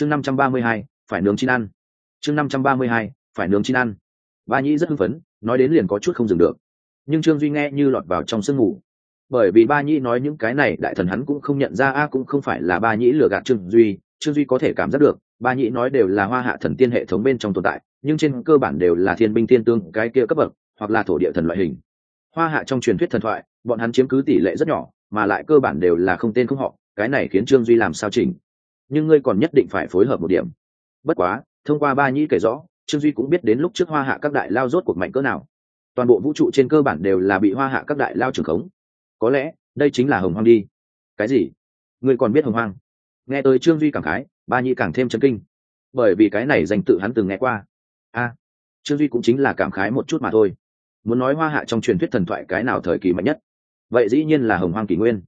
chương năm trăm ba mươi hai, phải nướng chín ăn. Chương năm trăm ba mươi hai, phải nướng chín ăn. Ba nhĩ rất hưng phấn, nói đến liền có chút không dừng được. Nhưng trương duy nghe như lọt vào trong sương ngủ bởi vì ba nhĩ nói những cái này, đại thần hắn cũng không nhận ra, a, cũng không phải là ba nhĩ lừa gạt trương duy. Trương duy có thể cảm giác được, ba nhĩ nói đều là hoa hạ thần tiên hệ thống bên trong tồn tại, nhưng trên cơ bản đều là thiên binh thiên tương, cái kia cấp bậc, hoặc là thổ địa thần loại hình. Hoa hạ trong truyền thuyết thần thoại, bọn hắn chiếm cứ tỷ lệ rất nhỏ, mà lại cơ bản đều là không tên không họ, cái này khiến trương duy làm sao chỉnh? Nhưng ngươi còn nhất định phải phối hợp một điểm. Bất quá, thông qua ba nhĩ kể rõ, trương duy cũng biết đến lúc trước hoa hạ các đại lao rốt cuộc mạnh cỡ nào. Toàn bộ vũ trụ trên cơ bản đều là bị hoa hạ các đại lao trưởng khống. Có lẽ, đây chính là hồng hoang đi. Cái gì? Ngươi còn biết hồng hoang? Nghe tới trương duy cảm khái, ba nhĩ càng thêm chấn kinh. Bởi vì cái này danh tự hắn từng nghe qua. A, trương duy cũng chính là cảm khái một chút mà thôi. Muốn nói hoa hạ trong truyền thuyết thần thoại cái nào thời kỳ mạnh nhất? Vậy dĩ nhiên là hồng hoang kỷ nguyên.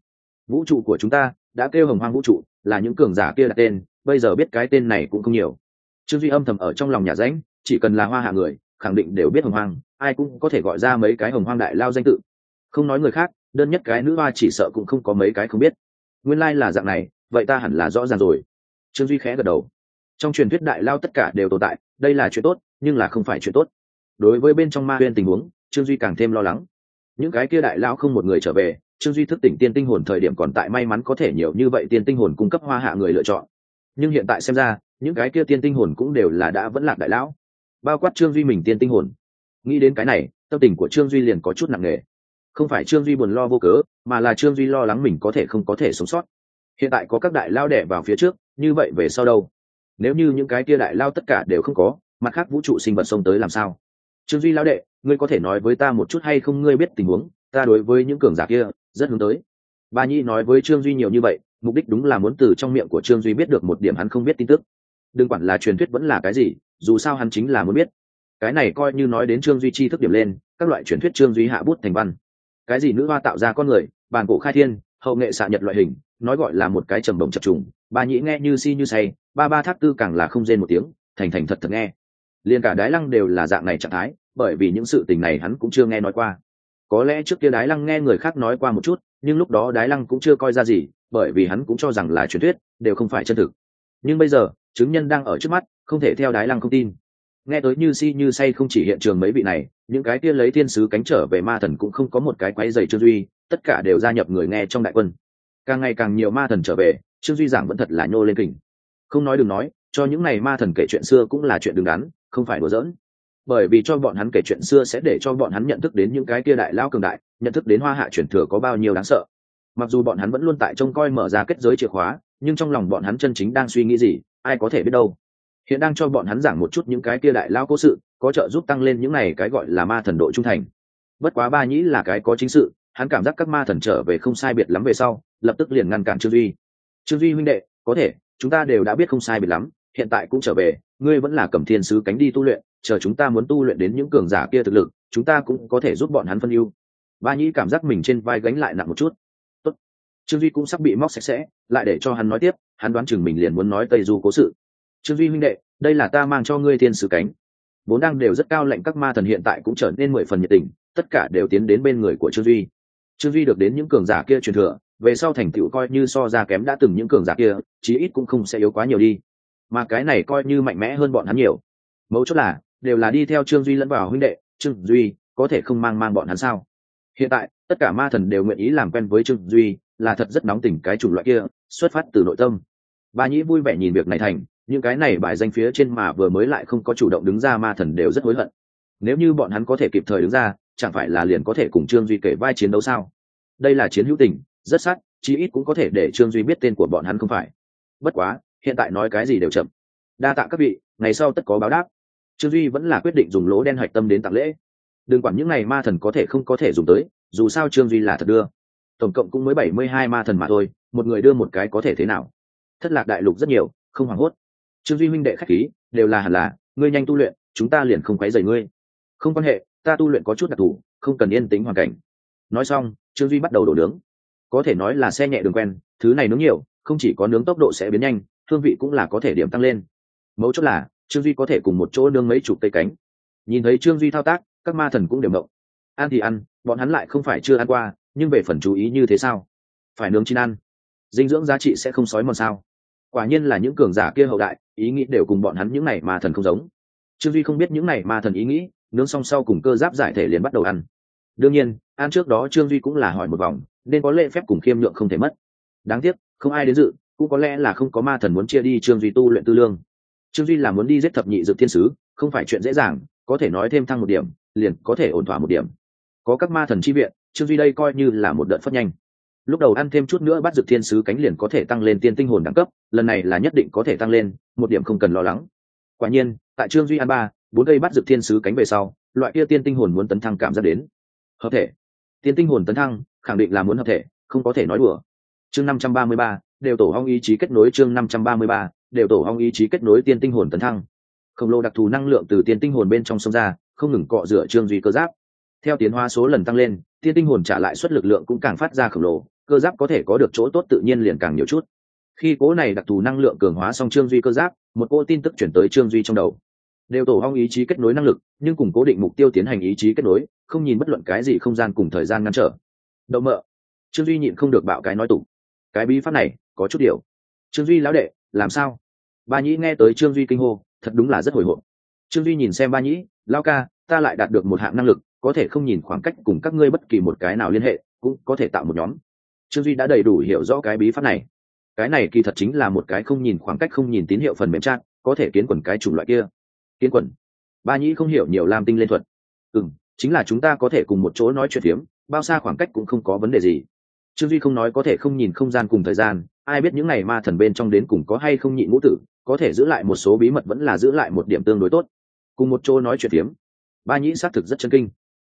Vũ trụ của chúng ta đã kêu hồng hoang vũ trụ là những cường giả kia đặt tên, bây giờ biết cái tên này cũng không nhiều. Trương duy âm thầm ở trong lòng nhà ránh chỉ cần là hoa hạ người, khẳng định đều biết hồng hoang, ai cũng có thể gọi ra mấy cái hồng hoang đại lao danh tự. Không nói người khác, đơn nhất cái nữ hoa chỉ sợ cũng không có mấy cái không biết. Nguyên lai、like、là dạng này, vậy ta hẳn là rõ ràng rồi. Trương duy khẽ gật đầu. Trong truyền thuyết đại lao tất cả đều tồn tại, đây là chuyện tốt, nhưng là không phải chuyện tốt. Đối với bên trong ma huyên tình huống, trương duy càng thêm lo lắng. Những cái kia đại lao không một người trở về trương duy thức tỉnh tiên tinh hồn thời điểm còn tại may mắn có thể nhiều như vậy tiên tinh hồn cung cấp hoa hạ người lựa chọn. Nhưng hiện tại xem ra, những cái kia tiên tinh hồn cũng đều là đã vẫn lạc đại lão. Bao quát trương duy mình tiên tinh hồn. Nghĩ đến cái này, tâm tình của trương duy liền có chút nặng nề. Không phải trương duy buồn lo vô cớ, mà là trương duy lo lắng mình có thể không có thể sống sót. Hiện tại có các đại lao đẻ vào phía trước, như vậy về sau đâu? Nếu như những cái kia đại lao tất cả đều không có, mặt khác vũ trụ sinh vật sông tới làm sao? Trương duy lao đệ, ngươi có thể nói với ta một chút hay không? Ngươi biết tình huống ta đối với những cường giả kia rất hướng tới. Bà nhi nói với trương duy nhiều như vậy, mục đích đúng là muốn từ trong miệng của trương duy biết được một điểm hắn không biết tin tức. Đừng quản là truyền thuyết vẫn là cái gì, dù sao hắn chính là muốn biết. Cái này coi như nói đến trương duy chi thức điểm lên, các loại truyền thuyết trương duy hạ bút thành văn. Cái gì nữ hoa tạo ra con người bàn cổ khai thiên, hậu nghệ xạ nhật loại hình, nói gọi là một cái trầm đồng chập trùng. Bà nhĩ nghe như si như say, ba ba thác tư càng là không rên một tiếng, thành thành thật thật nghe. Liền cả đái lăng đều là dạng này trạng thái, bởi vì những sự tình này hắn cũng chưa nghe nói qua có lẽ trước kia đái lăng nghe người khác nói qua một chút, nhưng lúc đó đái lăng cũng chưa coi ra gì, bởi vì hắn cũng cho rằng là truyền thuyết, đều không phải chân thực. Nhưng bây giờ, chứng nhân đang ở trước mắt, không thể theo đái lăng không tin. Nghe tới như si như say không chỉ hiện trường mấy vị này, những cái kia lấy thiên sứ cánh trở về ma thần cũng không có một cái quáy dày trương duy, tất cả đều gia nhập người nghe trong đại quân. Càng ngày càng nhiều ma thần trở về, trương duy giảng vẫn thật là nhô lên kình. Không nói đừng nói, cho những n à y ma thần kể chuyện xưa cũng là chuyện đứng đắn, không phải đùa giỡn bởi vì cho bọn hắn kể chuyện xưa sẽ để cho bọn hắn nhận thức đến những cái kia đại lao cường đại, nhận thức đến hoa hạ chuyển thừa có bao nhiêu đáng sợ. Mặc dù bọn hắn vẫn luôn tại trông coi mở ra kết giới chìa khóa, nhưng trong lòng bọn hắn chân chính đang suy nghĩ gì, ai có thể biết đâu. Hiện đang cho bọn hắn giảng một chút những cái kia đại lao cố sự, có trợ giúp tăng lên những này cái gọi là ma thần độ trung thành. Bất quá ba nhĩ là cái có chính sự, hắn cảm giác các ma thần trở về không sai biệt lắm về sau, lập tức liền ngăn cản trương duy. Trương duy huynh đệ, có thể, chúng ta đều đã biết không sai biệt lắm, hiện tại cũng trở về, ngươi vẫn là cầm thiên sứ cánh đi tu luyện chờ chúng ta muốn tu luyện đến những cường giả kia thực lực, chúng ta cũng có thể giúp bọn hắn phân ưu. Ba nhĩ cảm giác mình trên vai gánh lại nặng một chút. Tốt. trương duy cũng sắp bị móc sạch sẽ, lại để cho hắn nói tiếp, hắn đoán chừng mình liền muốn nói tây du cố sự. Trương duy huynh đệ, đây là ta mang cho ngươi thiên sứ cánh. Vốn đang đều rất cao lệnh các ma thần hiện tại cũng trở nên mười phần nhiệt tình, tất cả đều tiến đến bên người của trương duy. Trương duy được đến những cường giả kia truyền thừa, về sau thành tựu coi như so ra kém đã từng những cường giả kia, chí ít cũng không sẽ yếu quá nhiều đi. Mà cái này coi như mạnh mẽ hơn bọn hắn nhiều. Mấu chốt là đều là đi theo trương duy lẫn vào huynh đệ, trương duy có thể không mang mang bọn hắn sao? Hiện tại, tất cả ma thần đều nguyện ý làm quen với trương duy, là thật rất nóng tình cái chủng loại kia, xuất phát từ nội tâm. Ba nhĩ vui vẻ nhìn việc này thành, những cái này bài danh phía trên mà vừa mới lại không có chủ động đứng ra ma thần đều rất hối hận. Nếu như bọn hắn có thể kịp thời đứng ra, chẳng phải là liền có thể cùng trương duy kể vai chiến đấu sao? Đây là chiến hữu tình, rất sát, chí ít cũng có thể để trương duy biết tên của bọn hắn không phải. Bất quá, hiện tại nói cái gì đều chậm. Đa tạ các vị, ngày sau tất có báo đáp trương duy vẫn là quyết định dùng lỗ đen hạch tâm đến tặng lễ. Đừng quản những ngày ma thần có thể không có thể dùng tới, dù sao trương duy là thật đưa. Tổng cộng cũng mới bảy mươi hai ma thần mà thôi, một người đưa một cái có thể thế nào? Thất lạc đại lục rất nhiều, không hoảng hốt. Trương duy huynh đệ khách khí, đều là hẳn là, ngươi nhanh tu luyện, chúng ta liền không quấy rầy ngươi. Không quan hệ, ta tu luyện có chút đặc thù, không cần yên tĩnh hoàn cảnh. Nói xong, trương duy bắt đầu đổ nướng. Có thể nói là xe nhẹ đường quen, thứ này nướng nhiều, không chỉ có nướng tốc độ sẽ biến nhanh, hương vị cũng là có thể điểm tăng lên. Mấu chốt là trương duy có thể cùng một chỗ nướng mấy chục cây cánh. Nhìn thấy trương duy thao tác, các ma thần cũng đều mộng ăn thì ăn, bọn hắn lại không phải chưa ăn qua, nhưng về phần chú ý như thế sao? Phải nướng chín ăn. Dinh dưỡng giá trị sẽ không sói mòn sao? Quả nhiên là những cường giả kia hậu đại, ý nghĩ đều cùng bọn hắn những này ma thần không giống. Trương duy không biết những này ma thần ý nghĩ, nướng xong sau cùng cơ giáp giải thể liền bắt đầu ăn. Đương nhiên, ăn trước đó trương duy cũng là hỏi một vòng, nên có lệ phép cùng khiêm nhượng không thể mất. Đáng tiếc, không ai đến dự, cũng có lẽ là không có ma thần muốn chia đi trương duy tu luyện tư lương trương duy là muốn đi giết thập nhị dược thiên sứ, không phải chuyện dễ dàng, có thể nói thêm thăng một điểm, liền có thể ổn thỏa một điểm. Có các ma thần chi viện, trương duy đây coi như là một đợt phát nhanh. Lúc đầu ăn thêm chút nữa bắt dược thiên sứ cánh liền có thể tăng lên tiên tinh hồn đẳng cấp, lần này là nhất định có thể tăng lên, một điểm không cần lo lắng. Quả nhiên, tại trương duy ăn ba, bốn cây bắt dược thiên sứ cánh về sau, loại kia tiên tinh hồn muốn tấn thăng cảm giác đến. Hợp thể. Tiên tinh hồn tấn thăng, khẳng định là muốn hợp thể, không có thể nói đùa. Chương năm trăm ba mươi ba, đều tổ hong ý chí kết nối chương năm trăm ba mươi ba đều tổ hong ý chí kết nối tiên tinh hồn tấn thăng. Khổng lồ đặc thù năng lượng từ tiên tinh hồn bên trong sông ra, không ngừng cọ rửa trương duy cơ giáp. Theo tiến hóa số lần tăng lên, tiên tinh hồn trả lại suất lực lượng cũng càng phát ra khổng lồ, cơ giáp có thể có được chỗ tốt tự nhiên liền càng nhiều chút. Khi cố này đặc thù năng lượng cường hóa xong trương duy cơ giáp, một cô tin tức chuyển tới trương duy trong đầu. Đều tổ hong ý chí kết nối năng lực, nhưng cùng cố định mục tiêu tiến hành ý chí kết nối, không nhìn bất luận cái gì không gian cùng thời gian ngăn trở. Đậu mợ. Trương duy nhịn không được bạo cái nói tục cái bí pháp này có chút điều. Trương duy lão đệ làm sao? Ba nhĩ nghe tới trương duy kinh hô, thật đúng là rất hồi hộp. Trương duy nhìn xem ba nhĩ lao ca, ta lại đạt được một hạng năng lực, có thể không nhìn khoảng cách cùng các ngươi bất kỳ một cái nào liên hệ, cũng có thể tạo một nhóm. Trương duy đã đầy đủ hiểu rõ cái bí pháp này. Cái này kỳ thật chính là một cái không nhìn khoảng cách không nhìn tín hiệu phần mềm trang có thể kiến quần cái chủng loại kia. Kiến quần. Ba nhĩ không hiểu nhiều lam tinh lên thuật. Ừ chính là chúng ta có thể cùng một chỗ nói chuyện phiếm, bao xa khoảng cách cũng không có vấn đề gì trương duy không nói có thể không nhìn không gian cùng thời gian, ai biết những ngày ma thần bên trong đến cùng có hay không nhịn ngũ tử, có thể giữ lại một số bí mật vẫn là giữ lại một điểm tương đối tốt cùng một chỗ nói chuyện tiếm. ba nhĩ xác thực rất chân kinh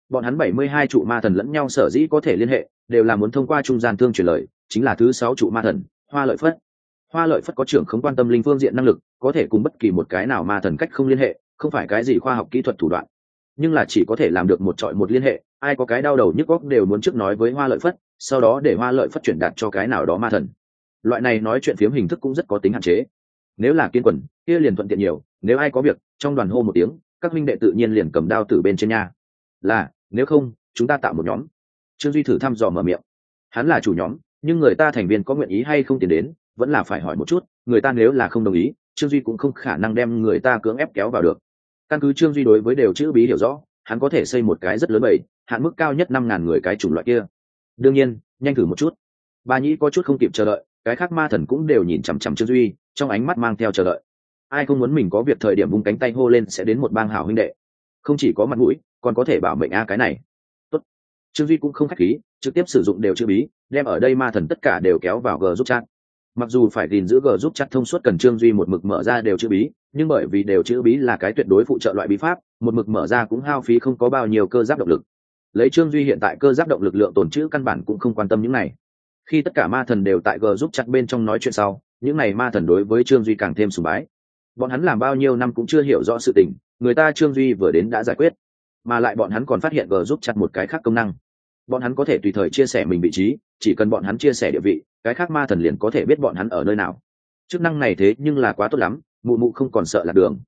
bọn hắn bảy mươi hai trụ ma thần lẫn nhau sở dĩ có thể liên hệ, đều là muốn thông qua trung gian thương truyền lời, chính là thứ sáu trụ ma thần, hoa lợi phất hoa lợi phất có trưởng không quan tâm linh phương diện năng lực, có thể cùng bất kỳ một cái nào ma thần cách không liên hệ, không phải cái gì khoa học kỹ thuật thủ đoạn, nhưng là chỉ có thể làm được một trọi một liên hệ ai có cái đau đầu nhức góc đều muốn trước nói với hoa lợi phất, sau đó để hoa lợi phất chuyển đạt cho cái nào đó ma thần. Loại này nói chuyện phiếm hình thức cũng rất có tính hạn chế. Nếu là kiên quần kia liền thuận tiện nhiều, nếu ai có việc, trong đoàn hô một tiếng, các minh đệ tự nhiên liền cầm đao từ bên trên nhà là, nếu không, chúng ta tạo một nhóm. Trương duy thử thăm dò mở miệng. Hắn là chủ nhóm, nhưng người ta thành viên có nguyện ý hay không tiến đến, vẫn là phải hỏi một chút, người ta nếu là không đồng ý, trương duy cũng không khả năng đem người ta cưỡng ép kéo vào được. Căn cứ trương duy đối với đều chữ bí hiểu rõ, hắn có thể xây một cái rất lớn bầy hạn mức cao nhất năm ngàn người cái chủng loại kia. Đương nhiên, nhanh thử một chút. Bà nhĩ có chút không kịp chờ đợi, cái khác ma thần cũng đều nhìn chằm chằm trương duy, trong ánh mắt mang theo chờ đợi. Ai không muốn mình có việc thời điểm vung cánh tay hô lên sẽ đến một bang hảo huynh đệ. Không chỉ có mặt mũi, còn có thể bảo mệnh a cái này. Tốt. trương duy cũng không khách khí, trực tiếp sử dụng đều chữ bí, đem ở đây ma thần tất cả đều kéo vào g giúp chat. Mặc dù phải gìn giữ g giúp chat thông suốt cần trương duy một mực mở ra đều chữ bí, nhưng bởi vì đều chữ bí là cái tuyệt đối phụ trợ loại bí pháp, một mực mở ra cũng hao phí không có bao nhiêu cơ giáp động lực lấy trương duy hiện tại cơ giáp động lực lượng tồn chữ căn bản cũng không quan tâm những này. Khi tất cả ma thần đều tại g giúp chặt bên trong nói chuyện sau, những này ma thần đối với trương duy càng thêm sùng bái. Bọn hắn làm bao nhiêu năm cũng chưa hiểu rõ sự tình, người ta trương duy vừa đến đã giải quyết, mà lại bọn hắn còn phát hiện g giúp chặt một cái khác công năng. Bọn hắn có thể tùy thời chia sẻ mình vị trí, chỉ cần bọn hắn chia sẻ địa vị, cái khác ma thần liền có thể biết bọn hắn ở nơi nào. Chức năng này thế nhưng là quá tốt lắm, mụ mụ không còn sợ lạc đường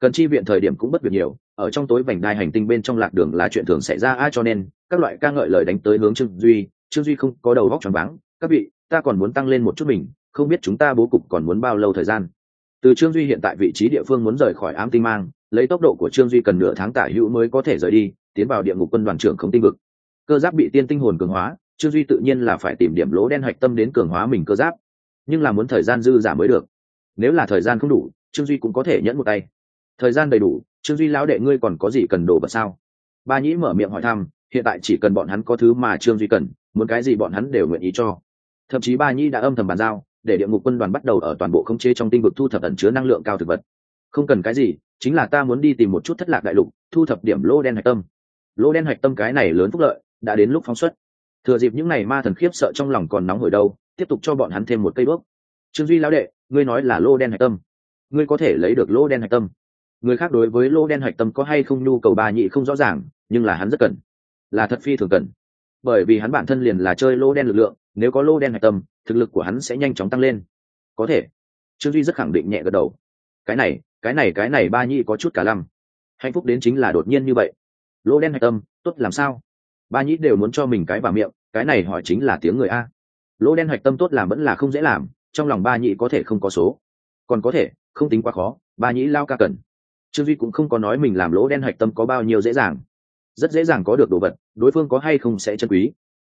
cần chi viện thời điểm cũng bất việc nhiều, ở trong tối vành đai hành tinh bên trong lạc đường là chuyện thường xảy ra ai cho nên, các loại ca ngợi lời đánh tới hướng trương duy trương duy không có đầu góc tròn vắng các vị, ta còn muốn tăng lên một chút mình, không biết chúng ta bố cục còn muốn bao lâu thời gian? Từ trương duy hiện tại vị trí địa phương muốn rời khỏi ám tinh mang, lấy tốc độ của trương duy cần nửa tháng tả hữu mới có thể rời đi, tiến vào địa ngục quân đoàn trưởng không tinh vực. Cơ giáp bị tiên tinh hồn cường hóa, trương duy tự nhiên là phải tìm điểm lỗ đen hạch tâm đến cường hóa mình cơ giáp. Nhưng là muốn thời gian dư giả mới được. Nếu là thời gian không đủ, trương duy cũng có thể nhẫn một tay thời gian đầy đủ, trương duy lão đệ ngươi còn có gì cần đồ vật sao? Ba nhĩ mở miệng hỏi thăm, hiện tại chỉ cần bọn hắn có thứ mà trương duy cần, muốn cái gì bọn hắn đều nguyện ý cho. Thậm chí ba nhĩ đã âm thầm bàn giao, để địa ngục quân đoàn bắt đầu ở toàn bộ khống chế trong tinh vực thu thập ẩn chứa năng lượng cao thực vật. Không cần cái gì, chính là ta muốn đi tìm một chút thất lạc đại lục, thu thập điểm lô đen hạch tâm. Lô đen hạch tâm cái này lớn phúc lợi, đã đến lúc phóng xuất. Thừa dịp những ngày ma thần khiếp sợ trong lòng còn nóng hổi đâu, tiếp tục cho bọn hắn thêm một cây bước. Trương duy lão đệ, ngươi nói là lô đen hạch tâm. Ngươi có thể lấy được lô đen hạch tâm người khác đối với lô đen hạch tâm có hay không nhu cầu bà nhị không rõ ràng, nhưng là hắn rất cần. Là thật phi thường cần. Bởi vì hắn bản thân liền là chơi lô đen lực lượng, nếu có lô đen hạch tâm, thực lực của hắn sẽ nhanh chóng tăng lên. Có thể. Trương duy rất khẳng định nhẹ gật đầu. Cái này cái này cái này ba nhị có chút cả lăm. Hạnh phúc đến chính là đột nhiên như vậy. Lô đen hạch tâm, tốt làm sao? Ba nhị đều muốn cho mình cái vào miệng, cái này hỏi chính là tiếng người a. Lô đen hạch tâm tốt làm vẫn là không dễ làm, trong lòng ba nhị có thể không có số. Còn có thể, không tính quá khó ba nhị lao ca cần trương duy cũng không có nói mình làm lỗ đen hạch tâm có bao nhiêu dễ dàng. Rất dễ dàng có được đồ vật, đối phương có hay không sẽ chân quý.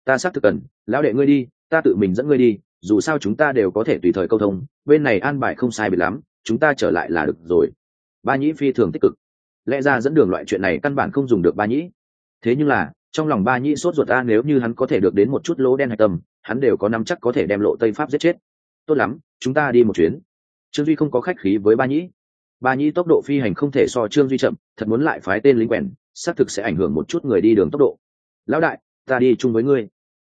Ta xác thực cần, lão đệ ngươi đi, ta tự mình dẫn ngươi đi, dù sao chúng ta đều có thể tùy thời câu thông, bên này an bài không sai biệt lắm, chúng ta trở lại là được rồi. Ba nhĩ phi thường tích cực. Lẽ ra dẫn đường loại chuyện này căn bản không dùng được ba nhĩ. Thế nhưng là, trong lòng ba nhĩ sốt ruột ta nếu như hắn có thể được đến một chút lỗ đen hạch tâm, hắn đều có năm chắc có thể đem lộ tây pháp giết chết. Tốt lắm, chúng ta đi một chuyến. Trương duy không có khách khí với ba nhĩ ba nhĩ tốc độ phi hành không thể so trương duy chậm, thật muốn lại phái tên lính quèn, xác thực sẽ ảnh hưởng một chút người đi đường tốc độ. Lão đại, ta đi chung với ngươi.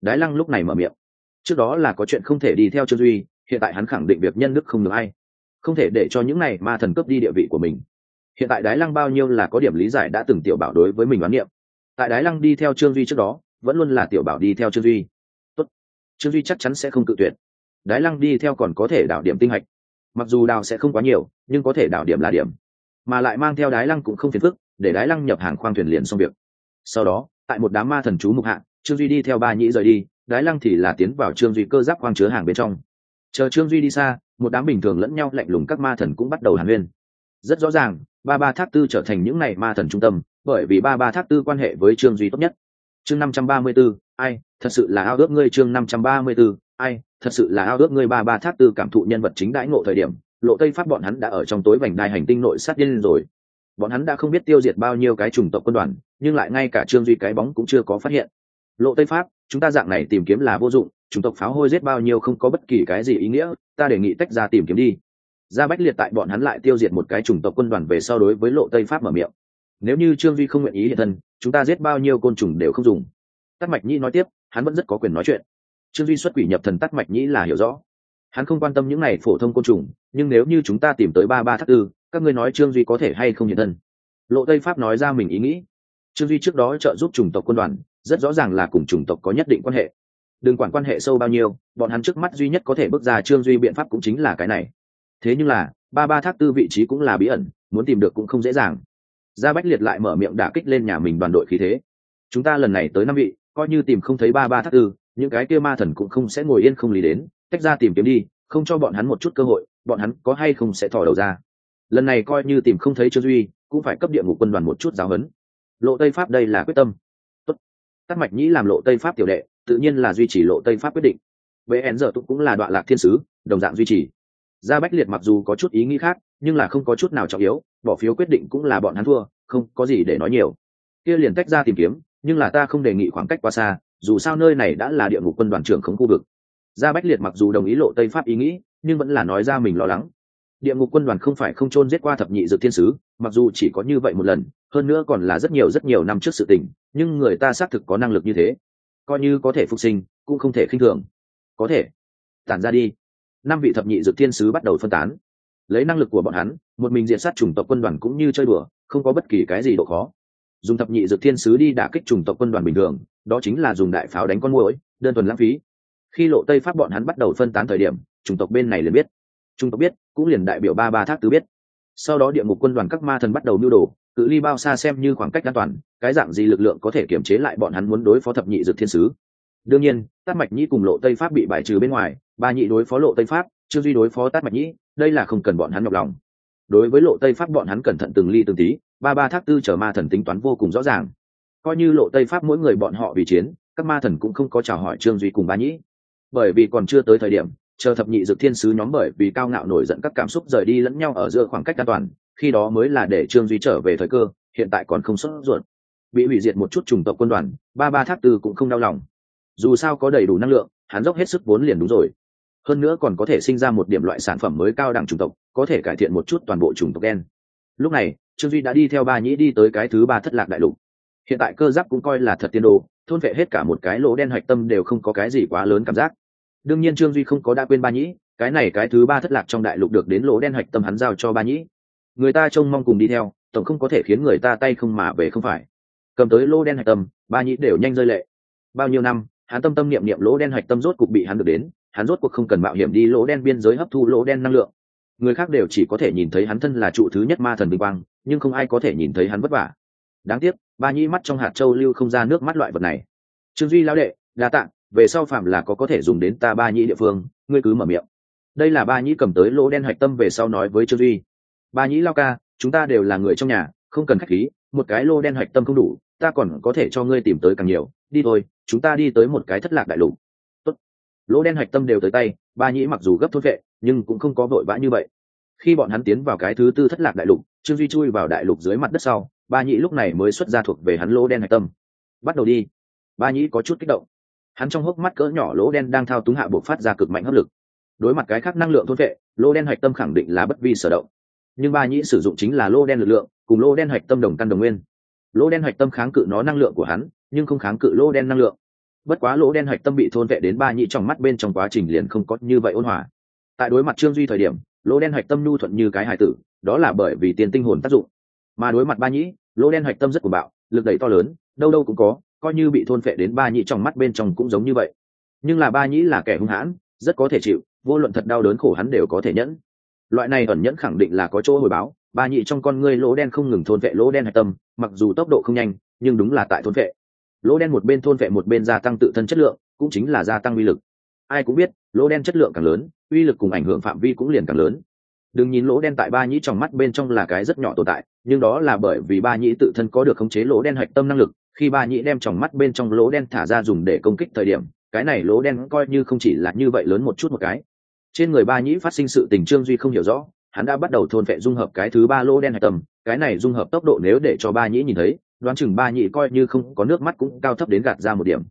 Đái lăng lúc này mở miệng. Trước đó là có chuyện không thể đi theo trương duy, hiện tại hắn khẳng định việc nhân đức không được ai. Không thể để cho những này ma thần cướp đi địa vị của mình. Hiện tại đái lăng bao nhiêu là có điểm lý giải đã từng tiểu bảo đối với mình đoán niệm. Tại đái lăng đi theo trương duy trước đó, vẫn luôn là tiểu bảo đi theo trương duy. Tốt. trương duy chắc chắn sẽ không tự tuyệt. Đái lăng đi theo còn có thể đảo điểm tinh hạch mặc dù đào sẽ không quá nhiều nhưng có thể đảo điểm là điểm. Mà lại mang theo đái lăng cũng không phiền phức để đái lăng nhập hàng khoang thuyền liền xong việc. Sau đó tại một đám ma thần chú mục hạ, trương duy đi theo ba nhĩ rời đi đái lăng thì là tiến vào trương duy cơ giáp khoang chứa hàng bên trong. Chờ trương duy đi xa một đám bình thường lẫn nhau lạnh lùng các ma thần cũng bắt đầu hàn huyên. Rất rõ ràng ba ba tháp tư trở thành những này ma thần trung tâm bởi vì ba ba tháp tư quan hệ với trương duy tốt nhất. Chương năm trăm ba mươi b ố ai thật sự là ao ước ngươi chương năm trăm ba mươi b ố ai, thật sự là ao ước ngươi ba ba thác tư cảm thụ nhân vật chính đãi ngộ thời điểm, lộ tây pháp bọn hắn đã ở trong tối vành đai hành tinh nội sát nhân rồi. Bọn hắn đã không biết tiêu diệt bao nhiêu cái chủng tộc quân đoàn, nhưng lại ngay cả trương duy cái bóng cũng chưa có phát hiện. Lộ tây pháp, chúng ta dạng này tìm kiếm là vô dụng, chủng tộc pháo hôi giết bao nhiêu không có bất kỳ cái gì ý nghĩa, ta đề nghị tách ra tìm kiếm đi. Ra bách liệt tại bọn hắn lại tiêu diệt một cái chủng tộc quân đoàn về so đối với lộ tây pháp mở miệng. Nếu như trương duy không nguyện ý hiện thân, chúng ta giết bao nhiêu côn trùng đều không dùng. Tắc mạch nhi nói tiếp, hắn vẫn rất có quyền nói chuyện trương duy xuất quỷ nhập thần tắt mạch nhĩ là hiểu rõ. Hắn không quan tâm những này phổ thông côn trùng, nhưng nếu như chúng ta tìm tới ba ba thác tư, các ngươi nói trương duy có thể hay không hiện thân? Lộ tây pháp nói ra mình ý nghĩ. Trương duy trước đó trợ giúp chủng tộc quân đoàn, rất rõ ràng là cùng chủng tộc có nhất định quan hệ. Đừng quản quan hệ sâu bao nhiêu, bọn hắn trước mắt duy nhất có thể bước ra trương duy biện pháp cũng chính là cái này. Thế nhưng là, ba ba thác tư vị trí cũng là bí ẩn, muốn tìm được cũng không dễ dàng. Gia bách liệt lại mở miệng đả kích lên nhà mình đoàn đội khí thế. Chúng ta lần này tới năm vị, coi như tìm không thấy ba ba thác tư những cái kia ma thần cũng không sẽ ngồi yên không lý đến, tách ra tìm kiếm đi, không cho bọn hắn một chút cơ hội, bọn hắn có hay không sẽ thò đầu ra. Lần này coi như tìm không thấy trương duy, cũng phải cấp địa ngục quân đoàn một chút giáo huấn. Lộ tây pháp đây là quyết tâm. Tốt. tắt mạch nhĩ làm lộ tây pháp tiểu đệ, tự nhiên là duy trì lộ tây pháp quyết định. Với én giờ cũng là đoạn lạc thiên sứ, đồng dạng duy trì. Gia bách liệt mặc dù có chút ý nghĩ khác, nhưng là không có chút nào trọng yếu, bỏ phiếu quyết định cũng là bọn hắn thua, không có gì để nói nhiều. Kia liền tách ra tìm kiếm, nhưng là ta không đề nghị khoảng cách quá xa dù sao nơi này đã là địa ngục quân đoàn trưởng khống khu vực. Gia bách liệt mặc dù đồng ý lộ tây pháp ý nghĩ, nhưng vẫn là nói ra mình lo lắng. Địa ngục quân đoàn không phải không chôn giết qua thập nhị dược thiên sứ, mặc dù chỉ có như vậy một lần, hơn nữa còn là rất nhiều rất nhiều năm trước sự tình, nhưng người ta xác thực có năng lực như thế. Coi như có thể phục sinh, cũng không thể khinh thường. Có thể. Tản ra đi. Năm vị thập nhị dược thiên sứ bắt đầu phân tán. Lấy năng lực của bọn hắn, một mình diện sát chủng tộc quân đoàn cũng như chơi đùa, không có bất kỳ cái gì độ khó dùng thập nhị dược thiên sứ đi đả kích chủng tộc quân đoàn bình thường, đó chính là dùng đại pháo đánh con mũi đơn thuần lãng phí. Khi lộ tây pháp bọn hắn bắt đầu phân tán thời điểm, chủng tộc bên này liền biết. Chủng tộc biết, cũng liền đại biểu ba ba thác tứ biết. Sau đó địa ngục quân đoàn các ma thần bắt đầu nưu đồ, cự ly bao xa xem như khoảng cách an toàn, cái dạng gì lực lượng có thể kiểm chế lại bọn hắn muốn đối phó thập nhị dược thiên sứ. Đương nhiên, tát mạch nhĩ cùng lộ tây pháp bị bài trừ bên ngoài, ba nhị đối phó lộ tây pháp, chưa duy đối phó tát mạch nhĩ, đây là không cần bọn hắn nhọc lòng. Đối với lộ tây pháp bọn hắn cẩn thận từng ly từng tí ba ba thác tư chờ ma thần tính toán vô cùng rõ ràng. Coi như lộ tây pháp mỗi người bọn họ vì chiến, các ma thần cũng không có chào hỏi trương duy cùng ba nhĩ. Bởi vì còn chưa tới thời điểm, chờ thập nhị dược thiên sứ nhóm bởi vì cao ngạo nổi giận các cảm xúc rời đi lẫn nhau ở giữa khoảng cách an toàn, khi đó mới là để trương duy trở về thời cơ, hiện tại còn không xuất ruột. Bị hủy diệt một chút trùng tộc quân đoàn, ba ba thác tư cũng không đau lòng. Dù sao có đầy đủ năng lượng, hắn dốc hết sức vốn liền đúng rồi. Hơn nữa còn có thể sinh ra một điểm loại sản phẩm mới cao đẳng chủng tộc, có thể cải thiện một chút toàn bộ chủng tộc đen lúc này trương duy đã đi theo ba nhĩ đi tới cái thứ ba thất lạc đại lục. Hiện tại cơ giáp cũng coi là thật tiên đồ, thôn vệ hết cả một cái lỗ đen hạch tâm đều không có cái gì quá lớn cảm giác. Đương nhiên trương duy không có đã quên ba nhĩ, cái này cái thứ ba thất lạc trong đại lục được đến lỗ đen hạch tâm hắn giao cho ba nhĩ. Người ta trông mong cùng đi theo, tổng không có thể khiến người ta tay không mà về không phải. Cầm tới lỗ đen hạch tâm, ba nhĩ đều nhanh rơi lệ. Bao nhiêu năm, hắn tâm tâm niệm niệm lỗ đen hạch tâm rốt cục bị hắn được đến, hắn rốt cuộc không cần mạo hiểm đi lỗ đen biên giới hấp thu lỗ đen năng lượng người khác đều chỉ có thể nhìn thấy hắn thân là trụ thứ nhất ma thần vinh quang, nhưng không ai có thể nhìn thấy hắn vất vả. Đáng tiếc, ba nhĩ mắt trong hạt châu lưu không ra nước mắt loại vật này. Trương duy lao đệ, đa tạng về sau phạm là có có thể dùng đến ta ba nhĩ địa phương, ngươi cứ mở miệng. Đây là ba nhĩ cầm tới lỗ đen hạch tâm về sau nói với trương duy. Ba nhĩ lao ca, chúng ta đều là người trong nhà, không cần khách khí, một cái lô đen hạch tâm không đủ, ta còn có thể cho ngươi tìm tới càng nhiều. Đi thôi, chúng ta đi tới một cái thất lạc đại lục lỗ đen hạch tâm đều tới tay, ba nhĩ mặc dù gấp thốt vệ, nhưng cũng không có vội vã như vậy. Khi bọn hắn tiến vào cái thứ tư thất lạc đại lục, trương duy chui vào đại lục dưới mặt đất sau, ba nhĩ lúc này mới xuất ra thuộc về hắn lỗ đen hạch tâm. Bắt đầu đi. Ba nhĩ có chút kích động. Hắn trong hốc mắt cỡ nhỏ lỗ đen đang thao túng hạ buộc phát ra cực mạnh hấp lực. Đối mặt cái khác năng lượng thôn vệ, lỗ đen hạch tâm khẳng định là bất vi sở động. Nhưng ba nhĩ sử dụng chính là lỗ đen lực lượng, cùng lỗ đen hạch tâm đồng căn đồng nguyên. Lỗ đen hạch tâm kháng cự nó năng lượng của hắn, nhưng không kháng cự lỗ đen năng lượng bất quá lỗ đen hạch tâm bị thôn vệ đến ba nhị trong mắt bên trong quá trình liền không có như vậy ôn hòa. Tại đối mặt trương duy thời điểm, lỗ đen hạch tâm nhu thuận như cái hải tử, đó là bởi vì tiền tinh hồn tác dụng. Mà đối mặt ba nhĩ lỗ đen hạch tâm rất cuồng bạo, lực đẩy to lớn, đâu đâu cũng có, coi như bị thôn phệ đến ba nhĩ trong mắt bên trong cũng giống như vậy. Nhưng là ba nhĩ là kẻ hung hãn, rất có thể chịu, vô luận thật đau đớn khổ hắn đều có thể nhẫn. Loại này ẩn nhẫn khẳng định là có chỗ hồi báo, ba nhị trong con ngươi lỗ đen không ngừng thôn vệ lỗ đen hạch tâm, mặc dù tốc độ không nhanh, nhưng đúng là tại thôn vệ lỗ đen một bên thôn vệ một bên gia tăng tự thân chất lượng, cũng chính là gia tăng uy lực. Ai cũng biết, lỗ đen chất lượng càng lớn, uy lực cùng ảnh hưởng phạm vi cũng liền càng lớn. Đừng nhìn lỗ đen tại ba nhĩ trong mắt bên trong là cái rất nhỏ tồn tại, nhưng đó là bởi vì ba nhĩ tự thân có được khống chế lỗ đen hạch tâm năng lực, khi ba nhĩ đem trong mắt bên trong lỗ đen thả ra dùng để công kích thời điểm, cái này lỗ đen coi như không chỉ là như vậy lớn một chút một cái. Trên người ba nhĩ phát sinh sự tình trương duy không hiểu rõ, hắn đã bắt đầu thôn vệ dung hợp cái thứ ba lỗ đen hạch tâm, cái này dung hợp tốc độ nếu để cho ba nhĩ nhìn thấy đoán chừng ba nhị coi như không có nước mắt cũng cao thấp đến gạt ra một điểm.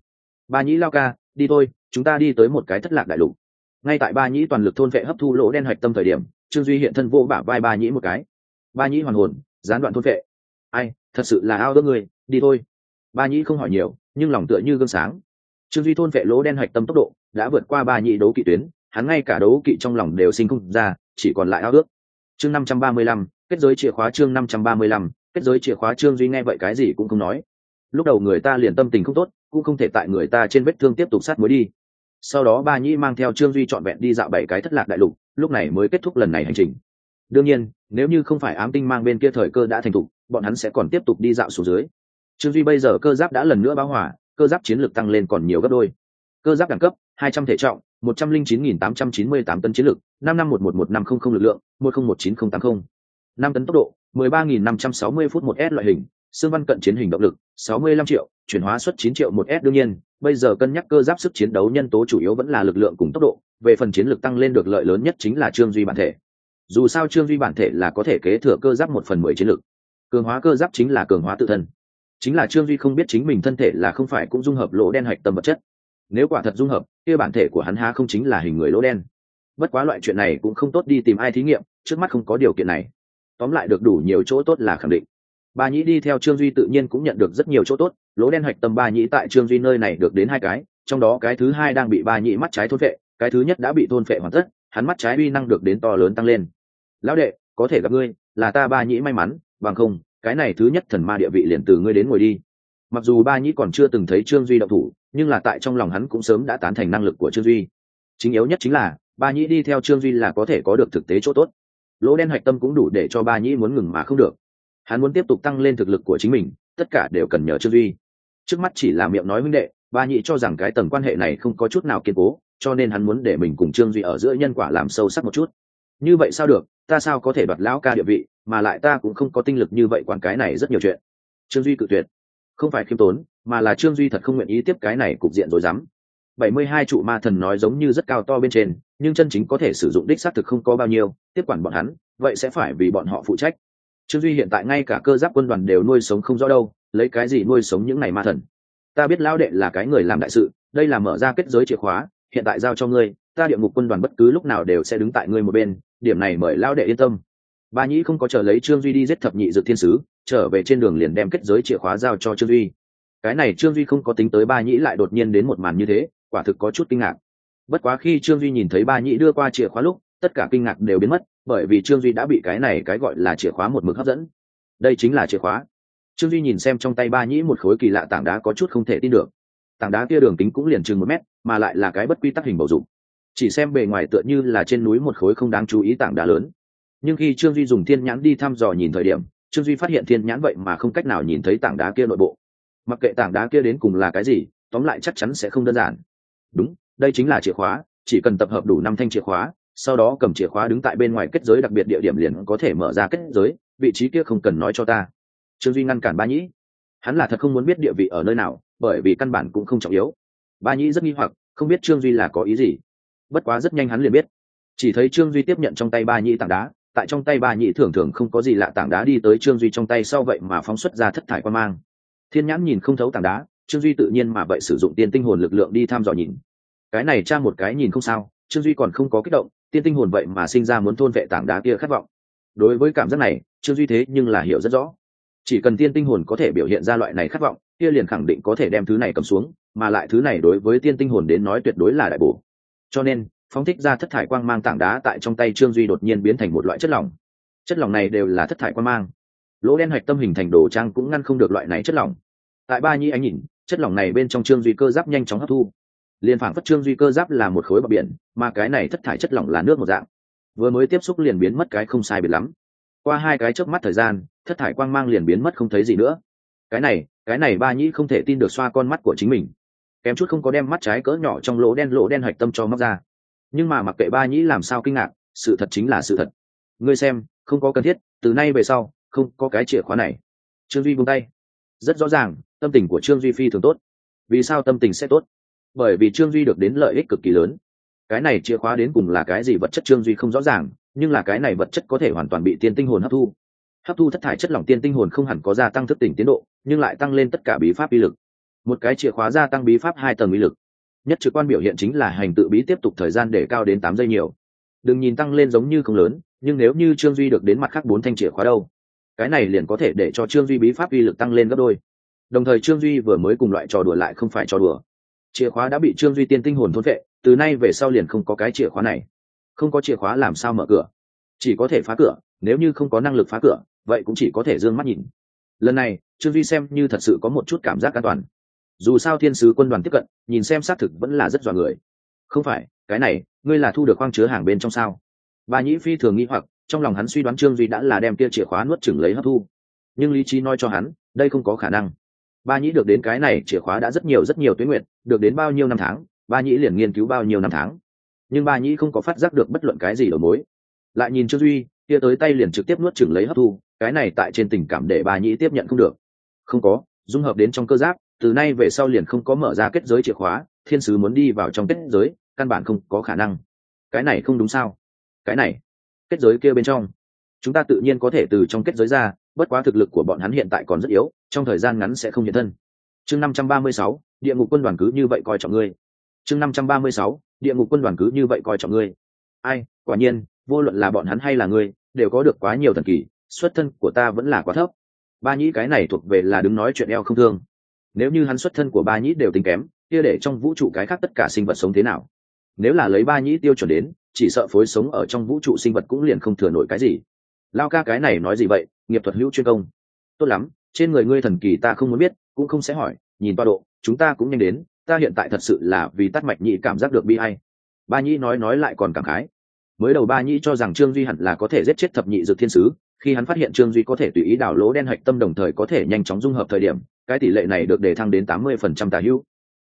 Ba nhĩ lao ca, đi thôi, chúng ta đi tới một cái thất lạc đại lục. Ngay tại ba nhĩ toàn lực thôn vệ hấp thu lỗ đen hạch tâm thời điểm, trương duy hiện thân vô bả vai ba nhĩ một cái. Ba nhĩ hoàn hồn, gián đoạn thôn vệ. Ai, thật sự là ao ước người đi thôi. Ba nhĩ không hỏi nhiều, nhưng lòng tựa như gương sáng. Trương duy thôn vệ lỗ đen hạch tâm tốc độ, đã vượt qua ba nhĩ đấu kỵ tuyến, hắn ngay cả đấu kỵ trong lòng đều sinh không ra, chỉ còn lại ao ước. Chương năm trăm ba mươi lăm, kết giới chìa khóa chương năm trăm ba mươi lăm kết giới chìa khóa trương duy nghe vậy cái gì cũng không nói. Lúc đầu người ta liền tâm tình không tốt, cũng không thể tại người ta trên vết thương tiếp tục sát mới đi. Sau đó ba nhĩ mang theo trương duy trọn vẹn đi dạo bảy cái thất lạc đại lục, lúc này mới kết thúc lần này hành trình. Đương nhiên, nếu như không phải ám tinh mang bên kia thời cơ đã thành thục, bọn hắn sẽ còn tiếp tục đi dạo xuống dưới. Trương duy bây giờ cơ giáp đã lần nữa báo hỏa cơ giáp chiến lược tăng lên còn nhiều gấp đôi. Cơ giáp đẳng cấp, hai trăm thể trọng, một trăm linh chín nghìn tám trăm chín mươi tám tấn chiến lược, năm năm một một một năm không không lực lượng, một không một chín không tám không. Năm tấn tốc độ mười ba nghìn năm trăm sáu mươi phút một s loại hình xương văn cận chiến hình động lực sáu mươi lăm triệu chuyển hóa suất 9 triệu một s đương nhiên bây giờ cân nhắc cơ giáp sức chiến đấu nhân tố chủ yếu vẫn là lực lượng cùng tốc độ về phần chiến lực tăng lên được lợi lớn nhất chính là trương duy bản thể. Dù sao trương duy bản thể là có thể kế thừa cơ giáp một phần mười chiến lực, cường hóa cơ giáp chính là cường hóa tự thân. Chính là trương duy không biết chính mình thân thể là không phải cũng dung hợp lỗ đen hạch tâm vật chất. Nếu quả thật dung hợp kia bản thể của hắn há không chính là hình người lỗ đen. Bất quá loại chuyện này cũng không tốt đi tìm ai thí nghiệm trước mắt không có điều kiện này tóm lại được đủ nhiều chỗ tốt là khẳng định. Ba nhĩ đi theo trương duy tự nhiên cũng nhận được rất nhiều chỗ tốt, lỗ đen hạch tâm ba nhĩ tại trương duy nơi này được đến hai cái, trong đó cái thứ hai đang bị ba nhĩ mắt trái thôn vệ cái thứ nhất đã bị thôn vệ hoàn tất, hắn mắt trái uy năng được đến to lớn tăng lên. Lão đệ, có thể gặp ngươi, là ta ba nhĩ may mắn, bằng không, cái này thứ nhất thần ma địa vị liền từ ngươi đến ngồi đi. Mặc dù ba nhĩ còn chưa từng thấy trương duy động thủ, nhưng là tại trong lòng hắn cũng sớm đã tán thành năng lực của trương duy. Chính yếu nhất chính là, ba nhĩ đi theo trương duy là có thể có được thực tế chỗ tốt lỗ đen hạch tâm cũng đủ để cho ba nhĩ muốn ngừng mà không được. Hắn muốn tiếp tục tăng lên thực lực của chính mình, tất cả đều cần nhờ trương duy. Trước mắt chỉ là miệng nói huynh đệ, ba nhĩ cho rằng cái tầng quan hệ này không có chút nào kiên cố, cho nên hắn muốn để mình cùng trương duy ở giữa nhân quả làm sâu sắc một chút. Như vậy sao được, ta sao có thể đoạt lão ca địa vị, mà lại ta cũng không có tinh lực như vậy quan cái này rất nhiều chuyện. Trương duy cự tuyệt. Không phải khiêm tốn, mà là trương duy thật không nguyện ý tiếp cái này cục diện rồi dám bảy mươi hai trụ ma thần nói giống như rất cao to bên trên nhưng chân chính có thể sử dụng đích xác thực không có bao nhiêu, tiếp quản bọn hắn, vậy sẽ phải vì bọn họ phụ trách. Trương duy hiện tại ngay cả cơ giáp quân đoàn đều nuôi sống không rõ đâu, lấy cái gì nuôi sống những ngày ma thần? Ta biết lão đệ là cái người làm đại sự, đây là mở ra kết giới chìa khóa, hiện tại giao cho ngươi, ta địa ngục quân đoàn bất cứ lúc nào đều sẽ đứng tại ngươi một bên, điểm này mời lão đệ yên tâm. Ba nhĩ không có chờ lấy trương duy đi giết thập nhị dự thiên sứ, trở về trên đường liền đem kết giới chìa khóa giao cho trương duy. Cái này trương duy không có tính tới ba nhĩ lại đột nhiên đến một màn như thế, quả thực có chút kinh ngạc bất quá khi trương duy nhìn thấy ba nhĩ đưa qua chìa khóa lúc, tất cả kinh ngạc đều biến mất, bởi vì trương duy đã bị cái này cái gọi là chìa khóa một mực hấp dẫn. Đây chính là chìa khóa. Trương duy nhìn xem trong tay ba nhĩ một khối kỳ lạ tảng đá có chút không thể tin được. Tảng đá kia đường kính cũng liền chừng một mét, mà lại là cái bất quy tắc hình bầu dục. Chỉ xem bề ngoài tựa như là trên núi một khối không đáng chú ý tảng đá lớn. Nhưng khi trương duy dùng thiên nhãn đi thăm dò nhìn thời điểm, trương duy phát hiện thiên nhãn vậy mà không cách nào nhìn thấy tảng đá kia nội bộ. Mặc kệ tảng đá kia đến cùng là cái gì, tóm lại chắc chắn sẽ không đơn giản. Đúng đây chính là chìa khóa, chỉ cần tập hợp đủ năm thanh chìa khóa, sau đó cầm chìa khóa đứng tại bên ngoài kết giới đặc biệt địa điểm liền có thể mở ra kết giới, vị trí kia không cần nói cho ta. Trương duy ngăn cản ba nhĩ. Hắn là thật không muốn biết địa vị ở nơi nào, bởi vì căn bản cũng không trọng yếu. Ba nhĩ rất nghi hoặc, không biết trương duy là có ý gì. Bất quá rất nhanh hắn liền biết. Chỉ thấy trương duy tiếp nhận trong tay ba nhĩ tảng đá, tại trong tay ba nhĩ thường thường không có gì lạ tảng đá đi tới trương duy trong tay sau vậy mà phóng xuất ra thất thải quan mang. Thiên nhãn nhìn không thấu tảng đá, trương duy tự nhiên mà vậy sử dụng tiên tinh hồn lực lượng đi thăm dò nhìn cái này cha một cái nhìn không sao, trương duy còn không có kích động, tiên tinh hồn vậy mà sinh ra muốn thôn vệ tảng đá kia khát vọng. Đối với cảm giác này, trương duy thế nhưng là hiểu rất rõ. Chỉ cần tiên tinh hồn có thể biểu hiện ra loại này khát vọng, kia liền khẳng định có thể đem thứ này cầm xuống, mà lại thứ này đối với tiên tinh hồn đến nói tuyệt đối là đại bổ. Cho nên, phóng thích ra thất thải quang mang tảng đá tại trong tay trương duy đột nhiên biến thành một loại chất lỏng. Chất lỏng này đều là thất thải quang mang. Lỗ đen hạch tâm hình thành đồ trang cũng ngăn không được loại này chất lỏng. Tại ba nhi anh nhìn, chất lỏng này bên trong trương duy cơ giáp nhanh chóng hấp thu liền phảng phất trương duy cơ giáp là một khối bờ biển, mà cái này thất thải chất lỏng là nước một dạng. Vừa mới tiếp xúc liền biến mất cái không sai biệt lắm. Qua hai cái chớp mắt thời gian, thất thải quang mang liền biến mất không thấy gì nữa. Cái này cái này ba nhĩ không thể tin được xoa con mắt của chính mình. Kém chút không có đem mắt trái cỡ nhỏ trong lỗ đen lỗ đen hạch tâm cho móc ra. Nhưng mà mặc kệ ba nhĩ làm sao kinh ngạc, sự thật chính là sự thật. Ngươi xem, không có cần thiết, từ nay về sau, không có cái chìa khóa này. Trương duy buông tay. Rất rõ ràng, tâm tình của trương duy phi thường tốt. Vì sao tâm tình sẽ tốt? Bởi vì trương duy được đến lợi ích cực kỳ lớn. Cái này chìa khóa đến cùng là cái gì vật chất trương duy không rõ ràng, nhưng là cái này vật chất có thể hoàn toàn bị tiên tinh hồn hấp thu. Hấp thu thất thải chất lỏng tiên tinh hồn không hẳn có gia tăng thức tỉnh tiến độ, nhưng lại tăng lên tất cả bí pháp bí lực. Một cái chìa khóa gia tăng bí pháp hai tầng bí lực. Nhất trực quan biểu hiện chính là hành tự bí tiếp tục thời gian để cao đến tám giây nhiều. Đừng nhìn tăng lên giống như không lớn, nhưng nếu như trương duy được đến mặt khác bốn thanh chìa khóa đâu, cái này liền có thể để cho trương duy bí pháp uy lực tăng lên gấp đôi. Đồng thời trương duy vừa mới cùng loại trò đùa lại không phải trò đùa chìa khóa đã bị trương duy tiên tinh hồn thôn vệ từ nay về sau liền không có cái chìa khóa này. Không có chìa khóa làm sao mở cửa? Chỉ có thể phá cửa, nếu như không có năng lực phá cửa, vậy cũng chỉ có thể d ư ơ n g mắt nhìn. Lần này, trương duy xem như thật sự có một chút cảm giác an toàn. Dù sao thiên sứ quân đoàn tiếp cận, nhìn xem xác thực vẫn là rất dọa người. Không phải, cái này, ngươi là thu được khoang chứa hàng bên trong sao? Bà nhĩ phi thường nghĩ hoặc, trong lòng hắn suy đoán trương duy đã là đem kia chìa khóa nuốt chừng lấy hấp thu. Nhưng lý trí nói cho hắn, đây không có khả năng ba nhĩ được đến cái này chìa khóa đã rất nhiều rất nhiều tuyến nguyện, được đến bao nhiêu năm tháng, ba nhĩ liền nghiên cứu bao nhiêu năm tháng. Nhưng ba nhĩ không có phát giác được bất luận cái gì đầu mối. Lại nhìn trương duy, kia tới tay liền trực tiếp nuốt chừng lấy hấp thu, cái này tại trên tình cảm để ba nhĩ tiếp nhận không được. Không có, dung hợp đến trong cơ giáp, từ nay về sau liền không có mở ra kết giới chìa khóa, thiên sứ muốn đi vào trong kết giới, căn bản không có khả năng. Cái này không đúng sao? Cái này, kết giới kia bên trong, chúng ta tự nhiên có thể từ trong kết giới ra, bất quá thực lực của bọn hắn hiện tại còn rất yếu trong thời gian ngắn sẽ không hiện thân. Chương năm trăm ba mươi sáu, địa ngục quân đoàn cứ như vậy coi trọng ngươi. Chương năm trăm ba mươi sáu, địa ngục quân đoàn cứ như vậy coi trọng ngươi. Ai, quả nhiên, vô luận là bọn hắn hay là ngươi, đều có được quá nhiều thần kỳ, xuất thân của ta vẫn là quá thấp. Ba nhĩ cái này thuộc về là đứng nói chuyện eo không thương. Nếu như hắn xuất thân của ba nhĩ đều tính kém, kia để trong vũ trụ cái khác tất cả sinh vật sống thế nào? Nếu là lấy ba nhĩ tiêu chuẩn đến, chỉ sợ phối sống ở trong vũ trụ sinh vật cũng liền không thừa nổi cái gì. Lao ca cái này nói gì vậy? Nghiệp thuật hữu chuyên công. Tốt lắm trên người ngươi thần kỳ ta không muốn biết, cũng không sẽ hỏi, nhìn toa độ, chúng ta cũng nhanh đến, ta hiện tại thật sự là vì tắt mạch nhị cảm giác được bi hay ba nhĩ nói nói lại còn cảm khái. Mới đầu ba nhĩ cho rằng trương duy hẳn là có thể giết chết thập nhị dược thiên sứ, khi hắn phát hiện trương duy có thể tùy ý đảo lỗ đen hạch tâm đồng thời có thể nhanh chóng dung hợp thời điểm, cái tỷ lệ này được đề thăng đến tám mươi phần trăm tà hữu.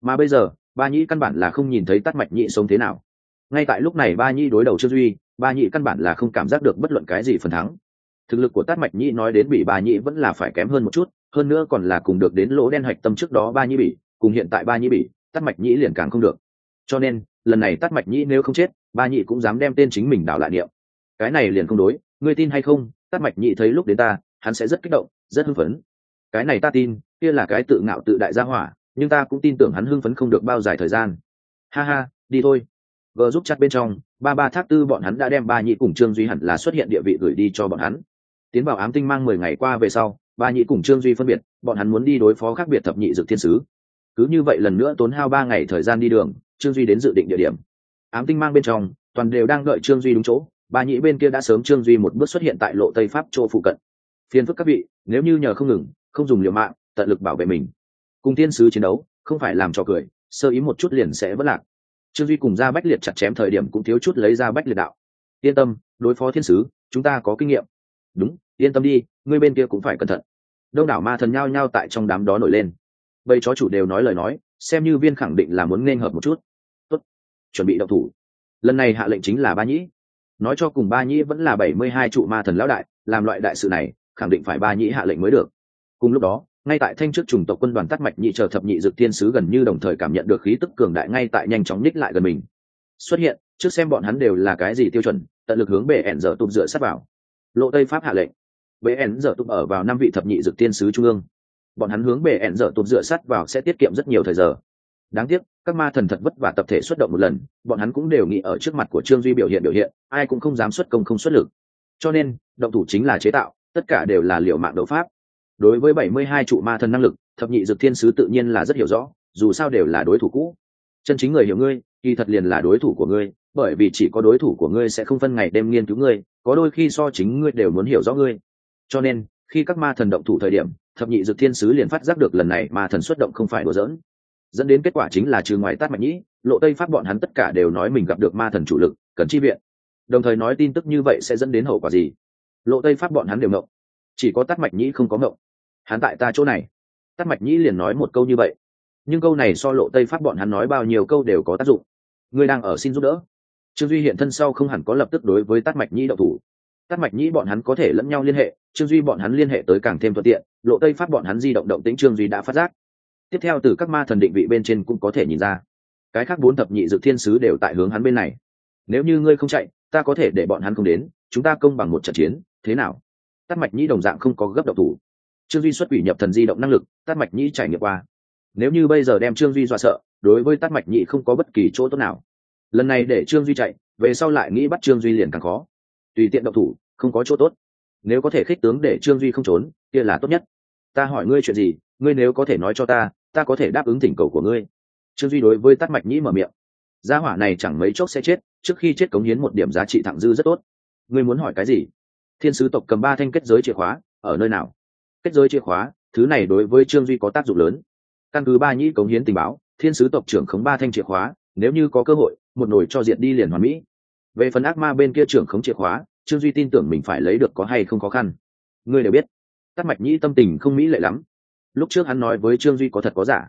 Mà bây giờ, ba nhĩ căn bản là không nhìn thấy tắt mạch nhị sống thế nào. Ngay tại lúc này ba nhĩ đối đầu trương duy, ba nhĩ căn bản là không cảm giác được bất luận cái gì phần thắng thực lực của tát mạch nhĩ nói đến bị ba nhĩ vẫn là phải kém hơn một chút, hơn nữa còn là cùng được đến lỗ đen hạch tâm trước đó ba nhĩ bị cùng hiện tại ba nhĩ bị tát mạch nhĩ liền càng không được. Cho nên, lần này tát mạch nhĩ nếu không chết, ba nhĩ cũng dám đem tên chính mình đảo lại niệm. Cái này liền không đối, ngươi tin hay không, tát mạch nhĩ thấy lúc đến ta, hắn sẽ rất kích động, rất hưng phấn. Cái này ta tin, kia là cái tự ngạo tự đại gia hỏa, nhưng ta cũng tin tưởng hắn hưng phấn không được bao dài thời gian. Ha ha, đi thôi. Gờ giúp chặt bên trong, ba ba thác tư bọn hắn đã đem ba nhị cùng trương duy hẳn là xuất hiện địa vị gửi đi cho bọn hắn tiến vào ám tinh mang mười ngày qua về sau, ba nhị cùng trương duy phân biệt, bọn hắn muốn đi đối phó khác biệt thập nhị dược thiên sứ. Cứ như vậy lần nữa tốn hao ba ngày thời gian đi đường, trương duy đến dự định địa điểm. Ám tinh mang bên trong, toàn đều đang đợi trương duy đúng chỗ, ba nhị bên kia đã sớm trương duy một bước xuất hiện tại lộ tây pháp chỗ phụ cận. Phiền phức các vị, nếu như nhờ không ngừng, không dùng liều mạng, tận lực bảo vệ mình. Cùng thiên sứ chiến đấu, không phải làm cho cười, sơ ý một chút liền sẽ vất lạc. Trương duy cùng ra bách liệt chặt chém thời điểm cũng thiếu chút lấy ra bách liệt đạo. Yên tâm, đối phó thiên sứ, chúng ta có kinh nghiệm. Đúng yên tâm đi, ngươi bên kia cũng phải cẩn thận. Đông đảo ma thần nhao nhao tại trong đám đó nổi lên. Bầy chó chủ đều nói lời nói, xem như viên khẳng định là muốn nên hợp một chút. Tốt, chuẩn bị đậu thủ. Lần này hạ lệnh chính là ba nhĩ. Nói cho cùng ba nhĩ vẫn là bảy mươi hai trụ ma thần lão đại, làm loại đại sự này, khẳng định phải ba nhĩ hạ lệnh mới được. Cùng lúc đó, ngay tại thanh trước trùng tộc quân đoàn tắt mạch nhị chờ thập nhị dược tiên sứ gần như đồng thời cảm nhận được khí tức cường đại ngay tại nhanh chóng ních lại gần mình. Xuất hiện, trước xem bọn hắn đều là cái gì tiêu chuẩn, tận lực hướng bệ ẻn dở tụt dựa sát vào. Lộ tây pháp hạ lệnh bệ ẻn dở tụt ở vào năm vị thập nhị dực tiên sứ trung ương. Bọn hắn hướng bệ ẻn dở tụt dựa sát vào sẽ tiết kiệm rất nhiều thời giờ. Đáng tiếc, các ma thần thật vất vả tập thể xuất động một lần, bọn hắn cũng đều nghĩ ở trước mặt của trương duy biểu hiện biểu hiện, ai cũng không dám xuất công không xuất lực. Cho nên, động thủ chính là chế tạo, tất cả đều là liệu mạng đấu pháp. Đối với bảy mươi hai trụ ma thần năng lực, thập nhị dực thiên sứ tự nhiên là rất hiểu rõ, dù sao đều là đối thủ cũ. Chân chính người hiểu ngươi, kỳ thật liền là đối thủ của ngươi, bởi vì chỉ có đối thủ của ngươi sẽ không phân ngày đêm nghiên cứu ngươi, có đôi khi so chính ngươi đều muốn hiểu rõ ngươi cho nên, khi các ma thần động thủ thời điểm, thập nhị dực thiên sứ liền phát giác được lần này ma thần xuất động không phải đùa giỡn. Dẫn đến kết quả chính là trừ ngoài tát mạnh nhĩ, lộ tây pháp bọn hắn tất cả đều nói mình gặp được ma thần chủ lực, cần chi viện. Đồng thời nói tin tức như vậy sẽ dẫn đến hậu quả gì? Lộ tây pháp bọn hắn đều ngộng. Chỉ có tát mạch nhĩ không có ngộng. Hắn tại ta chỗ này. Tát mạch nhĩ liền nói một câu như vậy. Nhưng câu này so lộ tây pháp bọn hắn nói bao nhiêu câu đều có tác dụng. Ngươi đang ở xin giúp đỡ. Trương duy hiện thân sau không hẳn có lập tức đối với tát mạch nhĩ đậu thủ tát mạch nhĩ bọn hắn có thể lẫn nhau liên hệ, trương duy bọn hắn liên hệ tới càng thêm thuận tiện, lộ tây pháp bọn hắn di động động tĩnh trương duy đã phát giác. Tiếp theo từ các ma thần định vị bên trên cũng có thể nhìn ra. Cái khác bốn thập nhị Dự thiên sứ đều tại hướng hắn bên này. Nếu như ngươi không chạy, ta có thể để bọn hắn không đến, chúng ta công bằng một trận chiến, thế nào? Tắt mạch nhĩ đồng dạng không có gấp độc thủ. Trương duy xuất quỷ nhập thần di động năng lực tắt mạch nhĩ trải nghiệm qua. Nếu như bây giờ đem trương duy dọa sợ, đối với tắt mạch nhĩ không có bất kỳ chỗ tốt nào. Lần này để trương duy chạy, về sau lại nghĩ bắt trương duy liền càng khó tùy tiện động thủ, không có chỗ tốt. Nếu có thể khích tướng để trương duy không trốn, kia là tốt nhất. Ta hỏi ngươi chuyện gì, ngươi nếu có thể nói cho ta ta có thể đáp ứng thỉnh cầu của ngươi. Trương duy đối với tắt mạch nhĩ mở miệng. Gia hỏa này chẳng mấy chốc sẽ chết, trước khi chết cống hiến một điểm giá trị thẳng dư rất tốt. Ngươi muốn hỏi cái gì? Thiên sứ tộc cầm ba thanh kết giới chìa khóa, ở nơi nào? Kết giới chìa khóa, thứ này đối với trương duy có tác dụng lớn. Căn cứ ba nhĩ cống hiến tình báo, thiên sứ tộc trưởng khống ba thanh chìa khóa, nếu như có cơ hội, một nồi cho diệt đi liền hoàn mỹ về phần ác ma bên kia trưởng khống chìa khóa, trương duy tin tưởng mình phải lấy được có hay không khó khăn. Ngươi đều biết tắt mạch nhĩ tâm tình không mỹ lệ lắm. Lúc trước hắn nói với trương duy có thật có giả.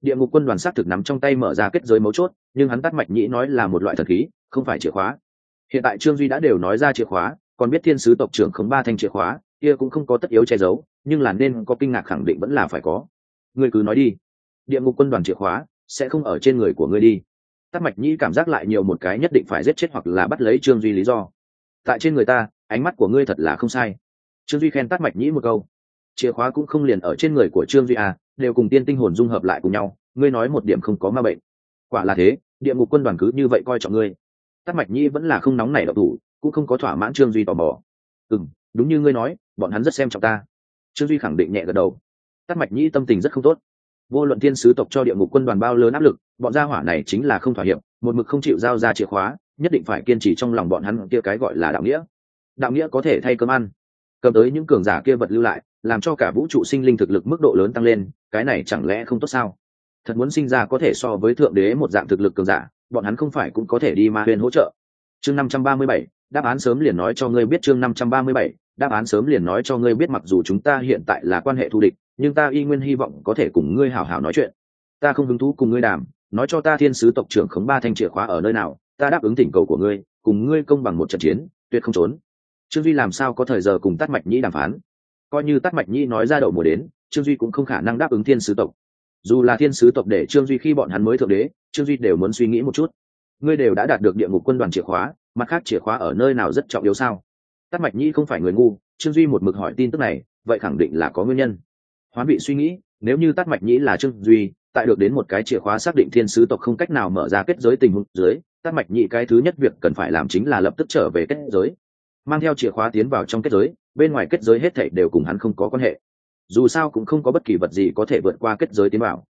Địa ngục quân đoàn xác thực nắm trong tay mở ra kết giới mấu chốt, nhưng hắn tắt mạch nhĩ nói là một loại thần khí, không phải chìa khóa. Hiện tại trương duy đã đều nói ra chìa khóa, còn biết thiên sứ tộc trưởng khống ba thanh chìa khóa, kia cũng không có tất yếu che giấu, nhưng là nên có kinh ngạc khẳng định vẫn là phải có. Ngươi cứ nói đi. Địa ngục quân đoàn chìa khóa sẽ không ở trên người của ngươi đi tắt mạch nhĩ cảm giác lại nhiều một cái nhất định phải giết chết hoặc là bắt lấy trương duy lý do. Tại trên người ta, ánh mắt của ngươi thật là không sai. Trương duy khen tắt mạch nhĩ một câu. Chìa khóa cũng không liền ở trên người của trương duy à đều cùng tiên tinh hồn dung hợp lại cùng nhau, ngươi nói một điểm không có ma bệnh. Quả là thế, địa ngục quân đoàn cứ như vậy coi trọng ngươi. Tắt mạch nhĩ vẫn là không nóng nảy độc thủ, cũng không có thỏa mãn trương duy tò mò. Ừ đúng như ngươi nói, bọn hắn rất xem trọng ta. Trương duy khẳng định nhẹ gật đầu. Tắt mạch nhĩ tâm tình rất không tốt vô luận thiên sứ tộc cho địa ngục quân đoàn bao lớn áp lực, bọn gia hỏa này chính là không thỏa hiệp, một mực không chịu giao ra chìa khóa, nhất định phải kiên trì trong lòng bọn hắn kia cái gọi là đạo nghĩa. Đạo nghĩa có thể thay cơm ăn. Cầm tới những cường giả kia vật lưu lại, làm cho cả vũ trụ sinh linh thực lực mức độ lớn tăng lên, cái này chẳng lẽ không tốt sao? Thật muốn sinh ra có thể so với thượng đế một dạng thực lực cường giả, bọn hắn không phải cũng có thể đi ma huyền hỗ trợ? Chương năm trăm ba mươi bảy, đáp án sớm liền nói cho ngươi biết chương năm trăm ba mươi bảy, đáp án sớm liền nói cho ngươi biết mặc dù chúng ta hiện tại là quan hệ thù địch nhưng ta y nguyên hy vọng có thể cùng ngươi hảo hảo nói chuyện. Ta không hứng thú cùng ngươi đàm, nói cho ta thiên sứ tộc trưởng khống ba thanh chìa khóa ở nơi nào, ta đáp ứng thỉnh cầu của ngươi, cùng ngươi công bằng một trận chiến, tuyệt không trốn. Trương duy làm sao có thời giờ cùng tắt mạch nhĩ đàm phán? Coi như tắt mạch nhĩ nói ra đậu mùa đến, trương duy cũng không khả năng đáp ứng thiên sứ tộc. Dù là thiên sứ tộc để trương duy khi bọn hắn mới thượng đế, trương duy đều muốn suy nghĩ một chút. Ngươi đều đã đạt được địa ngục quân đoàn chìa khóa, mặt khác chìa khóa ở nơi nào rất trọng yếu sao? Tắt mạch nhĩ không phải người ngu, trương duy một mực hỏi tin tức này, vậy khẳng định là có nguyên nhân hoán bị suy nghĩ, nếu như tắt mạch nhĩ là trương duy, tại được đến một cái chìa khóa xác định thiên sứ tộc không cách nào mở ra kết giới tình huống dưới tắt mạch nhĩ cái thứ nhất việc cần phải làm chính là lập tức trở về kết giới. Mang theo chìa khóa tiến vào trong kết giới, bên ngoài kết giới hết thảy đều cùng hắn không có quan hệ. Dù sao cũng không có bất kỳ vật gì có thể vượt qua kết giới tiến vào.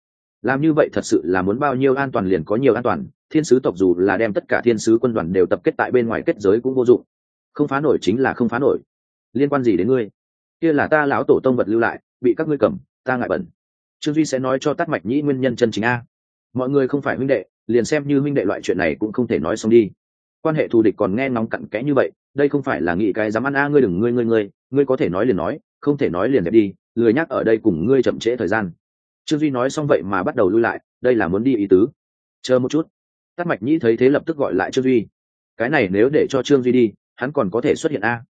Làm như vậy thật sự là muốn bao nhiêu an toàn liền có nhiều an toàn, thiên sứ tộc dù là đem tất cả thiên sứ quân đoàn đều tập kết tại bên ngoài kết giới cũng vô dụng. Không phá nổi chính là không phá nổi. Liên quan gì đến ngươi? Kia là ta lão tổ tông vật lưu lại bị các ngươi cầm, ta ngại bẩn. Trương duy sẽ nói cho tắt mạch nhĩ nguyên nhân chân chính a. Mọi người không phải huynh đệ, liền xem như huynh đệ loại chuyện này cũng không thể nói xong đi. Quan hệ thù địch còn nghe nóng cặn kẽ như vậy, đây không phải là nghị cái dám ăn a, ngươi đừng, ngươi ngươi ngươi ngươi có thể nói liền nói, không thể nói liền đẹp đi, lười nhắc ở đây cùng ngươi chậm trễ thời gian. Trương duy nói xong vậy mà bắt đầu lui lại, đây là muốn đi ý tứ. Chờ một chút. Tắt mạch nhĩ thấy thế lập tức gọi lại trương duy. Cái này nếu để cho trương duy đi, hắn còn có thể xuất hiện a.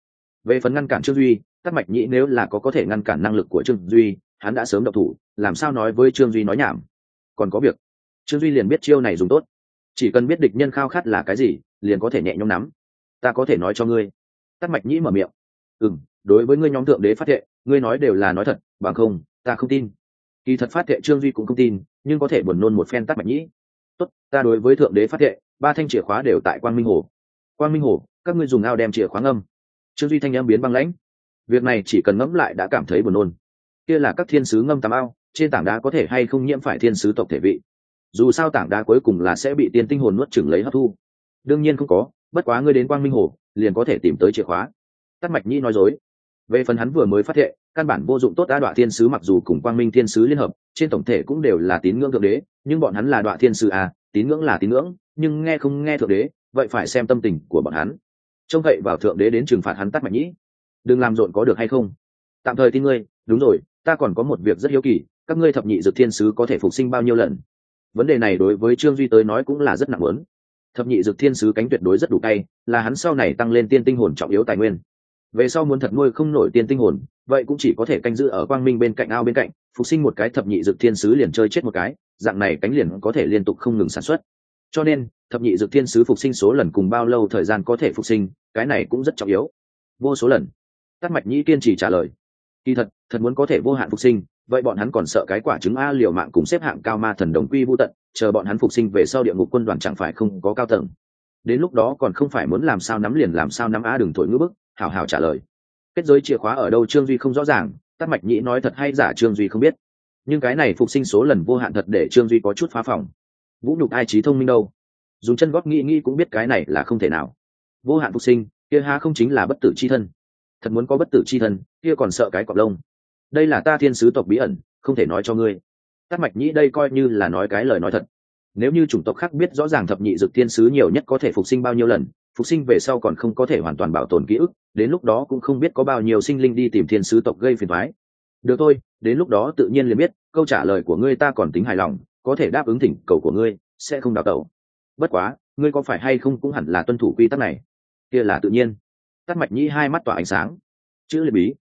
Về phần ngăn cản trương duy Tắc mạch nhĩ nếu là có có thể ngăn cản năng lực của trương duy, hắn đã sớm độc thủ, làm sao nói với trương duy nói nhảm? Còn có việc. Trương duy liền biết chiêu này dùng tốt. Chỉ cần biết địch nhân khao khát là cái gì, liền có thể nhẹ nhõm nắm. Ta có thể nói cho ngươi. Tắc mạch nhĩ mở miệng. Ừ m đối với ngươi nhóm thượng đế phát thệ, ngươi nói đều là nói thật, bằng không, ta không tin. Kỳ thật phát thệ trương duy cũng không tin, nhưng có thể buồn nôn một phen Tắc mạch nhĩ. Tốt, ta đối với thượng đế phát thệ, ba thanh chìa khóa đều tại quang minh hồ. Quang minh hồ, các ngươi dùng ao đem chìa khóa ngâm. Trương duy thanh em biến băng lãnh việc này chỉ cần ngẫm lại đã cảm thấy buồn nôn. Kia là các thiên sứ ngâm tắm ao trên tảng đá có thể hay không nhiễm phải thiên sứ tộc thể vị. Dù sao tảng đá cuối cùng là sẽ bị tiên tinh hồn nuốt chửng lấy hấp thu. Đương nhiên không có, bất quá ngươi đến quang minh hồ, liền có thể tìm tới chìa khóa. Tắt mạch nhi nói dối. Về phần hắn vừa mới phát hiện, căn bản vô dụng tốt đã đoạn thiên sứ mặc dù cùng quang minh thiên sứ liên hợp, trên tổng thể cũng đều là tín ngưỡng thượng đế, nhưng bọn hắn là đoạn thiên sứ à tín ngưỡng là tín ngưỡng, nhưng nghe không nghe thượng đế, vậy phải xem tâm tình của bọn hắn. Trông cậy vào thượng đế đến trừng phạt hắn tắt mạch nhĩ đừng làm rộn có được hay không. Tạm thời tin ngươi, đúng rồi, ta còn có một việc rất hiếu kỳ, các ngươi thập nhị dược thiên sứ có thể phục sinh bao nhiêu lần? Vấn đề này đối với trương duy tới nói cũng là rất nặng lớn thập nhị dược thiên sứ cánh tuyệt đối rất đủ tay là hắn sau này tăng lên tiên tinh hồn trọng yếu tài nguyên. Về sau muốn thật nuôi không nổi tiên tinh hồn, vậy cũng chỉ có thể canh giữ ở quang minh bên cạnh ao bên cạnh, phục sinh một cái thập nhị dược thiên sứ liền chơi chết một cái, dạng này cánh liền có thể liên tục không ngừng sản xuất. Cho nên, thập nhị dược thiên sứ phục sinh số lần cùng bao lâu thời gian có thể phục sinh, cái này cũng rất trọng yếu. Vô số lần tắt mạch nhĩ kiên trì trả lời. Kỳ thật thật muốn có thể vô hạn phục sinh, vậy bọn hắn còn sợ cái quả trứng a liều mạng cùng xếp hạng cao ma thần đồng quy vô tận, chờ bọn hắn phục sinh về sau địa ngục quân đoàn chẳng phải không có cao tầng. Đến lúc đó còn không phải muốn làm sao nắm liền làm sao nắm a đừng thổi ngữ bức hào hào trả lời. Kết giới chìa khóa ở đâu trương duy không rõ ràng tắt mạch nhĩ nói thật hay giả trương duy không biết. Nhưng cái này phục sinh số lần vô hạn thật để trương duy có chút phá phòng. Vũ nhục ai trí thông minh đâu. Dùng chân góp nghĩ nghĩ cũng biết cái này là không thể nào. Vô hạn phục sinh, kia ha không chính là bất tử c h i thân thật muốn có bất tử chi thân, kia còn sợ cái cọp lông. Đây là ta thiên sứ tộc bí ẩn, không thể nói cho ngươi. Tắt mạch nhĩ đây coi như là nói cái lời nói thật. Nếu như chủng tộc khác biết rõ ràng thập nhị dực thiên sứ nhiều nhất có thể phục sinh bao nhiêu lần, phục sinh về sau còn không có thể hoàn toàn bảo tồn ký ức, đến lúc đó cũng không biết có bao nhiêu sinh linh đi tìm thiên sứ tộc gây phiền thoái được thôi, đến lúc đó tự nhiên liền biết, câu trả lời của ngươi ta còn tính hài lòng, có thể đáp ứng thỉnh cầu của ngươi, sẽ không đào tẩu. Bất quá, ngươi có phải hay không cũng hẳn là tuân thủ quy tắc này. Kia là tự nhiên tắt mạch nhĩ hai mắt tỏa ánh sáng. Chữ liệt bí.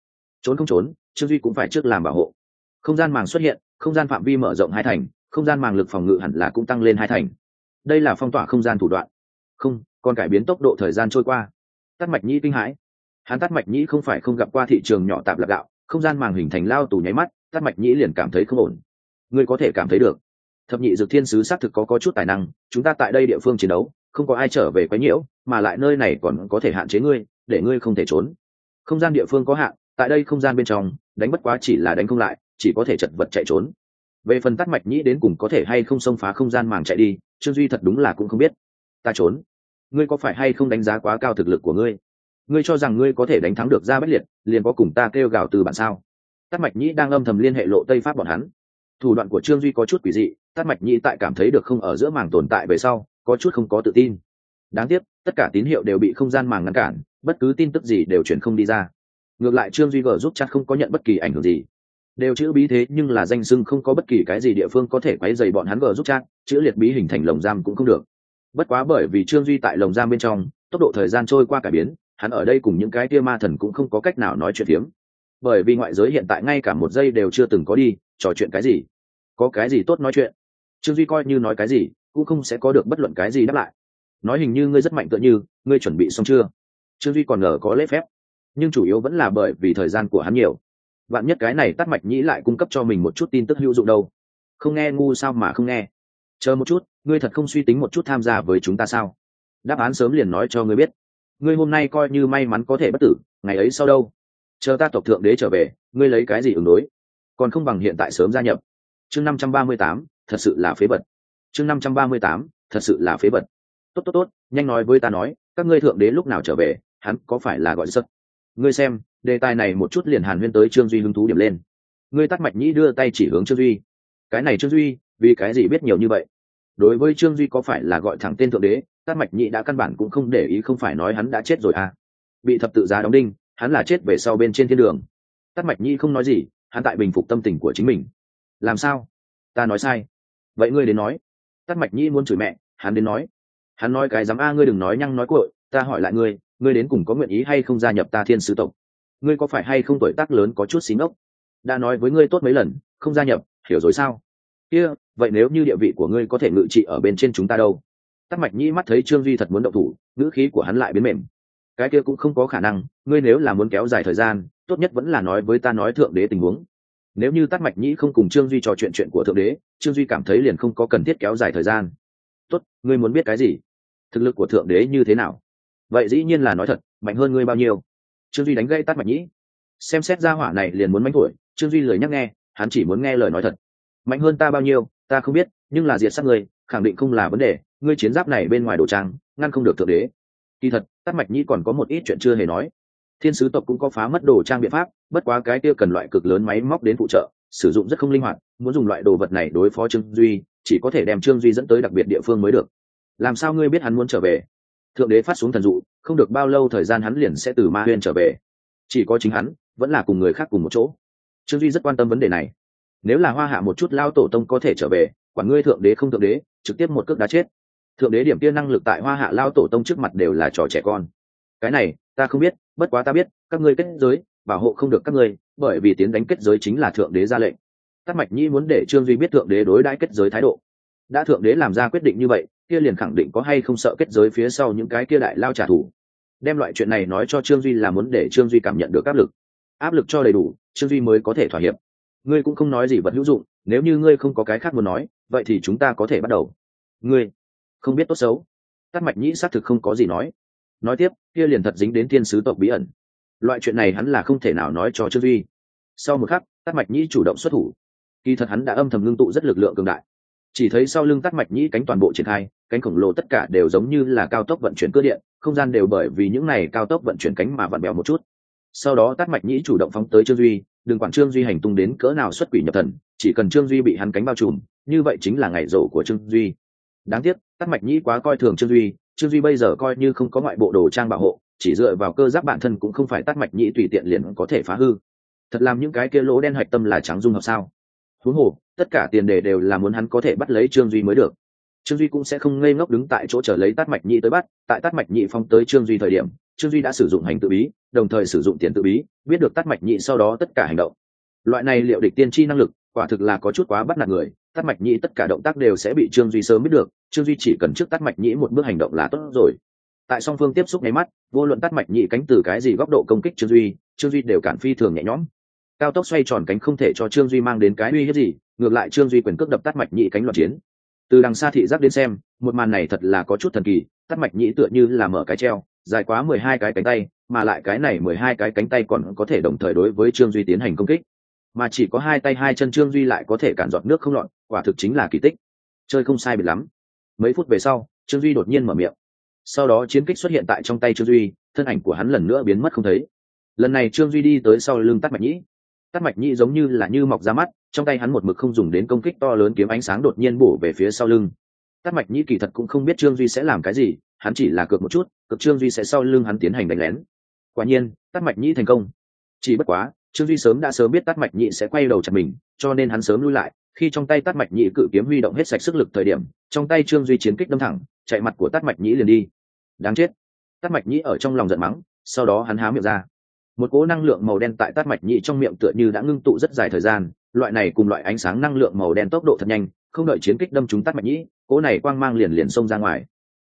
Trốn không trốn, trương duy cũng phải trước làm bảo hộ. Không gian màng xuất hiện, không gian phạm vi mở rộng hai thành, không gian màng lực phòng ngự hẳn là cũng tăng lên hai thành. Đây là phong tỏa không gian thủ đoạn. Không, còn cải biến tốc độ thời gian trôi qua. Tắt mạch nhĩ kinh hãi. Hắn tắt mạch nhĩ không phải không gặp qua thị trường nhỏ tạp lạc gạo không gian màng hình thành lao tù nháy mắt tắt mạch nhĩ liền cảm thấy không ổn. Ngươi có thể cảm thấy được. Thập nhị dược thiên sứ xác thực có có chút tài năng, chúng ta tại đây địa phương chiến đấu, không có ai trở về quấy nhiễu, mà lại nơi này còn có thể hạn chế ngươi để ngươi không thể trốn. Không gian địa phương có hạn, tại đây không gian bên trong, đánh bất quá chỉ là đánh không lại, chỉ có thể chật vật chạy trốn. Về phần tắt mạch nhĩ đến cùng có thể hay không xông phá không gian màng chạy đi, trương duy thật đúng là cũng không biết. Ta trốn. Ngươi có phải hay không đánh giá quá cao thực lực của ngươi? Ngươi cho rằng ngươi có thể đánh thắng được ra bất liệt, liền có cùng ta kêu gào từ bản sao? Tắt mạch nhĩ đang âm thầm liên hệ lộ tây pháp bọn hắn. Thủ đoạn của trương duy có chút quỷ dị tắt mạch nhĩ tại cảm thấy được không ở giữa màng tồn tại về sau, có chút không có tự tin. Đáng tiếc, tất cả tín hiệu đều bị không gian màng ngăn cản bất cứ tin tức gì đều chuyển không đi ra. Ngược lại trương duy gở giúp chắc không có nhận bất kỳ ảnh hưởng gì. Đều chữ bí thế, nhưng là danh sưng không có bất kỳ cái gì địa phương có thể quấy dày bọn hắn gở giúp chắc, chữ liệt bí hình thành lồng giam cũng không được. Bất quá bởi vì trương duy tại lồng giam bên trong, tốc độ thời gian trôi qua cải biến, hắn ở đây cùng những cái kia ma thần cũng không có cách nào nói chuyện phiếm. Bởi vì ngoại giới hiện tại ngay cả một giây đều chưa từng có đi, trò chuyện cái gì? Có cái gì tốt nói chuyện? Trương duy coi như nói cái gì, cũng không sẽ có được bất luận cái gì đáp lại. Nói hình như ngươi rất mạnh tựa như, ngươi chuẩn bị xong chưa? Trương duy còn ngờ có lễ phép. Nhưng chủ yếu vẫn là bởi vì thời gian của hắn nhiều. Bạn nhất cái này tắt mạch nhĩ lại cung cấp cho mình một chút tin tức hữu dụng đâu. Không nghe ngu sao mà không nghe. Chờ một chút, ngươi thật không suy tính một chút tham gia với chúng ta sao? Đáp án sớm liền nói cho ngươi biết. Ngươi hôm nay coi như may mắn có thể bất tử, ngày ấy sau đâu? Chờ ta tộc thượng đế trở về, ngươi lấy cái gì ứng đối? Còn không bằng hiện tại sớm gia nhập. Chương năm trăm ba mươi tám, thật sự là phế vật. Chương năm trăm ba mươi tám, thật sự là phế vật. Tốt tốt tốt, nhanh nói với ta nói, các ngươi thượng đế lúc nào trở về? Hắn có phải là gọi giấc ngươi xem, đề tài này một chút liền hàn huyên tới trương duy hứng thú điểm lên. Ngươi tắt mạch nhĩ đưa tay chỉ hướng trương duy. Cái này trương duy, vì cái gì biết nhiều như vậy? Đối với trương duy có phải là gọi thẳng tên thượng đế, tắt mạch nhĩ đã căn bản cũng không để ý không phải nói hắn đã chết rồi à. Bị thập tự giá đóng đinh, hắn là chết về sau bên trên thiên đường. Tắt mạch nhĩ không nói gì, hắn tại bình phục tâm tình của chính mình. Làm sao? Ta nói sai. Vậy ngươi đến nói. Tắt mạch nhĩ muốn chửi mẹ, hắn đến nói. Hắn nói cái dám a, ngươi đừng nói nhăng nói cội ta hỏi lại ngươi ngươi đến cùng có nguyện ý hay không gia nhập ta thiên sứ tộc? Ngươi có phải hay không tuổi tác lớn có chút xí ngốc? Đã nói với ngươi tốt mấy lần không gia nhập hiểu rồi sao? Kia、yeah, vậy nếu như địa vị của ngươi có thể ngự trị ở bên trên chúng ta đâu? Tắc mạch nhĩ mắt thấy trương duy thật muốn động thủ ngữ khí của hắn lại biến mềm. Cái kia cũng không có khả năng ngươi nếu là muốn kéo dài thời gian tốt nhất vẫn là nói với ta nói thượng đế tình huống. Nếu như tắc mạch nhĩ không cùng trương duy trò chuyện chuyện của thượng đế trương duy cảm thấy liền không có cần thiết kéo dài thời gian. Tốt ngươi muốn biết cái gì? Thực lực của thượng đế như thế nào? Vậy dĩ nhiên là nói thật, mạnh hơn ngươi bao nhiêu? Trương duy đánh gây tắt mạch nhĩ. Xem xét ra hỏa này liền muốn mánh thổi trương duy lười nhắc nghe, hắn chỉ muốn nghe lời nói thật. Mạnh hơn ta bao nhiêu, ta không biết, nhưng là diệt sát ngươi, khẳng định không là vấn đề, ngươi chiến giáp này bên ngoài đồ trang, ngăn không được thượng đế. Kỳ thật tắt mạch nhĩ còn có một ít chuyện chưa hề nói. Thiên sứ tộc cũng có phá mất đồ trang biện pháp, bất quá cái kia cần loại cực lớn máy móc đến phụ trợ, sử dụng rất không linh hoạt, muốn dùng loại đồ vật này đối phó trương duy, chỉ có thể đem trương duy dẫn tới đặc biệt địa phương mới được. Làm sao ngươi biết hắn muốn trở về? Thượng đế phát xuống thần dụ, không được bao lâu thời gian hắn liền sẽ từ ma huyên trở về. Chỉ có chính hắn, vẫn là cùng người khác cùng một chỗ. Trương duy rất quan tâm vấn đề này. Nếu là hoa hạ một chút lao tổ tông có thể trở về, quản ngươi thượng đế không thượng đế, trực tiếp một cước đá chết. Thượng đế điểm kia năng lực tại hoa hạ lao tổ tông trước mặt đều là trò trẻ con. Cái này, ta không biết, bất quá ta biết, các ngươi kết giới, bảo hộ không được các ngươi, bởi vì tiến đánh kết giới chính là thượng đế ra lệnh. Tắc mạch nhi muốn để trương duy biết thượng đế đối đãi kết giới thái độ. Đã thượng đế làm ra quyết định như vậy kia liền khẳng định có hay không sợ kết giới phía sau những cái kia đại lao trả thù. Đem loại chuyện này nói cho trương duy là muốn để trương duy cảm nhận được áp lực. Áp lực cho đầy đủ, trương duy mới có thể thỏa hiệp. Ngươi cũng không nói gì vật hữu dụng, nếu như ngươi không có cái khác muốn nói, vậy thì chúng ta có thể bắt đầu. Ngươi không biết tốt xấu. Tắt mạch nhĩ xác thực không có gì nói. Nói tiếp, kia liền thật dính đến thiên sứ tộc bí ẩn. Loại chuyện này hắn là không thể nào nói cho trương duy. Sau một khắc tắt mạch nhĩ chủ động xuất thủ. Kỳ thật hắn đã âm thầm ngưng tụ rất lực lượng cường đại. Chỉ thấy sau lưng tắt mạch nhĩ cánh toàn bộ triển khai cánh khổng lồ tất cả đều giống như là cao tốc vận chuyển cơ điện, không gian đều bởi vì những này cao tốc vận chuyển cánh mà vặn bèo một chút. Sau đó tát mạch nhĩ chủ động phóng tới trương duy, đừng quản trương duy hành tung đến cỡ nào xuất quỷ nhập thần, chỉ cần trương duy bị hắn cánh bao trùm, như vậy chính là ngày rổ của trương duy. Đáng tiếc, tát mạch nhĩ quá coi thường trương duy trương duy bây giờ coi như không có ngoại bộ đồ trang bảo hộ, chỉ dựa vào cơ giáp bản thân cũng không phải tát mạch nhĩ tùy tiện liền có thể phá hư. Thật làm những cái kia lỗ đen hạch tâm là trắng dung hợp sao? Huống hồ, tất cả tiền đề đều là muốn hắn có thể bắt lấy trương duy mới được trương duy cũng sẽ không ngây ngốc đứng tại chỗ chờ lấy tát mạch nhị tới bắt. Tại tát mạch nhị phong tới trương duy thời điểm, trương duy đã sử dụng hành tự bí, đồng thời sử dụng tiền tự bí, biết được tát mạch nhị sau đó tất cả hành động. Loại này liệu địch tiên tri năng lực, quả thực là có chút quá bắt nạt người. Tát mạch nhị tất cả động tác đều sẽ bị trương duy sớm biết được. Trương duy chỉ cần trước tát mạch nhị một bước hành động là tốt rồi. Tại song phương tiếp xúc nháy mắt, vô luận tát mạch nhị cánh từ cái gì góc độ công kích trương duy trương duy đều cản phi thường nhẹ nhõm. Cao tốc xoay tròn cánh không thể cho trương duy mang đến cái uy hiếp gì, ngược lại trương duy quyền cước đập tát mạch nhị cánh loạt chiến từ đằng xa thị giác đến xem, một màn này thật là có chút thần kỳ, tắt mạch nhĩ tựa như là mở cái treo, dài quá mười hai cái cánh tay, mà lại cái này mười hai cái cánh tay còn có thể đồng thời đối với trương duy tiến hành công kích. Mà chỉ có hai tay hai chân trương duy lại có thể cản giọt nước không lọt, quả thực chính là kỳ tích. Chơi không sai biệt lắm. Mấy phút về sau, trương duy đột nhiên mở miệng. Sau đó chiến kích xuất hiện tại trong tay trương duy, thân ảnh của hắn lần nữa biến mất không thấy. Lần này trương duy đi tới sau lưng tắt mạch nhĩ tắt mạch nhĩ giống như là như mọc ra mắt, trong tay hắn một mực không dùng đến công kích to lớn kiếm ánh sáng đột nhiên bổ về phía sau lưng. Tắt mạch nhĩ kỳ thật cũng không biết trương duy sẽ làm cái gì, hắn chỉ là cược một chút cực trương duy sẽ sau lưng hắn tiến hành đánh lén. Quả nhiên tắt mạch nhĩ thành công. Chỉ bất quá, trương duy sớm đã sớm biết tắt mạch nhĩ sẽ quay đầu chặt mình, cho nên hắn sớm lui lại. Khi trong tay tắt mạch nhĩ cự kiếm huy động hết sạch sức lực thời điểm, trong tay trương duy chiến kích đâm thẳng, chạy mặt của tắt mạch nhĩ liền đi. Đáng chết. Tắt mạch nhĩ ở trong lòng giận mắng, sau đó hắn há miệng ra một cỗ năng lượng màu đen tại tát mạch nhĩ trong miệng tựa như đã ngưng tụ rất dài thời gian, loại này cùng loại ánh sáng năng lượng màu đen tốc độ thật nhanh, không đợi chiến kích đâm chúng tát mạch nhĩ cỗ này quang mang liền liền xông ra ngoài.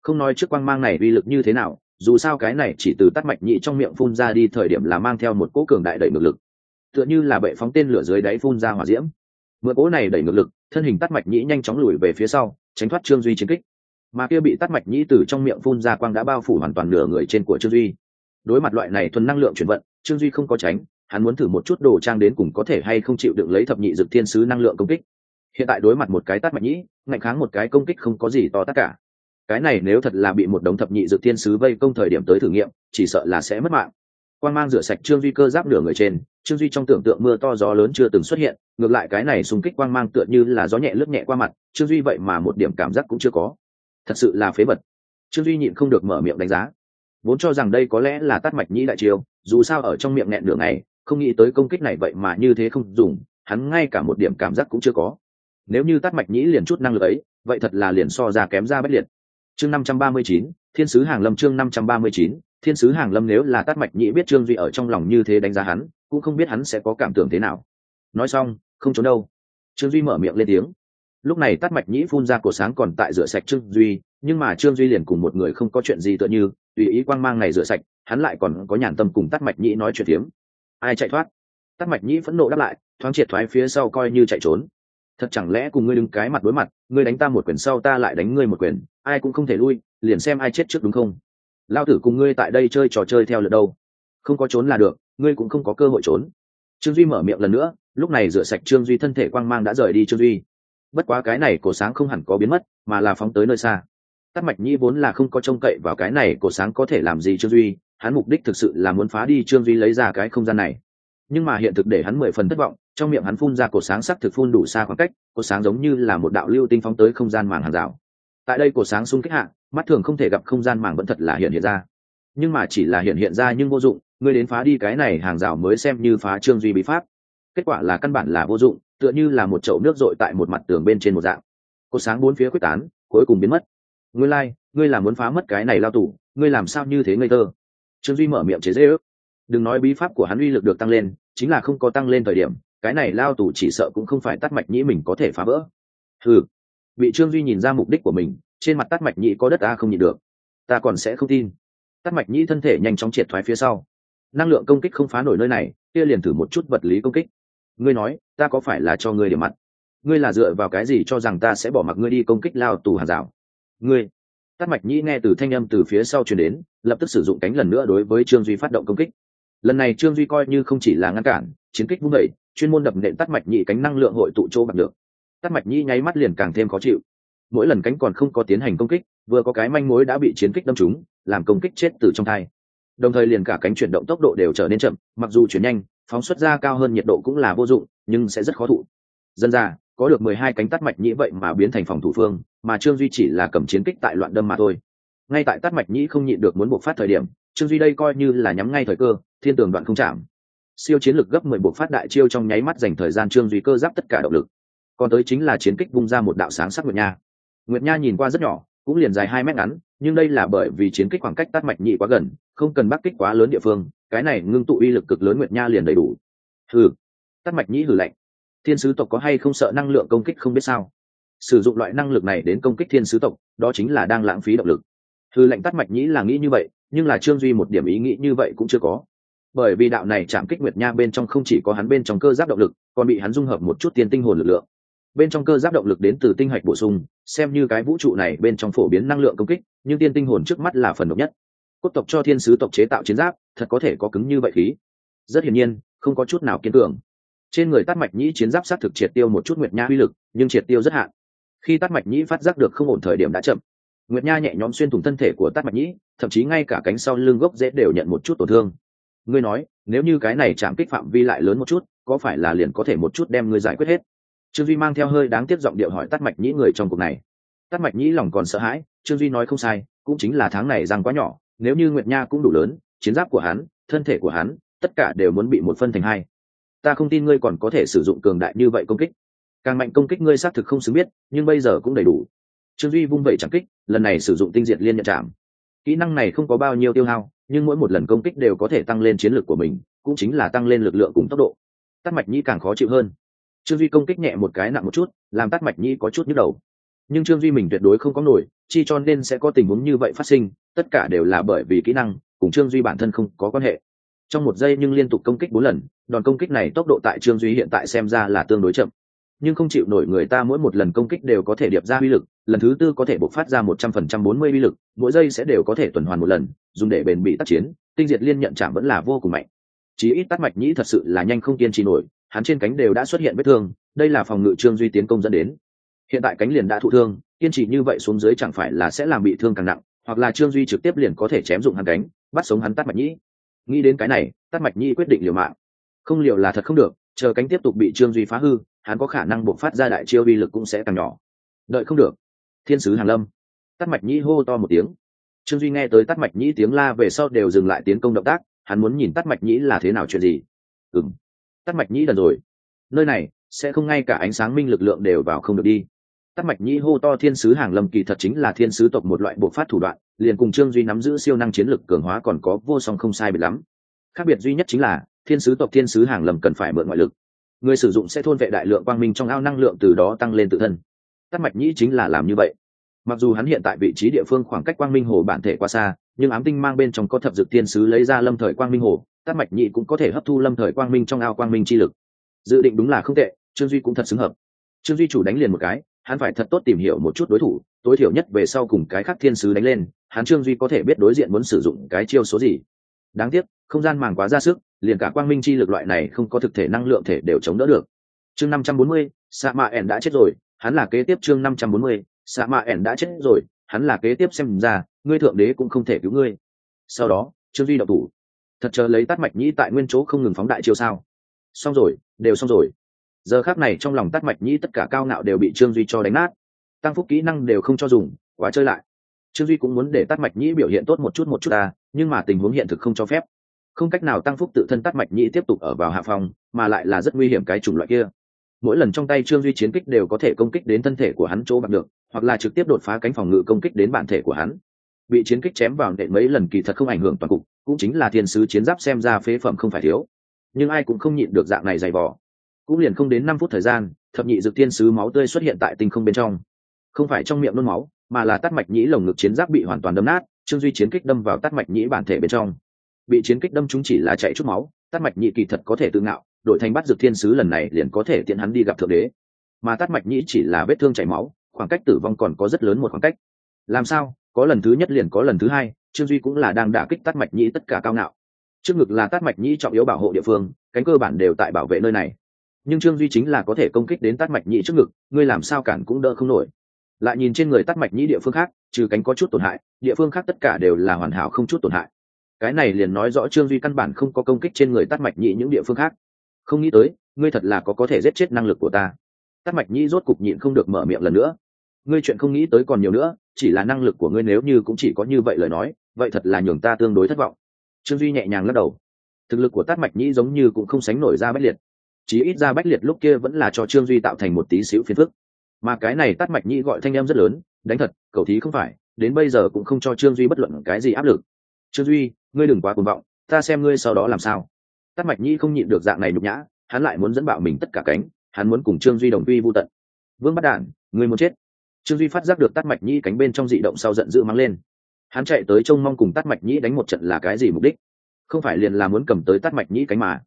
Không nói trước quang mang này uy lực như thế nào, dù sao cái này chỉ từ tát mạch nhĩ trong miệng phun ra đi thời điểm là mang theo một cỗ cường đại đẩy ngược lực. Tựa như là bệ phóng tên lửa dưới đáy phun ra hỏa diễm. Mượn cỗ này đẩy ngược lực, thân hình tát mạch nhĩ nhanh chóng lùi về phía sau, tránh thoát trương duy chiến kích. Mà kia bị tát mạch nhĩ từ trong miệng phun ra quang đã bao phủ hoàn toàn nửa người trên của trương duy. Đối mặt loại này thuần năng lượng chuyển vận trương duy không có tránh, hắn muốn thử một chút đồ trang đến cùng có thể hay không chịu đựng lấy thập nhị dực thiên sứ năng lượng công kích. Hiện tại đối mặt một cái tát mạnh nhĩ, ngạnh kháng một cái công kích không có gì to tất cả. Cái này nếu thật là bị một đống thập nhị dực thiên sứ vây công thời điểm tới thử nghiệm, chỉ sợ là sẽ mất mạng. Quan mang rửa sạch trương duy cơ giáp nửa người trên, trương duy trong tưởng tượng mưa to gió lớn chưa từng xuất hiện, ngược lại cái này xung kích quang mang tựa như là gió nhẹ lướt nhẹ qua mặt, trương duy vậy mà một điểm cảm giác cũng chưa có. Thật sự là phế vật. Trương duy nhịn không được mở miệng đánh giá vốn cho rằng đây có lẽ là tắt mạch nhĩ đại chiêu, dù sao ở trong miệng nghẹn nửa ngày, không nghĩ tới công kích này vậy mà như thế không dùng, hắn ngay cả một điểm cảm giác cũng chưa có. Nếu như tắt mạch nhĩ liền chút năng lực ấy, vậy thật là liền so ra kém ra bất liệt. Chương năm trăm ba mươi chín, thiên sứ hàng lâm chương năm trăm ba mươi chín, thiên sứ hàng lâm nếu là tát mạch nhĩ biết trương duy ở trong lòng như thế đánh giá hắn, cũng không biết hắn sẽ có cảm tưởng thế nào. Nói xong, không trốn đâu. Trương duy mở miệng lên tiếng lúc này tát mạch nhĩ phun ra cổ sáng còn tại rửa sạch trương duy, nhưng mà trương duy liền cùng một người không có chuyện gì tựa như, tùy ý quang mang này rửa sạch, hắn lại còn có nhàn tâm cùng tát mạch nhĩ nói chuyện tiếm ai chạy thoát? Tát mạch nhĩ phẫn nộ đáp lại, thoáng triệt thoái phía sau coi như chạy trốn. Thật chẳng lẽ cùng ngươi đứng cái mặt đối mặt, ngươi đánh ta một quyền sau ta lại đánh ngươi một quyền, ai cũng không thể lui, liền xem ai chết trước đúng không? Lao tử cùng ngươi tại đây chơi trò chơi theo lượt đâu? Không có trốn là được, ngươi cũng không có cơ hội trốn. Trương duy mở miệng lần nữa, lúc này rửa sạch trương duy thân thể quang mang đã rời đi trương duy bất quá cái này cổ sáng không hẳn có biến mất, mà là phóng tới nơi xa. Tắt mạch nhĩ vốn là không có trông cậy vào cái này cổ sáng có thể làm gì trương duy, hắn mục đích thực sự là muốn phá đi trương duy lấy ra cái không gian này. Nhưng mà hiện thực để hắn mười phần thất vọng, trong miệng hắn phun ra cổ sáng sắc thực phun đủ xa khoảng cách, cổ sáng giống như là một đạo lưu tinh phóng tới không gian màng hàng rào. Tại đây cổ sáng xung kích hạ, mắt thường không thể gặp không gian màng vẫn thật là hiện hiện ra. Nhưng mà chỉ là hiện hiện ra nhưng vô dụng, ngươi đến phá đi cái này hàng rào mới xem như phá trương duy bí pháp. Kết quả là căn bản là vô dụng tựa như là một chậu nước dội tại một mặt tường bên trên một dạng. Cột sáng bốn phía quyết tán cuối cùng biến mất. Ngươi lai、like, ngươi là muốn phá mất cái này lao tủ ngươi làm sao như thế ngây thơ? Trương duy mở miệng chế dễ ước đừng nói bí pháp của hắn uy lực được tăng lên chính là không có tăng lên thời điểm cái này lao tù chỉ sợ cũng không phải tắt mạch nhĩ mình có thể phá vỡ. Ừ bị trương duy nhìn ra mục đích của mình trên mặt tắt mạch nhĩ có đất ta không nhịn được. Ta còn sẽ không tin. Tắt mạch nhĩ thân thể nhanh chóng triệt thoái phía sau. Năng lượng công kích không phá nổi nơi này kia liền thử một chút vật lý công kích ngươi nói, ta có phải là cho ngươi điểm mặt? Ngươi là dựa vào cái gì cho rằng ta sẽ bỏ mặc ngươi đi công kích lao tù hàng rào? Ngươi! Tắt mạch nhĩ nghe từ thanh âm từ phía sau chuyển đến, lập tức sử dụng cánh lần nữa đối với trương duy phát động công kích. Lần này trương duy coi như không chỉ là ngăn cản, chiến kích vung đẩy chuyên môn đập nện tắt mạch nhĩ cánh năng lượng hội tụ chỗ bằng được. Tắt mạch nhĩ nháy mắt liền càng thêm khó chịu. Mỗi lần cánh còn không có tiến hành công kích, vừa có cái manh mối đã bị chiến kích đâm trúng, làm công kích chết từ trong thai. Đồng thời liền cả cánh chuyển động tốc độ đều trở nên chậm, mặc dù chuyển nhanh phóng xuất ra cao hơn nhiệt độ cũng là vô dụng, nhưng sẽ rất khó thụ. Dân ra, có được mười hai cánh tắt mạch nhĩ vậy mà biến thành phòng thủ phương, mà trương duy chỉ là cầm chiến kích tại loạn đâm mà thôi. Ngay tại tắt mạch nhĩ không nhịn được muốn buộc phát thời điểm, trương duy đây coi như là nhắm ngay thời cơ, thiên tường đoạn không chạm. Siêu chiến lực gấp mười buộc phát đại chiêu trong nháy mắt dành thời gian trương duy cơ giáp tất cả động lực. Còn tới chính là chiến kích vung ra một đạo sáng sắc nguyệt nha. Nguyệt nha nhìn qua rất nhỏ, cũng liền dài hai mét ngắn, nhưng đây là bởi vì chiến kích khoảng cách tắt mạch nhị quá gần, không cần bắc kích quá lớn địa phương cái này ngưng tụ uy lực cực lớn nguyệt nha liền đầy đủ. Hừ, tắt mạch nhĩ hử lạnh. Thiên sứ tộc có hay không sợ năng lượng công kích không biết sao? Sử dụng loại năng lực này đến công kích thiên sứ tộc, đó chính là đang lãng phí động lực. Hư lệnh tắt mạch nhĩ là nghĩ như vậy, nhưng là trương duy một điểm ý nghĩ như vậy cũng chưa có. Bởi vì đạo này chạm kích nguyệt nha bên trong không chỉ có hắn bên trong cơ giáp động lực, còn bị hắn dung hợp một chút tiên tinh hồn lực lượng. Bên trong cơ giáp động lực đến từ tinh hạch bổ sung, xem như cái vũ trụ này bên trong phổ biến năng lượng công kích, nhưng tiên tinh hồn trước mắt là phần độc nhất cốt tộc cho thiên sứ tộc chế tạo chiến giáp, thật có thể có cứng như vậy khí. Rất hiển nhiên, không có chút nào kiên cường. Trên người tát mạch nhĩ chiến giáp sát thực triệt tiêu một chút nguyệt nha uy lực, nhưng triệt tiêu rất hạn. Khi tát mạch nhĩ phát giác được không ổn thời điểm đã chậm. Nguyệt nha nhẹ nhõm xuyên thủng thân thể của tát mạch nhĩ, thậm chí ngay cả cánh sau lưng gốc dễ đều nhận một chút tổn thương. Ngươi nói, nếu như cái này chạm kích phạm vi lại lớn một chút, có phải là liền có thể một chút đem ngươi giải quyết hết? Trương duy mang theo hơi đáng tiếc giọng điệu hỏi tát mạch nhĩ người trong cuộc này. Tát mạch nhĩ lòng còn sợ hãi, trương duy nói không sai, cũng chính là tháng này răng quá nhỏ nếu như nguyệt nha cũng đủ lớn, chiến giáp của hắn, thân thể của hắn, tất cả đều muốn bị một phân thành hai. Ta không tin ngươi còn có thể sử dụng cường đại như vậy công kích. Càng mạnh công kích ngươi xác thực không xứng biết, nhưng bây giờ cũng đầy đủ. Trương duy vung vẩy chẳng kích, lần này sử dụng tinh diệt liên nhận chạm kỹ năng này không có bao nhiêu tiêu hao, nhưng mỗi một lần công kích đều có thể tăng lên chiến lược của mình, cũng chính là tăng lên lực lượng cùng tốc độ. Tắt mạch nhĩ càng khó chịu hơn. Trương duy công kích nhẹ một cái nặng một chút, làm tắt mạch nhĩ có chút nhức đầu nhưng trương duy mình tuyệt đối không có nổi, chi cho nên sẽ có tình huống như vậy phát sinh, tất cả đều là bởi vì kỹ năng, cùng trương duy bản thân không có quan hệ. Trong một giây nhưng liên tục công kích bốn lần, đòn công kích này tốc độ tại trương duy hiện tại xem ra là tương đối chậm. Nhưng không chịu nổi người ta mỗi một lần công kích đều có thể điệp ra uy lực, lần thứ tư có thể bộc phát ra một trăm phần trăm bốn mươi uy lực, mỗi giây sẽ đều có thể tuần hoàn một lần, dùng để bền bị tác chiến, tinh diệt liên nhận chạm vẫn là vô cùng mạnh. Chí ít tắt mạch nhĩ thật sự là nhanh không kiên trì nổi, hắn trên cánh đều đã xuất hiện vết thương, đây là phòng ngự trương duy tiến công dẫn đến hiện tại cánh liền đã thụ thương, kiên trì như vậy xuống dưới chẳng phải là sẽ làm bị thương càng nặng, hoặc là trương duy trực tiếp liền có thể chém dụng hắn cánh, bắt sống hắn tắt mạch nhĩ. Nghĩ đến cái này tắt mạch nhĩ quyết định liều mạng. Không liều là thật không được, chờ cánh tiếp tục bị trương duy phá hư, hắn có khả năng buộc phát ra đại chiêu vi lực cũng sẽ càng nhỏ. Đợi không được. Thiên sứ hàn lâm. Tắt mạch nhĩ hô to một tiếng. Trương duy nghe tới tắt mạch nhĩ tiếng la về sau đều dừng lại tiến công động tác, hắn muốn nhìn tắt mạch nhĩ là thế nào chuyện gì. Ừng tắt mạch nhĩ lần rồi. Nơi này, sẽ không ngay cả ánh sáng minh lực lượng đều vào không được đi tắc mạch nhĩ hô to thiên sứ hàng lâm kỳ thật chính là thiên sứ tộc một loại bộ phát thủ đoạn, liền cùng trương duy nắm giữ siêu năng chiến lực cường hóa còn có vô song không sai biệt lắm. Khác biệt duy nhất chính là, thiên sứ tộc thiên sứ hàng lâm cần phải mượn ngoại lực. Người sử dụng sẽ thôn vệ đại lượng quang minh trong ao năng lượng từ đó tăng lên tự thân. Tắc mạch nhĩ chính là làm như vậy. Mặc dù hắn hiện tại vị trí địa phương khoảng cách quang minh hồ bản thể quá xa, nhưng ám tinh mang bên trong có thập dược thiên sứ lấy ra lâm thời quang minh hồ, tắc mạch nhĩ cũng có thể hấp thu lâm thời quang minh trong ao quang minh chi lực. Dự định đúng là không tệ, trương duy cũng thật xứng hợp. Trương duy chủ đánh liền một cái hắn phải thật tốt tìm hiểu một chút đối thủ, tối thiểu nhất về sau cùng cái khác thiên sứ đánh lên, hắn trương duy có thể biết đối diện muốn sử dụng cái chiêu số gì. Đáng tiếc, không gian màng quá ra sức, liền cả quang minh chi lực loại này không có thực thể năng lượng thể đều chống đỡ được. Chương năm trăm bốn mươi, sa mạ ẻn đã chết rồi, hắn là kế tiếp chương năm trăm bốn mươi, sa mạ ẻn đã chết rồi, hắn là kế tiếp xem ra, ngươi thượng đế cũng không thể cứu ngươi. Sau đó, trương duy đậu thủ. Thật chờ lấy tắt mạch nhĩ tại nguyên chỗ không ngừng phóng đại chiêu sao. Xong rồi, đều xong rồi giờ khác này trong lòng tắt mạch nhĩ tất cả cao ngạo đều bị trương duy cho đánh nát. Tăng phúc kỹ năng đều không cho dùng, quá chơi lại. Trương duy cũng muốn để tắt mạch nhĩ biểu hiện tốt một chút một chút ta, nhưng mà tình huống hiện thực không cho phép. Không cách nào tăng phúc tự thân tắt mạch nhĩ tiếp tục ở vào hạ phòng, mà lại là rất nguy hiểm cái chủng loại kia. Mỗi lần trong tay trương duy chiến kích đều có thể công kích đến thân thể của hắn chỗ bằng được, hoặc là trực tiếp đột phá cánh phòng ngự công kích đến bản thể của hắn. Bị chiến kích chém vào đệ mấy lần kỳ thật không ảnh hưởng toàn cục, cũng chính là thiên sứ chiến giáp xem ra phế phẩm không phải thiếu. Nhưng ai cũng không nhịn được dạng này dày vỏ cũng liền không đến năm phút thời gian, thập nhị dược thiên sứ máu tươi xuất hiện tại tinh không bên trong. Không phải trong miệng nôn máu, mà là tắt mạch nhĩ lồng ngực chiến giáp bị hoàn toàn đâm nát trương duy chiến kích đâm vào tắt mạch nhĩ bản thể bên trong. Bị chiến kích đâm chúng chỉ là chạy chút máu, tắt mạch nhĩ kỳ thật có thể tự ngạo, đổi thành bắt dược thiên sứ lần này liền có thể tiện hắn đi gặp thượng đế. Mà tắt mạch nhĩ chỉ là vết thương chảy máu, khoảng cách tử vong còn có rất lớn một khoảng cách. Làm sao, có lần thứ nhất liền có lần thứ hai trương duy cũng là đang đả kích tắt mạch nhĩ tất cả cao ngạo. Trước ngực là tắt mạch nhĩ trọng yếu bảo hộ địa phương, cánh cơ bản đều tại bảo vệ nơi này nhưng trương duy chính là có thể công kích đến tắt mạch nhĩ trước ngực, ngươi làm sao cản cũng đỡ không nổi. Lại nhìn trên người tắt mạch nhĩ địa phương khác, trừ cánh có chút tổn hại, địa phương khác tất cả đều là hoàn hảo không chút tổn hại. Cái này liền nói rõ trương duy căn bản không có công kích trên người tắt mạch nhĩ những địa phương khác. Không nghĩ tới, ngươi thật là có có thể giết chết năng lực của ta. Tắt mạch nhĩ rốt cục nhịn không được mở miệng lần nữa. Ngươi chuyện không nghĩ tới còn nhiều nữa, chỉ là năng lực của ngươi nếu như cũng chỉ có như vậy lời nói, vậy thật là nhường ta tương đối thất vọng. Trương duy nhẹ nhàng lắc đầu. Thực lực của tát mạch nhĩ giống như cũng không sánh nổi ra bách liệt chí ít ra bách liệt lúc kia vẫn là cho trương duy tạo thành một tí xíu phiền phức. Mà cái này tát mạch nhĩ gọi thanh em rất lớn, đánh thật, cầu thí không phải, đến bây giờ cũng không cho trương duy bất luận cái gì áp lực. Trương duy, ngươi đừng quá cuồng vọng, ta xem ngươi sau đó làm sao. Tát mạch nhĩ không nhịn được dạng này nhục nhã, hắn lại muốn dẫn bạo mình tất cả cánh, hắn muốn cùng trương duy đồng quy vô tận. Vương bắt đản, ngươi muốn chết. Trương duy phát giác được tát mạch nhĩ cánh bên trong dị động sau giận dữ mắng lên. Hắn chạy tới trông mong cùng tát mạch nhĩ đánh một trận là cái gì mục đích? Không phải liền là muốn cầm tới tát mạch nhĩ cánh mà.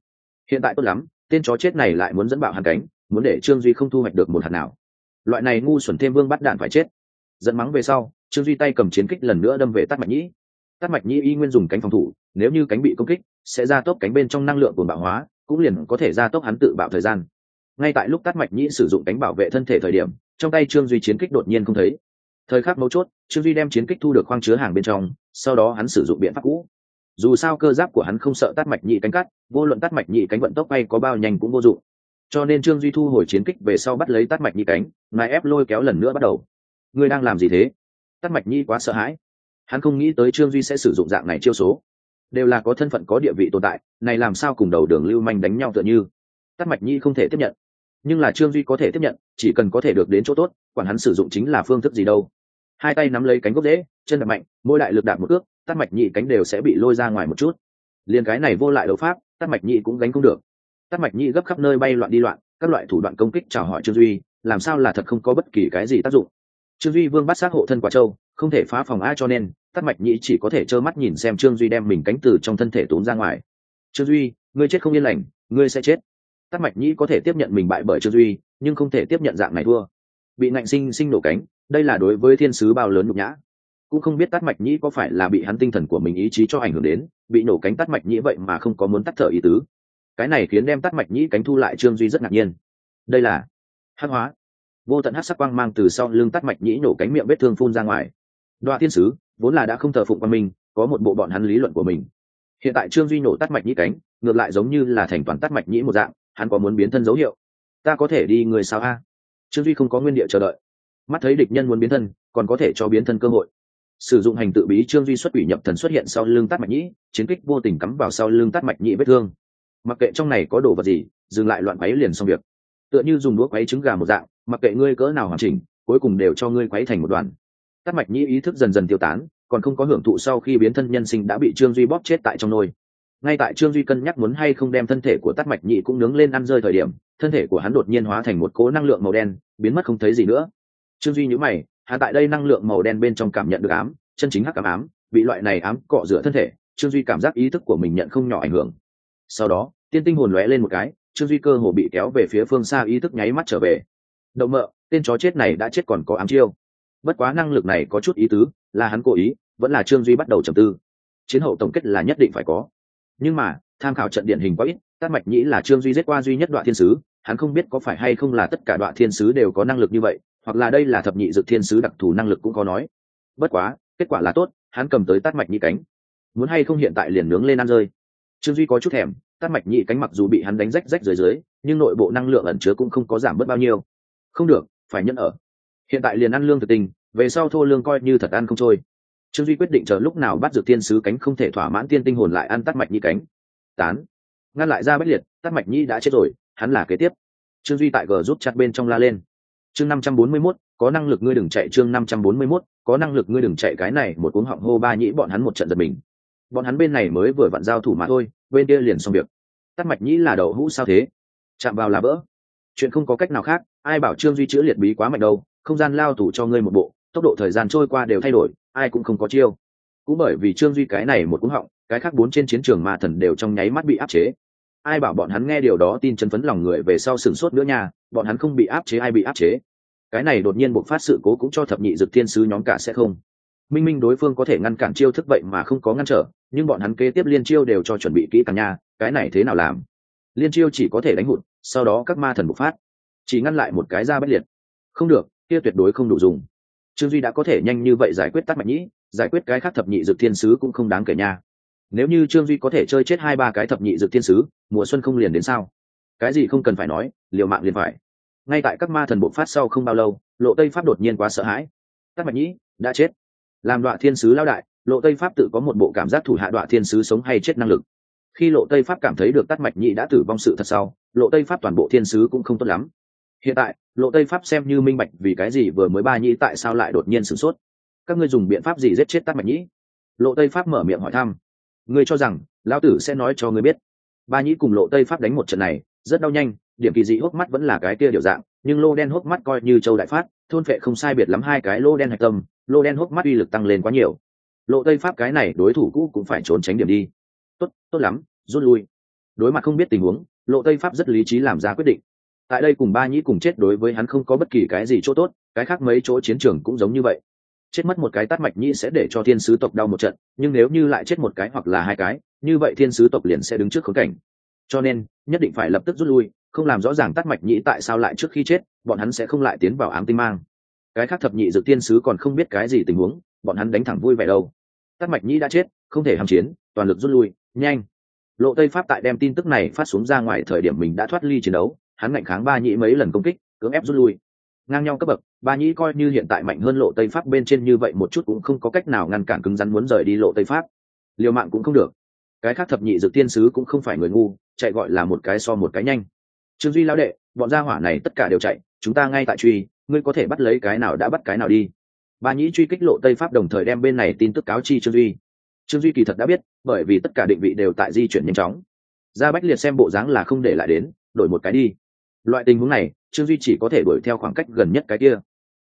Hiện tại tốt lắm tên chó chết này lại muốn dẫn bạo hàn cánh, muốn để trương duy không thu hoạch được một hạt nào. Loại này ngu xuẩn thêm vương bắt đạn phải chết. Dẫn mắng về sau, trương duy tay cầm chiến kích lần nữa đâm về tát mạch nhĩ. Tát mạch nhĩ y nguyên dùng cánh phòng thủ, nếu như cánh bị công kích, sẽ ra tốc cánh bên trong năng lượng của bạo hóa, cũng liền có thể ra tốc hắn tự bạo thời gian. Ngay tại lúc tát mạch nhĩ sử dụng cánh bảo vệ thân thể thời điểm, trong tay trương duy chiến kích đột nhiên không thấy. Thời khắc mấu chốt, trương duy đem chiến kích thu được khoang chứa hàng bên trong, sau đó hắn sử dụng biện pháp cũ dù sao cơ giáp của hắn không sợ tắt mạch nhị cánh cắt, vô luận tắt mạch nhị cánh vận tốc bay có bao nhanh cũng vô dụng. Cho nên trương duy thu hồi chiến kích về sau bắt lấy tắt mạch nhị cánh, ngài ép lôi kéo lần nữa bắt đầu. Ngươi đang làm gì thế? Tắt mạch nhị quá sợ hãi. Hắn không nghĩ tới trương duy sẽ sử dụng dạng này chiêu số. Đều là có thân phận, có địa vị tồn tại, này làm sao cùng đầu đường lưu manh đánh nhau tựa như? Tắt mạch nhị không thể tiếp nhận. Nhưng là trương duy có thể tiếp nhận, chỉ cần có thể được đến chỗ tốt, quản hắn sử dụng chính là phương thức gì đâu hai tay nắm lấy cánh gốc dễ chân đập mạnh mỗi đại lực đạp một ước tắt mạch nhị cánh đều sẽ bị lôi ra ngoài một chút. Liền cái này vô lại đấu pháp tắt mạch nhị cũng gánh không được. Tắt mạch nhị gấp khắp nơi bay loạn đi loạn, các loại thủ đoạn công kích chào hỏi trương duy, làm sao là thật không có bất kỳ cái gì tác dụng. Trương duy vương bắt sát hộ thân quả châu, không thể phá phòng a cho nên tắt mạch nhị chỉ có thể trơ mắt nhìn xem trương duy đem mình cánh từ trong thân thể tốn ra ngoài. Trương duy, ngươi chết không yên lành, ngươi sẽ chết. Tắt mạch nhị có thể tiếp nhận mình bại bởi trương duy, nhưng không thể tiếp nhận dạng này thua. Bị ngạnh sinh sinh nổ cánh đây là đối với thiên sứ bao lớn nhục nhã. Cũng không biết tắt mạch nhĩ có phải là bị hắn tinh thần của mình ý chí cho ảnh hưởng đến, bị nổ cánh tắt mạch nhĩ vậy mà không có muốn tắt thở ý tứ. Cái này khiến đem tắt mạch nhĩ cánh thu lại trương duy rất ngạc nhiên. Đây là hắc hóa. Vô tận hắc sắc quang mang từ sau lưng tắt mạch nhĩ nổ cánh miệng vết thương phun ra ngoài. Đoạ thiên sứ, vốn là đã không thờ phụng qua mình, có một bộ bọn hắn lý luận của mình. Hiện tại trương duy nổ tắt mạch nhĩ cánh, ngược lại giống như là thành toàn tắt mạch nhĩ một dạng, hắn có muốn biến thân dấu hiệu. Ta có thể đi người sao a? Trương duy không có nguyên địa chờ đợi mắt thấy địch nhân muốn biến thân, còn có thể cho biến thân cơ hội. Sử dụng hành tự bí trương duy xuất quỷ nhập thần xuất hiện sau lưng tắt mạch nhĩ, chiến kích vô tình cắm vào sau lưng tắt mạch nhĩ vết thương. Mặc kệ trong này có đồ vật gì, dừng lại loạn quấy liền xong việc. Tựa như dùng đũa quấy trứng gà một dạng, mặc kệ ngươi cỡ nào hoàn chỉnh, cuối cùng đều cho ngươi quấy thành một đoàn. Tắt mạch nhĩ ý thức dần dần tiêu tán, còn không có hưởng thụ sau khi biến thân nhân sinh đã bị trương duy bóp chết tại trong nôi. Ngay tại trương duy cân nhắc muốn hay không đem thân thể của tắt mạch nhĩ cũng nướng lên ăn rơi thời điểm, thân thể của hắn đột nhiên hóa thành một cố năng lượng màu đen, biến mất không thấy gì nữa trương duy nhữ mày hạ tại đây năng lượng màu đen bên trong cảm nhận được ám, chân chính hắc cảm ám, bị loại này ám cọ rửa thân thể, trương duy cảm giác ý thức của mình nhận không nhỏ ảnh hưởng. Sau đó, tiên tinh hồn lóe lên một cái, trương duy cơ hồ bị kéo về phía phương xa ý thức nháy mắt trở về. Đậu mợ, tên chó chết này đã chết còn có ám chiêu. Bất quá năng lực này có chút ý tứ, là hắn cố ý, vẫn là trương duy bắt đầu trầm tư. Chiến hậu tổng kết là nhất định phải có. Nhưng mà, tham khảo trận điển hình quá ít, tát mạch nhĩ là trương duy giết qua duy nhất đoạn thiên sứ, hắn không biết có phải hay không là tất cả đoạn thiên sứ đều có năng lực như vậy hoặc là đây là thập nhị dực thiên sứ đặc thù năng lực cũng có nói. Bất quá, kết quả là tốt, hắn cầm tới tát mạch nhị cánh. Muốn hay không hiện tại liền nướng lên ăn rơi. Trương duy có chút thèm, tát mạch nhị cánh mặc dù bị hắn đánh rách rách dưới dưới, nhưng nội bộ năng lượng ẩn chứa cũng không có giảm bớt bao nhiêu. Không được, phải nhẫn ở. Hiện tại liền ăn lương thực tình, về sau thô lương coi như thật ăn không trôi. Trương duy quyết định chờ lúc nào bắt dược thiên sứ cánh không thể thỏa mãn tiên tinh hồn lại ăn tắt mạch nhi cánh. Tán. Ngăn lại ra bất liệt tắt mạch nhi đã chết rồi, hắn là kế tiếp. Trương duy tại g rút chặt bên trong la lên chương năm trăm bốn mươi mốt, có năng lực ngươi đừng chạy chương năm trăm bốn mươi mốt, có năng lực ngươi đừng chạy cái này một cuống họng hô ba nhĩ bọn hắn một trận giật mình. Bọn hắn bên này mới vừa vặn giao thủ mà thôi, bên kia liền xong việc. Tắt mạch nhĩ là đậu hũ sao thế? Chạm vào là vỡ chuyện không có cách nào khác, ai bảo trương duy chữa liệt bí quá mạnh đâu, không gian lao tù cho ngươi một bộ, tốc độ thời gian trôi qua đều thay đổi, ai cũng không có chiêu. Cũng bởi vì trương duy cái này một cúng họng, cái khác bốn trên chiến trường ma thần đều trong nháy mắt bị áp chế ai bảo bọn hắn nghe điều đó tin chân phấn lòng người về sau sửng sốt nữa nha, bọn hắn không bị áp chế, ai bị áp chế. Cái này đột nhiên bộc phát sự cố cũng cho thập nhị dực thiên sứ nhóm cả sẽ không. Minh minh đối phương có thể ngăn cản chiêu thức vậy mà không có ngăn trở, nhưng bọn hắn kế tiếp liên chiêu đều cho chuẩn bị kỹ càng nha, cái này thế nào làm? Liên chiêu chỉ có thể đánh hụt, sau đó các ma thần bộc phát. Chỉ ngăn lại một cái ra bất liệt. Không được, kia tuyệt đối không đủ dùng. Trương duy đã có thể nhanh như vậy giải quyết tắc mạnh nhĩ, giải quyết cái khác thập nhị dược thiên sứ cũng không đáng kể nha nếu như trương duy có thể chơi chết hai ba cái thập nhị dược thiên sứ, mùa xuân không liền đến sao? Cái gì không cần phải nói, liều mạng liền phải. Ngay tại các ma thần bộ phát sau không bao lâu, lộ tây pháp đột nhiên quá sợ hãi. Tắc mạch nhĩ, đã chết. Làm đoạn thiên sứ lao đại, lộ tây pháp tự có một bộ cảm giác thủ hạ đoạn thiên sứ sống hay chết năng lực. Khi lộ tây pháp cảm thấy được tắc mạch nhĩ đã tử vong sự thật sau, lộ tây pháp toàn bộ thiên sứ cũng không tốt lắm. Hiện tại, lộ tây pháp xem như minh bạch vì cái gì vừa mới ba nhĩ tại sao lại đột nhiên sửng sốt. Các ngươi dùng biện pháp gì giết chết tắc mạch nhĩ? Lộ tây pháp mở miệng hỏi thăm ngươi cho rằng, lão tử sẽ nói cho ngươi biết. Ba nhĩ cùng lộ tây pháp đánh một trận này, rất đau nhanh, điểm kỳ dị hốc mắt vẫn là cái kia điều dạng, nhưng lô đen hốc mắt coi như châu đại phát thôn phệ không sai biệt lắm hai cái lô đen hạch tâm, lô đen hốc mắt uy lực tăng lên quá nhiều. Lộ tây pháp cái này đối thủ cũ cũng phải trốn tránh điểm đi. Tốt tốt lắm, rút lui. Đối mặt không biết tình huống, lộ tây pháp rất lý trí làm ra quyết định. Tại đây cùng ba nhĩ cùng chết đối với hắn không có bất kỳ cái gì chỗ tốt, cái khác mấy chỗ chiến trường cũng giống như vậy chết mất một cái tát mạch nhĩ sẽ để cho thiên sứ tộc đau một trận, nhưng nếu như lại chết một cái hoặc là hai cái, như vậy thiên sứ tộc liền sẽ đứng trước khống cảnh. Cho nên, nhất định phải lập tức rút lui, không làm rõ ràng tát mạch nhĩ tại sao lại trước khi chết, bọn hắn sẽ không lại tiến vào ám tinh mang. Cái khác thập nhị dược thiên sứ còn không biết cái gì tình huống, bọn hắn đánh thẳng vui vẻ đâu. Tát mạch nhĩ đã chết, không thể hàm chiến, toàn lực rút lui, nhanh. Lộ tây pháp tại đem tin tức này phát xuống ra ngoài thời điểm mình đã thoát ly chiến đấu, hắn ngạnh kháng ba nhĩ mấy lần công kích, cưỡng ép rút lui. Ngang nhau cấp bậc ba nhĩ coi như hiện tại mạnh hơn lộ tây pháp bên trên như vậy một chút cũng không có cách nào ngăn cản cứng rắn muốn rời đi lộ tây pháp. Liều mạng cũng không được. Cái khác thập nhị dược tiên sứ cũng không phải người ngu, chạy gọi là một cái so một cái nhanh. Trương duy lao đệ, bọn gia hỏa này tất cả đều chạy, chúng ta ngay tại truy, ngươi có thể bắt lấy cái nào đã bắt cái nào đi. Ba nhĩ truy kích lộ tây pháp đồng thời đem bên này tin tức cáo chi trương duy. Trương duy kỳ thật đã biết, bởi vì tất cả định vị đều tại di chuyển nhanh chóng. Gia bách liệt xem bộ dáng là không để lại đến, đổi một cái đi. Loại tình huống này, trương duy chỉ có thể đuổi theo khoảng cách gần nhất cái kia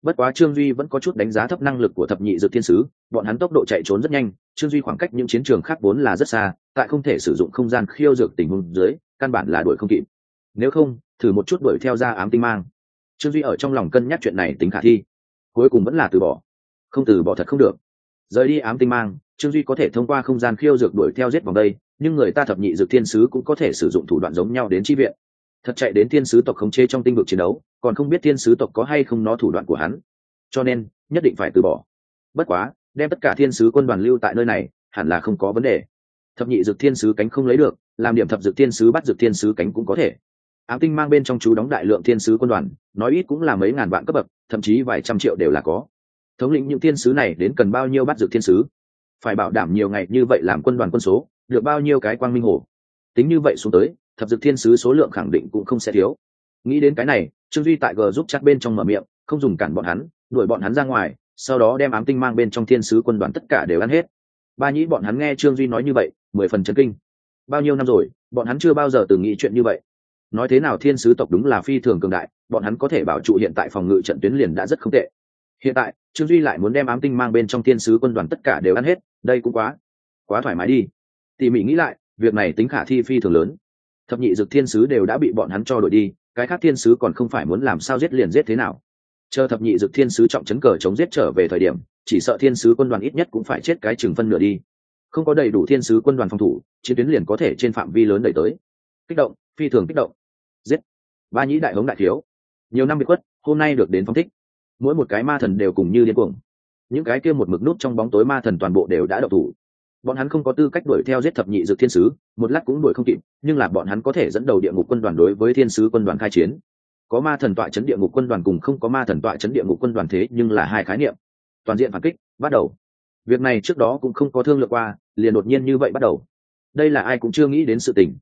bất quá trương duy vẫn có chút đánh giá thấp năng lực của thập nhị dược thiên sứ, bọn hắn tốc độ chạy trốn rất nhanh, trương duy khoảng cách những chiến trường khác vốn là rất xa, tại không thể sử dụng không gian khiêu dược tình huống dưới, căn bản là đuổi không kịp. Nếu không, thử một chút đuổi theo ra ám tinh mang. Trương duy ở trong lòng cân nhắc chuyện này tính khả thi. Cuối cùng vẫn là từ bỏ. Không từ bỏ thật không được. Rời đi ám tinh mang, trương duy có thể thông qua không gian khiêu dược đuổi theo giết vòng đây, nhưng người ta thập nhị dược thiên sứ cũng có thể sử dụng thủ đoạn giống nhau đến chi viện thật chạy đến thiên sứ tộc khống chế trong tinh vực chiến đấu, còn không biết thiên sứ tộc có hay không nó thủ đoạn của hắn. Cho nên, nhất định phải từ bỏ. Bất quá, đem tất cả thiên sứ quân đoàn lưu tại nơi này, hẳn là không có vấn đề. Thập nhị dược thiên sứ cánh không lấy được, làm điểm thập dược thiên sứ bắt dược thiên sứ cánh cũng có thể. Ám tinh mang bên trong chú đóng đại lượng thiên sứ quân đoàn, nói ít cũng là mấy ngàn vạn cấp bậc, thậm chí vài trăm triệu đều là có. Thống lĩnh những thiên sứ này đến cần bao nhiêu bắt dược thiên sứ? Phải bảo đảm nhiều ngày như vậy làm quân đoàn quân số, được bao nhiêu cái quang minh hồ? Tính như vậy xuống tới thập dực thiên sứ số lượng khẳng định cũng không sẽ thiếu. Nghĩ đến cái này, trương duy tại g giúp chắc bên trong mở miệng, không dùng cản bọn hắn, đuổi bọn hắn ra ngoài, sau đó đem ám tinh mang bên trong thiên sứ quân đoàn tất cả đều ăn hết. Ba nhĩ bọn hắn nghe trương duy nói như vậy, mười phần chân kinh. Bao nhiêu năm rồi, bọn hắn chưa bao giờ từng nghĩ chuyện như vậy. Nói thế nào thiên sứ tộc đúng là phi thường cường đại, bọn hắn có thể bảo trụ hiện tại phòng ngự trận tuyến liền đã rất không tệ. Hiện tại, trương duy lại muốn đem ám tinh mang bên trong thiên sứ quân đoàn tất cả đều ăn hết, đây cũng quá quá thoải mái đi. Tỉ mỉ nghĩ lại, việc này tính khả thi phi thường lớn thập nhị dực thiên sứ đều đã bị bọn hắn cho đổi đi, cái khác thiên sứ còn không phải muốn làm sao giết liền giết thế nào. Chờ thập nhị dực thiên sứ trọng chấn cờ chống giết trở về thời điểm, chỉ sợ thiên sứ quân đoàn ít nhất cũng phải chết cái chừng phân nửa đi. Không có đầy đủ thiên sứ quân đoàn phòng thủ, chiến tuyến liền có thể trên phạm vi lớn đẩy tới. Kích động, phi thường kích động. Giết. Ba nhĩ đại hống đại thiếu. Nhiều năm bị quất hôm nay được đến phong thích. Mỗi một cái ma thần đều cùng như điên cuồng. Những cái kia một mực nút trong bóng tối ma thần toàn bộ đều đã độc thủ bọn hắn không có tư cách đuổi theo giết thập nhị dược thiên sứ, một lát cũng đuổi không kịp, nhưng là bọn hắn có thể dẫn đầu địa ngục quân đoàn đối với thiên sứ quân đoàn khai chiến. Có ma thần tọa chấn địa ngục quân đoàn cùng không có ma thần tọa chấn địa ngục quân đoàn thế, nhưng là hai khái niệm. Toàn diện phản kích, bắt đầu. Việc này trước đó cũng không có thương lượng qua, liền đột nhiên như vậy bắt đầu. Đây là ai cũng chưa nghĩ đến sự tình.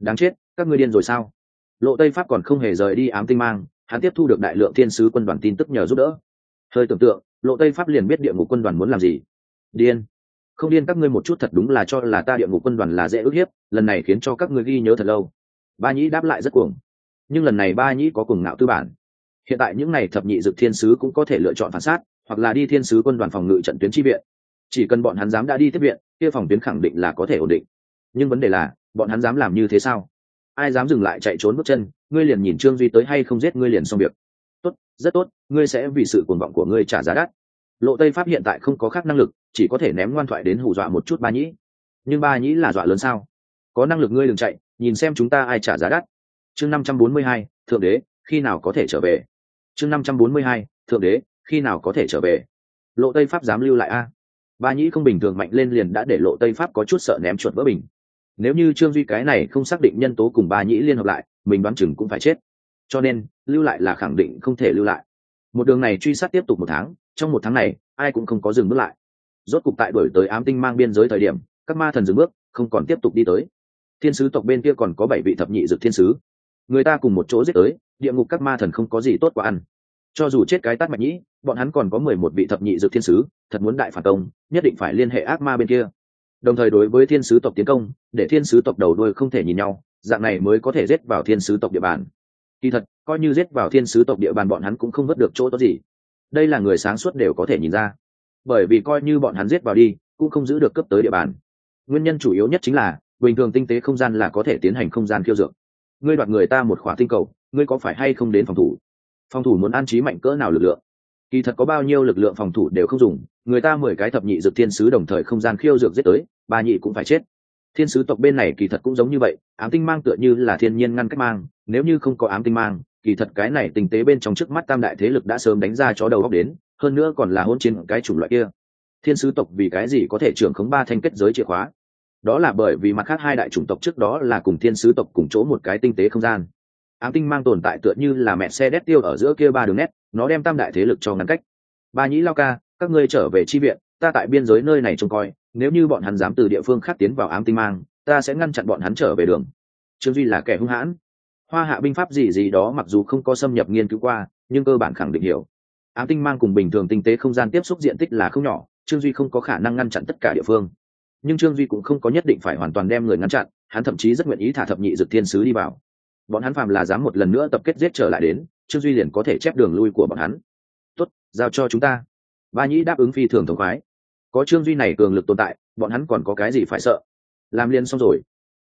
Đáng chết, các ngươi điên rồi sao? Lộ tây pháp còn không hề rời đi ám tinh mang, hắn tiếp thu được đại lượng thiên sứ quân đoàn tin tức nhờ giúp đỡ. Hơi tưởng tượng, lộ tây pháp liền biết địa ngục quân đoàn muốn làm gì. Điên không điên các ngươi một chút thật đúng là cho là ta địa ngục quân đoàn là dễ ức hiếp, lần này khiến cho các ngươi ghi nhớ thật lâu. Ba nhĩ đáp lại rất cuồng. Nhưng lần này ba nhĩ có cuồng ngạo tư bản. Hiện tại những này thập nhị dực thiên sứ cũng có thể lựa chọn phản sát, hoặc là đi thiên sứ quân đoàn phòng ngự trận tuyến tri viện. Chỉ cần bọn hắn dám đã đi tiếp viện, kia phòng tuyến khẳng định là có thể ổn định. Nhưng vấn đề là, bọn hắn dám làm như thế sao? Ai dám dừng lại chạy trốn bước chân, ngươi liền nhìn trương duy tới hay không giết ngươi liền xong việc. Tốt, rất tốt, ngươi sẽ vì sự cuồng vọng của ngươi trả giá đắt. Lộ tây pháp hiện tại không có khác năng lực chỉ có thể ném ngoan thoại đến hù dọa một chút ba nhĩ. Nhưng ba nhĩ là dọa lớn sao? Có năng lực ngươi đừng chạy, nhìn xem chúng ta ai trả giá đắt. Chương năm trăm bốn mươi hai, thượng đế, khi nào có thể trở về? Chương năm trăm bốn mươi hai, thượng đế, khi nào có thể trở về? Lộ tây pháp dám lưu lại a? Ba nhĩ không bình thường mạnh lên liền đã để lộ tây pháp có chút sợ ném chuột vỡ bình. Nếu như trương duy cái này không xác định nhân tố cùng ba nhĩ liên hợp lại, mình đoán chừng cũng phải chết. Cho nên, lưu lại là khẳng định không thể lưu lại. Một đường này truy sát tiếp tục một tháng, trong một tháng này, ai cũng không có dừng bước lại rốt cục tại đổi tới ám tinh mang biên giới thời điểm, các ma thần dừng bước, không còn tiếp tục đi tới. Thiên sứ tộc bên kia còn có bảy vị thập nhị dực thiên sứ. Người ta cùng một chỗ giết tới, địa ngục các ma thần không có gì tốt quá ăn. Cho dù chết cái tát mạch nhĩ, bọn hắn còn có mười một vị thập nhị dược thiên sứ, thật muốn đại phản công, nhất định phải liên hệ ác ma bên kia. Đồng thời đối với thiên sứ tộc tiến công, để thiên sứ tộc đầu đuôi không thể nhìn nhau, dạng này mới có thể giết vào thiên sứ tộc địa bàn. Kỳ thật, coi như giết vào thiên sứ tộc địa bàn, bọn hắn cũng không vớt được chỗ tốt gì. Đây là người sáng suốt đều có thể nhìn ra bởi vì coi như bọn hắn giết vào đi, cũng không giữ được cấp tới địa bàn. Nguyên nhân chủ yếu nhất chính là, bình thường tinh tế không gian là có thể tiến hành không gian khiêu dược. Ngươi đoạt người ta một khỏa tinh cầu, ngươi có phải hay không đến phòng thủ? Phòng thủ muốn an trí mạnh cỡ nào lực lượng? Kỳ thật có bao nhiêu lực lượng phòng thủ đều không dùng, người ta mười cái thập nhị dược thiên sứ đồng thời không gian khiêu dược giết tới, ba nhị cũng phải chết. Thiên sứ tộc bên này kỳ thật cũng giống như vậy, ám tinh mang tựa như là thiên nhiên ngăn cách mang, nếu như không có ám tinh mang, kỳ thật cái này tinh tế bên trong trước mắt tam đại thế lực đã sớm đánh ra chó đầu góc đến hơn nữa còn là hôn chiến cái chủng loại kia. Thiên sứ tộc vì cái gì có thể trưởng khống ba thanh kết giới chìa khóa? Đó là bởi vì mặt khác hai đại chủng tộc trước đó là cùng thiên sứ tộc cùng chỗ một cái tinh tế không gian. Ám tinh mang tồn tại tựa như là mẹ xe đét tiêu ở giữa kia ba đường nét, nó đem tam đại thế lực cho ngăn cách. Ba nhĩ lao ca, các ngươi trở về chi viện, ta tại biên giới nơi này trông coi, nếu như bọn hắn dám từ địa phương khác tiến vào ám tinh mang, ta sẽ ngăn chặn bọn hắn trở về đường. Trương duy là kẻ hung hãn. Hoa hạ binh pháp gì gì đó mặc dù không có xâm nhập nghiên cứu qua, nhưng cơ bản khẳng định hiểu ám tinh mang cùng bình thường tinh tế không gian tiếp xúc diện tích là không nhỏ, trương duy không có khả năng ngăn chặn tất cả địa phương. Nhưng trương duy cũng không có nhất định phải hoàn toàn đem người ngăn chặn, hắn thậm chí rất nguyện ý thả thập nhị dực thiên sứ đi vào. Bọn hắn phàm là dám một lần nữa tập kết giết trở lại đến, trương duy liền có thể chép đường lui của bọn hắn. Tốt, giao cho chúng ta. Ba nhĩ đáp ứng phi thường thống khoái. Có trương duy này cường lực tồn tại, bọn hắn còn có cái gì phải sợ? Làm liền xong rồi.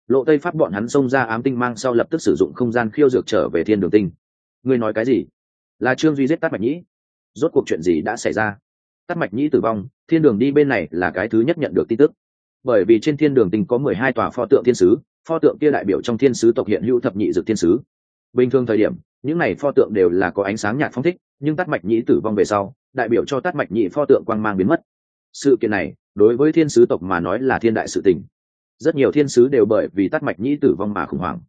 Lộ tây pháp bọn hắn xông ra ám tinh mang sau lập tức sử dụng không gian khiêu dược trở về thiên đường tinh. Ngươi nói cái gì? Là trương duy giết tắt bạch nhĩ rốt cuộc chuyện gì đã xảy ra? Tắt mạch nhĩ tử vong, thiên đường đi bên này là cái thứ nhất nhận được tin tức. Bởi vì trên thiên đường tinh có mười hai tòa pho tượng thiên sứ, pho tượng kia đại biểu trong thiên sứ tộc hiện hữu thập nhị dược thiên sứ. Bình thường thời điểm, những này pho tượng đều là có ánh sáng nhạt phong thích, nhưng tắt mạch nhĩ tử vong về sau, đại biểu cho tắt mạch nhĩ pho tượng quang mang biến mất. Sự kiện này, đối với thiên sứ tộc mà nói là thiên đại sự tình. Rất nhiều thiên sứ đều bởi vì tắt mạch nhĩ tử vong mà khủng hoảng.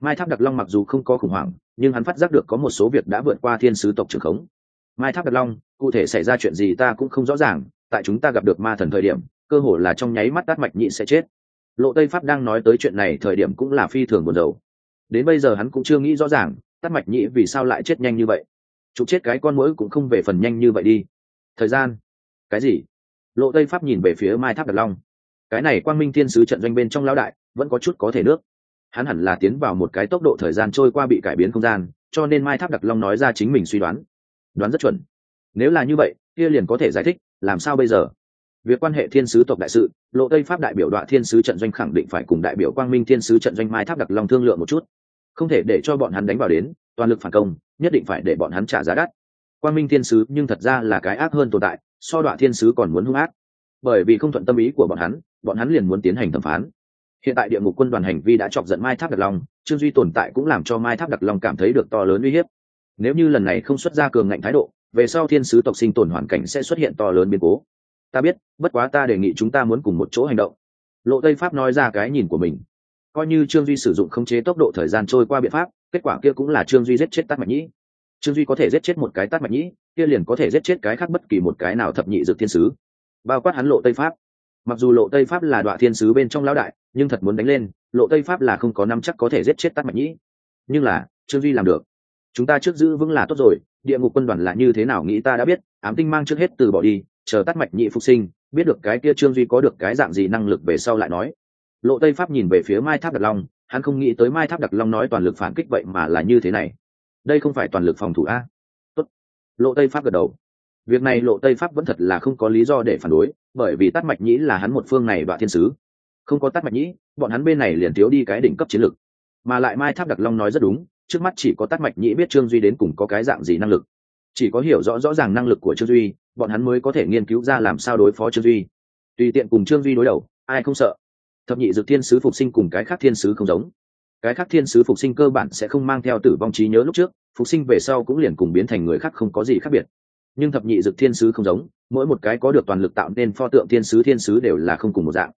Mai tháp đặc long mặc dù không có khủng hoảng, nhưng hắn phát giác được có một số việc đã vượt qua thiên sứ tộc trường khống mai tháp đặc long, cụ thể xảy ra chuyện gì ta cũng không rõ ràng, tại chúng ta gặp được ma thần thời điểm, cơ hồ là trong nháy mắt tắt mạch nhĩ sẽ chết. Lộ tây pháp đang nói tới chuyện này thời điểm cũng là phi thường buồn rầu. Đến bây giờ hắn cũng chưa nghĩ rõ ràng tắt mạch nhĩ vì sao lại chết nhanh như vậy. Chụp chết cái con mũi cũng không về phần nhanh như vậy đi. Thời gian? Cái gì? Lộ tây pháp nhìn về phía mai tháp đặc long. Cái này quang minh thiên sứ trận doanh bên trong lão đại, vẫn có chút có thể nước. Hắn hẳn là tiến vào một cái tốc độ thời gian trôi qua bị cải biến không gian, cho nên mai tháp đặc long nói ra chính mình suy đoán đoán rất chuẩn. Nếu là như vậy, kia liền có thể giải thích, làm sao bây giờ? Việc quan hệ thiên sứ tộc đại sự, lộ tây pháp đại biểu đọa thiên sứ trận doanh khẳng định phải cùng đại biểu quang minh thiên sứ trận doanh mai tháp đặc long thương lượng một chút. Không thể để cho bọn hắn đánh vào đến, toàn lực phản công, nhất định phải để bọn hắn trả giá đắt. Quang minh thiên sứ nhưng thật ra là cái ác hơn tồn tại, so đọa thiên sứ còn muốn hung ác. Bởi vì không thuận tâm ý của bọn hắn bọn hắn liền muốn tiến hành thẩm phán. Hiện tại địa ngục quân đoàn hành vi đã chọc giận mai tháp đặc long, trương duy tồn tại cũng làm cho mai tháp đặc long cảm thấy được to lớn uy hiếp nếu như lần này không xuất ra cường ngạnh thái độ, về sau thiên sứ tộc sinh tồn hoàn cảnh sẽ xuất hiện to lớn biến cố. Ta biết, bất quá ta đề nghị chúng ta muốn cùng một chỗ hành động. Lộ tây pháp nói ra cái nhìn của mình. Coi như trương duy sử dụng khống chế tốc độ thời gian trôi qua biện pháp, kết quả kia cũng là trương duy giết chết tát mạch nhĩ. Trương duy có thể giết chết một cái tát mạch nhĩ, kia liền có thể giết chết cái khác bất kỳ một cái nào thập nhị dược thiên sứ. Bao quát hắn lộ tây pháp. Mặc dù lộ tây pháp là đoạn thiên sứ bên trong lão đại, nhưng thật muốn đánh lên, lộ tây pháp là không có năm chắc có thể giết chết tát mạch nhĩ. Nhưng là, trương duy làm được chúng ta trước giữ vững là tốt rồi, địa ngục quân đoàn là như thế nào nghĩ ta đã biết, ám tinh mang trước hết từ bỏ đi, chờ tắt mạch nhị phục sinh, biết được cái kia trương duy có được cái dạng gì năng lực về sau lại nói. Lộ tây pháp nhìn về phía mai tháp đặc long, hắn không nghĩ tới mai tháp đặc long nói toàn lực phản kích vậy mà là như thế này. Đây không phải toàn lực phòng thủ a? Tốt. lộ tây pháp gật đầu. Việc này lộ tây pháp vẫn thật là không có lý do để phản đối, bởi vì tắt mạch nhĩ là hắn một phương này đoạn thiên sứ. Không có tắt mạch nhĩ bọn hắn bên này liền thiếu đi cái đỉnh cấp chiến lược mà lại mai tháp đặc long nói rất đúng trước mắt chỉ có tắt mạch nhĩ biết trương duy đến cùng có cái dạng gì năng lực. Chỉ có hiểu rõ rõ ràng năng lực của trương duy, bọn hắn mới có thể nghiên cứu ra làm sao đối phó trương duy. Tùy tiện cùng trương duy đối đầu, ai không sợ? Thập nhị dược thiên sứ phục sinh cùng cái khác thiên sứ không giống. Cái khác thiên sứ phục sinh cơ bản sẽ không mang theo tử vong trí nhớ lúc trước, phục sinh về sau cũng liền cùng biến thành người khác không có gì khác biệt. Nhưng thập nhị dược thiên sứ không giống, mỗi một cái có được toàn lực tạo nên pho tượng thiên sứ thiên sứ đều là không cùng một dạng.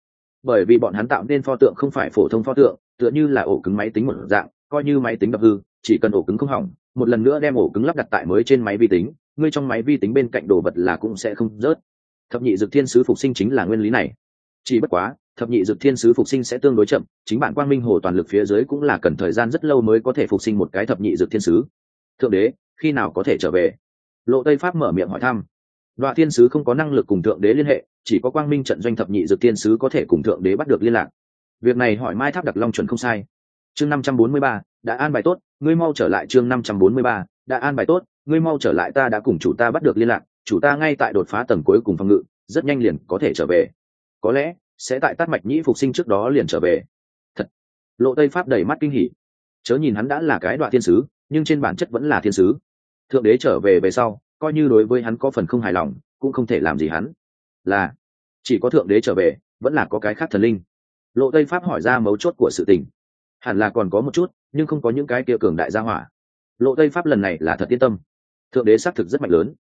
Bởi vì bọn hắn tạo nên pho tượng không phải phổ thông pho tượng, tựa như là ổ cứng máy tính một dạng coi như máy tính đập hư, chỉ cần ổ cứng không hỏng, một lần nữa đem ổ cứng lắp đặt tại mới trên máy vi tính, ngươi trong máy vi tính bên cạnh đồ vật là cũng sẽ không rớt. Thập nhị dược thiên sứ phục sinh chính là nguyên lý này. Chỉ bất quá, thập nhị dược thiên sứ phục sinh sẽ tương đối chậm, chính bản quang minh hồ toàn lực phía dưới cũng là cần thời gian rất lâu mới có thể phục sinh một cái thập nhị dược thiên sứ. Thượng đế, khi nào có thể trở về? Lộ tây pháp mở miệng hỏi thăm. Đoạn thiên sứ không có năng lực cùng thượng đế liên hệ, chỉ có quang minh trận doanh thập nhị dược thiên sứ có thể cùng thượng đế bắt được liên lạc. Việc này hỏi mai tháp đặc long chuẩn không sai chương năm trăm bốn mươi ba, đã an bài tốt, ngươi mau trở lại chương năm trăm bốn mươi ba, đã an bài tốt, ngươi mau trở lại ta đã cùng chủ ta bắt được liên lạc, chủ ta ngay tại đột phá tầng cuối cùng phòng ngự, rất nhanh liền có thể trở về. Có lẽ, sẽ tại tát mạch nhĩ phục sinh trước đó liền trở về. Thật. Lộ tây pháp đầy mắt kinh hỉ. Chớ nhìn hắn đã là cái đoạn thiên sứ, nhưng trên bản chất vẫn là thiên sứ. Thượng đế trở về về sau, coi như đối với hắn có phần không hài lòng, cũng không thể làm gì hắn. Là, chỉ có thượng đế trở về, vẫn là có cái khác thần linh. Lộ tây pháp hỏi ra mấu chốt của sự tình hẳn là còn có một chút, nhưng không có những cái kia cường đại gia hỏa. Lộ tây pháp lần này là thật yên tâm. Thượng đế xác thực rất mạnh lớn.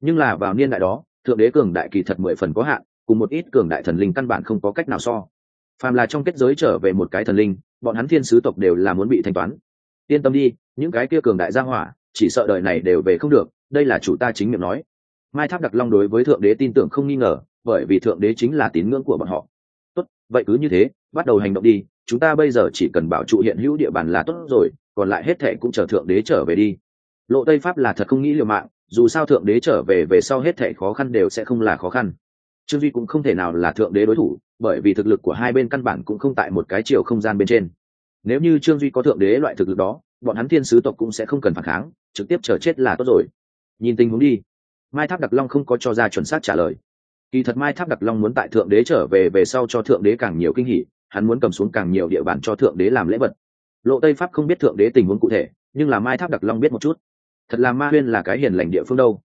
Nhưng là vào niên đại đó, thượng đế cường đại kỳ thật mười phần có hạn, cùng một ít cường đại thần linh căn bản không có cách nào so. Phàm là trong kết giới trở về một cái thần linh, bọn hắn thiên sứ tộc đều là muốn bị thanh toán. Yên tâm đi, những cái kia cường đại gia hỏa, chỉ sợ đời này đều về không được, đây là chủ ta chính miệng nói. Mai tháp đặc long đối với thượng đế tin tưởng không nghi ngờ, bởi vì thượng đế chính là tín ngưỡng của bọn họ. Tốt, vậy cứ như thế, bắt đầu hành động đi chúng ta bây giờ chỉ cần bảo trụ hiện hữu địa bàn là tốt rồi, còn lại hết thệ cũng chờ thượng đế trở về đi. Lộ tây pháp là thật không nghĩ liều mạng, dù sao thượng đế trở về về sau hết thệ khó khăn đều sẽ không là khó khăn. Trương duy cũng không thể nào là thượng đế đối thủ, bởi vì thực lực của hai bên căn bản cũng không tại một cái chiều không gian bên trên. Nếu như trương duy có thượng đế loại thực lực đó, bọn hắn thiên sứ tộc cũng sẽ không cần phản kháng, trực tiếp chờ chết là tốt rồi. Nhìn tình huống đi. Mai tháp đặc long không có cho ra chuẩn xác trả lời. Kỳ thật mai tháp đặc long muốn tại thượng đế trở về về sau cho thượng đế càng nhiều kinh hỉ hắn muốn cầm xuống càng nhiều địa bàn cho thượng đế làm lễ vật. Lộ tây pháp không biết thượng đế tình huống cụ thể, nhưng là mai tháp đặc long biết một chút. Thật là ma huyên là cái hiền lành địa phương đâu.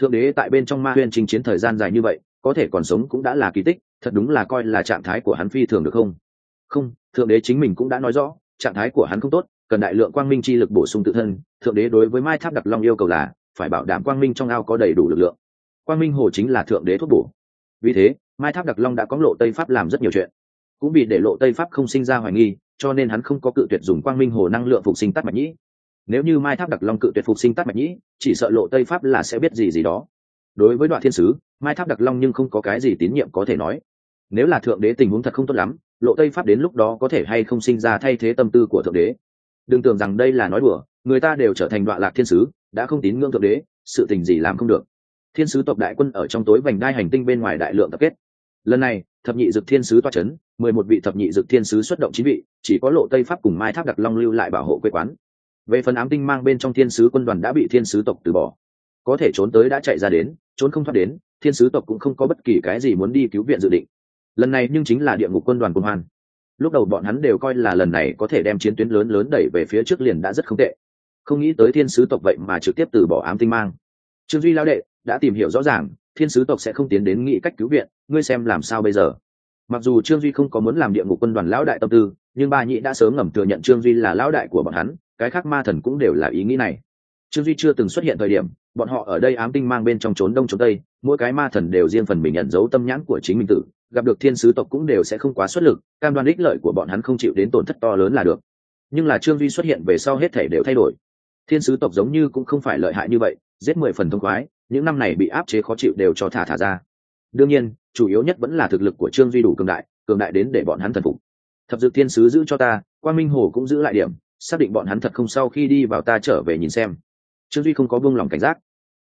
Thượng đế tại bên trong ma huyên chinh chiến thời gian dài như vậy, có thể còn sống cũng đã là kỳ tích, thật đúng là coi là trạng thái của hắn phi thường được không? Không, thượng đế chính mình cũng đã nói rõ, trạng thái của hắn không tốt, cần đại lượng quang minh chi lực bổ sung tự thân, thượng đế đối với mai tháp đặc long yêu cầu là phải bảo đảm quang minh trong ao có đầy đủ lực lượng. Quang minh hồ chính là thượng đế thuốc bổ. Vì thế, mai tháp đặc long đã có lộ tây pháp làm rất nhiều chuyện cũng vì để lộ tây pháp không sinh ra hoài nghi, cho nên hắn không có cự tuyệt dùng quang minh hồ năng lượng phục sinh tắt mạch nhĩ. Nếu như mai tháp đặc long cự tuyệt phục sinh tắt mạch nhĩ, chỉ sợ lộ tây pháp là sẽ biết gì gì đó. Đối với đoạn thiên sứ, mai tháp đặc long nhưng không có cái gì tín nhiệm có thể nói. Nếu là thượng đế tình huống thật không tốt lắm, lộ tây pháp đến lúc đó có thể hay không sinh ra thay thế tâm tư của thượng đế. Đừng tưởng rằng đây là nói đùa, người ta đều trở thành đoạn lạc thiên sứ, đã không tín ngưỡng thượng đế, sự tình gì làm không được. Thiên sứ tộc đại quân ở trong tối vành đai hành tinh bên ngoài đại lượng tập kết lần này, thập nhị dực thiên sứ toa c h ấ n mười một vị thập nhị dực thiên sứ xuất động chín vị, chỉ có lộ tây pháp cùng mai tháp đặc long lưu lại bảo hộ quê quán. Về phần ám tinh mang bên trong thiên sứ quân đoàn đã bị thiên sứ tộc từ bỏ. Có thể trốn tới đã chạy ra đến, trốn không thoát đến, thiên sứ tộc cũng không có bất kỳ cái gì muốn đi cứu viện dự định. Lần này nhưng chính là địa ngục quân đoàn quân hoan. Lúc đầu bọn hắn đều coi là lần này có thể đem chiến tuyến lớn lớn đẩy về phía trước liền đã rất không tệ. Không nghĩ tới thiên sứ tộc vậy mà trực tiếp từ bỏ ám tinh mang. Trương duy lao đệ đã tìm hiểu rõ ràng thiên sứ tộc sẽ không tiến đến nghĩ cách cứu viện ngươi xem làm sao bây giờ? Mặc dù trương duy không có muốn làm địa ngục quân đoàn lão đại tâm tư nhưng ba nhị đã sớm ngầm thừa nhận trương duy là lão đại của bọn hắn cái khác ma thần cũng đều là ý nghĩ này. Trương duy chưa từng xuất hiện thời điểm bọn họ ở đây ám tinh mang bên trong trốn đông trốn tây mỗi cái ma thần đều riêng phần mình nhận dấu tâm nhãn của chính mình tự, gặp được thiên sứ tộc cũng đều sẽ không quá xuất lực cam đoan ích lợi của bọn hắn không chịu đến tổn thất to lớn là được. Nhưng là trương duy xuất hiện về sau hết thể đều thay đổi. Thiên sứ tộc giống như cũng không phải lợi hại như vậy giết mười phần thông khoái những năm này bị áp chế khó chịu đều cho thả thả ra. Đương nhiên, chủ yếu nhất vẫn là thực lực của trương duy đủ cường đại cường đại đến để bọn hắn thần phục. Thập dược thiên sứ giữ cho ta quan minh hồ cũng giữ lại điểm, xác định bọn hắn thật không sau khi đi vào ta trở về nhìn xem. Trương duy không có buông lòng cảnh giác.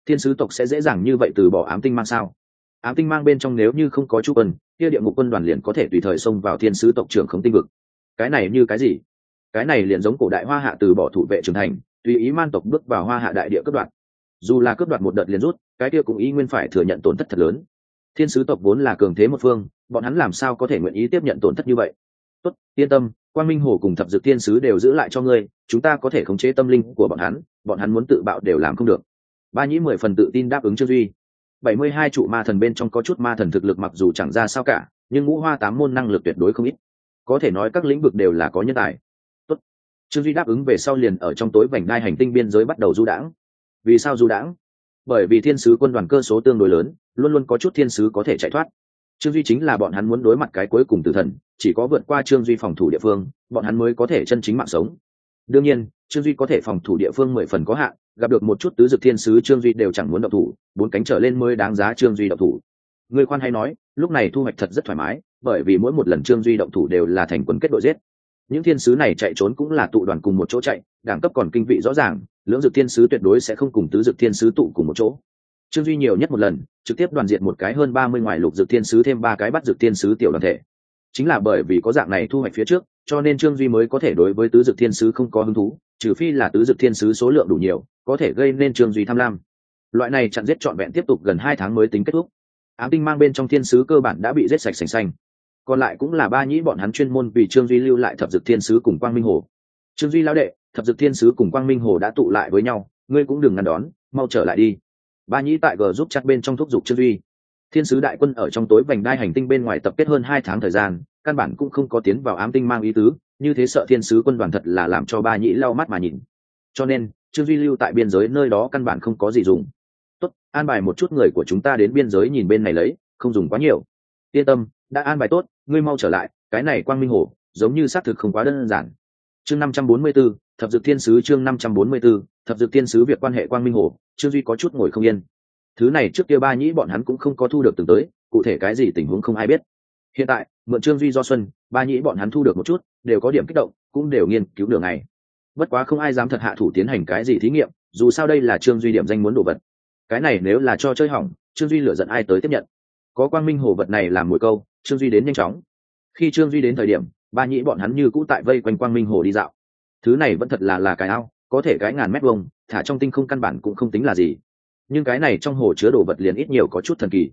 Thiên sứ tộc sẽ dễ dàng như vậy từ bỏ ám tinh mang sao? Ám tinh mang bên trong nếu như không có chu quân, kia địa ngục quân đoàn liền có thể tùy thời xông vào thiên sứ tộc trưởng không tinh vực. Cái này như cái gì? Cái này liền giống cổ đại hoa hạ từ bỏ thủ vệ trưởng thành, tùy ý man tộc bước vào hoa hạ đại địa cướp đoạt dù là cướp đoạt một đợt liền rút, cái kia cũng ý nguyên phải thừa nhận tổn thất thật lớn. Thiên sứ tộc vốn là cường thế một phương, bọn hắn làm sao có thể nguyện ý tiếp nhận tổn thất như vậy? Tốt, yên tâm quan minh hồ cùng thập dược thiên sứ đều giữ lại cho ngươi, chúng ta có thể khống chế tâm linh của bọn hắn bọn hắn muốn tự bạo đều làm không được. Ba nhĩ mười phần tự tin đáp ứng trương duy. Bảy mươi hai trụ ma thần bên trong có chút ma thần thực lực mặc dù chẳng ra sao cả, nhưng ngũ hoa tám môn năng lực tuyệt đối không ít. Có thể nói các lĩnh vực đều là có nhân tài. Tốt. trương duy đáp ứng về sau liền ở trong tối vành đai hành tinh biên giới bắt đầu du đãng vì sao du đãng? Bởi vì thiên sứ quân đoàn cơ số tương đối lớn, luôn luôn có chút thiên sứ có thể chạy thoát. Trương duy chính là bọn hắn muốn đối mặt cái cuối cùng tử thần, chỉ có vượt qua trương duy phòng thủ địa phương, bọn hắn mới có thể chân chính mạng sống. Đương nhiên, trương duy có thể phòng thủ địa phương mười phần có hạn, gặp được một chút tứ dực thiên sứ trương duy đều chẳng muốn động thủ, bốn cánh trở lên mới đáng giá trương duy động thủ. Người khoan hay nói, lúc này thu hoạch thật rất thoải mái, bởi vì mỗi một lần trương duy động thủ đều là thành quần kết đội giết những thiên sứ này chạy trốn cũng là tụ đoàn cùng một chỗ chạy, đẳng cấp còn kinh vị rõ ràng, lưỡng dực thiên sứ tuyệt đối sẽ không cùng tứ dực thiên sứ tụ cùng một chỗ. Trương duy nhiều nhất một lần, trực tiếp đoàn diện một cái hơn ba mươi ngoài lục dực thiên sứ thêm ba cái bắt dực thiên sứ tiểu đoàn thể. Chính là bởi vì có dạng này thu hoạch phía trước, cho nên trương duy mới có thể đối với tứ dực thiên sứ không có hứng thú, trừ phi là tứ dực thiên sứ số lượng đủ nhiều, có thể gây nên trương duy tham lam. Loại này chặn giết trọn vẹn tiếp tục gần hai tháng mới tính kết thúc. Ám tinh mang bên trong thiên sứ cơ bản đã bị giết sạch sành xanh còn lại cũng là ba nhĩ bọn hắn chuyên môn vì trương duy lưu lại thập dực thiên sứ cùng quang minh hồ. Trương duy lao đệ, thập dực thiên sứ cùng quang minh hồ đã tụ lại với nhau, ngươi cũng đừng ngăn đón, mau trở lại đi. Ba nhĩ tại g giúp chặt bên trong thúc giục trương duy. Thiên sứ đại quân ở trong tối vành đai hành tinh bên ngoài tập kết hơn hai tháng thời gian, căn bản cũng không có tiến vào ám tinh mang ý tứ, như thế sợ thiên sứ quân đoàn thật là làm cho ba nhĩ lau mắt mà nhìn. Cho nên, trương duy lưu tại biên giới nơi đó căn bản không có gì dùng. Tốt, an bài một chút người của chúng ta đến biên giới nhìn bên này lấy, không dùng quá nhiều. Yên tâm, đã an bài tốt ngươi mau trở lại cái này quang minh hồ giống như xác thực không quá đơn giản. Chương năm trăm bốn mươi 544, thập dược thiên sứ chương năm trăm bốn mươi 544, thập dược thiên sứ việc quan hệ quang minh hồ trương duy có chút ngồi không yên. Thứ này trước kia ba nhĩ bọn hắn cũng không có thu được từng tới cụ thể cái gì tình huống không ai biết. Hiện tại mượn trương duy do xuân ba nhĩ bọn hắn thu được một chút đều có điểm kích động cũng đều nghiên cứu đường này. Bất quá không ai dám thật hạ thủ tiến hành cái gì thí nghiệm dù sao đây là trương duy điểm danh muốn đồ vật. Cái này nếu là cho chơi hỏng trương duy lựa giận ai tới tiếp nhận có quang minh hồ vật này làm mồi câu, trương duy đến nhanh chóng. Khi trương duy đến thời điểm, ba nhĩ bọn hắn như cũ tại vây quanh quang minh hồ đi dạo. Thứ này vẫn thật là là cái ao, có thể cái ngàn mét vông thả trong tinh không căn bản cũng không tính là gì. Nhưng cái này trong hồ chứa đồ vật liền ít nhiều có chút thần kỳ.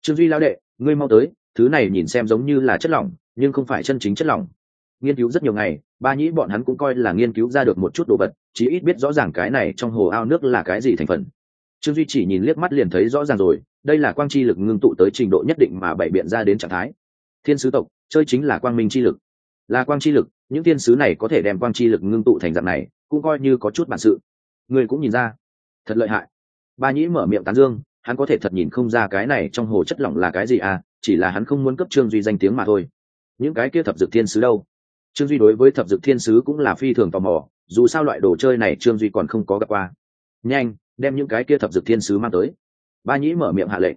Trương duy lao đệ, ngươi mau tới, thứ này nhìn xem giống như là chất lỏng, nhưng không phải chân chính chất lỏng. Nghiên cứu rất nhiều ngày, ba nhĩ bọn hắn cũng coi là nghiên cứu ra được một chút đồ vật, chí ít biết rõ ràng cái này trong hồ ao nước là cái gì thành phần trương duy chỉ nhìn liếc mắt liền thấy rõ ràng rồi, đây là quang chi lực ngưng tụ tới trình độ nhất định mà bày biện ra đến trạng thái. Thiên sứ tộc, chơi chính là quang minh chi lực. Là quang chi lực, những thiên sứ này có thể đem quang chi lực ngưng tụ thành dạng này, cũng coi như có chút bản sự. Người cũng nhìn ra. Thật lợi hại. Ba nhĩ mở miệng tán dương, hắn có thể thật nhìn không ra cái này trong hồ chất lỏng là cái gì à chỉ là hắn không muốn cấp trương duy danh tiếng mà thôi. Những cái kia thập dược thiên sứ đâu? Trương duy đối với thập dược thiên sứ cũng là phi thường tò mò, dù sao loại đồ chơi này trương duy còn không có gặp qua. Nhanh đem những cái kia thập dược thiên sứ mang tới. Ba nhĩ mở miệng hạ lệnh.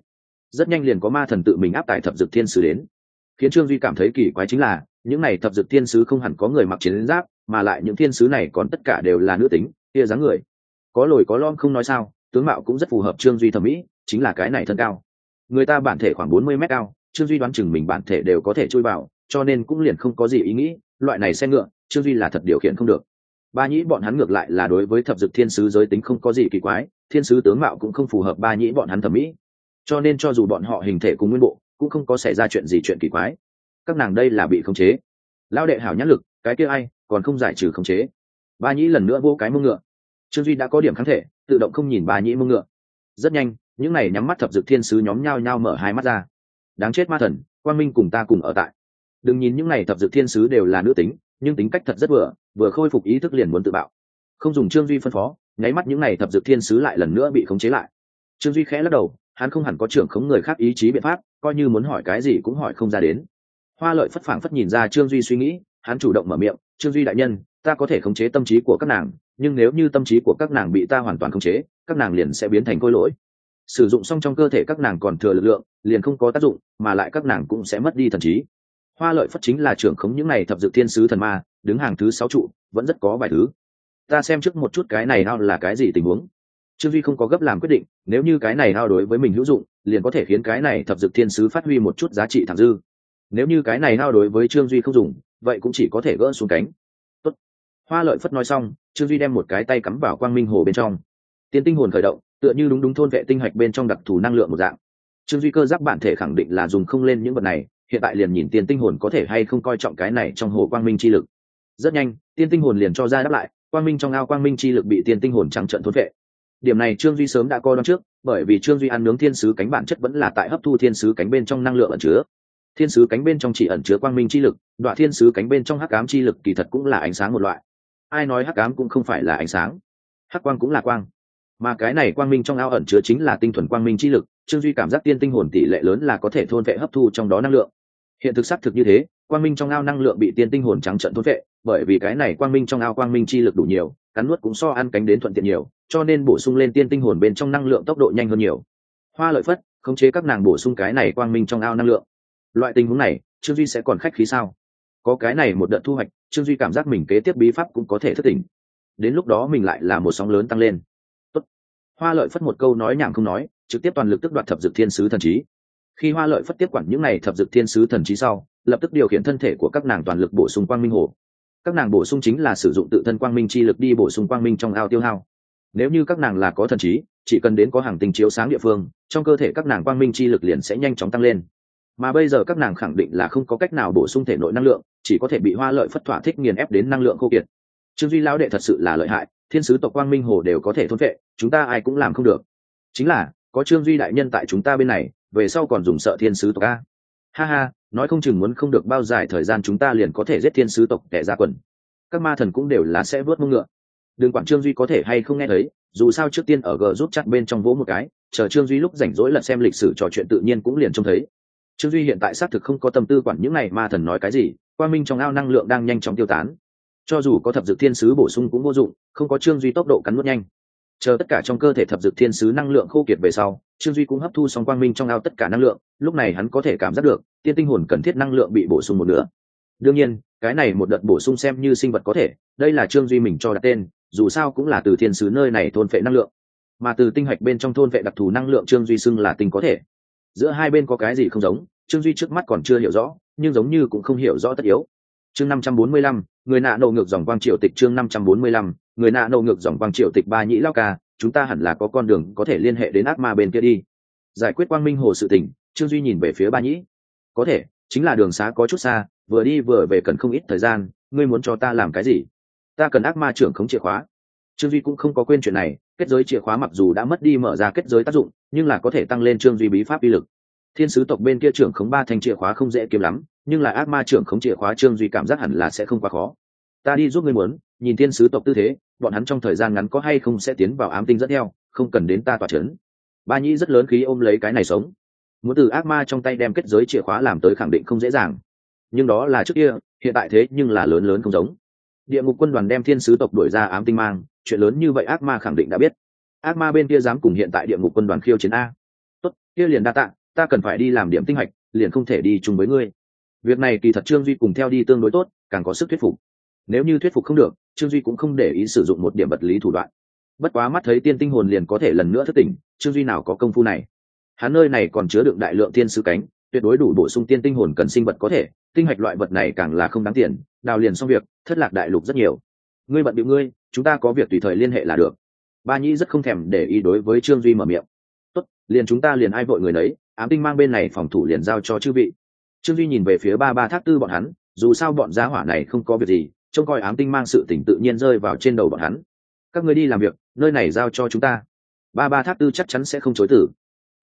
Rất nhanh liền có ma thần tự mình áp tải thập dược thiên sứ đến. Khiến trương duy cảm thấy kỳ quái chính là, những này thập dược thiên sứ không hẳn có người mặc chiến giáp, mà lại những thiên sứ này còn tất cả đều là nữ tính, kia dáng người. Có lồi có lom không nói sao, tướng mạo cũng rất phù hợp trương duy thẩm mỹ, chính là cái này thân cao. Người ta bản thể khoảng bốn mươi mét cao, trương duy đoán chừng mình bản thể đều có thể chui vào, cho nên cũng liền không có gì ý nghĩ, loại này xe ngựa, trương duy là thật điều khiển không được ba nhĩ bọn hắn ngược lại là đối với thập dực thiên sứ giới tính không có gì kỳ quái, thiên sứ tướng mạo cũng không phù hợp ba nhĩ bọn hắn thẩm mỹ. Cho nên cho dù bọn họ hình thể cùng nguyên bộ, cũng không có xảy ra chuyện gì chuyện kỳ quái. Các nàng đây là bị khống chế. Lao đệ hảo nhãn lực, cái kia ai, còn không giải trừ khống chế. Ba nhĩ lần nữa vô cái mông ngựa. Trương duy đã có điểm kháng thể, tự động không nhìn ba nhĩ mông ngựa. Rất nhanh, những này nhắm mắt thập dực thiên sứ nhóm nhao nhao mở hai mắt ra. Đáng chết ma thần Quan minh cùng ta cùng ở tại. Đừng nhìn những này thập dực thiên sứ đều là nữ tính nhưng tính cách thật rất vừa vừa khôi phục ý thức liền muốn tự bạo. Không dùng trương duy phân phó, nháy mắt những này thập dược thiên sứ lại lần nữa bị khống chế lại. Trương duy khẽ lắc đầu, hắn không hẳn có trưởng khống người khác ý chí biện pháp, coi như muốn hỏi cái gì cũng hỏi không ra đến. Hoa lợi phất phảng phất nhìn ra trương duy suy nghĩ, hắn chủ động mở miệng, trương duy đại nhân, ta có thể khống chế tâm trí của các nàng, nhưng nếu như tâm trí của các nàng bị ta hoàn toàn khống chế, các nàng liền sẽ biến thành khôi lỗi. Sử dụng xong trong cơ thể các nàng còn thừa lực lượng, liền không có tác dụng, mà lại các nàng cũng sẽ mất đi thần trí hoa lợi phất chính là trưởng khống những này thập dự thiên sứ thần ma, đứng hàng thứ sáu trụ, vẫn rất có vài thứ. Ta xem trước một chút cái này nào là cái gì tình huống. Trương duy không có gấp làm quyết định, nếu như cái này nào đối với mình hữu dụng, liền có thể khiến cái này thập dực thiên sứ phát huy một chút giá trị thẳng dư. Nếu như cái này nào đối với trương duy không dùng, vậy cũng chỉ có thể gỡ xuống cánh. Tốt. hoa lợi phất nói xong, trương duy đem một cái tay cắm vào quang minh hồ bên trong. Tiên tinh hồn khởi động, tựa như đúng đúng thôn vệ tinh hạch bên trong đặc thù năng lượng một dạng. Trương duy cơ giác bản thể khẳng định là dùng không lên những vật này hiện tại liền nhìn tiên tinh hồn có thể hay không coi trọng cái này trong hồ quang minh chi lực. Rất nhanh, tiên tinh hồn liền cho ra đáp lại, quang minh trong ao quang minh chi lực bị tiên tinh hồn trắng trận thốt vệ điểm này trương duy sớm đã coi đón trước, bởi vì trương duy ăn nướng thiên sứ cánh bản chất vẫn là tại hấp thu thiên sứ cánh bên trong năng lượng ẩn chứa. Thiên sứ cánh bên trong chỉ ẩn chứa quang minh chi lực, đoạn thiên sứ cánh bên trong hắc ám chi lực kỳ thật cũng là ánh sáng một loại. Ai nói hắc ám cũng không phải là ánh sáng. Hắc quang cũng là quang. Mà cái này quang minh trong ao ẩn chứa chính là tinh thuần quang minh chi lực, trương duy cảm giác tiên tinh hồn tỷ lệ lớn là có thể thôn vệ hấp thu trong đó năng lượng hiện thực xác thực như thế, quang minh trong ao năng lượng bị tiên tinh hồn trắng trận thốt vệ bởi vì cái này quang minh trong ao quang minh chi lực đủ nhiều, cắn nuốt cũng so ăn cánh đến thuận tiện nhiều, cho nên bổ sung lên tiên tinh hồn bên trong năng lượng tốc độ nhanh hơn nhiều. Hoa lợi phất, khống chế các nàng bổ sung cái này quang minh trong ao năng lượng. Loại tình huống này, trương duy sẽ còn khách khí sao? Có cái này một đợt thu hoạch, trương duy cảm giác mình kế tiếp bí pháp cũng có thể thất tình. Đến lúc đó mình lại là một sóng lớn tăng lên. Tốt. hoa lợi phất một câu nói nhảm không nói, trực tiếp toàn lực tức đoạt thập dực thiên sứ thần trí khi hoa lợi phất tiếp quản những này thập dực thiên sứ thần trí sau, lập tức điều khiển thân thể của các nàng toàn lực bổ sung quang minh hồ. Các nàng bổ sung chính là sử dụng tự thân quang minh chi lực đi bổ sung quang minh trong ao tiêu hao. Nếu như các nàng là có thần trí, chỉ cần đến có hàng tinh chiếu sáng địa phương, trong cơ thể các nàng quang minh chi lực liền sẽ nhanh chóng tăng lên. Mà bây giờ các nàng khẳng định là không có cách nào bổ sung thể nội năng lượng, chỉ có thể bị hoa lợi phất thỏa thích nghiền ép đến năng lượng khô kiệt. Trương duy lão đệ thật sự là lợi hại, thiên sứ tộc quang minh hồ đều có thể thôn vệ, chúng ta ai cũng làm không được. Chính là, có trương duy đại nhân tại chúng ta bên này về sau còn dùng sợ thiên sứ tộc a. Ha ha, nói không chừng muốn không được bao dài thời gian chúng ta liền có thể giết thiên sứ tộc kẻ ra quần. Các ma thần cũng đều là sẽ vớt mông ngựa. Đừng quản trương duy có thể hay không nghe thấy, dù sao trước tiên ở g rút chặt bên trong vỗ một cái, chờ trương duy lúc rảnh rỗi lật xem lịch sử trò chuyện tự nhiên cũng liền trông thấy. Trương duy hiện tại xác thực không có tâm tư quản những n à y ma thần nói cái gì quan minh trong ao năng lượng đang nhanh chóng tiêu tán. Cho dù có thập dự thiên sứ bổ sung cũng vô dụng, không có trương duy tốc độ cắn nuốt nhanh chờ tất cả trong cơ thể thập dược thiên sứ năng lượng khô kiệt về sau, trương duy cũng hấp thu xong quang minh trong ao tất cả năng lượng, lúc này hắn có thể cảm giác được, tiên tinh hồn cần thiết năng lượng bị bổ sung một nữa đương nhiên, cái này một đợt bổ sung xem như sinh vật có thể, đây là trương duy mình cho đặt tên, dù sao cũng là từ thiên sứ nơi này thôn phệ năng lượng. Mà từ tinh hạch bên trong thôn vệ đặc thù năng lượng trương duy xưng là tinh có thể. Giữa hai bên có cái gì không giống, trương duy trước mắt còn chưa hiểu rõ, nhưng giống như cũng không hiểu rõ tất yếu. Chương năm trăm bốn mươi lăm, người nạ nổ ngược dòng quang triều tịch chương năm trăm bốn mươi lăm người nạ nâu ngược dòng quang triệu tịch ba nhĩ lao ca, chúng ta hẳn là có con đường có thể liên hệ đến ác ma bên kia đi. Giải quyết quang minh hồ sự tình, trương duy nhìn về phía ba nhĩ. Có thể, chính là đường xá có chút xa, vừa đi vừa về cần không ít thời gian, ngươi muốn cho ta làm cái gì? Ta cần ác ma trưởng khống chìa khóa. Trương duy cũng không có quên chuyện này, kết giới chìa khóa mặc dù đã mất đi mở ra kết giới tác dụng, nhưng là có thể tăng lên trương duy bí pháp uy lực. Thiên sứ tộc bên kia trưởng khống ba thanh chìa khóa không dễ kiếm lắm, nhưng là ác ma trưởng khống chìa khóa trương duy cảm giác hẳn là sẽ không quá khó. Ta đi giúp ngươi muốn nhìn thiên sứ tộc tư thế, bọn hắn trong thời gian ngắn có hay không sẽ tiến vào ám tinh dẫn theo, không cần đến ta tỏa c h ấ n ba nhĩ rất lớn khí ôm lấy cái này sống. Muốn từ ác ma trong tay đem kết giới chìa khóa làm tới khẳng định không dễ dàng. Nhưng đó là trước kia, hiện tại thế nhưng là lớn lớn không giống. Địa ngục quân đoàn đem thiên sứ tộc đuổi ra ám tinh mang, chuyện lớn như vậy ác ma khẳng định đã biết. Ác ma bên kia dám cùng hiện tại địa ngục quân đoàn khiêu chiến a. Tốt, kia liền đa tạ, ta cần phải đi làm điểm tinh hạch, liền không thể đi chung với ngươi. Việc này kỳ thật trương duy cùng theo đi tương đối tốt, càng có sức thuyết phục nếu như thuyết phục không được, trương duy cũng không để ý sử dụng một điểm vật lý thủ đoạn. Bất quá mắt thấy tiên tinh hồn liền có thể lần nữa thất tỉnh, trương duy nào có công phu này? Hắn nơi này còn chứa đựng đại lượng tiên sứ cánh, tuyệt đối đủ bổ sung tiên tinh hồn cần sinh vật có thể, tinh hạch loại vật này càng là không đáng tiền, đào liền xong việc, thất lạc đại lục rất nhiều. Ngươi bận điệu ngươi, chúng ta có việc tùy thời liên hệ là được. Ba nhĩ rất không thèm để ý đối với trương duy mở miệng. Tốt, liền chúng ta liền ai vội người nấy, ám tinh mang bên này phòng thủ liền giao cho chư vị. Trương duy nhìn về phía ba ba thác tư bọn hắn, dù sao bọn gia hỏa này không có việc gì trông coi ám tinh mang sự tỉnh tự nhiên rơi vào trên đầu bọn hắn. Các người đi làm việc, nơi này giao cho chúng ta. Ba ba tháp tư chắc chắn sẽ không chối tử.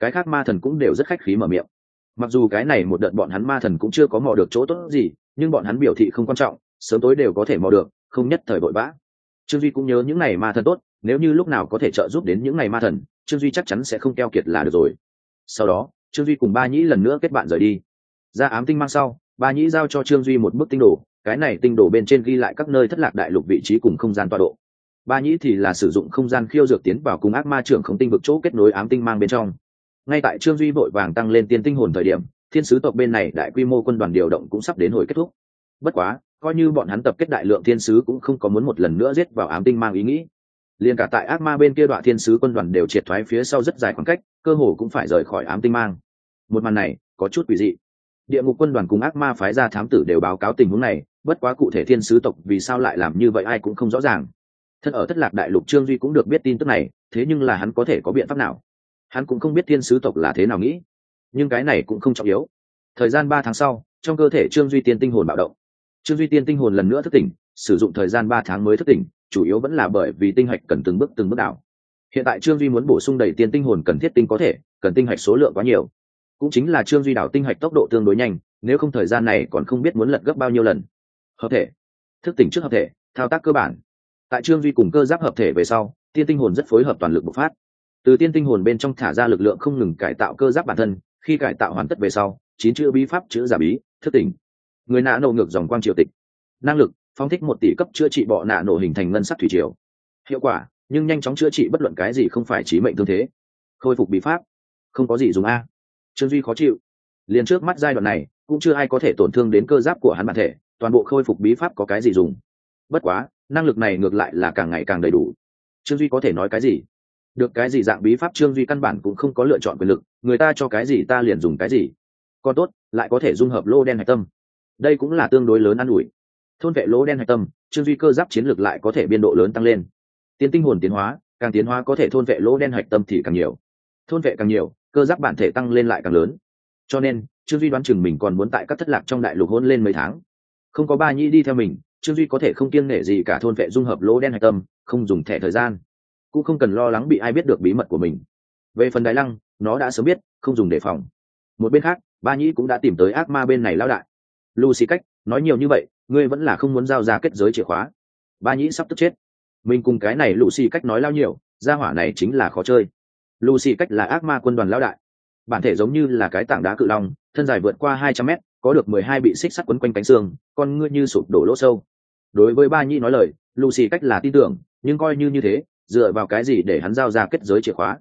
Cái khác ma thần cũng đều rất khách khí mở miệng. Mặc dù cái này một đợt bọn hắn ma thần cũng chưa có mò được chỗ tốt gì, nhưng bọn hắn biểu thị không quan trọng, sớm tối đều có thể mò được, không nhất thời vội vã. Trương duy cũng nhớ những này ma thần tốt, nếu như lúc nào có thể trợ giúp đến những ngày ma thần, trương duy chắc chắn sẽ không keo kiệt là được rồi. Sau đó, trương duy cùng ba nhĩ lần nữa kết bạn rời đi. Ra ám tinh mang sau, ba nhĩ giao cho trương duy một bức tinh đồ cái này tinh đồ bên trên ghi lại các nơi thất lạc đại lục vị trí cùng không gian tọa độ. Ba nhĩ thì là sử dụng không gian khiêu dược tiến vào cùng ác ma trưởng không tinh vực chỗ kết nối ám tinh mang bên trong. Ngay tại trương duy vội vàng tăng lên tiên tinh hồn thời điểm, thiên sứ tộc bên này đại quy mô quân đoàn điều động cũng sắp đến hồi kết thúc. Bất quá, coi như bọn hắn tập kết đại lượng thiên sứ cũng không có muốn một lần nữa giết vào ám tinh mang ý nghĩ. Liền cả tại ác ma bên kia đoạn thiên sứ quân đoàn đều triệt thoái phía sau rất dài khoảng cách, cơ hồ cũng phải rời khỏi ám tinh mang. Một màn này có chút quỷ dị. Địa ngục quân đoàn cùng ác ma phái ra thám tử đều báo cáo tình huống này bất quá cụ thể thiên sứ tộc vì sao lại làm như vậy ai cũng không rõ ràng. Thân ở thất lạc đại lục trương duy cũng được biết tin tức này, thế nhưng là hắn có thể có biện pháp nào? Hắn cũng không biết thiên sứ tộc là thế nào nghĩ. Nhưng cái này cũng không trọng yếu. Thời gian ba tháng sau, trong cơ thể trương duy tiên tinh hồn bạo động. Trương duy tiên tinh hồn lần nữa thức tỉnh, sử dụng thời gian ba tháng mới thức tỉnh, chủ yếu vẫn là bởi vì tinh hạch cần từng bước từng bước đảo. Hiện tại trương duy muốn bổ sung đầy tiên tinh hồn cần thiết tinh có thể, cần tinh hạch số lượng quá nhiều. Cũng chính là trương duy đảo tinh hạch tốc độ tương đối nhanh, nếu không thời gian này còn không biết muốn lật gấp bao nhiêu lần hợp thể. Thức tỉnh trước hợp thể, thao tác cơ bản. Tại trương duy cùng cơ giáp hợp thể về sau, tiên tinh hồn rất phối hợp toàn lực bộc phát. Từ tiên tinh hồn bên trong thả ra lực lượng không ngừng cải tạo cơ giáp bản thân, khi cải tạo hoàn tất về sau, chín chữ bí pháp, chữ giả bí, thức tỉnh. Người nạ nổ ngược dòng quang triều tịch. Năng lực, phóng thích một tỷ cấp chữa trị bọ nạ nổ hình thành ngân sắc thủy triều. Hiệu quả, nhưng nhanh chóng chữa trị bất luận cái gì không phải trí mệnh thương thế. Khôi phục bí pháp. Không có gì dùng a. Trương duy khó chịu. Liền trước mắt giai đoạn này, cũng chưa ai có thể tổn thương đến cơ giáp của hắn bản thể toàn bộ khôi phục bí pháp có cái gì dùng. Bất quá, năng lực này ngược lại là càng ngày càng đầy đủ. Trương duy có thể nói cái gì? Được cái gì dạng bí pháp trương duy căn bản cũng không có lựa chọn quyền lực, người ta cho cái gì ta liền dùng cái gì. Còn tốt, lại có thể dung hợp lô đen hạch tâm. Đây cũng là tương đối lớn ă n ủi. Thôn vệ lỗ đen hạch tâm, trương duy cơ giáp chiến lược lại có thể biên độ lớn tăng lên. Tiến tinh hồn tiến hóa, càng tiến hóa có thể thôn vệ lỗ đen hạch tâm thì càng nhiều. Thôn vệ càng nhiều, cơ giáp bản thể tăng lên lại càng lớn. Cho nên, trương duy đoán chừng mình còn muốn tại các thất lạc trong đại lục hôn lên mấy tháng không có ba nhi đi theo mình, trương duy có thể không kiêng nể gì cả thôn vệ dung hợp lỗ đen hạch tâm, không dùng thẻ thời gian. Cũng không cần lo lắng bị ai biết được bí mật của mình. Về phần đài lăng, nó đã sớm biết, không dùng đề phòng. Một bên khác, ba nhĩ cũng đã tìm tới ác ma bên này lao đại. Lucy cách, nói nhiều như vậy, ngươi vẫn là không muốn giao ra kết giới chìa khóa. Ba nhĩ sắp tức chết. Mình cùng cái này lucy cách nói lao nhiều, gia hỏa này chính là khó chơi. Lucy cách là ác ma quân đoàn lao đại. Bản thể giống như là cái tảng đá cự long, thân dài vượt qua hai trăm mét có được mười hai bị xích sắt quấn quanh cánh xương, con ngươi như sụp đổ lỗ sâu. Đối với ba Nhi nói lời, lucy cách là tin tưởng, nhưng coi như như thế, dựa vào cái gì để hắn giao ra kết giới chìa khóa?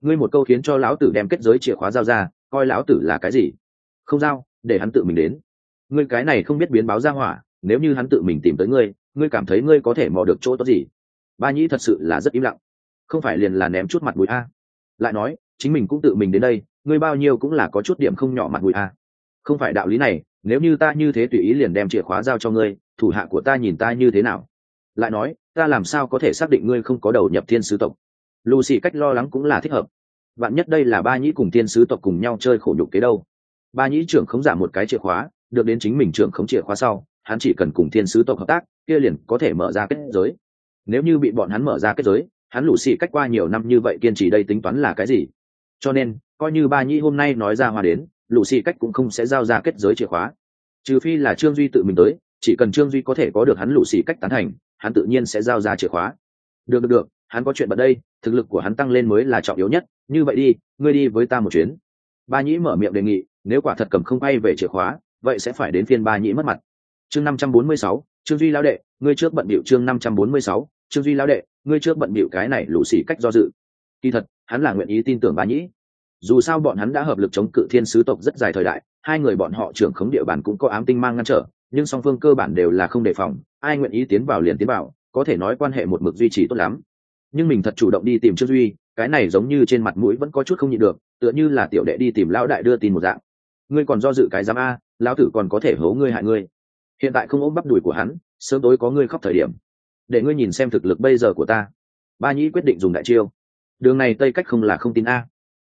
Ngươi một câu khiến cho lão tử đem kết giới chìa khóa giao ra, coi lão tử là cái gì? Không giao, để hắn tự mình đến. Ngươi cái này không biết biến báo ra hỏa, nếu như hắn tự mình tìm tới ngươi ngươi cảm thấy ngươi có thể mò được chỗ tốt gì? Ba nhĩ thật sự là rất im lặng. Không phải liền là ném chút mặt mũi a. Lại nói, chính mình cũng tự mình đến đây, ngươi bao nhiêu cũng là có chút điểm không nhỏ mặt mũi a không phải đạo lý này, nếu như ta như thế tùy ý liền đem chìa khóa giao cho ngươi, thủ hạ của ta nhìn ta như thế nào? Lại nói, ta làm sao có thể xác định ngươi không có đầu nhập thiên sứ tộc? Lucy cách lo lắng cũng là thích hợp. Bạn nhất đây là ba nhĩ cùng thiên sứ tộc cùng nhau chơi khổ nhục kế đâu? Ba nhĩ trưởng không giảm một cái chìa khóa, được đến chính mình trưởng không chìa khóa sau, hắn chỉ cần cùng thiên sứ tộc hợp tác, kia liền có thể mở ra kết giới. Nếu như bị bọn hắn mở ra kết giới, hắn lũ xì cách qua nhiều năm như vậy kiên trì đây tính toán là cái gì? Cho nên, coi như ba nhĩ hôm nay nói ra hoa đến lũ xì cách cũng không sẽ giao ra kết giới chìa khóa. Trừ phi là trương duy tự mình tới, chỉ cần trương duy có thể có được hắn lũ xì cách tán thành, hắn tự nhiên sẽ giao ra chìa khóa. Được được được, hắn có chuyện bật đây, thực lực của hắn tăng lên mới là trọng yếu nhất, như vậy đi, ngươi đi với ta một chuyến. Ba nhĩ mở miệng đề nghị, nếu quả thật cầm không bay về chìa khóa, vậy sẽ phải đến phiên ba nhĩ mất mặt. Chương năm trăm bốn mươi sáu, trương duy lao đệ, ngươi trước bận bịu chương năm trăm bốn mươi sáu, trương duy lao đệ, ngươi trước bận bịu cái này lũ xì cách do dự. Kỳ thật, hắn là nguyện ý tin tưởng ba nhĩ dù sao bọn hắn đã hợp lực chống cự thiên sứ tộc rất dài thời đại, hai người bọn họ trưởng khống địa bàn cũng có ám tinh mang ngăn trở, nhưng song phương cơ bản đều là không đề phòng, ai nguyện ý tiến vào liền tiến vào, có thể nói quan hệ một mực duy trì tốt lắm. Nhưng mình thật chủ động đi tìm trương duy, cái này giống như trên mặt mũi vẫn có chút không nhịn được, tựa như là tiểu đệ đi tìm lão đại đưa tin một dạng. Ngươi còn do dự cái giám a, lão tử còn có thể hố ngươi hại ngươi. Hiện tại không ôm bắp đùi của hắn, sớm tối có ngươi khóc thời điểm. Để ngươi nhìn xem thực lực bây giờ của ta. Ba nhĩ quyết định dùng đại chiêu. Đường này tây cách không là không tin a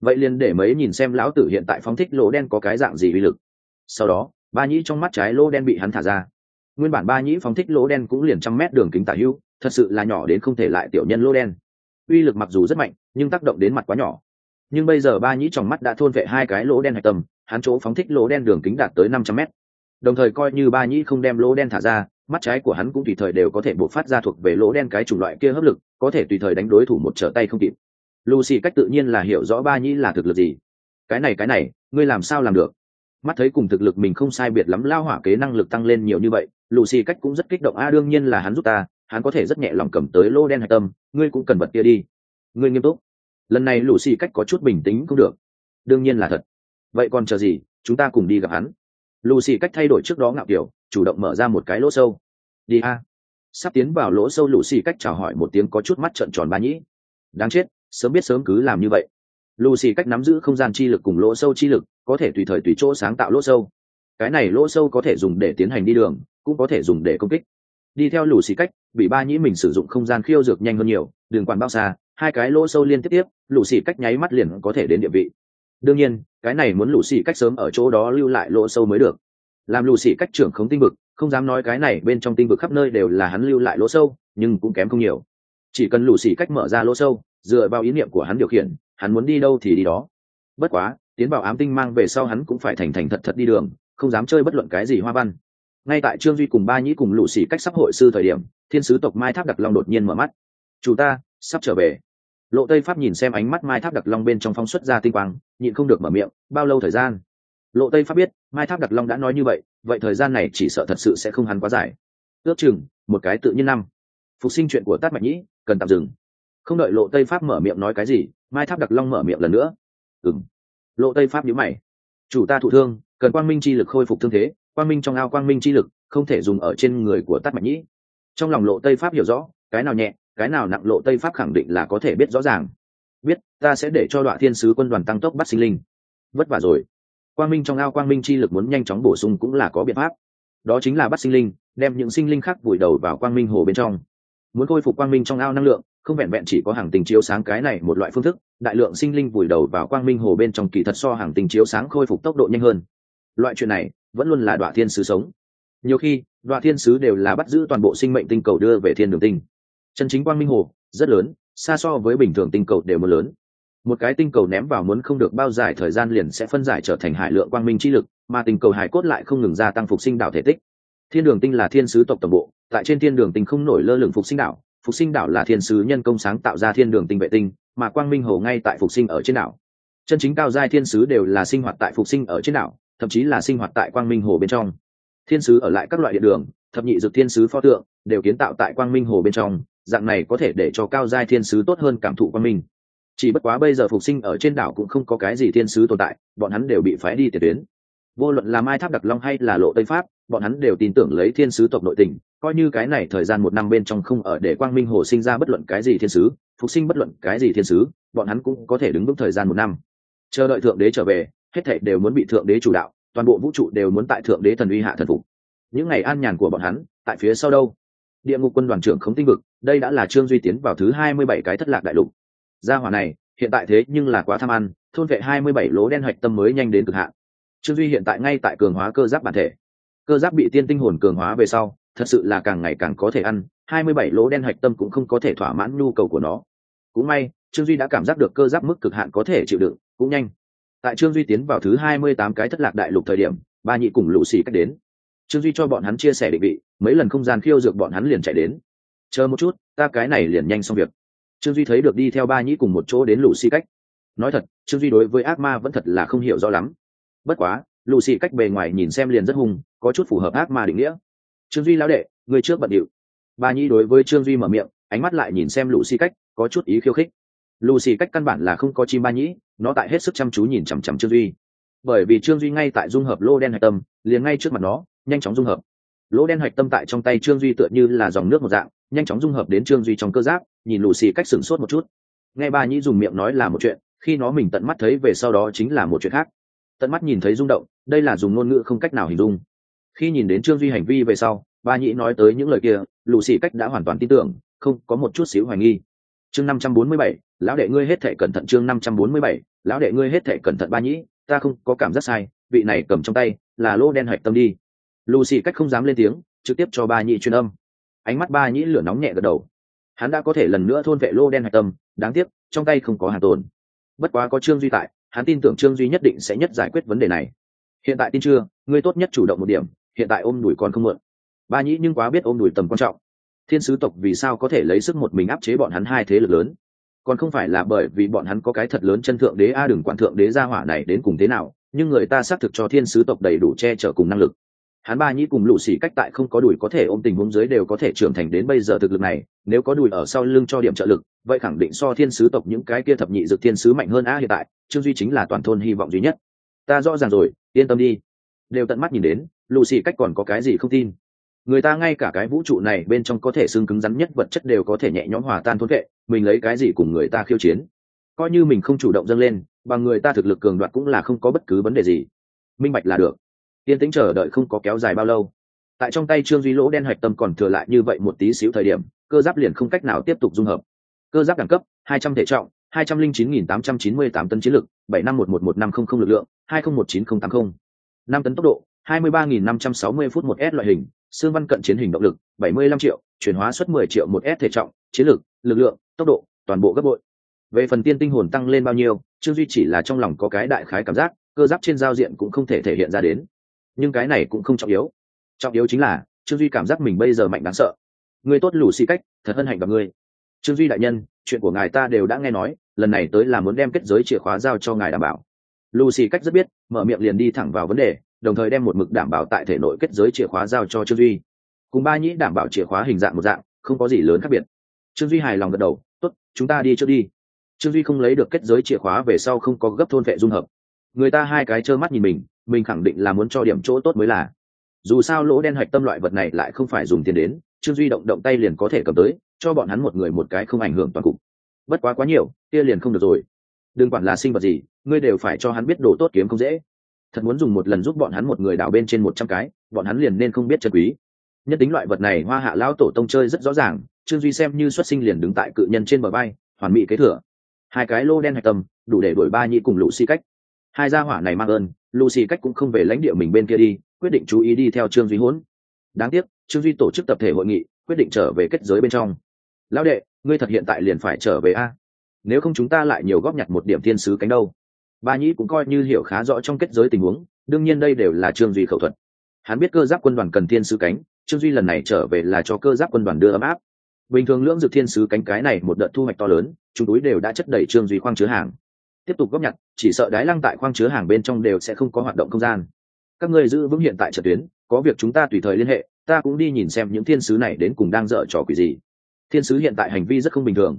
vậy liền để mấy nhìn xem lão tử hiện tại phóng thích lỗ đen có cái dạng gì uy lực. Sau đó, ba nhĩ trong mắt trái lỗ đen bị hắn thả ra. Nguyên bản ba nhĩ phóng thích lỗ đen cũng liền trăm mét đường kính tả hưu, thật sự là nhỏ đến không thể lại tiểu nhân lỗ đen. Uy lực mặc dù rất mạnh, nhưng tác động đến mặt quá nhỏ. Nhưng bây giờ ba nhĩ trong mắt đã thôn vệ hai cái lỗ đen hạch tầm hắn chỗ phóng thích lỗ đen đường kính đạt tới năm trăm mét. Đồng thời coi như ba nhĩ không đem lỗ đen thả ra, mắt trái của hắn cũng tùy thời đều có thể buộc phát ra thuộc về lỗ đen cái chủng loại kia hấp lực, có thể tùy thời đánh đối thủ một trở tay không kịp lucy cách tự nhiên là hiểu rõ ba nhĩ là thực lực gì. Cái này cái này, ngươi làm sao làm được? Mắt thấy cùng thực lực mình không sai biệt lắm lao hỏa kế năng lực tăng lên nhiều như vậy, lucy cách cũng rất kích động. A đương nhiên là hắn giúp ta, hắn có thể rất nhẹ lòng cầm tới lô đen hạch tâm, ngươi cũng cần bật kia đi. Ngươi nghiêm túc. Lần này lucy cách có chút bình tĩnh cũng được. Đương nhiên là thật. Vậy còn chờ gì? Chúng ta cùng đi gặp hắn. Lucy cách thay đổi trước đó ngạo kiểu, chủ động mở ra một cái lỗ sâu. Đi a. Sắp tiến vào lỗ sâu, lucy cách chào hỏi một tiếng có chút mắt trợn tròn ba nhĩ. Đáng chết sớm biết sớm cứ làm như vậy. Lucy cách nắm giữ không gian chi lực cùng lỗ sâu chi lực, có thể tùy thời tùy chỗ sáng tạo lỗ sâu. Cái này lỗ sâu có thể dùng để tiến hành đi đường, cũng có thể dùng để công kích. Đi theo lucy cách, bị ba nhĩ mình sử dụng không gian khiêu dược nhanh hơn nhiều, đường quản bao xa, hai cái lỗ sâu liên tiếp tiếp, lucy cách nháy mắt liền có thể đến địa vị. Đương nhiên, cái này muốn lucy cách sớm ở chỗ đó lưu lại lỗ sâu mới được. Làm lucy cách trưởng không tinh vực, không dám nói cái này bên trong tinh vực khắp nơi đều là hắn lưu lại lỗ sâu, nhưng cũng kém không nhiều. Chỉ cần lucy cách mở ra lỗ sâu dựa vào ý niệm của hắn điều khiển, hắn muốn đi đâu thì đi đó. Bất quá, tiến vào ám tinh mang về sau hắn cũng phải thành thành thật thật đi đường, không dám chơi bất luận cái gì hoa văn. Ngay tại trương duy cùng ba nhĩ cùng lũ xỉ cách sắp hội sư thời điểm, thiên sứ tộc mai tháp đặc long đột nhiên mở mắt. Chủ ta, sắp trở về. Lộ tây pháp nhìn xem ánh mắt mai tháp đặc long bên trong phóng xuất ra tinh quang, nhịn không được mở miệng, bao lâu thời gian? Lộ tây pháp biết, mai tháp đặc long đã nói như vậy vậy thời gian này chỉ sợ thật sự sẽ không hắn quá dài. Ước chừng, một cái tự nhiên năm. Phục sinh chuyện của tát mạnh nhĩ, cần tạm dừng không đợi lộ tây pháp mở miệng nói cái gì, mai tháp đặc long mở miệng lần nữa. Ừng lộ tây pháp nhữ mày. Chủ ta thụ thương, cần quang minh chi lực khôi phục thương thế, quang minh trong ao quang minh chi lực, không thể dùng ở trên người của tát mạch nhĩ. Trong lòng lộ tây pháp hiểu rõ, cái nào nhẹ, cái nào nặng lộ tây pháp khẳng định là có thể biết rõ ràng. Biết, ta sẽ để cho đoạn thiên sứ quân đoàn tăng tốc bắt sinh linh. Vất vả rồi. Quang minh trong ao quang minh chi lực muốn nhanh chóng bổ sung cũng là có biện pháp. Đó chính là bắt sinh linh, đem những sinh linh khác vùi đầu vào quang minh hồ bên trong. Muốn khôi phục quang minh trong ao năng lượng không vẹn vẹn chỉ có hàng tình chiếu sáng cái này một loại phương thức, đại lượng sinh linh vùi đầu vào quang minh hồ bên trong kỳ thật so hàng tình chiếu sáng khôi phục tốc độ nhanh hơn. Loại chuyện này, vẫn luôn là đoạn thiên sứ sống. Nhiều khi đoạn thiên sứ đều là bắt giữ toàn bộ sinh mệnh tinh cầu đưa về thiên đường tinh. Chân chính quang minh hồ, rất lớn, xa so với bình thường tinh cầu đều mưa lớn. Một cái tinh cầu ném vào muốn không được bao dài thời gian liền sẽ phân giải trở thành hải lượng quang minh chi lực, mà tinh cầu hải cốt lại không ngừng gia tăng phục sinh đảo thể tích. Thiên đường tinh là thiên sứ tộc tổng bộ, tại trên thiên đường tinh không nổi lơ lửng phục sinh đảo phục sinh đảo là thiên sứ nhân công sáng tạo ra thiên đường tinh vệ tinh, mà quang minh hồ ngay tại phục sinh ở trên đảo. Chân chính cao giai thiên sứ đều là sinh hoạt tại phục sinh ở trên đảo, thậm chí là sinh hoạt tại quang minh hồ bên trong. Thiên sứ ở lại các loại địa đường, thập nhị dược thiên sứ pho tượng, đều kiến tạo tại quang minh hồ bên trong, dạng này có thể để cho cao giai thiên sứ tốt hơn cảm thụ quang minh. Chỉ bất quá bây giờ phục sinh ở trên đảo cũng không có cái gì thiên sứ tồn tại, bọn hắn đều bị phái đi tiệt tuyến vô luận là mai tháp đặc long hay là lộ tây pháp, bọn hắn đều tin tưởng lấy thiên sứ tộc nội tình, coi như cái này thời gian một năm bên trong không ở để quang minh hồ sinh ra bất luận cái gì thiên sứ, phục sinh bất luận cái gì thiên sứ, bọn hắn cũng có thể đứng vững thời gian một năm. Chờ đợi thượng đế trở về, hết thảy đều muốn bị thượng đế chủ đạo, toàn bộ vũ trụ đều muốn tại thượng đế thần uy hạ thần phục. Những ngày an nhàn của bọn hắn, tại phía sau đâu? Địa ngục quân đoàn trưởng không tinh vực, đây đã là trương duy tiến vào thứ hai mươi bảy cái thất lạc đại lục. Gia hỏa này, hiện tại thế nhưng là quá tham ăn, thôn vệ hai mươi bảy lỗ đen hoạch tâm mới nhanh đến cực hạn trương duy hiện tại ngay tại cường hóa cơ giáp bản thể. Cơ giáp bị tiên tinh hồn cường hóa về sau, thật sự là càng ngày càng có thể ăn, hai mươi bảy lỗ đen hạch tâm cũng không có thể thỏa mãn nhu cầu của nó. Cũng may, trương duy đã cảm giác được cơ giáp mức cực hạn có thể chịu đựng, cũng nhanh. Tại trương duy tiến vào thứ hai mươi tám cái thất lạc đại lục thời điểm, ba nhị cùng lũ xì cách đến. Trương duy cho bọn hắn chia sẻ định vị, mấy lần không gian khiêu dược bọn hắn liền chạy đến. Chờ một chút, ta cái này liền nhanh xong việc. Trương duy thấy được đi theo ba nhĩ cùng một chỗ đến lũ xì cách. Nói thật, trương duy đối với ác ma vẫn thật là không hiểu rõ lắm bất quá lũ xì cách bề ngoài nhìn xem liền rất hung, có chút phù hợp ác ma định nghĩa. Trương duy lão đệ, người trước bận điệu. Bà Nhi đối với trương duy mở miệng, ánh mắt lại nhìn xem lũ xì cách, có chút ý khiêu khích. Lù xì cách căn bản là không có chim ba nhĩ, nó tại hết sức chăm chú nhìn chằm chằm trương duy. Bởi vì trương duy ngay tại dung hợp lô đen hạch tâm, liền ngay trước mặt nó, nhanh chóng dung hợp. Lỗ đen hạch tâm tại trong tay trương duy tựa như là dòng nước một dạng, nhanh chóng dung hợp đến trương duy trong cơ giáp, nhìn lù xì cách sửng sốt một chút. Nghe ba nhĩ dùng miệng nói là một chuyện, khi nó mình tận mắt thấy về sau đó chính là một chuyện khác tận mắt nhìn thấy rung động, đây là dùng ngôn ngữ không cách nào hình dung. Khi nhìn đến trương duy hành vi về sau, ba nhĩ nói tới những lời kia lù xì cách đã hoàn toàn tin tưởng, không có một chút xíu hoài nghi. Chương năm trăm bốn mươi bảy, lão đệ ngươi hết thể cẩn thận chương năm trăm bốn mươi bảy, lão đệ ngươi hết thể cẩn thận ba nhĩ, ta không có cảm giác sai, vị này cầm trong tay, là lô đen hạch tâm đi. Lù xì cách không dám lên tiếng, trực tiếp cho ba nhĩ truyền âm. Ánh mắt ba nhĩ lửa nóng nhẹ gật đầu. Hắn đã có thể lần nữa thôn vệ lô đen hạch tâm, đáng tiếc, trong tay không có hàng tồn. Bất quá có trương duy tại hắn tin tưởng trương duy nhất định sẽ nhất giải quyết vấn đề này. Hiện tại tin chưa? Ngươi tốt nhất chủ động một điểm, hiện tại ôm đùi còn không mượn. Ba nhĩ nhưng quá biết ôm đùi tầm quan trọng. Thiên sứ tộc vì sao có thể lấy sức một mình áp chế bọn hắn hai thế lực lớn? Còn không phải là bởi vì bọn hắn có cái thật lớn chân thượng đế a đừng quản thượng đế gia hỏa này đến cùng thế nào, nhưng người ta xác thực cho thiên sứ tộc đầy đủ che chở cùng năng lực hắn ba nhĩ cùng lũ xỉ cách tại không có đùi có thể ôm tình huống dưới đều có thể trưởng thành đến bây giờ thực lực này, nếu có đùi ở sau lưng cho điểm trợ lực, vậy khẳng định so thiên sứ tộc những cái kia thập nhị dược thiên sứ mạnh hơn a hiện tại, trương duy chính là toàn thôn hy vọng duy nhất. Ta rõ ràng rồi, yên tâm đi. Đều tận mắt nhìn đến, lũ xỉ cách còn có cái gì không tin. Người ta ngay cả cái vũ trụ này bên trong có thể xương cứng rắn nhất vật chất đều có thể nhẹ nhõm hòa tan thôn vệ, mình lấy cái gì cùng người ta khiêu chiến? Coi như mình không chủ động dâng lên, bằng người ta thực lực cường đoạt cũng là không có bất cứ vấn đề gì. Minh bạch là được yên tĩnh chờ đợi không có kéo dài bao lâu. Tại trong tay trương duy lỗ đen hạch tâm còn thừa lại như vậy một tí xíu thời điểm, cơ giáp liền không cách nào tiếp tục dung hợp. Cơ giáp đẳng cấp 200 thể trọng 209.898 tấn chiến lực 7511150 lực lượng 2019080 5 tấn tốc độ 23.560 phút một s loại hình, xương văn cận chiến hình động lực 75 triệu, chuyển hóa suất 10 triệu một s thể trọng, chiến lực lực lượng, tốc độ, toàn bộ gấp bội. Về phần tiên tinh hồn tăng lên bao nhiêu, trương duy chỉ là trong lòng có cái đại khái cảm giác, cơ giáp trên giao diện cũng không thể thể hiện ra đến nhưng cái này cũng không trọng yếu. Trọng yếu chính là, trương duy cảm giác mình bây giờ mạnh đáng sợ. Người tốt lù xì cách, thật hân hạnh gặp ngươi trương duy đại nhân, chuyện của ngài ta đều đã nghe nói, lần này tới là muốn đem kết giới chìa khóa giao cho ngài đảm bảo. Lù xì cách rất biết, mở miệng liền đi thẳng vào vấn đề, đồng thời đem một mực đảm bảo tại thể nội kết giới chìa khóa giao cho trương duy. Cùng ba nhĩ đảm bảo chìa khóa hình dạng một dạng, không có gì lớn khác biệt. Trương duy hài lòng gật đầu, tốt, chúng ta đi trước đi. Trương duy không lấy được kết giới chìa khóa về sau không có gấp thôn vệ dung hợp. Người ta hai cái trơ mắt nhìn mình mình khẳng định là muốn cho điểm chỗ tốt mới là. Dù sao lỗ đen hạch tâm loại vật này lại không phải dùng tiền đến, trương duy động động tay liền có thể cầm tới, cho bọn hắn một người một cái không ảnh hưởng toàn cục. Bất quá quá nhiều, kia liền không được rồi. Đừng quản là sinh vật gì, ngươi đều phải cho hắn biết đồ tốt kiếm không dễ. Thật muốn dùng một lần giúp bọn hắn một người đào bên trên một trăm cái, bọn hắn liền nên không biết chân quý. Nhất tính loại vật này, hoa hạ lão tổ tông chơi rất rõ ràng, trương duy xem như xuất sinh liền đứng tại cự nhân trên bờ bay hoàn mỹ kế thừa. Hai cái lô đen hạch tâm, đủ để đuổi ba nhị cùng lũ si cách. Hai gia hỏa này mang ơn lucy cách cũng không về lãnh địa mình bên kia đi, quyết định chú ý đi theo trương duy hỗn. Đáng tiếc, trương duy tổ chức tập thể hội nghị, quyết định trở về kết giới bên trong. Lão đệ, ngươi thật hiện tại liền phải trở về a. Nếu không chúng ta lại nhiều góp nhặt một điểm thiên sứ cánh đâu. Ba nhĩ cũng coi như hiểu khá rõ trong kết giới tình huống, đương nhiên đây đều là trương duy khẩu thuật. Hắn biết cơ giáp quân đoàn cần thiên sứ cánh, trương duy lần này trở về là cho cơ giáp quân đoàn đưa ấm áp. Bình thường lưỡng dược thiên sứ cánh cái này một đợt thu hoạch to lớn, chúng túi đều đã chất đầy trương duy khoang chứa hàng tiếp tục góp nhặt, chỉ sợ đái lăng tại khoang chứa hàng bên trong đều sẽ không có hoạt động không gian. Các ngươi giữ vững hiện tại trận tuyến, có việc chúng ta tùy thời liên hệ, ta cũng đi nhìn xem những thiên sứ này đến cùng đang dở trò quỷ gì. Thiên sứ hiện tại hành vi rất không bình thường.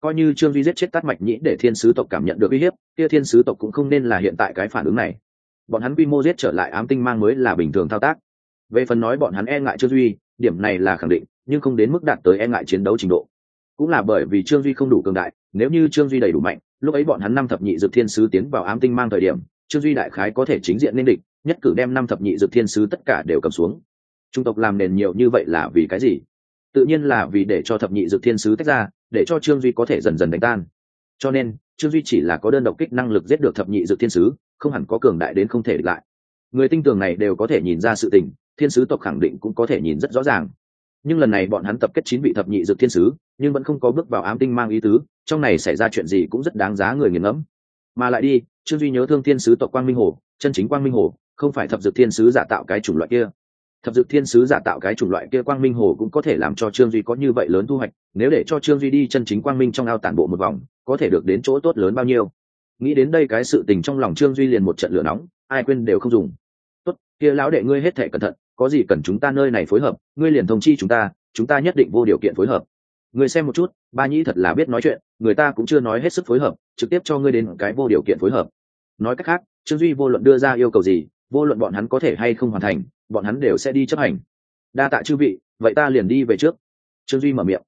Coi như trương duy giết chết tát mạch nhĩ để thiên sứ tộc cảm nhận được uy hiếp, kia thiên sứ tộc cũng không nên là hiện tại cái phản ứng này. Bọn hắn quy mô giết trở lại ám tinh mang mới là bình thường thao tác. Về phần nói bọn hắn e ngại trương duy, điểm này là khẳng định, nhưng không đến mức đạt tới e ngại chiến đấu trình độ cũng là bởi vì trương duy không đủ cường đại, nếu như trương duy đầy đủ mạnh, lúc ấy bọn hắn năm thập nhị dược thiên sứ tiến vào ám tinh mang thời điểm, trương duy đại khái có thể chính diện nên địch, nhất cử đem năm thập nhị dược thiên sứ tất cả đều cầm xuống. Trung tộc làm nền nhiều như vậy là vì cái gì? Tự nhiên là vì để cho thập nhị dược thiên sứ tách ra, để cho trương duy có thể dần dần đánh tan. Cho nên, trương duy chỉ là có đơn độc kích năng lực giết được thập nhị dược thiên sứ, không hẳn có cường đại đến không thể địch lại. Người tinh tường này đều có thể nhìn ra sự tình, thiên sứ tộc khẳng định cũng có thể nhìn rất rõ ràng. Nhưng lần này bọn hắn tập kết chín vị thập nhị dược thiên sứ nhưng vẫn không có bước vào ám tinh mang ý tứ, trong này xảy ra chuyện gì cũng rất đáng giá người nghiền ngẫm. Mà lại đi, trương duy nhớ thương thiên sứ tộc quang minh hồ, chân chính quang minh hồ, không phải thập dược thiên sứ giả tạo cái chủng loại kia. Thập dược thiên sứ giả tạo cái chủng loại kia quang minh hồ cũng có thể làm cho trương duy có như vậy lớn thu hoạch, nếu để cho trương duy đi chân chính quang minh trong ao tản bộ một vòng, có thể được đến chỗ tốt lớn bao nhiêu? Nghĩ đến đây cái sự tình trong lòng trương duy liền một trận lửa nóng, ai quên đều không dùng. Tốt, kia lão đệ ngươi hết thể cẩn thận, có gì cần chúng ta nơi này phối hợp, ngươi liền thông chi chúng ta chúng ta nhất định vô điều kiện phối hợp người xem một chút, ba nhĩ thật là biết nói chuyện, người ta cũng chưa nói hết sức phối hợp, trực tiếp cho ngươi đến cái vô điều kiện phối hợp. Nói cách khác, trương duy vô luận đưa ra yêu cầu gì, vô luận bọn hắn có thể hay không hoàn thành, bọn hắn đều sẽ đi chấp hành. Đa tạ chư vị, vậy ta liền đi về trước. Trương duy mở miệng.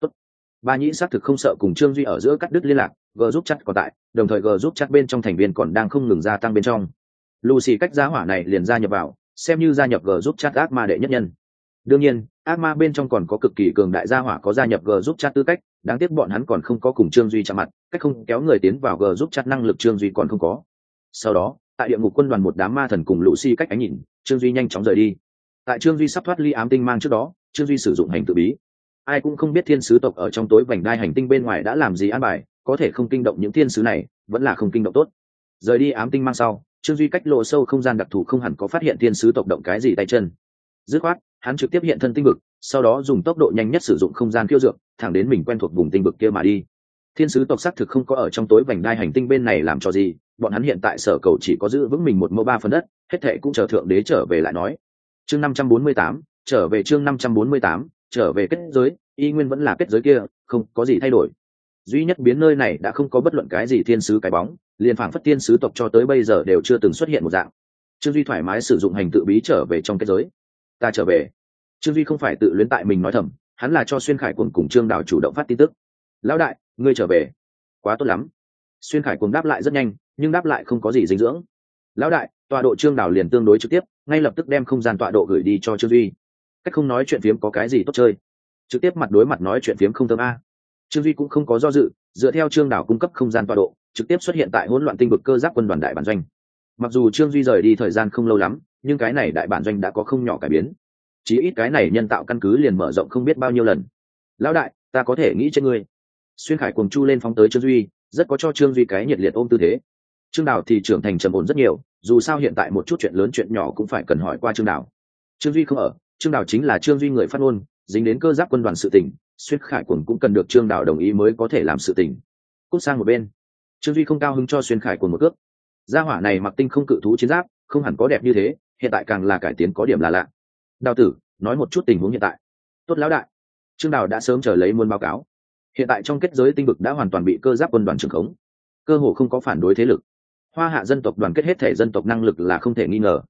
Tốt. ba nhĩ xác thực không sợ cùng trương duy ở giữa cắt đứt liên lạc, g giúp chặt còn tại, đồng thời g giúp chặt bên trong thành viên còn đang không ngừng gia tăng bên trong. Lucy cách giá hỏa này liền gia nhập vào, xem như gia nhập g giúp chặt ác ma đệ nhất nhân đương nhiên, ác ma bên trong còn có cực kỳ cường đại gia hỏa có gia nhập g giúp chat tư cách, đáng tiếc bọn hắn còn không có cùng trương duy chạm mặt, cách không kéo người tiến vào g giúp chat năng lực trương duy còn không có. Sau đó, tại địa ngục quân đoàn một đám ma thần cùng lũ si cách ánh nhìn, trương duy nhanh chóng rời đi. Tại trương duy sắp thoát ly ám tinh mang trước đó, trương duy sử dụng hành tự bí. Ai cũng không biết thiên sứ tộc ở trong tối vành đai hành tinh bên ngoài đã làm gì an bài, có thể không kinh động những thiên sứ này, vẫn là không kinh động tốt. Rời đi ám tinh mang sau, trương duy cách lộ sâu không gian đặc thù không hẳn có phát hiện thiên sứ tộc động cái gì tay chân dứt khoát, hắn trực tiếp hiện thân tinh vực, sau đó dùng tốc độ nhanh nhất sử dụng không gian khiêu dược, thẳng đến mình quen thuộc vùng tinh vực kia mà đi. Thiên sứ tộc xác thực không có ở trong tối vành đai hành tinh bên này làm cho gì, bọn hắn hiện tại sở cầu chỉ có giữ vững mình một mẫu ba phần đất, hết thệ cũng chờ thượng đế trở về lại nói. Chương năm trăm bốn mươi tám, trở về chương năm trăm bốn mươi tám, trở về kết giới, y nguyên vẫn là kết giới kia, không có gì thay đổi. Duy nhất biến nơi này đã không có bất luận cái gì thiên sứ cái bóng, liền phảng phất thiên sứ tộc cho tới bây giờ đều chưa từng xuất hiện một dạng. Trương duy thoải mái sử dụng hành tự bí trở về trong kết giới ta trở về. Trương duy không phải tự luyến tại mình nói thầm, hắn là cho xuyên khải quần cùng trương đào chủ động phát tin tức. Lão đại, ngươi trở về. Quá tốt lắm. Xuyên khải quần đáp lại rất nhanh, nhưng đáp lại không có gì dinh dưỡng. Lão đại, tọa độ trương đào liền tương đối trực tiếp, ngay lập tức đem không gian tọa độ gửi đi cho trương duy. Cách không nói chuyện phiếm có cái gì tốt chơi? Trực tiếp mặt đối mặt nói chuyện phiếm không thơm a. Trương duy cũng không có do dự, dựa theo trương đảo cung cấp không gian tọa độ, trực tiếp xuất hiện tại hỗn loạn tinh vực cơ giáp quân đoàn đại bản doanh. Mặc dù trương duy rời đi thời gian không lâu lắm nhưng cái này đại bản doanh đã có không nhỏ cải biến. Chí ít cái này nhân tạo căn cứ liền mở rộng không biết bao nhiêu lần. Lão đại, ta có thể nghĩ trên ngươi. Xuyên khải cuồng chu lên phóng tới trương duy, rất có cho trương duy cái nhiệt liệt ôm tư thế. Trương đào thì trưởng thành trầm ổn rất nhiều, dù sao hiện tại một chút chuyện lớn chuyện nhỏ cũng phải cần hỏi qua trương đào. Trương duy không ở, trương đào chính là trương duy người phát ngôn, dính đến cơ giáp quân đoàn sự tỉnh xuyên khải cuồng cũng cần được trương đào đồng ý mới có thể làm sự tỉnh cút sang một bên. Trương duy không cao hứng cho xuyên khải cuồng một cước. Gia hỏa này mặc tinh không cự thú chiến giáp, không hẳn có đẹp như thế hiện tại càng là cải tiến có điểm là lạ. Đào tử, nói một chút tình huống hiện tại. Tốt lão đại. Trương đào đã sớm chờ lấy muôn báo cáo. Hiện tại trong kết giới tinh vực đã hoàn toàn bị cơ giáp quân đoàn trưởng khống. Cơ hồ không có phản đối thế lực. Hoa hạ dân tộc đoàn kết hết thể dân tộc năng lực là không thể nghi ngờ.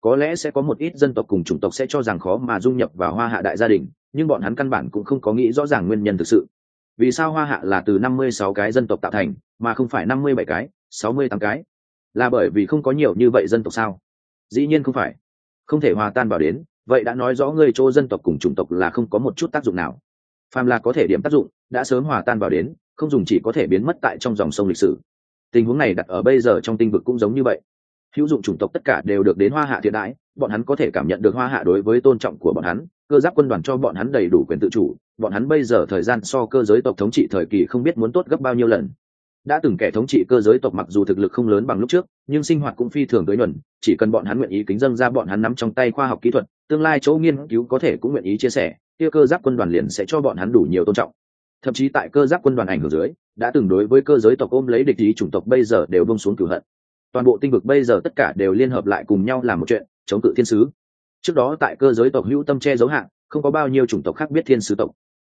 Có lẽ sẽ có một ít dân tộc cùng chủng tộc sẽ cho rằng khó mà dung nhập vào hoa hạ đại gia đình, nhưng bọn hắn căn bản cũng không có nghĩ rõ ràng nguyên nhân thực sự. Vì sao hoa hạ là từ năm mươi sáu cái dân tộc tạo thành, mà không phải năm mươi bảy cái, sáu mươi tám cái? Là bởi vì không có nhiều như vậy dân tộc sao? Dĩ nhiên không phải. Không thể hòa tan vào đến, vậy đã nói rõ ngươi chỗ dân tộc cùng chủng tộc là không có một chút tác dụng nào. Phàm là có thể điểm tác dụng, đã sớm hòa tan vào đến, không dùng chỉ có thể biến mất tại trong dòng sông lịch sử. Tình huống này đặt ở bây giờ trong tinh vực cũng giống như vậy. Hữu dụng chủng tộc tất cả đều được đến hoa hạ thiện đãi, bọn hắn có thể cảm nhận được hoa hạ đối với tôn trọng của bọn hắn, cơ giáp quân đoàn cho bọn hắn đầy đủ quyền tự chủ, bọn hắn bây giờ thời gian so cơ giới tộc thống trị thời kỳ không biết muốn tốt gấp bao nhiêu lần đã từng kẻ thống trị cơ giới tộc mặc dù thực lực không lớn bằng lúc trước, nhưng sinh hoạt cũng phi thường tới nhuần chỉ cần bọn hắn nguyện ý kính dâng ra bọn hắn nắm trong tay khoa học kỹ thuật, tương lai chỗ nghiên cứu có thể cũng nguyện ý chia sẻ, kia cơ giáp quân đoàn liền sẽ cho bọn hắn đủ nhiều tôn trọng. Thậm chí tại cơ giáp quân đoàn ảnh hưởng dưới, đã từng đối với cơ giới tộc ôm lấy địch ý chủng tộc bây giờ đều bông xuống cửu hận. Toàn bộ tinh vực bây giờ tất cả đều liên hợp lại cùng nhau làm một chuyện, chống cự thiên sứ. Trước đó tại cơ giới tộc hữu tâm che giấu hạng không có bao nhiêu chủng tộc khác biết thiên sứ tộc.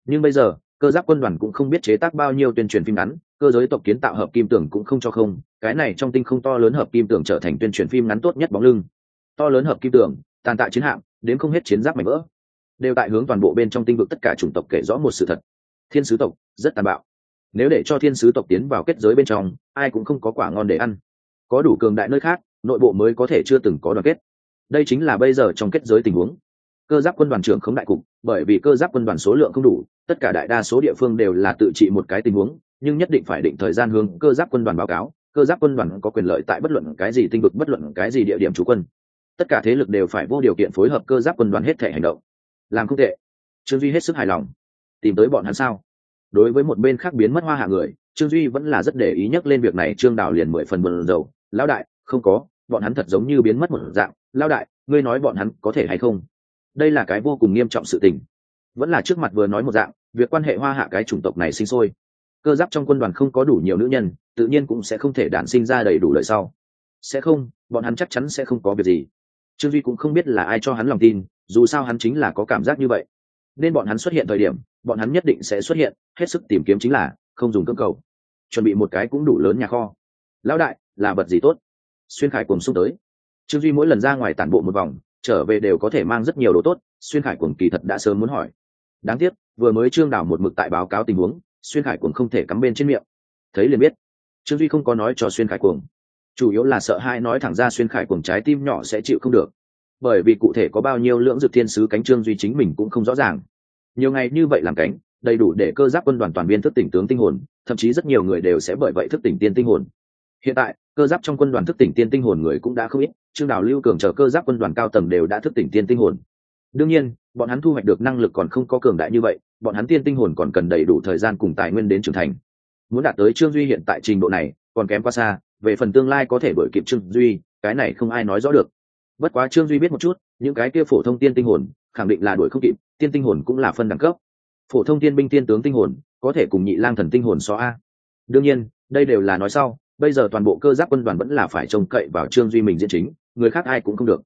Nhưng bây giờ, cơ giáp quân đoàn cũng không biết chế tác bao nhiêu tuyên truyền phim ngắn cơ giới tộc kiến tạo hợp kim tưởng cũng không cho không, cái này trong tinh không to lớn hợp kim tưởng trở thành tuyên truyền phim ngắn tốt nhất bóng lưng. To lớn hợp kim tưởng, tàn tạ chiến hạm, đến không hết chiến giáp mảnh vỡ, đều tại hướng toàn bộ bên trong tinh vực tất cả chủng tộc kể rõ một sự thật. Thiên sứ tộc, rất tàn bạo. Nếu để cho thiên sứ tộc tiến vào kết giới bên trong, ai cũng không có quả ngon để ăn. Có đủ cường đại nơi khác, nội bộ mới có thể chưa từng có đoàn kết. Đây chính là bây giờ trong kết giới tình huống. Cơ giáp quân đoàn trưởng không đại cục, bởi vì cơ giáp quân đoàn số lượng không đủ, tất cả đại đa số địa phương đều là tự trị một cái tình huống nhưng nhất định phải định thời gian hướng cơ giáp quân đoàn báo cáo, cơ giáp quân đoàn có quyền lợi tại bất luận cái gì tinh vực, bất luận cái gì địa điểm trú quân. Tất cả thế lực đều phải vô điều kiện phối hợp cơ giáp quân đoàn hết thể hành động. Làm không tệ. Trương duy hết sức hài lòng. Tìm tới bọn hắn sao? Đối với một bên khác biến mất hoa hạ người, trương duy vẫn là rất để ý nhắc lên việc này, trương đào liền mười phần bần dầu lão đại, không có, bọn hắn thật giống như biến mất một dạng. Lão đại, ngươi nói bọn hắn có thể hay không? Đây là cái vô cùng nghiêm trọng sự tình. Vẫn là trước mặt vừa nói một dạng, việc quan hệ hoa hạ cái chủng tộc này sinh sôi cơ giáp trong quân đoàn không có đủ nhiều nữ nhân, tự nhiên cũng sẽ không thể đản sinh ra đầy đủ lợi sau. Sẽ không, bọn hắn chắc chắn sẽ không có việc gì. Trương duy cũng không biết là ai cho hắn lòng tin, dù sao hắn chính là có cảm giác như vậy. Nên bọn hắn xuất hiện thời điểm, bọn hắn nhất định sẽ xuất hiện, hết sức tìm kiếm chính là, không dùng cơ cầu. Chuẩn bị một cái cũng đủ lớn nhà kho. Lão đại, là vật gì tốt? Xuyên khải cùng xung tới. Trương duy mỗi lần ra ngoài tản bộ một vòng, trở về đều có thể mang rất nhiều đồ tốt, xuyên khải cuồng kỳ thật đã sớm muốn hỏi. Đáng tiếc, vừa mới trương đảo một mực tại báo cáo tình huống xuyên khải cuồng không thể cắm bên trên miệng. Thấy liền biết. Trương duy không có nói cho xuyên khải cuồng. Chủ yếu là sợ hai nói thẳng ra xuyên khải cuồng trái tim nhỏ sẽ chịu không được. Bởi vì cụ thể có bao nhiêu lưỡng dược thiên sứ cánh trương duy chính mình cũng không rõ ràng. Nhiều ngày như vậy làm cánh, đầy đủ để cơ giáp quân đoàn toàn viên thức tỉnh tướng tinh hồn, thậm chí rất nhiều người đều sẽ bởi vậy thức tỉnh tiên tinh hồn. Hiện tại, cơ giáp trong quân đoàn thức tỉnh tiên tinh hồn người cũng đã không ít, trương đào lưu cường chờ cơ giáp quân đoàn cao tầng đều đã thức tỉnh tiên tinh hồn. Đương nhiên, bọn hắn thu hoạch được năng lực còn không có cường đại như vậy bọn hắn tiên tinh hồn còn cần đầy đủ thời gian cùng tài nguyên đến trưởng thành. Muốn đạt tới trương duy hiện tại trình độ này, còn kém quá xa, về phần tương lai có thể đổi kịp trương duy, cái này không ai nói rõ được. Bất quá trương duy biết một chút, những cái kia phổ thông tiên tinh hồn, khẳng định là đuổi không kịp, tiên tinh hồn cũng là phân đẳng cấp. Phổ thông tiên binh tiên tướng tinh hồn, có thể cùng nhị lang thần tinh hồn so a. Đương nhiên, đây đều là nói sau, bây giờ toàn bộ cơ giáp quân đoàn vẫn là phải trông cậy vào trương duy mình diễn chính, người khác ai cũng không được.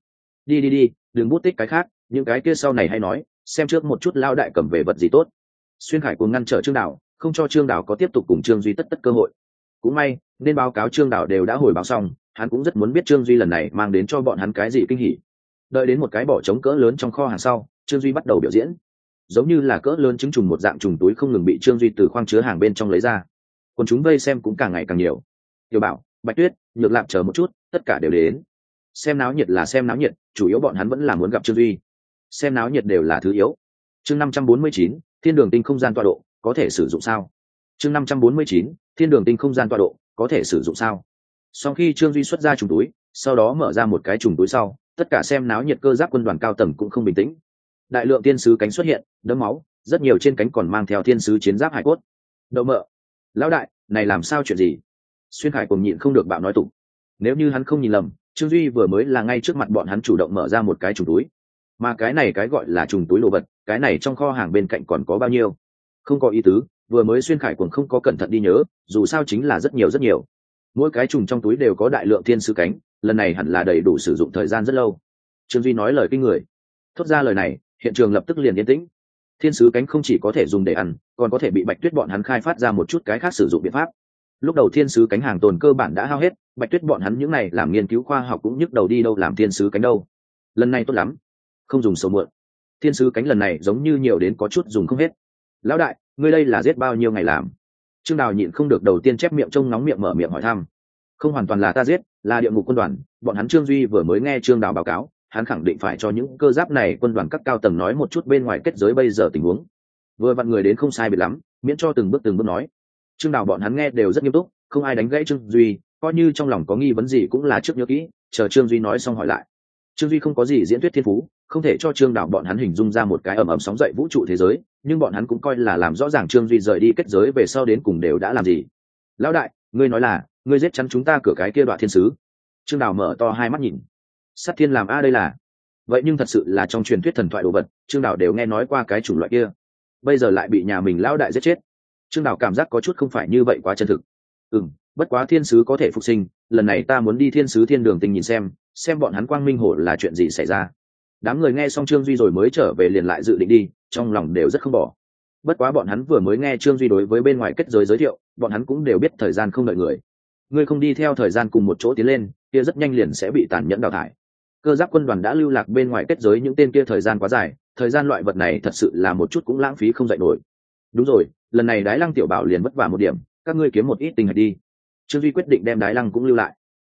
Đi đi đi, đừng bút tích cái khác, những cái kia sau này hay nói xem trước một chút lao đại cầm về vật gì tốt. Xuyên khải cuồng ngăn trở trương đảo, không cho trương đảo có tiếp tục cùng trương duy tất tất cơ hội. Cũng may, nên báo cáo trương đảo đều đã hồi báo xong, hắn cũng rất muốn biết trương duy lần này mang đến cho bọn hắn cái gì kinh hỉ. Đợi đến một cái bỏ trống cỡ lớn trong kho hàng sau, trương duy bắt đầu biểu diễn. Giống như là cỡ lớn chứng trùng một dạng trùng túi không ngừng bị trương duy từ khoang chứa hàng bên trong lấy ra. Còn chúng vây xem cũng càng ngày càng nhiều. Tiểu bảo, bạch tuyết, nhược lạp chờ một chút, tất cả đều đến. Xem náo nhiệt là xem náo nhiệt, chủ yếu bọn hắn vẫn là muốn gặp trương duy xem náo nhiệt đều là thứ yếu. Chương năm trăm bốn mươi chín, thiên đường tinh không gian tọa độ, có thể sử dụng sao? Chương năm trăm bốn mươi chín, thiên đường tinh không gian tọa độ, có thể sử dụng sao? Sau khi trương duy xuất ra trùng túi, sau đó mở ra một cái trùng túi sau, tất cả xem náo nhiệt cơ giáp quân đoàn cao tầng cũng không bình tĩnh. Đại lượng thiên sứ cánh xuất hiện đấm máu, rất nhiều trên cánh còn mang theo thiên sứ chiến giáp hải cốt. Đậu mợ, lão đại, này làm sao chuyện gì? Xuyên khải cùng nhịn không được bạo nói tục. Nếu như hắn không nhìn lầm, trương duy vừa mới là ngay trước mặt bọn hắn chủ động mở ra một cái trùng túi mà cái này cái gọi là trùng túi đồ vật, cái này trong kho hàng bên cạnh còn có bao nhiêu? Không có ý tứ, vừa mới xuyên khải quần không có cẩn thận đi nhớ, dù sao chính là rất nhiều rất nhiều. Mỗi cái trùng trong túi đều có đại lượng thiên sứ cánh, lần này hẳn là đầy đủ sử dụng thời gian rất lâu. Trương duy nói lời kinh người. Thốt ra lời này, hiện trường lập tức liền yên tĩnh. Thiên sứ cánh không chỉ có thể dùng để ăn, còn có thể bị bạch tuyết bọn hắn khai phát ra một chút cái khác sử dụng biện pháp. Lúc đầu thiên sứ cánh hàng tồn cơ bản đã hao hết, bạch tuyết bọn hắn những n à y làm nghiên cứu khoa học cũng nhức đầu đi đâu làm thiên sứ cánh đâu. Lần này tốt lắm không dùng sầu muộn. Thiên sứ cánh lần này giống như nhiều đến có chút dùng không hết. Lão đại, ngươi đây là giết bao nhiêu ngày làm? Trương đào nhịn không được đầu tiên chép miệng trông nóng miệng mở miệng hỏi thăm. Không hoàn toàn là ta giết, là địa ngục quân đoàn, bọn hắn trương duy vừa mới nghe trương đào báo cáo, hắn khẳng định phải cho những cơ giáp này quân đoàn các cao tầng nói một chút bên ngoài kết giới bây giờ tình huống. Vừa vặn người đến không sai biệt lắm, miễn cho từng bước từng bước nói. Trương đào bọn hắn nghe đều rất nghiêm túc, không ai đánh gãy trương duy, coi như trong lòng có nghi vấn gì cũng là trước nhớ kỹ, chờ trương duy nói xong hỏi lại trương duy không có gì diễn thuyết thiên phú, không thể cho trương Đạo bọn hắn hình dung ra một cái ầm ầm sóng dậy vũ trụ thế giới, nhưng bọn hắn cũng coi là làm rõ ràng trương duy rời đi kết giới về sau đến cùng đều đã làm gì. Lão đại, ngươi nói là, ngươi giết chắn chúng ta cửa cái kia đoạn thiên sứ. Trương đào mở to hai mắt nhìn. Sát thiên làm a đây là. Vậy nhưng thật sự là trong truyền thuyết thần thoại đồ vật, trương đào đều nghe nói qua cái chủng loại kia. Bây giờ lại bị nhà mình lão đại giết chết. Trương đào cảm giác có chút không phải như vậy quá chân thực. Ừ bất quá thiên sứ có thể phục sinh, lần này ta muốn đi thiên sứ thiên đường tình nhìn xem xem bọn hắn quang minh hồ là chuyện gì xảy ra. Đám người nghe xong trương duy rồi mới trở về liền lại dự định đi, trong lòng đều rất không bỏ. Bất quá bọn hắn vừa mới nghe trương duy đối với bên ngoài kết giới giới thiệu, bọn hắn cũng đều biết thời gian không đợi người. Ngươi không đi theo thời gian cùng một chỗ tiến lên, kia rất nhanh liền sẽ bị tàn nhẫn đào thải. Cơ giáp quân đoàn đã lưu lạc bên ngoài kết giới những tên kia thời gian quá dài, thời gian loại vật này thật sự là một chút cũng lãng phí không dạy nổi. Đúng rồi, lần này đái lăng tiểu bảo liền vất vả một điểm, các ngươi kiếm một ít tinh hạch đi. Trương duy quyết định đem đái lăng cũng lưu lại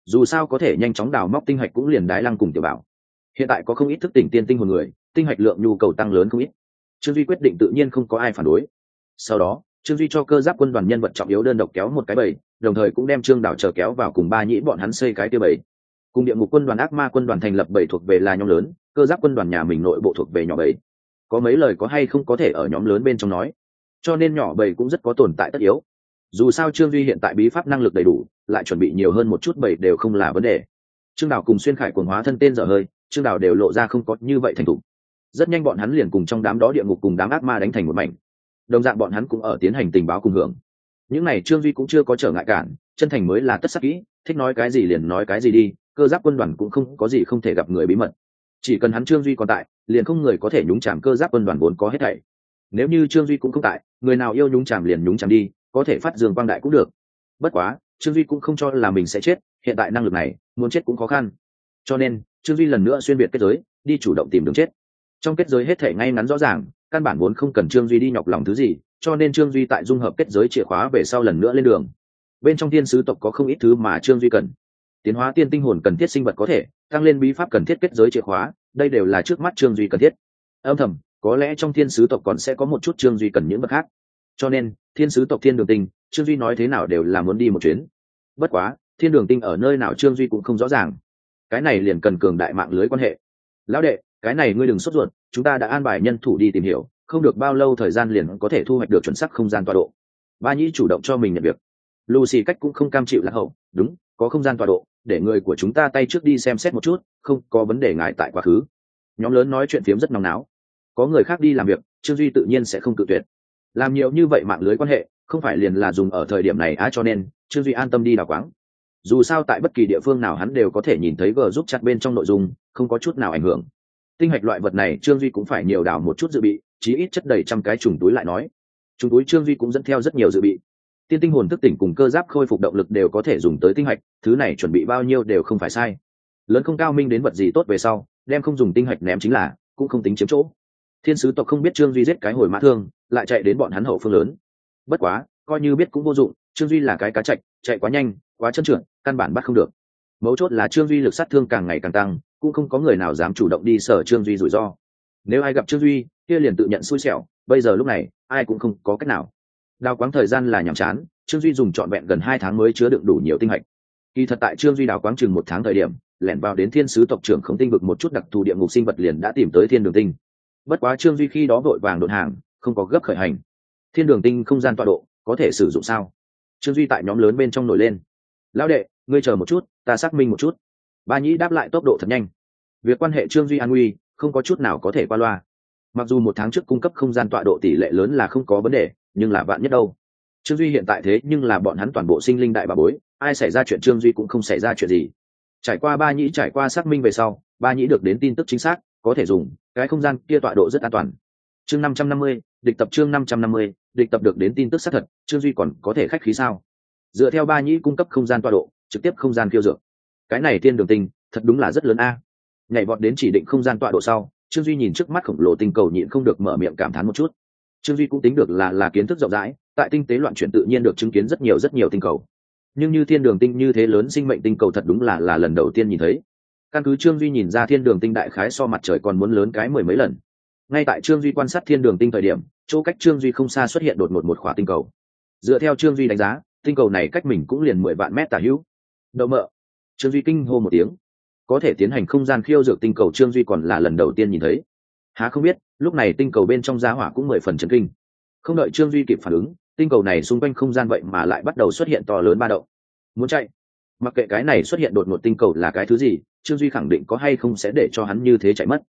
dù sao có thể nhanh chóng đào móc tinh hạch cũng liền đái lăng cùng tiểu bảo. Hiện tại có không ít thức tỉnh tiên tinh hồn người, tinh hạch lượng nhu cầu tăng lớn không ít. Trương duy quyết định tự nhiên không có ai phản đối. Sau đó, trương duy cho cơ giáp quân đoàn nhân vật trọng yếu đơn độc kéo một cái bầy, đồng thời cũng đem trương đảo chờ kéo vào cùng ba nhĩ bọn hắn xây cái tiêu bầy. Cùng địa ngục quân đoàn ác ma quân đoàn thành lập bầy thuộc về là nhóm lớn, cơ giáp quân đoàn nhà mình nội bộ thuộc về nhỏ bầy. Có mấy lời có hay không có thể ở nhóm lớn bên trong nói. Cho nên nhỏ bầy cũng rất có tồn tại tất yếu dù sao trương duy hiện tại bí pháp năng lực đầy đủ, lại chuẩn bị nhiều hơn một chút bảy đều không là vấn đề. Trương đảo cùng xuyên khải quần hóa thân tên dở hơi, trương đảo đều lộ ra không có như vậy thành thục. Rất nhanh bọn hắn liền cùng trong đám đó địa ngục cùng đám ác ma đánh thành một mảnh. Đồng dạng bọn hắn cũng ở tiến hành tình báo cùng hưởng. Những này trương duy cũng chưa có trở ngại cản, chân thành mới là tất sắc kỹ, thích nói cái gì liền nói cái gì đi, cơ giáp quân đoàn cũng không có gì không thể gặp người bí mật. Chỉ cần hắn trương duy còn tại, liền không người có thể nhúng chạm cơ giáp quân đoàn vốn có hết thảy. Nếu như trương duy cũng không tại, người nào yêu nhúng chạm liền nhúng chạm đi có thể phát dương quang đại cũng được. Bất quá, trương duy cũng không cho là mình sẽ chết, hiện tại năng lực này, muốn chết cũng khó khăn. Cho nên, trương duy lần nữa xuyên biệt kết giới, đi chủ động tìm đường chết. Trong kết giới hết thể ngay ngắn rõ ràng, căn bản vốn không cần trương duy đi nhọc lòng thứ gì, cho nên trương duy tại dung hợp kết giới chìa khóa về sau lần nữa lên đường. Bên trong thiên sứ tộc có không ít thứ mà trương duy cần. Tiến hóa tiên tinh hồn cần thiết sinh vật có thể, tăng lên bí pháp cần thiết kết giới chìa khóa, đây đều là trước mắt trương duy cần thiết. Âm thầm, có lẽ trong thiên sứ tộc còn sẽ có một chút trương duy cần những vật khác cho nên, thiên sứ tộc thiên đường tinh, trương duy nói thế nào đều là muốn đi một chuyến. Bất quá, thiên đường tinh ở nơi nào trương duy cũng không rõ ràng. Cái này liền cần cường đại mạng lưới quan hệ. Lão đệ, cái này ngươi đừng sốt ruột, chúng ta đã an bài nhân thủ đi tìm hiểu, không được bao lâu thời gian liền có thể thu hoạch được chuẩn sắc không gian tọa độ. Ba nhĩ chủ động cho mình nhận việc. Lucy cách cũng không cam chịu lạc hậu, đúng, có không gian tọa độ, để người của chúng ta tay trước đi xem xét một chút, không có vấn đề ngại tại quá khứ. Nhóm lớn nói chuyện phiếm rất nóng náo. Có người khác đi làm việc, trương duy tự nhiên sẽ không tự tuyệt làm nhiều như vậy mạng lưới quan hệ, không phải liền là dùng ở thời điểm này á cho nên, trương duy an tâm đi đào quáng. Dù sao tại bất kỳ địa phương nào hắn đều có thể nhìn thấy gờ giúp chặt bên trong nội dung, không có chút nào ảnh hưởng. Tinh hạch loại vật này trương duy cũng phải nhiều đào một chút dự bị, chí ít chất đầy trăm cái trùng túi lại nói. Trùng túi trương duy cũng dẫn theo rất nhiều dự bị. Tiên tinh hồn thức tỉnh cùng cơ giáp khôi phục động lực đều có thể dùng tới tinh hạch, thứ này chuẩn bị bao nhiêu đều không phải sai. Lớn không cao minh đến vật gì tốt về sau, đem không dùng tinh hạch ném chính là, cũng không tính chiếm chỗ thiên sứ tộc không biết trương duy giết cái hồi mã thương, lại chạy đến bọn hắn hậu phương lớn. Bất quá, coi như biết cũng vô dụng, trương duy là cái cá chạch, chạy quá nhanh, quá chân trượt, căn bản bắt không được. Mấu chốt là trương duy lực sát thương càng ngày càng tăng, cũng không có người nào dám chủ động đi sở trương duy rủi ro. Nếu ai gặp trương duy, kia liền tự nhận xui xẻo, bây giờ lúc này, ai cũng không có cách nào. Đào quáng thời gian là nhàm chán, trương duy dùng trọn vẹn gần hai tháng mới chứa đựng đủ nhiều tinh hạch. Kỳ thật tại trương duy đào quáng chừng một tháng thời điểm, lẻn vào đến thiên sứ tộc trưởng không tinh vực một chút đặc thù địa ngục sinh vật liền đã tìm tới thiên đường tinh bất quá trương duy khi đó vội vàng đột hàng, không có gấp khởi hành. Thiên đường tinh không gian tọa độ, có thể sử dụng sao? Trương duy tại nhóm lớn bên trong nổi lên. Lão đệ, ngươi chờ một chút, ta xác minh một chút. Ba nhĩ đáp lại tốc độ thật nhanh. Việc quan hệ trương duy an nguy, không có chút nào có thể qua loa. Mặc dù một tháng trước cung cấp không gian tọa độ tỷ lệ lớn là không có vấn đề, nhưng là vạn nhất đâu? Trương duy hiện tại thế nhưng là bọn hắn toàn bộ sinh linh đại bà bối, ai xảy ra chuyện trương duy cũng không xảy ra chuyện gì. Trải qua ba nhĩ trải qua xác minh về sau, ba nhĩ được đến tin tức chính xác có thể dùng, cái không gian kia tọa độ rất an toàn. Chương năm trăm năm mươi, địch tập chương năm trăm năm mươi, địch tập được đến tin tức xác thật, trương duy còn có thể khách khí sao? Dựa theo ba nhĩ cung cấp không gian tọa độ, trực tiếp không gian kêu dược. Cái này thiên đường tinh, thật đúng là rất lớn a. Nhảy vọt đến chỉ định không gian tọa độ sau, trương duy nhìn trước mắt khổng lồ tinh cầu nhịn không được mở miệng cảm thán một chút. Trương duy cũng tính được là là kiến thức rộng rãi, tại tinh tế loạn chuyển tự nhiên được chứng kiến rất nhiều rất nhiều tinh cầu. Nhưng như thiên đường tinh như thế lớn sinh mệnh tinh cầu thật đúng là là lần đầu tiên nhìn thấy căn cứ trương duy nhìn ra thiên đường tinh đại khái so mặt trời còn muốn lớn cái mười mấy lần. Ngay tại trương duy quan sát thiên đường tinh thời điểm, chỗ cách trương duy không xa xuất hiện đột ngột một khỏa tinh cầu. Dựa theo trương duy đánh giá, tinh cầu này cách mình cũng liền mười vạn mét tả hữu. Đậu mợ. Trương duy kinh hô một tiếng. Có thể tiến hành không gian khiêu dược tinh cầu trương duy còn là lần đầu tiên nhìn thấy. Há không biết, lúc này tinh cầu bên trong giá hỏa cũng mười phần chấn kinh. Không đợi trương duy kịp phản ứng, tinh cầu này xung quanh không gian vậy mà lại bắt đầu xuất hiện to lớn ba động. Muốn chạy mặc kệ cái này xuất hiện đột ngột tinh cầu là cái thứ gì, trương duy khẳng định có hay không sẽ để cho hắn như thế chạy mất.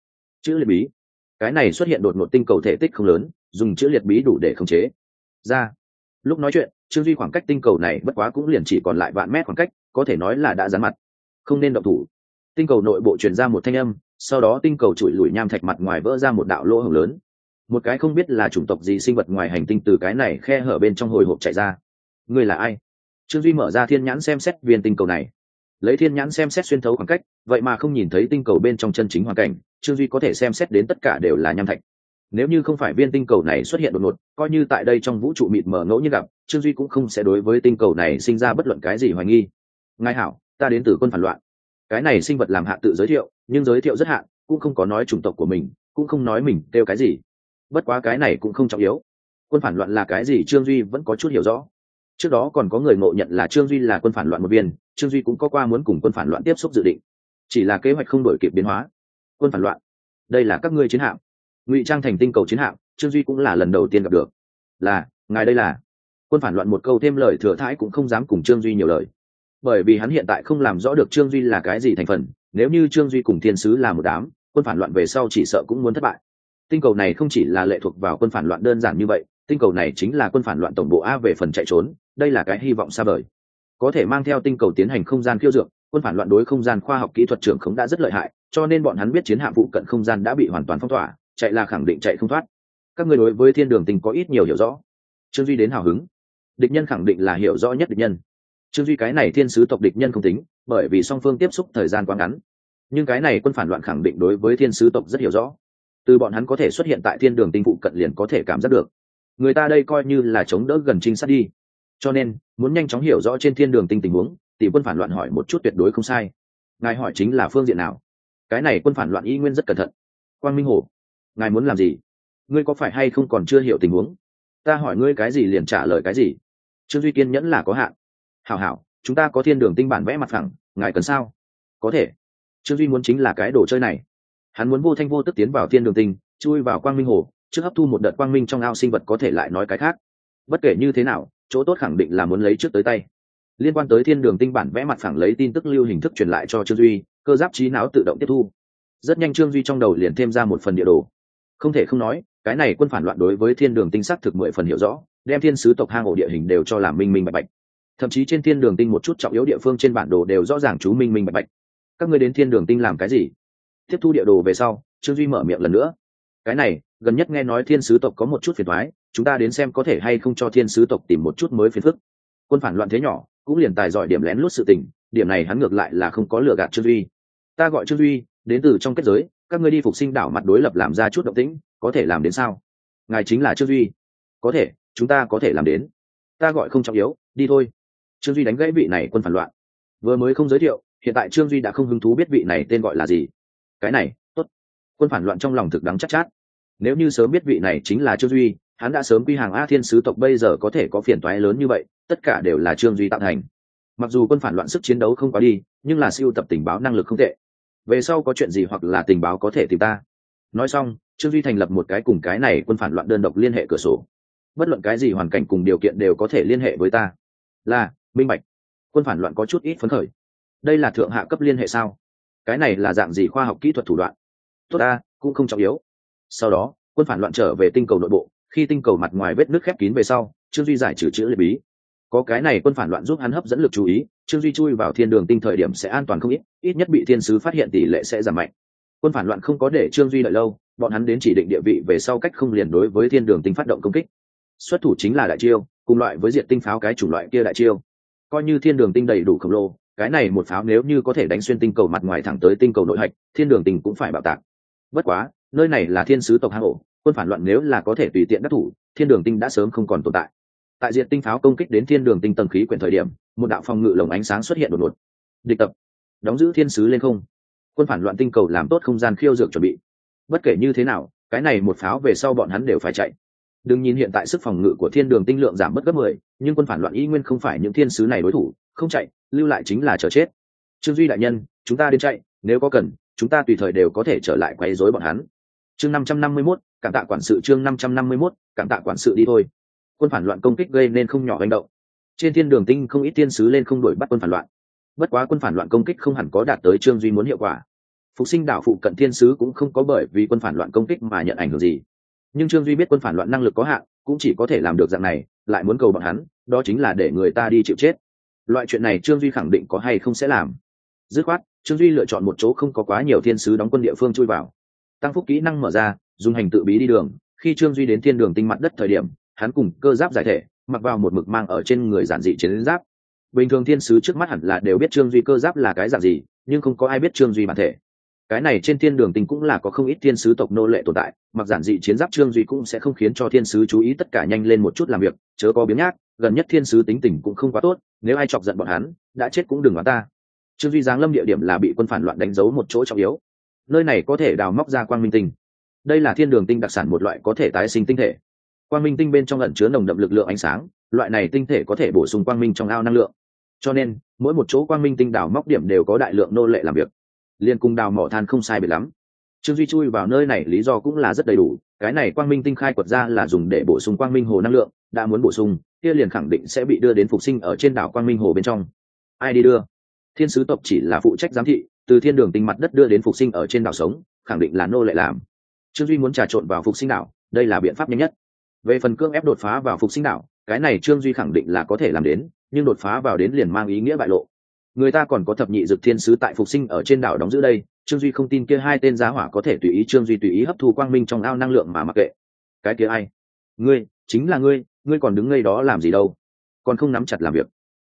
Chữ liệt bí. Cái này xuất hiện đột ngột tinh cầu thể tích không lớn, dùng chữ liệt bí đủ để khống chế. Ra. Lúc nói chuyện, trương duy khoảng cách tinh cầu này bất quá cũng liền chỉ còn lại vạn mét khoảng cách, có thể nói là đã dán mặt. Không nên động thủ. Tinh cầu nội bộ truyền ra một thanh âm, sau đó tinh cầu trụi lùi nham thạch mặt ngoài vỡ ra một đạo lỗ hổng lớn. Một cái không biết là chủng tộc gì sinh vật ngoài hành tinh từ cái này khe hở bên trong hồi hộp chạy ra. Ngươi là ai? Trương duy mở ra thiên nhãn xem xét viên tinh cầu này. Lấy thiên nhãn xem xét xuyên thấu khoảng cách, vậy mà không nhìn thấy tinh cầu bên trong chân chính hoàn cảnh, trương duy có thể xem xét đến tất cả đều là nham thạch. Nếu như không phải viên tinh cầu này xuất hiện đột ngột, coi như tại đây trong vũ trụ mịt mờ ngẫu như gặp, trương duy cũng không sẽ đối với tinh cầu này sinh ra bất luận cái gì hoài nghi. Ngài hảo, ta đến từ quân phản loạn. Cái này sinh vật làm hạ tự giới thiệu, nhưng giới thiệu rất hạn cũng không có nói chủng tộc của mình, cũng không nói mình kêu cái gì. Bất quá cái này cũng không trọng yếu. Quân phản loạn là cái gì trương duy vẫn có chút hiểu rõ trước đó còn có người ngộ nhận là trương duy là quân phản loạn một viên, trương duy cũng có qua muốn cùng quân phản loạn tiếp xúc dự định. Chỉ là kế hoạch không đổi kịp biến hóa. Quân phản loạn. Đây là các ngươi chiến hạm. Ngụy trang thành tinh cầu chiến hạm, trương duy cũng là lần đầu tiên gặp được. Là, ngài đây là. Quân phản loạn một câu thêm lời thừa thãi cũng không dám cùng trương duy nhiều lời. Bởi vì hắn hiện tại không làm rõ được trương duy là cái gì thành phần, nếu như trương duy cùng thiên sứ là một đám, quân phản loạn về sau chỉ sợ cũng muốn thất bại. Tinh cầu này không chỉ là lệ thuộc vào quân phản loạn đơn giản như vậy tinh cầu này chính là quân phản loạn tổng bộ a về phần chạy trốn, đây là cái hy vọng xa vời. Có thể mang theo tinh cầu tiến hành không gian khiêu dược, quân phản loạn đối không gian khoa học kỹ thuật trưởng khống đã rất lợi hại, cho nên bọn hắn biết chiến hạm vụ cận không gian đã bị hoàn toàn phong tỏa, chạy là khẳng định chạy không thoát. Các người đối với thiên đường tình có ít nhiều hiểu rõ. Trương duy đến hào hứng. Địch nhân khẳng định là hiểu rõ nhất địch nhân. Trương duy cái này thiên sứ tộc địch nhân không tính, bởi vì song phương tiếp xúc thời gian quá ngắn. Nhưng cái này quân phản loạn khẳng định đối với thiên sứ tộc rất hiểu rõ. Từ bọn hắn có thể xuất hiện tại thiên đường tinh phụ cận liền có thể cảm giác được người ta đây coi như là chống đỡ gần trinh sát đi. Cho nên, muốn nhanh chóng hiểu rõ trên thiên đường tinh tình huống thì quân phản loạn hỏi một chút tuyệt đối không sai. Ngài hỏi chính là phương diện nào? Cái này quân phản loạn y nguyên rất cẩn thận. Quang minh hồ, ngài muốn làm gì? Ngươi có phải hay không còn chưa hiểu tình huống? Ta hỏi ngươi cái gì liền trả lời cái gì? Trương duy kiên nhẫn là có hạn. Hảo hảo, chúng ta có thiên đường tinh bản vẽ mặt phẳng, ngài cần sao? Có thể. Trương duy muốn chính là cái đồ chơi này. Hắn muốn vô thanh vô tức tiến vào thiên đường tinh, chui vào quang minh hồ trước hấp thu một đợt quang minh trong ao sinh vật có thể lại nói cái khác. Bất kể như thế nào, chỗ tốt khẳng định là muốn lấy trước tới tay. Liên quan tới thiên đường tinh bản vẽ mặt phẳng lấy tin tức lưu hình thức truyền lại cho trương duy, cơ giáp trí não tự động tiếp thu. Rất nhanh trương duy trong đầu liền thêm ra một phần địa đồ. Không thể không nói, cái này quân phản loạn đối với thiên đường tinh sắc thực mười phần hiểu rõ, đem thiên sứ tộc hang ổ địa hình đều cho làm minh minh bạch bạch. Thậm chí trên thiên đường tinh một chút trọng yếu địa phương trên bản đồ đều rõ ràng chú minh minh bạch bạch. Các ngươi đến thiên đường tinh làm cái gì? Tiếp thu địa đồ về sau, trương duy mở miệng lần nữa. Cái này gần nhất nghe nói thiên sứ tộc có một chút phiền thoái chúng ta đến xem có thể hay không cho thiên sứ tộc tìm một chút mới phiền phức. Quân phản loạn thế nhỏ cũng liền tài giỏi điểm lén lút sự tình điểm này hắn ngược lại là không có lừa gạt trương duy. Ta gọi trương duy đến từ trong kết giới các ngươi đi phục sinh đảo mặt đối lập làm ra chút động tĩnh có thể làm đến sao? Ngài chính là trương duy. Có thể chúng ta có thể làm đến. Ta gọi không trọng yếu đi thôi. Trương duy đánh gãy vị này quân phản loạn. Vừa mới không giới thiệu hiện tại trương duy đã không hứng thú biết vị này tên gọi là gì. Cái này tốt. Quân phản loạn trong lòng thực đắng chắc chát, chát nếu như sớm biết vị này chính là trương duy, hắn đã sớm quy hàng a thiên sứ tộc bây giờ có thể có phiền toái lớn như vậy, tất cả đều là trương duy tạo thành. Mặc dù quân phản loạn sức chiến đấu không quá đi, nhưng là siêu tập tình báo năng lực không tệ. Về sau có chuyện gì hoặc là tình báo có thể tìm ta. Nói xong, trương duy thành lập một cái cùng cái này quân phản loạn đơn độc liên hệ cửa sổ. Bất luận cái gì hoàn cảnh cùng điều kiện đều có thể liên hệ với ta. Là, minh bạch. Quân phản loạn có chút ít phấn khởi. Đây là thượng hạ cấp liên hệ sao? Cái này là dạng gì khoa học kỹ thuật thủ đoạn? Tốt ta, cũng không trọng yếu sau đó, quân phản loạn trở về tinh cầu nội bộ, khi tinh cầu mặt ngoài vết nước khép kín về sau, trương duy giải trừ chữ liệt bí. Có cái này quân phản loạn giúp hắn hấp dẫn lực chú ý, trương duy chui vào thiên đường tinh thời điểm sẽ an toàn không ít ít nhất bị thiên sứ phát hiện tỷ lệ sẽ giảm mạnh. Quân phản loạn không có để trương duy đợi lâu, bọn hắn đến chỉ định địa vị về sau cách không liền đối với thiên đường tinh phát động công kích. Xuất thủ chính là đại chiêu, cùng loại với diện tinh pháo cái chủng loại kia đại chiêu. Coi như thiên đường tinh đầy đủ khổng lồ, cái này một pháo nếu như có thể đánh xuyên tinh cầu mặt ngoài thẳng tới tinh cầu nội hạch, thiên đường tinh cũng phải bảo tạc. Bất quá nơi này là thiên sứ tộc hang ổ, quân phản loạn nếu là có thể tùy tiện đắc thủ, thiên đường tinh đã sớm không còn tồn tại. Tại diện tinh pháo công kích đến thiên đường tinh tầng khí quyển thời điểm, một đạo phòng ngự lồng ánh sáng xuất hiện đột ngột. Địch tập. Đóng giữ thiên sứ lên không. Quân phản loạn tinh cầu làm tốt không gian khiêu dược chuẩn bị. Bất kể như thế nào, cái này một pháo về sau bọn hắn đều phải chạy. Đừng nhìn hiện tại sức phòng ngự của thiên đường tinh lượng giảm mất gấp mười, nhưng quân phản loạn y nguyên không phải những thiên sứ này đối thủ, không chạy, lưu lại chính là chờ chết. Trương duy đại nhân, chúng ta đến chạy, nếu có cần, chúng ta tùy thời đều có thể trở lại quấy rối bọn hắn chương năm trăm năm mươi mốt, cảm tạ quản sự chương năm trăm năm mươi mốt, cảm tạ quản sự đi thôi. Quân phản loạn công kích gây nên không nhỏ hành động. Trên thiên đường tinh không ít tiên sứ lên không đổi bắt quân phản loạn. Bất quá quân phản loạn công kích không hẳn có đạt tới trương duy muốn hiệu quả. Phục sinh đảo phụ cận thiên sứ cũng không có bởi vì quân phản loạn công kích mà nhận ảnh hưởng gì. Nhưng trương duy biết quân phản loạn năng lực có hạn, cũng chỉ có thể làm được dạng này, lại muốn cầu bằng hắn, đó chính là để người ta đi chịu chết. Loại chuyện này trương duy khẳng định có hay không sẽ làm. Dứt khoát, trương duy lựa chọn một chỗ không có quá nhiều thiên sứ đóng quân địa phương chui vào tăng phúc kỹ năng mở ra, dùng hành tự bí đi đường. Khi trương duy đến thiên đường tinh mặt đất thời điểm, hắn cùng cơ giáp giải thể, mặc vào một mực mang ở trên người giản dị chiến giáp. Bình thường thiên sứ trước mắt hẳn là đều biết trương duy cơ giáp là cái dạng gì, nhưng không có ai biết trương duy bản thể. Cái này trên thiên đường tinh cũng là có không ít thiên sứ tộc nô lệ tồn tại, mặc giản dị chiến giáp trương duy cũng sẽ không khiến cho thiên sứ chú ý tất cả nhanh lên một chút làm việc, chớ có biếng nhác, gần nhất thiên sứ tính tình cũng không quá tốt, nếu ai chọc giận bọn hắn, đã chết cũng đừng nói ta. Trương duy giáng lâm địa điểm là bị quân phản loạn đánh dấu một chỗ trọng yếu nơi này có thể đào móc ra quang minh tinh. Đây là thiên đường tinh đặc sản một loại có thể tái sinh tinh thể. Quang minh tinh bên trong ẩn chứa nồng đậm lực lượng ánh sáng, loại này tinh thể có thể bổ sung quang minh trong ao năng lượng. Cho nên, mỗi một chỗ quang minh tinh đào móc điểm đều có đại lượng nô lệ làm việc. Liên cung đào mỏ than không sai biệt lắm. Trương duy chui vào nơi này lý do cũng là rất đầy đủ, cái này quang minh tinh khai quật ra là dùng để bổ sung quang minh hồ năng lượng, đã muốn bổ sung, kia liền khẳng định sẽ bị đưa đến phục sinh ở trên đảo quang minh hồ bên trong. Ai đi đưa? Thiên sứ tộc chỉ là phụ trách giám thị, từ thiên đường tinh mặt đất đưa đến phục sinh ở trên đảo sống, khẳng định là nô lệ làm. Trương duy muốn trà trộn vào phục sinh đảo, đây là biện pháp nhanh nhất. Về phần cương ép đột phá vào phục sinh đảo, cái này trương duy khẳng định là có thể làm đến, nhưng đột phá vào đến liền mang ý nghĩa bại lộ. Người ta còn có thập nhị dực thiên sứ tại phục sinh ở trên đảo đóng giữ đây, trương duy không tin kia hai tên giá hỏa có thể tùy ý trương duy tùy ý hấp thu quang minh trong ao năng lượng mà mặc kệ. Cái kia ai? Ngươi, chính là ngươi ngươi còn đứng ngay đó làm gì đâu? Còn không nắm chặt làm việc.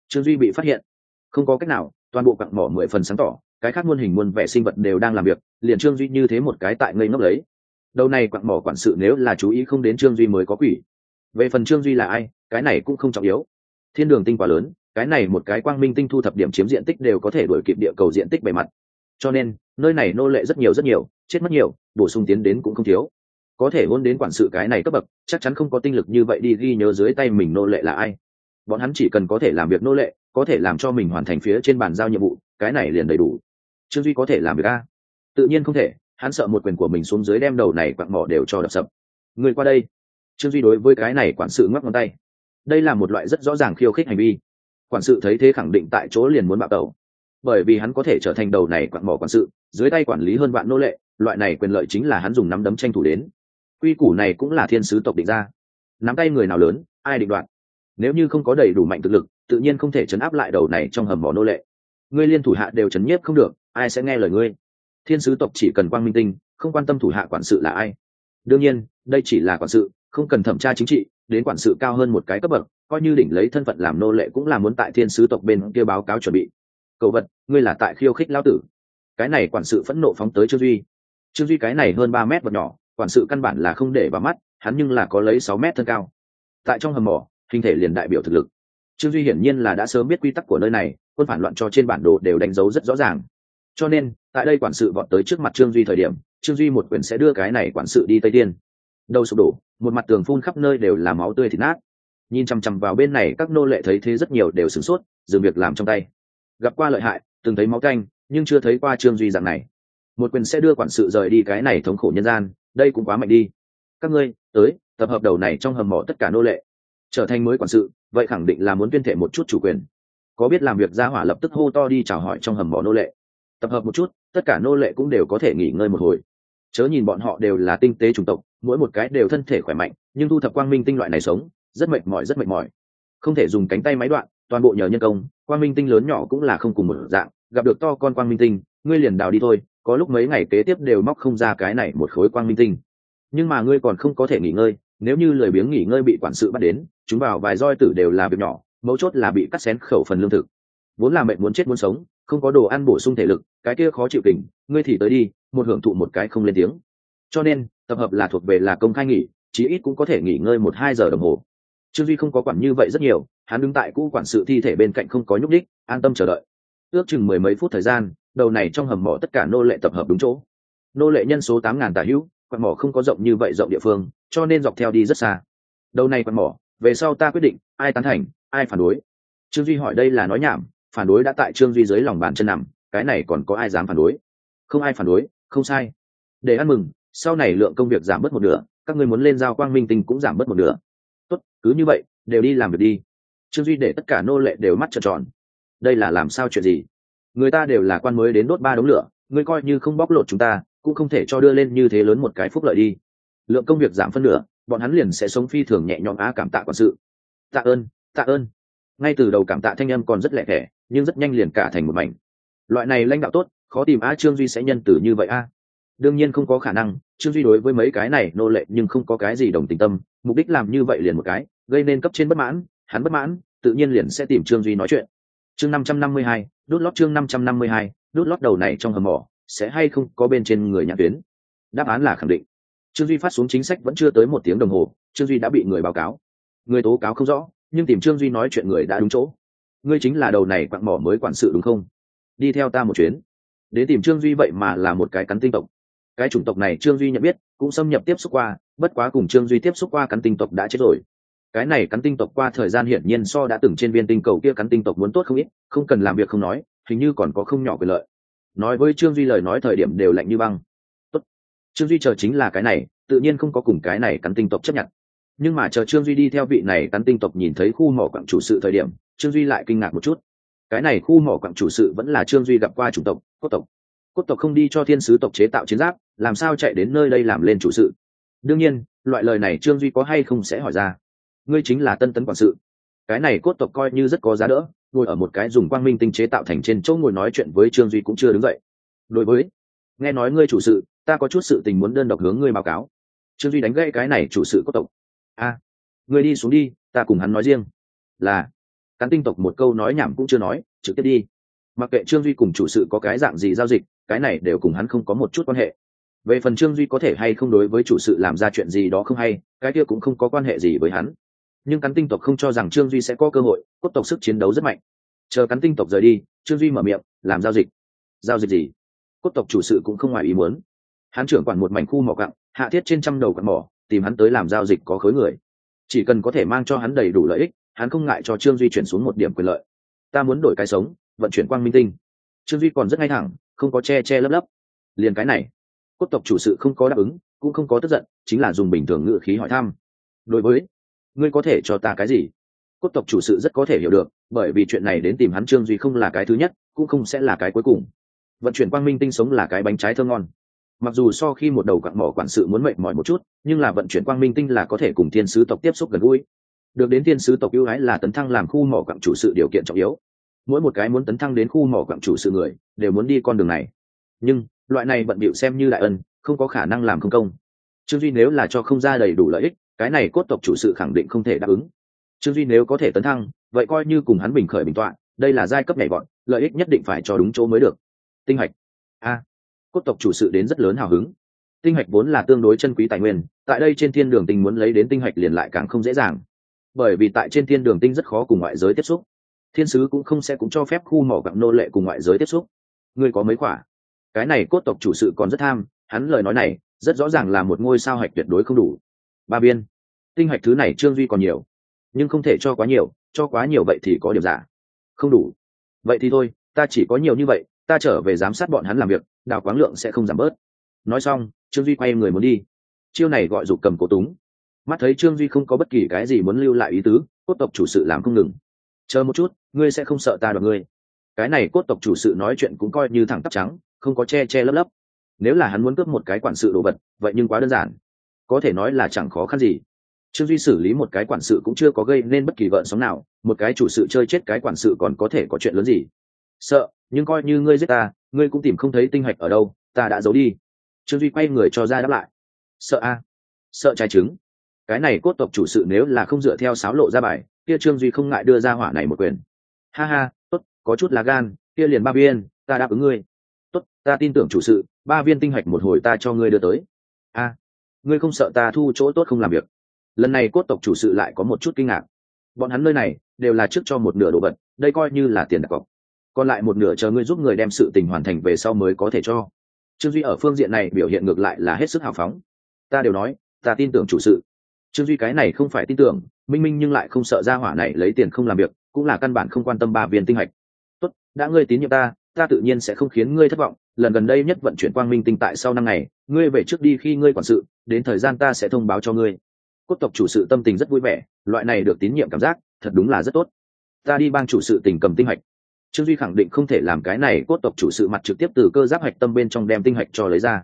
Trương duy bị phát hiện. Không có cách nào toàn bộ cặn mỏ mười phần sáng tỏ, cái khác muôn hình muôn vẻ sinh vật đều đang làm việc, liền trương duy như thế một cái tại ngây ngốc lấy. Đầu này quặng mỏ quản sự nếu là chú ý không đến trương duy mới có quỷ. Về phần trương duy là ai, cái này cũng không trọng yếu. Thiên đường tinh quá lớn, cái này một cái quang minh tinh thu thập điểm chiếm diện tích đều có thể đổi kịp địa cầu diện tích bề mặt. Cho nên, nơi này nô lệ rất nhiều rất nhiều, chết mất nhiều, bổ sung tiến đến cũng không thiếu. Có thể hôn đến quản sự cái này cấp bậc, chắc chắn không có tinh lực như vậy đi ghi nhớ dưới tay mình nô lệ là ai. Bọn hắn chỉ cần có thể làm việc nô lệ có thể làm cho mình hoàn thành phía trên bàn giao nhiệm vụ, cái này liền đầy đủ. Trương duy có thể làm việc a? Tự nhiên không thể, hắn sợ một quyền của mình xuống dưới đem đầu này quặng mỏ đều cho đập sập. Người qua đây. Trương duy đối với cái này quản sự ngoắc ngón tay. Đây là một loại rất rõ ràng khiêu khích hành vi. Quản sự thấy thế khẳng định tại chỗ liền muốn bạo tẩu. Bởi vì hắn có thể trở thành đầu này quặng mỏ quản sự, dưới tay quản lý hơn vạn nô lệ, loại này quyền lợi chính là hắn dùng nắm đấm tranh thủ đến. Quy củ này cũng là thiên sứ tộc định ra. Nắm tay người nào lớn, ai định đoạt? Nếu như không có đầy đủ mạnh thực lực, tự nhiên không thể chấn áp lại đầu này trong hầm mỏ nô lệ. Ngươi liên thủ hạ đều chấn nhiếp không được, ai sẽ nghe lời ngươi? Thiên sứ tộc chỉ cần quang minh tinh, không quan tâm thủ hạ quản sự là ai. Đương nhiên, đây chỉ là quản sự, không cần thẩm tra chính trị, đến quản sự cao hơn một cái cấp bậc, coi như đỉnh lấy thân phận làm nô lệ cũng là muốn tại thiên sứ tộc bên kia báo cáo chuẩn bị. Cậu vật, ngươi là tại khiêu khích lao tử. Cái này quản sự phẫn nộ phóng tới trương duy. Trương duy cái này hơn ba mét vật nhỏ, quản sự căn bản là không để vào mắt, hắn nhưng là có lấy sáu mét thân cao. Tại trong hầm mỏ hình thể liền đại biểu thực lực. Trương duy hiển nhiên là đã sớm biết quy tắc của nơi này, quân phản loạn cho trên bản đồ đều đánh dấu rất rõ ràng. Cho nên, tại đây quản sự vọt tới trước mặt trương duy thời điểm, trương duy một quyền sẽ đưa cái này quản sự đi tây tiên. Đầu sụp đổ, một mặt tường phun khắp nơi đều là máu tươi thịt nát. Nhìn chằm chằm vào bên này, các nô lệ thấy thế rất nhiều đều sửng sốt, dừng việc làm trong tay. Gặp qua lợi hại, từng thấy máu canh nhưng chưa thấy qua trương duy dạng này. Một quyền sẽ đưa quản sự rời đi cái này thống khổ nhân gian, đây cũng quá mạnh đi. Các ngươi, tới, tập hợp đầu này trong hầm mỏ tất cả nô lệ trở thành mới quản sự, vậy khẳng định là muốn tuyên thể một chút chủ quyền. Có biết làm việc ra hỏa lập tức hô to đi chào hỏi trong hầm mỏ nô lệ. Tập hợp một chút, tất cả nô lệ cũng đều có thể nghỉ ngơi một hồi. Chớ nhìn bọn họ đều là tinh tế chủng tộc, mỗi một cái đều thân thể khỏe mạnh, nhưng thu thập quang minh tinh loại này sống, rất mệt mỏi, rất mệt mỏi. Không thể dùng cánh tay máy đoạn, toàn bộ nhờ nhân công, quang minh tinh lớn nhỏ cũng là không cùng một dạng, gặp được to con quang minh tinh, ngươi liền đào đi thôi, có lúc mấy ngày kế tiếp đều móc không ra cái này một khối quang minh tinh. Nhưng mà ngươi còn không có thể nghỉ ngơi, nếu như lười biếng nghỉ ngơi bị quản sự bắt đến chúng vào vài roi tử đều là việc nhỏ mấu chốt là bị cắt xén khẩu phần lương thực. Vốn là mệnh muốn chết muốn sống không có đồ ăn bổ sung thể lực cái kia khó chịu tình, ngươi thì tới đi một hưởng thụ một cái không lên tiếng. Cho nên tập hợp là thuộc về là công khai nghỉ chí ít cũng có thể nghỉ ngơi một hai giờ đồng hồ. Trương duy không có quản như vậy rất nhiều hắn đứng tại cũ quản sự thi thể bên cạnh không có nhúc đích an tâm chờ đợi. Ước chừng mười mấy phút thời gian đầu này trong hầm mỏ tất cả nô lệ tập hợp đúng chỗ. Nô lệ nhân số tám ngàn tả hữu quạt mỏ không có rộng như vậy rộng địa phương cho nên dọc theo đi rất xa. Đầu này quạt mỏ về sau ta quyết định, ai tán thành, ai phản đối. Trương duy hỏi đây là nói nhảm, phản đối đã tại trương duy dưới lòng bàn chân nằm, cái này còn có ai dám phản đối? Không ai phản đối, không sai. Để ăn mừng, sau này lượng công việc giảm bớt một nửa, các người muốn lên giao quang minh tinh cũng giảm bớt một nửa. Tốt, cứ như vậy, đều đi làm việc đi. Trương duy để tất cả nô lệ đều mắt trợn tròn. Đây là làm sao chuyện gì? Người ta đều là quan mới đến đốt ba đống lửa, ngươi coi như không bóc lột chúng ta, cũng không thể cho đưa lên như thế lớn một cái phúc lợi đi. Lượng công việc giảm phân nửa bọn hắn liền sẽ sống phi thường nhẹ nhõm á cảm tạ quản sự. Tạ ơn tạ ơn. Ngay từ đầu cảm tạ thanh âm còn rất lẹ thẻ, nhưng rất nhanh liền cả thành một mảnh. Loại này lãnh đạo tốt, khó tìm a trương duy sẽ nhân tử như vậy a đương nhiên không có khả năng, trương duy đối với mấy cái này nô lệ nhưng không có cái gì đồng tình tâm, mục đích làm như vậy liền một cái, gây nên cấp trên bất mãn, hắn bất mãn, tự nhiên liền sẽ tìm trương duy nói chuyện. Chương năm trăm năm mươi hai, đốt lót chương năm trăm năm mươi hai, đốt lót đầu này trong hầm mỏ, sẽ hay không có bên trên người nhãn tuyến? Đáp án là khẳng định trương duy phát xuống chính sách vẫn chưa tới một tiếng đồng hồ, trương duy đã bị người báo cáo. Người tố cáo không rõ, nhưng tìm trương duy nói chuyện người đã đúng chỗ. Ngươi chính là đầu này quặng mỏ mới quản sự đúng không? Đi theo ta một chuyến. Đến tìm trương duy vậy mà là một cái cắn tinh tộc. Cái chủng tộc này trương duy nhận biết, cũng xâm nhập tiếp xúc qua, bất quá cùng trương duy tiếp xúc qua cắn tinh tộc đã chết rồi. Cái này cắn tinh tộc qua thời gian hiển nhiên so đã từng trên viên tinh cầu kia cắn tinh tộc muốn tốt không ít, không cần làm việc không nói, hình như còn có không nhỏ quyền lợi. Nói với trương duy lời nói thời điểm đều lạnh như băng trương duy chờ chính là cái này, tự nhiên không có cùng cái này cắn tinh tộc chấp nhận. Nhưng mà chờ trương duy đi theo vị này cắn tinh tộc nhìn thấy khu mỏ quặng chủ sự thời điểm, trương duy lại kinh ngạc một chút. Cái này khu mỏ quặng chủ sự vẫn là trương duy gặp qua chủ tộc, cốt tộc. Cốt tộc không đi cho thiên sứ tộc chế tạo chiến giáp, làm sao chạy đến nơi đây làm lên chủ sự? Đương nhiên, loại lời này trương duy có hay không sẽ hỏi ra. Ngươi chính là tân tấn quản sự. Cái này cốt tộc coi như rất có giá đỡ, ngồi ở một cái dùng quang minh tinh chế tạo thành trên chỗ ngồi nói chuyện với trương duy cũng chưa đứng dậy. Đối với, nghe nói ngươi chủ sự ta có chút sự tình muốn đơn độc hướng ngươi báo cáo. Trương duy đánh gãy cái này chủ sự cốt tộc. A, ngươi đi xuống đi, ta cùng hắn nói riêng. Là cắn tinh tộc một câu nói nhảm cũng chưa nói, trực tiếp đi. Mặc kệ trương duy cùng chủ sự có cái dạng gì giao dịch, cái này đều cùng hắn không có một chút quan hệ. Về phần trương duy có thể hay không đối với chủ sự làm ra chuyện gì đó không hay, cái kia cũng không có quan hệ gì với hắn. Nhưng cắn tinh tộc không cho rằng trương duy sẽ có cơ hội, cốt tộc sức chiến đấu rất mạnh. Chờ cắn tinh tộc rời đi, trương duy mở miệng, làm giao dịch. Giao dịch gì? Cốt tộc chủ sự cũng không ngoài ý muốn hắn trưởng quản một mảnh khu mỏ cặng hạ thiết trên trăm đầu cặn mỏ, tìm hắn tới làm giao dịch có khối người. Chỉ cần có thể mang cho hắn đầy đủ lợi ích, hắn không ngại cho trương duy chuyển xuống một điểm quyền lợi. Ta muốn đổi cái sống, vận chuyển quang minh tinh. Trương duy còn rất ngay thẳng, không có che che lấp lấp. Liền cái này, cốt tộc chủ sự không có đáp ứng, cũng không có tức giận, chính là dùng bình thường ngự khí hỏi thăm. Đối với, ngươi có thể cho ta cái gì? Cốt tộc chủ sự rất có thể hiểu được, bởi vì chuyện này đến tìm hắn trương duy không là cái thứ nhất, cũng không sẽ là cái cuối cùng. Vận chuyển quang minh tinh sống là cái bánh trái thơ ngon mặc dù so khi một đầu quặng mỏ quản sự muốn mệnh mỏi một chút, nhưng là vận chuyển quang minh tinh là có thể cùng thiên sứ tộc tiếp xúc gần gũi. Được đến thiên sứ tộc ưu ái là tấn thăng làm khu mỏ quặng chủ sự điều kiện trọng yếu. Mỗi một cái muốn tấn thăng đến khu mỏ quặng chủ sự người, đều muốn đi con đường này. Nhưng, loại này bận bịu xem như đại ân, không có khả năng làm không công. Trương duy nếu là cho không ra đầy đủ lợi ích, cái này cốt tộc chủ sự khẳng định không thể đáp ứng. Trương duy nếu có thể tấn thăng, vậy coi như cùng hắn bình khởi bình tọa, đây là giai cấp nhảy bọn lợi ích nhất định phải cho đúng chỗ mới được. Tinh hạch a cốt tộc chủ sự đến rất lớn hào hứng. Tinh hạch vốn là tương đối chân quý tài nguyên, tại đây trên thiên đường tinh muốn lấy đến tinh hạch liền lại càng không dễ dàng. Bởi vì tại trên thiên đường tinh rất khó cùng ngoại giới tiếp xúc. Thiên sứ cũng không sẽ cũng cho phép khu mỏ gặm nô lệ cùng ngoại giới tiếp xúc. Ngươi có mấy quả? Cái này cốt tộc chủ sự còn rất tham, hắn lời nói này rất rõ ràng là một ngôi sao hạch tuyệt đối không đủ. Ba biên. Tinh hạch thứ này trương duy còn nhiều, nhưng không thể cho quá nhiều, cho quá nhiều vậy thì có điểm giả. Không đủ. Vậy thì thôi, ta chỉ có nhiều như vậy ta trở về giám sát bọn hắn làm việc, đào quáng lượng sẽ không giảm bớt. Nói xong, trương duy quay người muốn đi. Chiêu này gọi dục cầm cố túng. Mắt thấy trương duy không có bất kỳ cái gì muốn lưu lại ý tứ, cốt tộc chủ sự làm không ngừng. Chờ một chút, ngươi sẽ không sợ ta đoạt ngươi. Cái này cốt tộc chủ sự nói chuyện cũng coi như thẳng tắp trắng, không có che che lấp lấp. Nếu là hắn muốn cướp một cái quản sự đồ vật, vậy nhưng quá đơn giản. Có thể nói là chẳng khó khăn gì. Trương duy xử lý một cái quản sự cũng chưa có gây nên bất kỳ gợn sóng nào, một cái chủ sự chơi chết cái quản sự còn có thể có chuyện lớn gì. Sợ nhưng coi như ngươi giết ta, ngươi cũng tìm không thấy tinh hạch ở đâu, ta đã giấu đi. Trương duy quay người cho ra đáp lại. Sợ a? Sợ trái trứng. Cái này cốt tộc chủ sự nếu là không dựa theo sáo lộ ra bài, kia trương duy không ngại đưa ra hỏa này một quyền. Ha ha, tốt, có chút là gan, kia liền ba viên, ta đáp ứng ngươi. Tốt, ta tin tưởng chủ sự, ba viên tinh hạch một hồi ta cho ngươi đưa tới. A, ngươi không sợ ta thu chỗ tốt không làm việc? Lần này cốt tộc chủ sự lại có một chút kinh ngạc. Bọn hắn nơi này đều là trước cho một nửa đồ vật, đây coi như là tiền đặt cọc còn lại một nửa chờ ngươi giúp người đem sự tình hoàn thành về sau mới có thể cho. Trương duy ở phương diện này biểu hiện ngược lại là hết sức hào phóng. Ta đều nói, ta tin tưởng chủ sự. Trương duy cái này không phải tin tưởng, minh minh nhưng lại không sợ ra hỏa này lấy tiền không làm việc, cũng là căn bản không quan tâm ba viên tinh hạch. Tốt, đã ngươi tín nhiệm ta ta tự nhiên sẽ không khiến ngươi thất vọng. Lần gần đây nhất vận chuyển quang minh tinh tại sau năm ngày, ngươi về trước đi khi ngươi quản sự, đến thời gian ta sẽ thông báo cho ngươi. Cốt tộc chủ sự tâm tình rất vui vẻ, loại này được tín nhiệm cảm giác, thật đúng là rất tốt. Ta đi bang chủ sự tình cầm tinh hạch trương duy khẳng định không thể làm cái này cốt tộc chủ sự mặt trực tiếp từ cơ giáp hạch tâm bên trong đem tinh hạch cho lấy ra.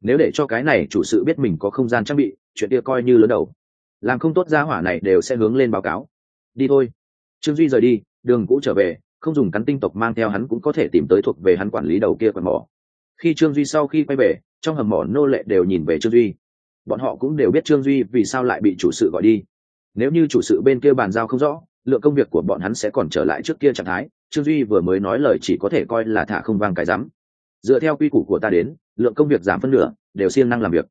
Nếu để cho cái này chủ sự biết mình có không gian trang bị, chuyện kia coi như lớn đầu. Làm không tốt ra hỏa này đều sẽ hướng lên báo cáo. Đi thôi. Trương duy rời đi, đường cũ trở về, không dùng cắn tinh tộc mang theo hắn cũng có thể tìm tới thuộc về hắn quản lý đầu kia quần mỏ. Khi trương duy sau khi quay về, trong hầm mỏ nô lệ đều nhìn về trương duy. Bọn họ cũng đều biết trương duy vì sao lại bị chủ sự gọi đi. Nếu như chủ sự bên kia bàn giao không rõ, lượng công việc của bọn hắn sẽ còn trở lại trước kia trạng thái trương duy vừa mới nói lời chỉ có thể coi là thả không vang cái rắm. Dựa theo quy củ của ta đến, lượng công việc giảm phân nửa, đều siêng năng làm việc.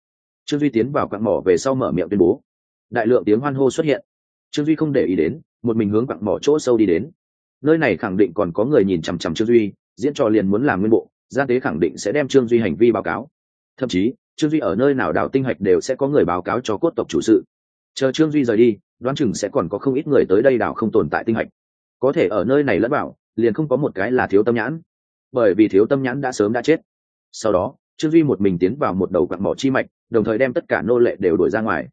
Trương duy tiến vào quặng mỏ về sau mở miệng tuyên bố. Đại lượng tiếng hoan hô xuất hiện. Trương duy không để ý đến, một mình hướng quặng mỏ chỗ sâu đi đến. Nơi này khẳng định còn có người nhìn chằm chằm trương duy, diễn trò liền muốn làm nguyên bộ, gian tế khẳng định sẽ đem trương duy hành vi báo cáo. Thậm chí, trương duy ở nơi nào đào tinh hạch đều sẽ có người báo cáo cho cốt tộc chủ sự. Chờ trương duy rời đi, đoán chừng sẽ còn có không ít người tới đây đào không tồn tại tinh hạch. Có thể ở nơi này lẫn bảo liền không có một cái là thiếu tâm nhãn. Bởi vì thiếu tâm nhãn đã sớm đã chết. Sau đó, trương duy một mình tiến vào một đầu quặng mỏ chi mạch, đồng thời đem tất cả nô lệ đều đuổi ra ngoài.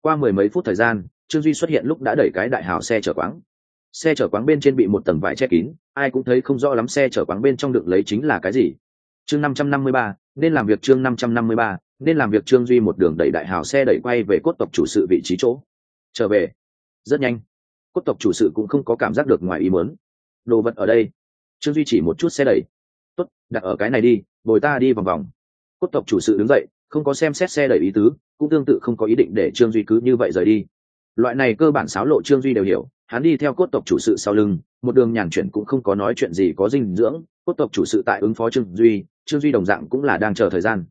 Qua mười mấy phút thời gian, trương duy xuất hiện lúc đã đẩy cái đại hào xe chở quáng. Xe chở quáng bên trên bị một tầng vải che kín, ai cũng thấy không rõ lắm xe chở quáng bên trong được lấy chính là cái gì. Chương năm trăm năm mươi ba, nên làm việc chương năm trăm năm mươi ba, nên làm việc trương duy một đường đẩy đại hào xe đẩy quay về cốt tộc chủ sự vị trí chỗ. Trở về. Rất nhanh. Cốt tộc chủ sự cũng không có cảm giác được ngoài ý muốn đồ vật ở đây. Trương duy chỉ một chút xe đẩy. Tốt, đặt ở cái này đi, bồi ta đi vòng vòng. Cốt tộc chủ sự đứng dậy, không có xem xét xe đẩy ý tứ, cũng tương tự không có ý định để trương duy cứ như vậy rời đi. Loại này cơ bản xáo lộ trương duy đều hiểu, hắn đi theo cốt tộc chủ sự sau lưng, một đường nhàn chuyển cũng không có nói chuyện gì có dinh dưỡng, cốt tộc chủ sự tại ứng phó trương duy trương duy đồng dạng cũng là đang chờ thời gian.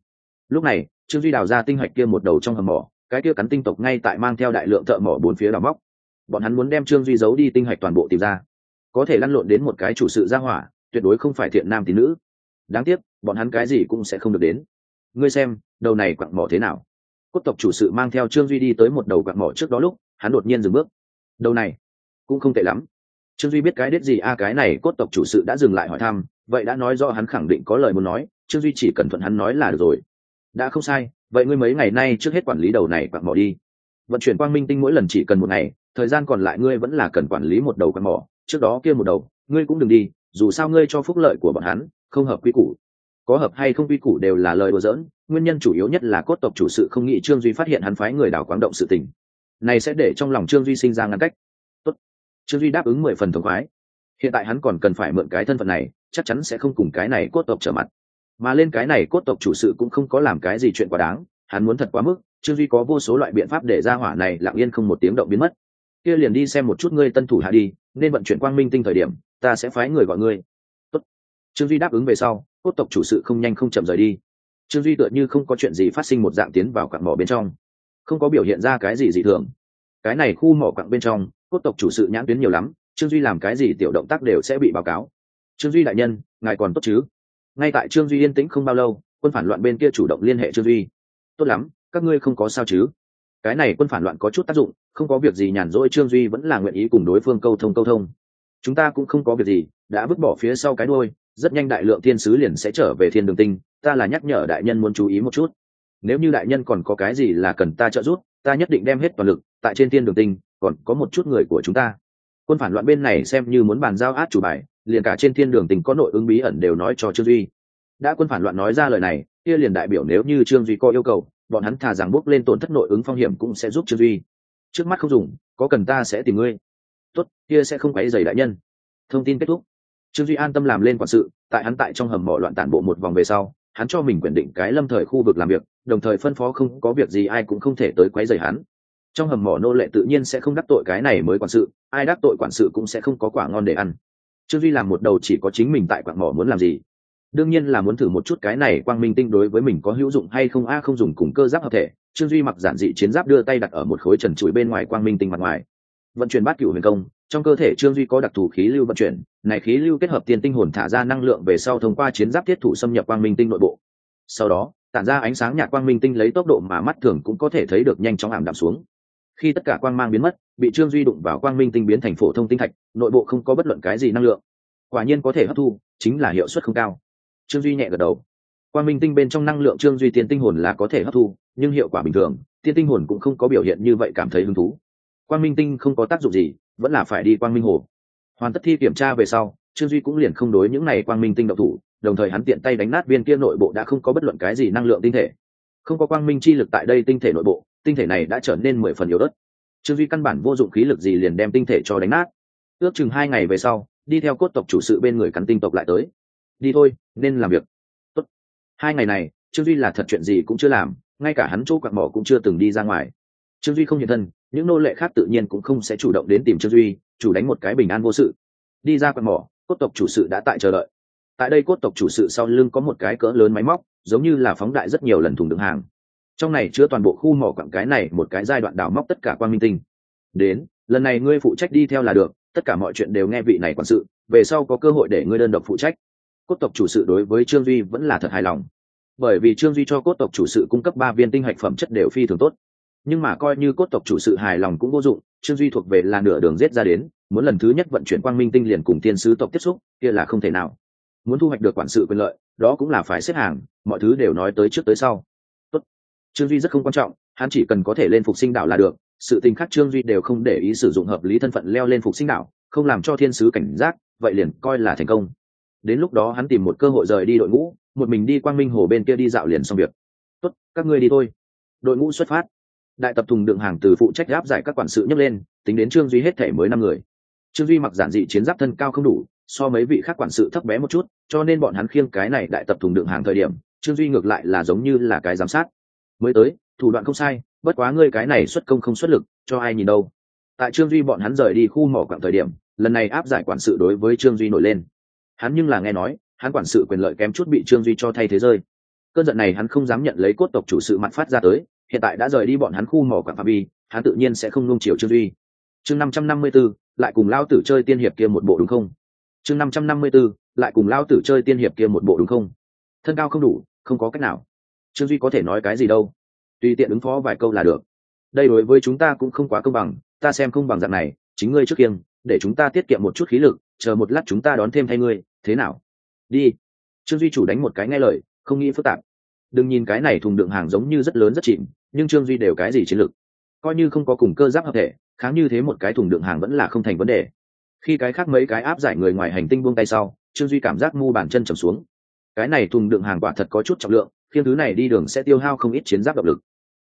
Lúc này, trương duy đào ra tinh hạch kia một đầu trong hầm mỏ, cái kia cắn tinh tộc ngay tại mang theo đại lượng thợ mỏ bốn phía đào móc. Bọn hắn muốn đem trương duy giấu đi tinh hạch toàn bộ tìm ra có thể lăn lộn đến một cái chủ sự gia hỏa, tuyệt đối không phải thiện nam tín nữ. Đáng tiếc, bọn hắn cái gì cũng sẽ không được đến. Ngươi xem, đầu này quặng mỏ thế nào? Cốt tộc chủ sự mang theo trương duy đi tới một đầu quặng mỏ trước đó lúc, hắn đột nhiên dừng bước. Đầu này, cũng không tệ lắm. Trương duy biết cái đết gì a cái này cốt tộc chủ sự đã dừng lại hỏi thăm, vậy đã nói do hắn khẳng định có lời muốn nói, trương duy chỉ cần thuận hắn nói là được rồi. Đã không sai, vậy ngươi mấy ngày nay trước hết quản lý đầu này quặng mỏ đi. Vận chuyển quang minh tinh mỗi lần chỉ cần một ngày, thời gian còn lại ngươi vẫn là cần quản lý một đầu quặng mỏ trước đó kia một đầu, ngươi cũng đừng đi, dù sao ngươi cho phúc lợi của bọn hắn, không hợp quy củ. Có hợp hay không quy củ đều là lời đùa giỡn, nguyên nhân chủ yếu nhất là cốt tộc chủ sự không nghĩ trương duy phát hiện hắn phái người đào quáng động sự tình. Này sẽ để trong lòng trương duy sinh ra ngăn cách. Tốt. trương duy đáp ứng mười phần thống khoái. Hiện tại hắn còn cần phải mượn cái thân phận này, chắc chắn sẽ không cùng cái này cốt tộc trở mặt. Mà lên cái này cốt tộc chủ sự cũng không có làm cái gì chuyện quá đáng, hắn muốn thật quá mức, trương duy có vô số loại biện pháp để ra hỏa này lặng yên không một tiếng động biến mất. Kia liền đi xem một chút ngươi tân thủ hạ đi nên vận chuyển quang minh tinh thời điểm, ta sẽ phái người gọi ngươi. Tốt. trương duy đáp ứng về sau, cốt tộc chủ sự không nhanh không chậm rời đi. Trương duy tựa như không có chuyện gì phát sinh một dạng tiến vào quặng mỏ bên trong. Không có biểu hiện ra cái gì dị thường. Cái này khu mỏ quặng bên trong, cốt tộc chủ sự nhãn tuyến nhiều lắm, trương duy làm cái gì tiểu động tác đều sẽ bị báo cáo. Trương duy đại nhân, ngài còn tốt chứ? Ngay tại trương duy yên tĩnh không bao lâu, quân phản loạn bên kia chủ động liên hệ trương duy. Tốt lắm, các ngươi không có sao chứ? Cái này quân phản loạn có chút tác dụng, không có việc gì nhàn rỗi, trương duy vẫn là nguyện ý cùng đối phương câu thông câu thông. Chúng ta cũng không có việc gì, đã vứt bỏ phía sau cái đôi rất nhanh đại lượng thiên sứ liền sẽ trở về thiên đường tinh, ta là nhắc nhở đại nhân muốn chú ý một chút. Nếu như đại nhân còn có cái gì là cần ta trợ giúp, ta nhất định đem hết toàn lực, tại trên thiên đường tinh, còn có một chút người của chúng ta. Quân phản loạn bên này xem như muốn bàn giao át chủ bài, liền cả trên thiên đường tình có nội ứng bí ẩn đều nói cho trương duy. Đã quân phản loạn nói ra lời này, kia liền đại biểu nếu như trương duy có yêu cầu bọn hắn thà rằng bốc lên tổn thất nội ứng phong hiểm cũng sẽ giúp trương duy. Trước mắt không dùng, có cần ta sẽ tìm ngươi? Tốt, kia sẽ không quấy dày đại nhân. Thông tin kết thúc. Trương duy an tâm làm lên quản sự, tại hắn tại trong hầm mỏ loạn tản bộ một vòng về sau, hắn cho mình quyền định cái lâm thời khu vực làm việc, đồng thời phân phó không có việc gì ai cũng không thể tới quấy rầy hắn. Trong hầm mỏ nô lệ tự nhiên sẽ không đắc tội cái này mới quản sự, ai đắc tội quản sự cũng sẽ không có quả ngon để ăn. Trương duy làm một đầu chỉ có chính mình tại quạng mỏ muốn làm gì đương nhiên là muốn thử một chút cái này quang minh tinh đối với mình có hữu dụng hay không? A, không dùng cùng cơ giáp hợp thể, trương duy mặc giản dị chiến giáp đưa tay đặt ở một khối trần chuỗi bên ngoài quang minh tinh mặt ngoài. Vận chuyển bát cửu huyền công, trong cơ thể trương duy có đặc thù khí lưu vận chuyển, này khí lưu kết hợp tiền tinh hồn thả ra năng lượng về sau thông qua chiến giáp thiết thủ xâm nhập quang minh tinh nội bộ. Sau đó, tản ra ánh sáng nhạt quang minh tinh lấy tốc độ mà mắt thường cũng có thể thấy được nhanh chóng ảm đạm xuống. Khi tất cả quang mang biến mất, bị trương duy đụng vào quang minh tinh biến thành phổ thông tinh thạch, nội bộ không có bất luận cái gì năng lượng. Quả nhiên có thể hấp thu, chính là hiệu suất không cao trương duy nhẹ gật đầu. Quang minh tinh bên trong năng lượng trương duy tiên tinh hồn là có thể hấp thu, nhưng hiệu quả bình thường, tiên tinh hồn cũng không có biểu hiện như vậy cảm thấy hứng thú. Quang minh tinh không có tác dụng gì, vẫn là phải đi quang minh hồ. Hoàn tất thi kiểm tra về sau, trương duy cũng liền không đối những này quang minh tinh độc thủ, đồng thời hắn tiện tay đánh nát viên kia nội bộ đã không có bất luận cái gì năng lượng tinh thể. Không có quang minh chi lực tại đây tinh thể nội bộ, tinh thể này đã trở nên mười phần yếu đất trương duy căn bản vô dụng khí lực gì liền đem tinh thể cho đánh nát. Ước chừng hai ngày về sau, đi theo cốt tộc chủ sự bên người cắn tinh tộc lại tới đi thôi, nên làm việc. Tốt. hai ngày này, trương duy là thật chuyện gì cũng chưa làm, ngay cả hắn chỗ quạt mỏ cũng chưa từng đi ra ngoài. Trương duy không hiện thân, những nô lệ khác tự nhiên cũng không sẽ chủ động đến tìm trương duy, chủ đánh một cái bình an vô sự. Đi ra quạt mỏ cốt tộc chủ sự đã tại chờ đợi. Tại đây cốt tộc chủ sự sau lưng có một cái cỡ lớn máy móc, giống như là phóng đại rất nhiều lần thùng đựng hàng. Trong này chứa toàn bộ khu mỏ quặng cái này một cái giai đoạn đào móc tất cả quan minh tinh. Đến, lần này ngươi phụ trách đi theo là được, tất cả mọi chuyện đều nghe vị này quản sự, về sau có cơ hội để ngươi đơn độc phụ trách cốt tộc chủ sự đối với trương duy vẫn là thật hài lòng. Bởi vì trương duy cho cốt tộc chủ sự cung cấp ba viên tinh hạch phẩm chất đều phi thường tốt. Nhưng mà coi như cốt tộc chủ sự hài lòng cũng vô dụng, trương duy thuộc về là nửa đường rết ra đến, muốn lần thứ nhất vận chuyển quang minh tinh liền cùng thiên sứ tộc tiếp xúc, kia là không thể nào. Muốn thu hoạch được quản sự quyền lợi, đó cũng là phải xếp hàng, mọi thứ đều nói tới trước tới sau. Tốt. trương duy rất không quan trọng, hắn chỉ cần có thể lên phục sinh đạo là được, sự tình khác trương duy đều không để ý sử dụng hợp lý thân phận leo lên phục sinh đạo, không làm cho thiên sứ cảnh giác, vậy liền coi là thành công đến lúc đó hắn tìm một cơ hội rời đi đội ngũ, một mình đi quang minh hồ bên kia đi dạo liền xong việc. Tốt, các ngươi đi thôi. Đội ngũ xuất phát. Đại tập thùng đựng hàng từ phụ trách áp giải các quản sự nhấc lên, tính đến trương duy hết thể mới năm người. Trương duy mặc giản dị chiến giáp thân cao không đủ, so mấy vị khác quản sự thấp bé một chút, cho nên bọn hắn khiêng cái này đại tập thùng đựng hàng thời điểm, trương duy ngược lại là giống như là cái giám sát. Mới tới, thủ đoạn không sai, bất quá ngươi cái này xuất công không xuất lực, cho ai nhìn đâu? Tại trương duy bọn hắn rời đi khu mỏ quặng thời điểm, lần này áp giải quản sự đối với trương duy nổi lên hắn nhưng là nghe nói, hắn quản sự quyền lợi kém chút bị trương duy cho thay thế rơi. Cơn giận này hắn không dám nhận lấy cốt tộc chủ sự mặt phát ra tới, hiện tại đã rời đi bọn hắn khu mỏ quảng phạm vi, hắn tự nhiên sẽ không nung chiều trương duy. Chương năm trăm năm mươi b ố lại cùng lao tử chơi tiên hiệp kia một bộ đúng không? Chương năm trăm năm mươi b ố lại cùng lao tử chơi tiên hiệp kia một bộ đúng không? Thân cao không đủ, không có cách nào. Trương duy có thể nói cái gì đâu? Tùy tiện ứng phó vài câu là được. Đây đối với chúng ta cũng không quá công bằng, ta xem không bằng dạng này, chính ngươi trước kiêng, để chúng ta tiết kiệm một chút khí lực chờ một lát chúng ta đón thêm thay ngươi, thế nào? Đi. Trương duy chủ đánh một cái nghe lời, không nghĩ phức tạp. Đừng nhìn cái này thùng đựng hàng giống như rất lớn rất chìm nhưng trương duy đều cái gì chiến lược coi như không có cùng cơ giáp hợp thể, kháng như thế một cái thùng đựng hàng vẫn là không thành vấn đề. Khi cái khác mấy cái áp giải người ngoài hành tinh buông tay sau, trương duy cảm giác mu bàn chân trầm xuống. Cái này thùng đựng hàng quả thật có chút trọng lượng khiên thứ này đi đường sẽ tiêu hao không ít chiến giáp động lực.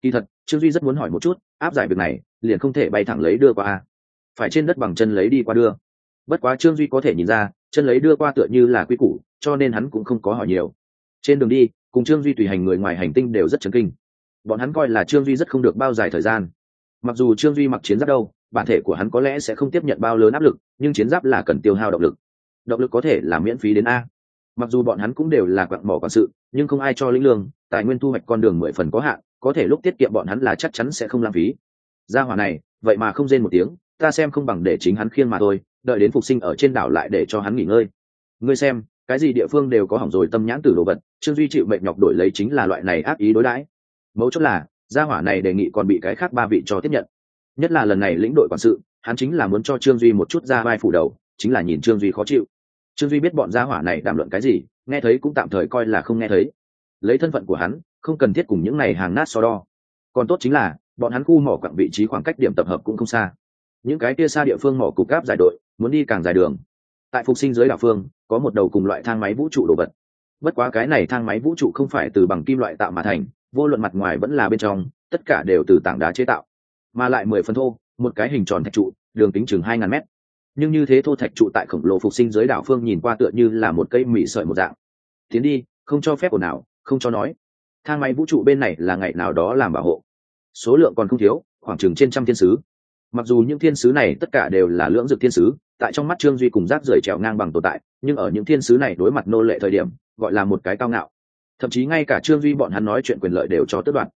Kỳ thật, trương duy rất muốn hỏi một chút, áp giải việc này, liền không thể bay thẳng lấy đưa qua phải trên đất bằng chân lấy đi qua đưa bất quá trương duy có thể nhìn ra, chân lấy đưa qua tựa như là quy củ, cho nên hắn cũng không có hỏi nhiều. Trên đường đi, cùng trương duy tùy hành người ngoài hành tinh đều rất chấn kinh. Bọn hắn coi là trương duy rất không được bao dài thời gian. Mặc dù trương duy mặc chiến giáp đâu, bản thể của hắn có lẽ sẽ không tiếp nhận bao lớn áp lực, nhưng chiến giáp là cần tiêu hao động lực. Động lực có thể là miễn phí đến a. Mặc dù bọn hắn cũng đều là quặng mỏ quản sự, nhưng không ai cho lĩnh lương, tài nguyên thu hoạch con đường mười phần có hạn, có thể lúc tiết kiệm bọn hắn là chắc chắn sẽ không lãng phí. Gia hỏa này, vậy mà không rên một tiếng, ta xem không bằng để chính hắn khiêng mà thôi đợi đến phục sinh ở trên đảo lại để cho hắn nghỉ ngơi. Ngươi xem, cái gì địa phương đều có hỏng rồi tâm nhãn tử đồ vật, trương duy chịu mệnh nhọc đổi lấy chính là loại này ác ý đối đãi. Mấu chốt là, gia hỏa này đề nghị còn bị cái khác ba vị cho tiếp nhận. Nhất là lần này lĩnh đội quản sự, hắn chính là muốn cho trương duy một chút ra vai phủ đầu, chính là nhìn trương duy khó chịu. Trương duy biết bọn gia hỏa này đàm luận cái gì, nghe thấy cũng tạm thời coi là không nghe thấy. Lấy thân phận của hắn, không cần thiết cùng những này hàng nát so đo. Còn tốt chính là, bọn hắn khu mỏ quặng vị trí khoảng cách điểm tập hợp cũng không xa. Những cái kia xa địa phương mỏ cục gáp giải đội muốn đi càng dài đường. Tại phục sinh dưới đảo phương, có một đầu cùng loại thang máy vũ trụ đồ vật. Bất quá cái này thang máy vũ trụ không phải từ bằng kim loại tạo mà thành, vô luận mặt ngoài vẫn là bên trong, tất cả đều từ tảng đá chế tạo. Mà lại mười phân thô, một cái hình tròn thạch trụ, đường kính chừng hai ngàn mét. Nhưng như thế thô thạch trụ tại khổng lồ phục sinh dưới đảo phương nhìn qua tựa như là một cây mị sợi một dạng. Tiến đi, không cho phép ồn nào không cho nói. Thang máy vũ trụ bên này là ngày nào đó làm bảo hộ. Số lượng còn không thiếu, khoảng chừng trên trăm thiên sứ mặc dù những thiên sứ này tất cả đều là lưỡng dực thiên sứ, tại trong mắt trương duy cùng rác rưởi trèo ngang bằng tồn tại, nhưng ở những thiên sứ này đối mặt nô lệ thời điểm, gọi là một cái cao ngạo. Thậm chí ngay cả trương duy bọn hắn nói chuyện quyền lợi đều cho tước đoạt.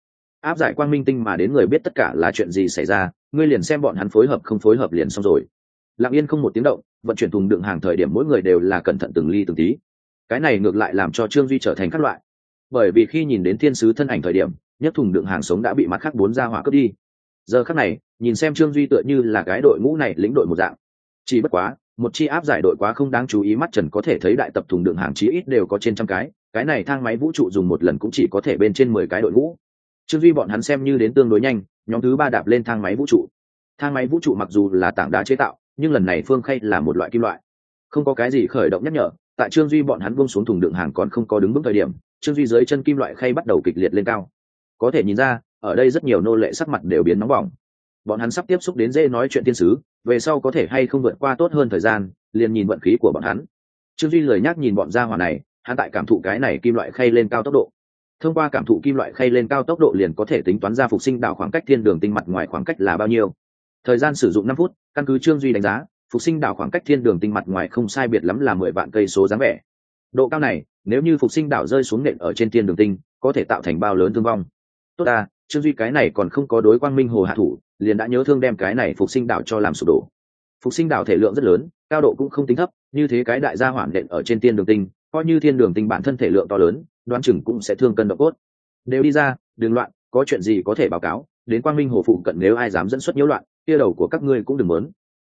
Áp giải quang minh tinh mà đến người biết tất cả là chuyện gì xảy ra, ngươi liền xem bọn hắn phối hợp không phối hợp liền xong rồi. Lặng yên không một tiếng động, vận chuyển thùng đựng hàng thời điểm mỗi người đều là cẩn thận từng ly từng tí. Cái này ngược lại làm cho trương duy trở thành các loại. Bởi vì khi nhìn đến thiên sứ thân ảnh thời điểm nhất thùng đựng hàng sống đã bị mắt khác bốn ra hỏa cướp đi giờ khắc này, nhìn xem trương duy tựa như là cái đội ngũ này lĩnh đội một dạng. Chỉ bất quá, một chi áp giải đội quá không đáng chú ý mắt trần có thể thấy đại tập thùng đựng hàng chí ít đều có trên trăm cái cái này thang máy vũ trụ dùng một lần cũng chỉ có thể bên trên mười cái đội ngũ. Trương duy bọn hắn xem như đến tương đối nhanh, nhóm thứ ba đạp lên thang máy vũ trụ. Thang máy vũ trụ mặc dù là tảng đá chế tạo, nhưng lần này phương khay là một loại kim loại. Không có cái gì khởi động nhắc nhở, tại trương duy bọn hắn buông xuống thùng đựng hàng còn không có đứng vững thời điểm, trương duy dưới chân kim loại khay bắt đầu kịch liệt lên cao. Có thể nhìn ra ở đây rất nhiều nô lệ sắc mặt đều biến nóng bỏng. Bọn hắn sắp tiếp xúc đến dễ nói chuyện tiên sứ, về sau có thể hay không vượt qua tốt hơn thời gian, liền nhìn vận khí của bọn hắn. Trương duy lời nhắc nhìn bọn gia hỏa này, hắn tại cảm thụ cái này kim loại khay lên cao tốc độ. Thông qua cảm thụ kim loại khay lên cao tốc độ liền có thể tính toán ra phục sinh đạo khoảng cách thiên đường tinh mặt ngoài khoảng cách là bao nhiêu. Thời gian sử dụng năm phút, căn cứ trương duy đánh giá, phục sinh đảo khoảng cách thiên đường tinh mặt ngoài không sai biệt lắm là mười vạn cây số dáng vẻ. Độ cao này, nếu như phục sinh đảo rơi xuống nện ở trên thiên đường tinh, có thể tạo thành bao lớn thương vong. Tốt ta trương duy cái này còn không có đối quang minh hồ hạ thủ, liền đã nhớ thương đem cái này phục sinh đảo cho làm sụp đổ. Phục sinh đảo thể lượng rất lớn, cao độ cũng không tính thấp, như thế cái đại gia hoản nện ở trên thiên đường tinh, coi như thiên đường tinh bản thân thể lượng to lớn, đoán chừng cũng sẽ thương cân độ cốt. Đều đi ra, đừng loạn, có chuyện gì có thể báo cáo, đến quang minh hồ phụ cận nếu ai dám dẫn xuất nhiễu loạn, kia đầu của các ngươi cũng đừng muốn.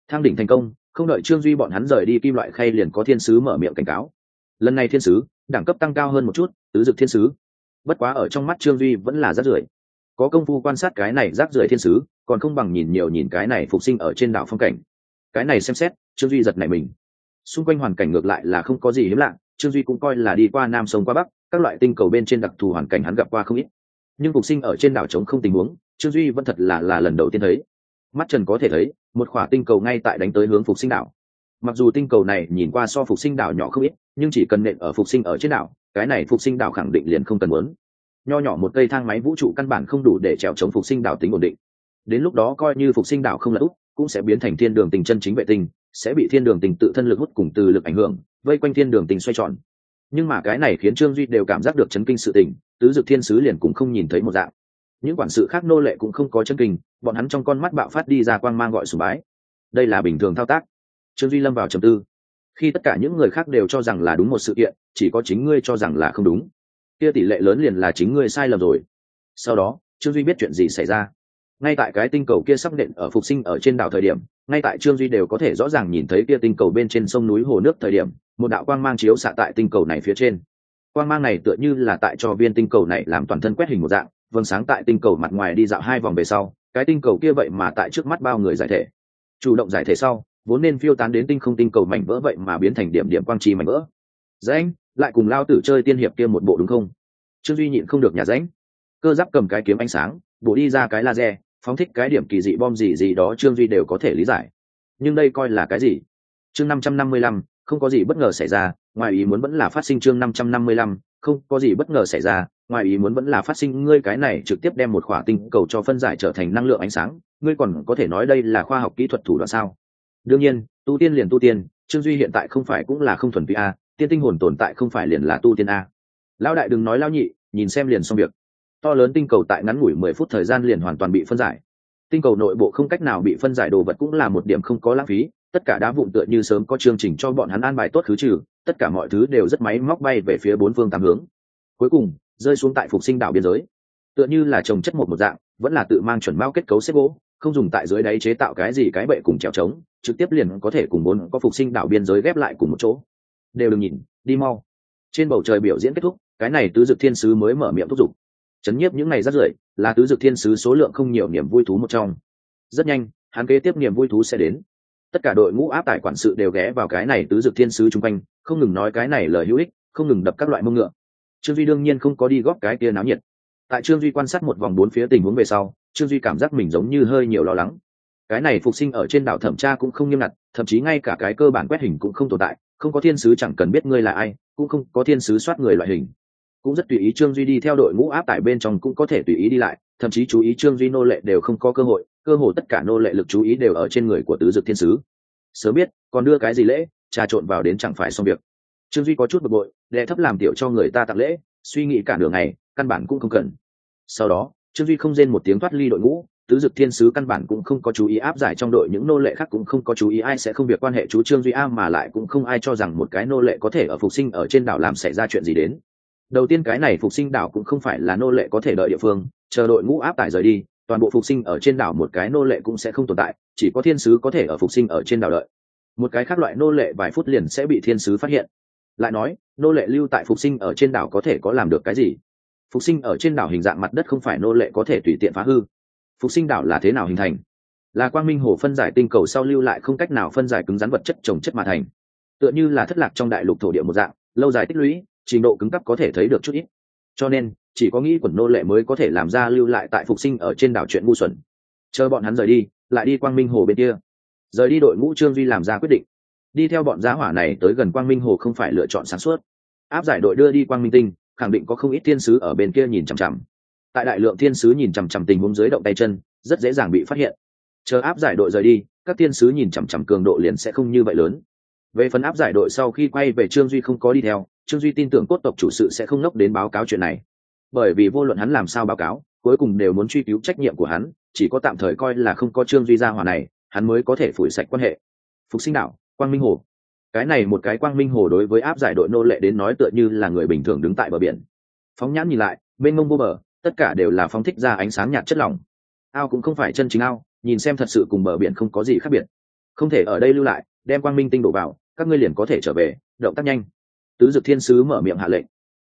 Thang đỉnh thành công, không đợi trương duy bọn hắn rời đi kim loại khay liền có thiên sứ mở miệng cảnh cáo. Lần này thiên sứ, đẳng cấp tăng cao hơn một chút, tứ dực thiên sứ. Bất quá ở trong mắt trương duy vẫn là rất rưởi có công phu quan sát cái này rác rưởi thiên sứ, còn không bằng nhìn nhiều nhìn cái này phục sinh ở trên đảo phong cảnh. Cái này xem xét, trương duy giật này mình. Xung quanh hoàn cảnh ngược lại là không có gì hiếm lạ, trương duy cũng coi là đi qua nam sông qua bắc, các loại tinh cầu bên trên đặc thù hoàn cảnh hắn gặp qua không ít. Nhưng phục sinh ở trên đảo trống không tình huống, trương duy vẫn thật là là lần đầu tiên thấy. Mắt trần có thể thấy, một khỏa tinh cầu ngay tại đánh tới hướng phục sinh đảo. Mặc dù tinh cầu này nhìn qua so phục sinh đảo nhỏ không ít, nhưng chỉ cần nện ở phục sinh ở trên đảo, cái này phục sinh đảo khẳng định liền không cần muốn nho nhỏ một cây thang máy vũ trụ căn bản không đủ để trèo chống phục sinh đảo tính ổn định. Đến lúc đó coi như phục sinh đảo không là út cũng sẽ biến thành thiên đường tình chân chính vệ tinh, sẽ bị thiên đường tình tự thân lực hút cùng từ lực ảnh hưởng, vây quanh thiên đường tình xoay tròn. Nhưng mà cái này khiến trương duy đều cảm giác được chấn kinh sự tình, tứ dực thiên sứ liền cũng không nhìn thấy một dạng. Những quản sự khác nô lệ cũng không có chân kinh, bọn hắn trong con mắt bạo phát đi ra quang mang gọi sùng bái. Đây là bình thường thao tác. Trương duy lâm vào trầm tư. Khi tất cả những người khác đều cho rằng là đúng một sự kiện, chỉ có chính ngươi cho rằng là không đúng kia tỷ lệ lớn liền là chính ngươi sai lầm rồi. Sau đó, trương duy biết chuyện gì xảy ra. Ngay tại cái tinh cầu kia sắp nện ở phục sinh ở trên đảo thời điểm, ngay tại trương duy đều có thể rõ ràng nhìn thấy kia tinh cầu bên trên sông núi hồ nước thời điểm, một đạo quang mang chiếu xạ tại tinh cầu này phía trên. Quang mang này tựa như là tại cho viên tinh cầu này làm toàn thân quét hình một dạng vâng sáng tại tinh cầu mặt ngoài đi dạo hai vòng về sau, cái tinh cầu kia vậy mà tại trước mắt bao người giải thể. Chủ động giải thể sau, vốn nên phiêu tán đến tinh không tinh cầu mảnh vỡ vậy mà biến thành điểm điểm quang chi mảnh vỡ. Rãnh lại cùng lao tử chơi tiên hiệp kia một bộ đúng không? Trương duy nhịn không được nhà ránh, cơ giáp cầm cái kiếm ánh sáng bổ đi ra cái laser phóng thích cái điểm kỳ dị bom gì gì đó trương duy đều có thể lý giải. Nhưng đây coi là cái gì? Chương năm trăm năm mươi lăm không có gì bất ngờ xảy ra ngoài ý muốn vẫn là phát sinh chương năm trăm năm mươi lăm không có gì bất ngờ xảy ra ngoài ý muốn vẫn là phát sinh ngươi cái này trực tiếp đem một khỏa tinh cầu cho phân giải trở thành năng lượng ánh sáng ngươi còn có thể nói đây là khoa học kỹ thuật thủ đoạn sao? Đương nhiên tu tiên liền tu tiên trương duy hiện tại không phải cũng là không thuần vi a tiên tinh hồn tồn tại không phải liền là tu tiên a. Lão đại đừng nói lao nhị, nhìn xem liền xong việc. To lớn tinh cầu tại ngắn ngủi mười phút thời gian liền hoàn toàn bị phân giải. Tinh cầu nội bộ không cách nào bị phân giải đồ vật cũng là một điểm không có lãng phí, tất cả đá vụn tựa như sớm có chương trình cho bọn hắn an bài tốt khứ trừ, tất cả mọi thứ đều rất máy móc bay về phía bốn phương tám hướng. Cuối cùng, rơi xuống tại phục sinh đảo biên giới. Tựa như là trồng chất một một dạng, vẫn là tự mang chuẩn bao kết cấu xếp gỗ, không dùng tại dưới đáy chế tạo cái gì cái bệ cùng trèo trống trực tiếp liền có thể cùng bốn có phục sinh đảo biên giới ghép lại cùng một chỗ đều đừng nhìn, đi mau. Trên bầu trời biểu diễn kết thúc, cái này tứ dực thiên sứ mới mở miệng thúc giục. Chấn nhiếp những ngày rất rưởi là tứ dực thiên sứ số lượng không nhiều niềm vui thú một trong. Rất nhanh, hắn kế tiếp niềm vui thú sẽ đến. Tất cả đội ngũ áp tải quản sự đều ghé vào cái này tứ dực thiên sứ chung quanh, không ngừng nói cái này lời hữu ích, không ngừng đập các loại mông ngựa. Trương duy đương nhiên không có đi góp cái kia náo nhiệt. Tại trương duy quan sát một vòng bốn phía tình huống về sau, trương duy cảm giác mình giống như hơi nhiều lo lắng. Cái này phục sinh ở trên đảo thẩm tra cũng không nghiêm ngặt, thậm chí ngay cả cái cơ bản quét hình cũng không tồn tại không có thiên sứ chẳng cần biết ngươi là ai, cũng không có thiên sứ soát người loại hình. Cũng rất tùy ý trương duy đi theo đội ngũ áp tải bên trong cũng có thể tùy ý đi lại, thậm chí chú ý trương duy nô lệ đều không có cơ hội cơ hội tất cả nô lệ lực chú ý đều ở trên người của tứ dực thiên sứ. Sớm biết, còn đưa cái gì lễ, trà trộn vào đến chẳng phải xong việc. Trương duy có chút bực bội, đệ thấp làm tiểu cho người ta tặng lễ, suy nghĩ cả đường này căn bản cũng không cần. Sau đó, trương duy không rên một tiếng thoát ly đội ngũ tứ dực thiên sứ căn bản cũng không có chú ý áp giải trong đội những nô lệ khác cũng không có chú ý ai sẽ không việc quan hệ chú trương duy a mà lại cũng không ai cho rằng một cái nô lệ có thể ở phục sinh ở trên đảo làm xảy ra chuyện gì đến. Đầu tiên cái này phục sinh đảo cũng không phải là nô lệ có thể đợi địa phương, chờ đội ngũ áp tải rời đi, toàn bộ phục sinh ở trên đảo một cái nô lệ cũng sẽ không tồn tại, chỉ có thiên sứ có thể ở phục sinh ở trên đảo đợi. Một cái khác loại nô lệ vài phút liền sẽ bị thiên sứ phát hiện. Lại nói, nô lệ lưu tại phục sinh ở trên đảo có thể có làm được cái gì? Phục sinh ở trên đảo hình dạng mặt đất không phải nô lệ có thể tùy tiện phá hư phục sinh đảo là thế nào hình thành? Là quang minh hồ phân giải tinh cầu sau lưu lại không cách nào phân giải cứng rắn vật chất trồng chất mà thành. Tựa như là thất lạc trong đại lục thổ địa một dạng, lâu dài tích lũy, trình độ cứng cấp có thể thấy được chút ít. Cho nên, chỉ có nghĩ quần nô lệ mới có thể làm ra lưu lại tại phục sinh ở trên đảo chuyện ngu xuẩn. Chờ bọn hắn rời đi, lại đi quang minh hồ bên kia. Rời đi đội ngũ trương duy làm ra quyết định. Đi theo bọn giá hỏa này tới gần quang minh hồ không phải lựa chọn sáng suốt. Áp giải đội đưa đi quang minh tinh, khẳng định có không ít thiên sứ ở bên kia nhìn chằm chằm tại đại lượng thiên sứ nhìn chằm chằm tình huống dưới động tay chân, rất dễ dàng bị phát hiện. Chờ áp giải đội rời đi, các thiên sứ nhìn chằm chằm cường độ liền sẽ không như vậy lớn. Về phần áp giải đội sau khi quay về trương duy không có đi theo, trương duy tin tưởng cốt tộc chủ sự sẽ không nốc đến báo cáo chuyện này. Bởi vì vô luận hắn làm sao báo cáo, cuối cùng đều muốn truy cứu trách nhiệm của hắn, chỉ có tạm thời coi là không có trương duy ra hòa này, hắn mới có thể phủi sạch quan hệ. Phục sinh đạo quang minh hồ. Cái này một cái quang minh hồ đối với áp giải đội nô lệ đến nói tựa như là người bình thường đứng tại bờ biển. Phóng nhãn nhìn lại bên mông vô bờ tất cả đều là phóng thích ra ánh sáng nhạt chất lỏng. Ao cũng không phải chân chính ao, nhìn xem thật sự cùng bờ biển không có gì khác biệt. Không thể ở đây lưu lại, đem quang minh tinh đổ vào, các ngươi liền có thể trở về, động tác nhanh. Tứ dực thiên sứ mở miệng hạ lệnh.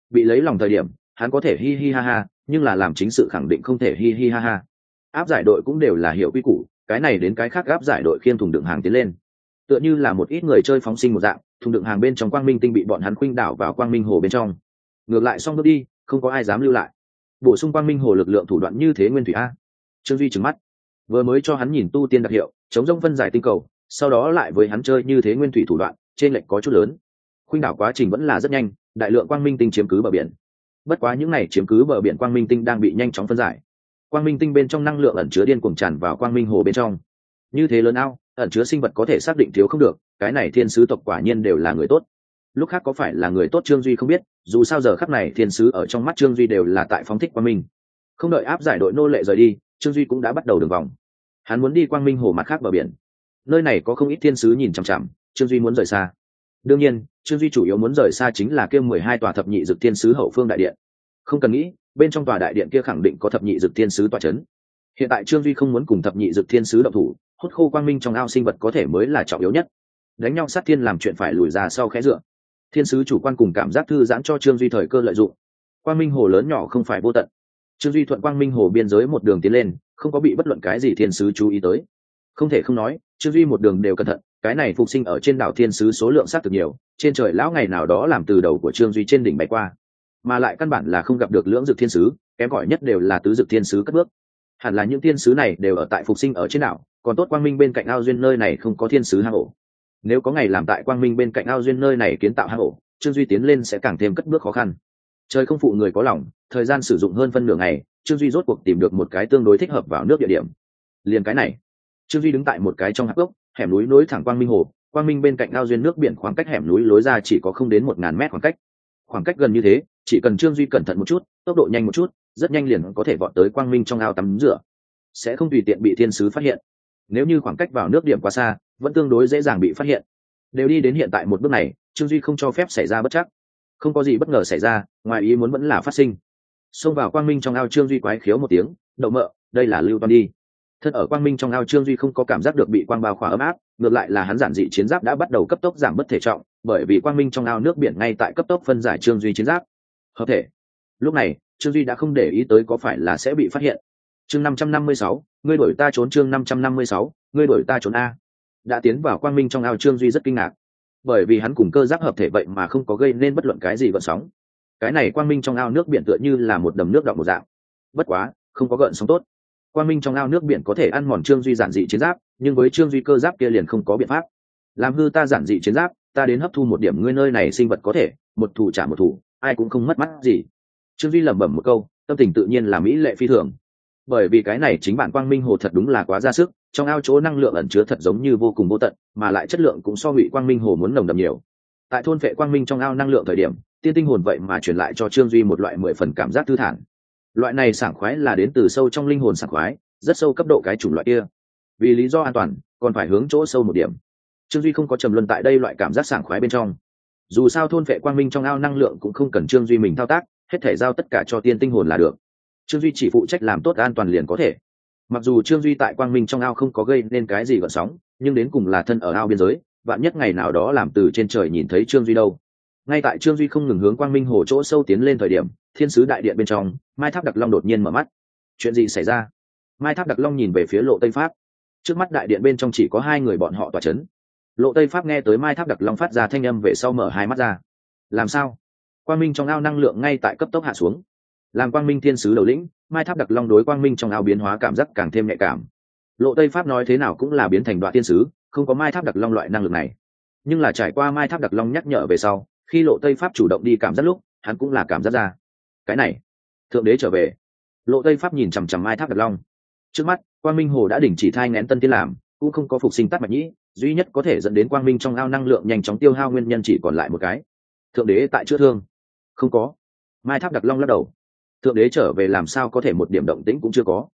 Bị lấy lòng thời điểm, hắn có thể hi hi ha ha, nhưng là làm chính sự khẳng định không thể hi hi ha ha. Áp giải đội cũng đều là hiểu quy củ, cái này đến cái khác áp giải đội khiên thùng đựng hàng tiến lên. Tựa như là một ít người chơi phóng sinh một dạng, thùng đựng hàng bên trong quang minh tinh bị bọn hắn khuynh đảo vào quang minh hồ bên trong. Ngược lại xong bước đi, không có ai dám lưu lại bổ sung quang minh hồ lực lượng thủ đoạn như thế nguyên thủy a. Trương duy trừng mắt. Vừa mới cho hắn nhìn tu tiên đặc hiệu, chống rông phân giải tinh cầu, sau đó lại với hắn chơi như thế nguyên thủy thủ đoạn, trên lệnh có chút lớn. Khuynh đảo quá trình vẫn là rất nhanh, đại lượng quang minh tinh chiếm cứ bờ biển. Bất quá những n à y chiếm cứ bờ biển quang minh tinh đang bị nhanh chóng phân giải. Quang minh tinh bên trong năng lượng ẩn chứa điên cuồng tràn vào quang minh hồ bên trong. Như thế lớn ao, ẩn chứa sinh vật có thể xác định thiếu không được, cái này thiên sứ tộc quả nhiên đều là người tốt lúc khác có phải là người tốt trương duy không biết, dù sao giờ khắc này thiên sứ ở trong mắt trương duy đều là tại phóng thích quang minh không đợi áp giải đội nô lệ rời đi, trương duy cũng đã bắt đầu đường vòng. Hắn muốn đi quang minh hồ mặt khác bờ biển. Nơi này có không ít thiên sứ nhìn chằm chằm, trương duy muốn rời xa. Đương nhiên, trương duy chủ yếu muốn rời xa chính là kêu mười hai tòa thập nhị dực thiên sứ hậu phương đại điện. Không cần nghĩ, bên trong tòa đại điện kia khẳng định có thập nhị dực thiên sứ tòa c h ấ n hiện tại trương duy không muốn cùng thập nhị dực thiên sứ độc thủ hốt khô quang minh trong ao sinh vật có thể mới là trọng yếu nhất. Đánh nhau sát thiên làm chuyện phải lùi ra sau khẽ dựa thiên sứ chủ quan cùng cảm giác thư giãn cho trương duy thời cơ lợi dụng. Quang minh hồ lớn nhỏ không phải vô tận. Trương duy thuận quang minh hồ biên giới một đường tiến lên, không có bị bất luận cái gì thiên sứ chú ý tới. Không thể không nói, trương duy một đường đều cẩn thận, cái này phục sinh ở trên đảo thiên sứ số lượng xác thực nhiều, trên trời lão ngày nào đó làm từ đầu của trương duy trên đỉnh bay qua. Mà lại căn bản là không gặp được lưỡng dực thiên sứ, kém gọi nhất đều là tứ dực thiên sứ cất bước. Hẳn là những thiên sứ này đều ở tại phục sinh ở trên đảo, còn tốt quang minh bên cạnh ao duyên nơi này không có thiên sứ hang ổ nếu có ngày làm tại quang minh bên cạnh ao duyên nơi này kiến tạo hang ổ, trương duy tiến lên sẽ càng thêm cất bước khó khăn. Trời không phụ người có lòng, thời gian sử dụng hơn phân nửa ngày, trương duy rốt cuộc tìm được một cái tương đối thích hợp vào nước địa điểm. Liền cái này, trương duy đứng tại một cái trong hạp gốc, hẻm núi nối thẳng quang minh hồ, quang minh bên cạnh ao duyên nước biển khoảng cách hẻm núi lối ra chỉ có không đến một ngàn mét khoảng cách. Khoảng cách gần như thế, chỉ cần trương duy cẩn thận một chút, tốc độ nhanh một chút, rất nhanh liền có thể vọt tới quang minh trong ao tắm rửa. Sẽ không tùy tiện bị thiên sứ phát hiện. Nếu như khoảng cách vào nước điểm quá xa vẫn tương đối dễ dàng bị phát hiện. Đều đi đến hiện tại một bước này, trương duy không cho phép xảy ra bất chắc. Không có gì bất ngờ xảy ra, ngoài ý muốn vẫn là phát sinh. Xông vào quang minh trong ao trương duy quái khiếu một tiếng, đậu mợ, đây là lưu toan đi. Thân ở quang minh trong ao trương duy không có cảm giác được bị quang bao khỏa ấm áp, ngược lại là hắn giản dị chiến giáp đã bắt đầu cấp tốc giảm bất thể trọng, bởi vì quang minh trong ao nước biển ngay tại cấp tốc phân giải trương duy chiến giáp. Hợp thể. Lúc này, trương duy đã không để ý tới có phải là sẽ bị phát hiện. Chương năm trăm năm mươi sáu, ngươi đổi ta trốn chương năm trăm năm mươi sáu, ngươi đổi ta trốn a đã tiến vào quang minh trong ao trương duy rất kinh ngạc. Bởi vì hắn cùng cơ giáp hợp thể vậy mà không có gây nên bất luận cái gì gợn sóng. Cái này quang minh trong ao nước biển tựa như là một đầm nước đọng một dạng. Bất quá, không có gợn sóng tốt. Quang minh trong ao nước biển có thể ăn mòn trương duy giản dị chiến giáp, nhưng với trương duy cơ giáp kia liền không có biện pháp. Làm hư ta giản dị chiến giáp, ta đến hấp thu một điểm ngươi nơi này sinh vật có thể, một thủ trả một thủ, ai cũng không mất mắt gì. Trương duy lẩm bẩm một câu, tâm tình tự nhiên là mỹ lệ phi thường bởi vì cái này chính bản quang minh hồ thật đúng là quá ra sức, trong ao chỗ năng lượng ẩn chứa thật giống như vô cùng vô tận, mà lại chất lượng cũng so ngụy quang minh hồ muốn nồng đậm nhiều. Tại thôn vệ quang minh trong ao năng lượng thời điểm, tiên tinh hồn vậy mà truyền lại cho trương duy một loại mười phần cảm giác thư thản. Loại này sảng khoái là đến từ sâu trong linh hồn sảng khoái, rất sâu cấp độ cái chủng loại kia. Vì lý do an toàn, còn phải hướng chỗ sâu một điểm. Trương duy không có trầm luân tại đây loại cảm giác sảng khoái bên trong. Dù sao thôn vệ quang minh trong ao năng lượng cũng không cần trương duy mình thao tác, hết thể giao tất cả cho tiên tinh hồn là được trương duy chỉ phụ trách làm tốt an toàn liền có thể. Mặc dù trương duy tại quang minh trong ao không có gây nên cái gì gợn sóng, nhưng đến cùng là thân ở ao biên giới, vạn nhất ngày nào đó làm từ trên trời nhìn thấy trương duy đâu. Ngay tại trương duy không ngừng hướng quang minh hồ chỗ sâu tiến lên thời điểm, thiên sứ đại điện bên trong, mai tháp đặc long đột nhiên mở mắt. Chuyện gì xảy ra? Mai tháp đặc long nhìn về phía lộ tây pháp. Trước mắt đại điện bên trong chỉ có hai người bọn họ tỏa c h ấ n lộ tây pháp nghe tới mai tháp đặc long phát ra thanh âm về sau mở hai mắt ra. Làm sao? Quang minh trong ao năng lượng ngay tại cấp tốc hạ xuống làm quang minh thiên sứ đầu lĩnh, mai tháp đặc long đối quang minh trong ao biến hóa cảm giác càng thêm nhạy cảm. Lộ tây pháp nói thế nào cũng là biến thành đoạn thiên sứ, không có mai tháp đặc long loại năng lực này. Nhưng là trải qua mai tháp đặc long nhắc nhở về sau, khi lộ tây pháp chủ động đi cảm giác lúc, hắn cũng là cảm giác ra. Cái này, thượng đế trở về. Lộ tây pháp nhìn chằm chằm mai tháp đặc long. Trước mắt, quang minh hồ đã đình chỉ thai ngén tân tiên làm, cũng không có phục sinh tắt mạch nhĩ, duy nhất có thể dẫn đến quang minh trong ao năng lượng nhanh chóng tiêu hao nguyên nhân chỉ còn lại một cái. Thượng đế tại chữa thương. Không có. Mai tháp đặc long lắc đầu thượng đế trở về làm sao có thể một điểm động tĩnh cũng chưa có.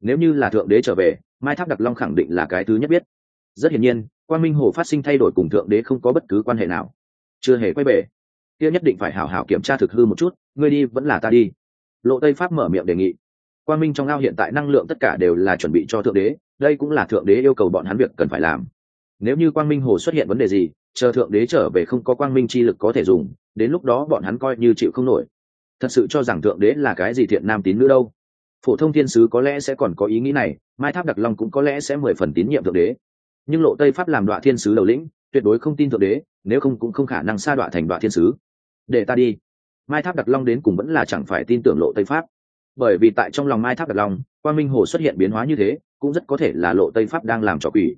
Nếu như là thượng đế trở về, mai tháp đặc long khẳng định là cái thứ nhất biết. Rất hiển nhiên, quang minh hồ phát sinh thay đổi cùng thượng đế không có bất cứ quan hệ nào. Chưa hề quay về. kia nhất định phải hảo hảo kiểm tra thực hư một chút, ngươi đi vẫn là ta đi. Lộ tây pháp mở miệng đề nghị. Quan minh trong ao hiện tại năng lượng tất cả đều là chuẩn bị cho thượng đế, đây cũng là thượng đế yêu cầu bọn hắn việc cần phải làm. Nếu như quang minh hồ xuất hiện vấn đề gì, chờ thượng đế trở về không có quang minh chi lực có thể dùng, đến lúc đó bọn hắn coi như chịu không nổi thật sự cho rằng thượng đế là cái gì thiện nam tín nữ đâu. Phổ thông thiên sứ có lẽ sẽ còn có ý nghĩ này, mai tháp đặc long cũng có lẽ sẽ mười phần tín nhiệm thượng đế. Nhưng lộ tây pháp làm đoạn thiên sứ đầu lĩnh, tuyệt đối không tin thượng đế, nếu không cũng không khả năng sa đoạn thành đoạn thiên sứ. Để ta đi. Mai tháp đặc long đến cùng vẫn là chẳng phải tin tưởng lộ tây pháp. Bởi vì tại trong lòng mai tháp đặc long, quang minh hồ xuất hiện biến hóa như thế, cũng rất có thể là lộ tây pháp đang làm trò quỷ.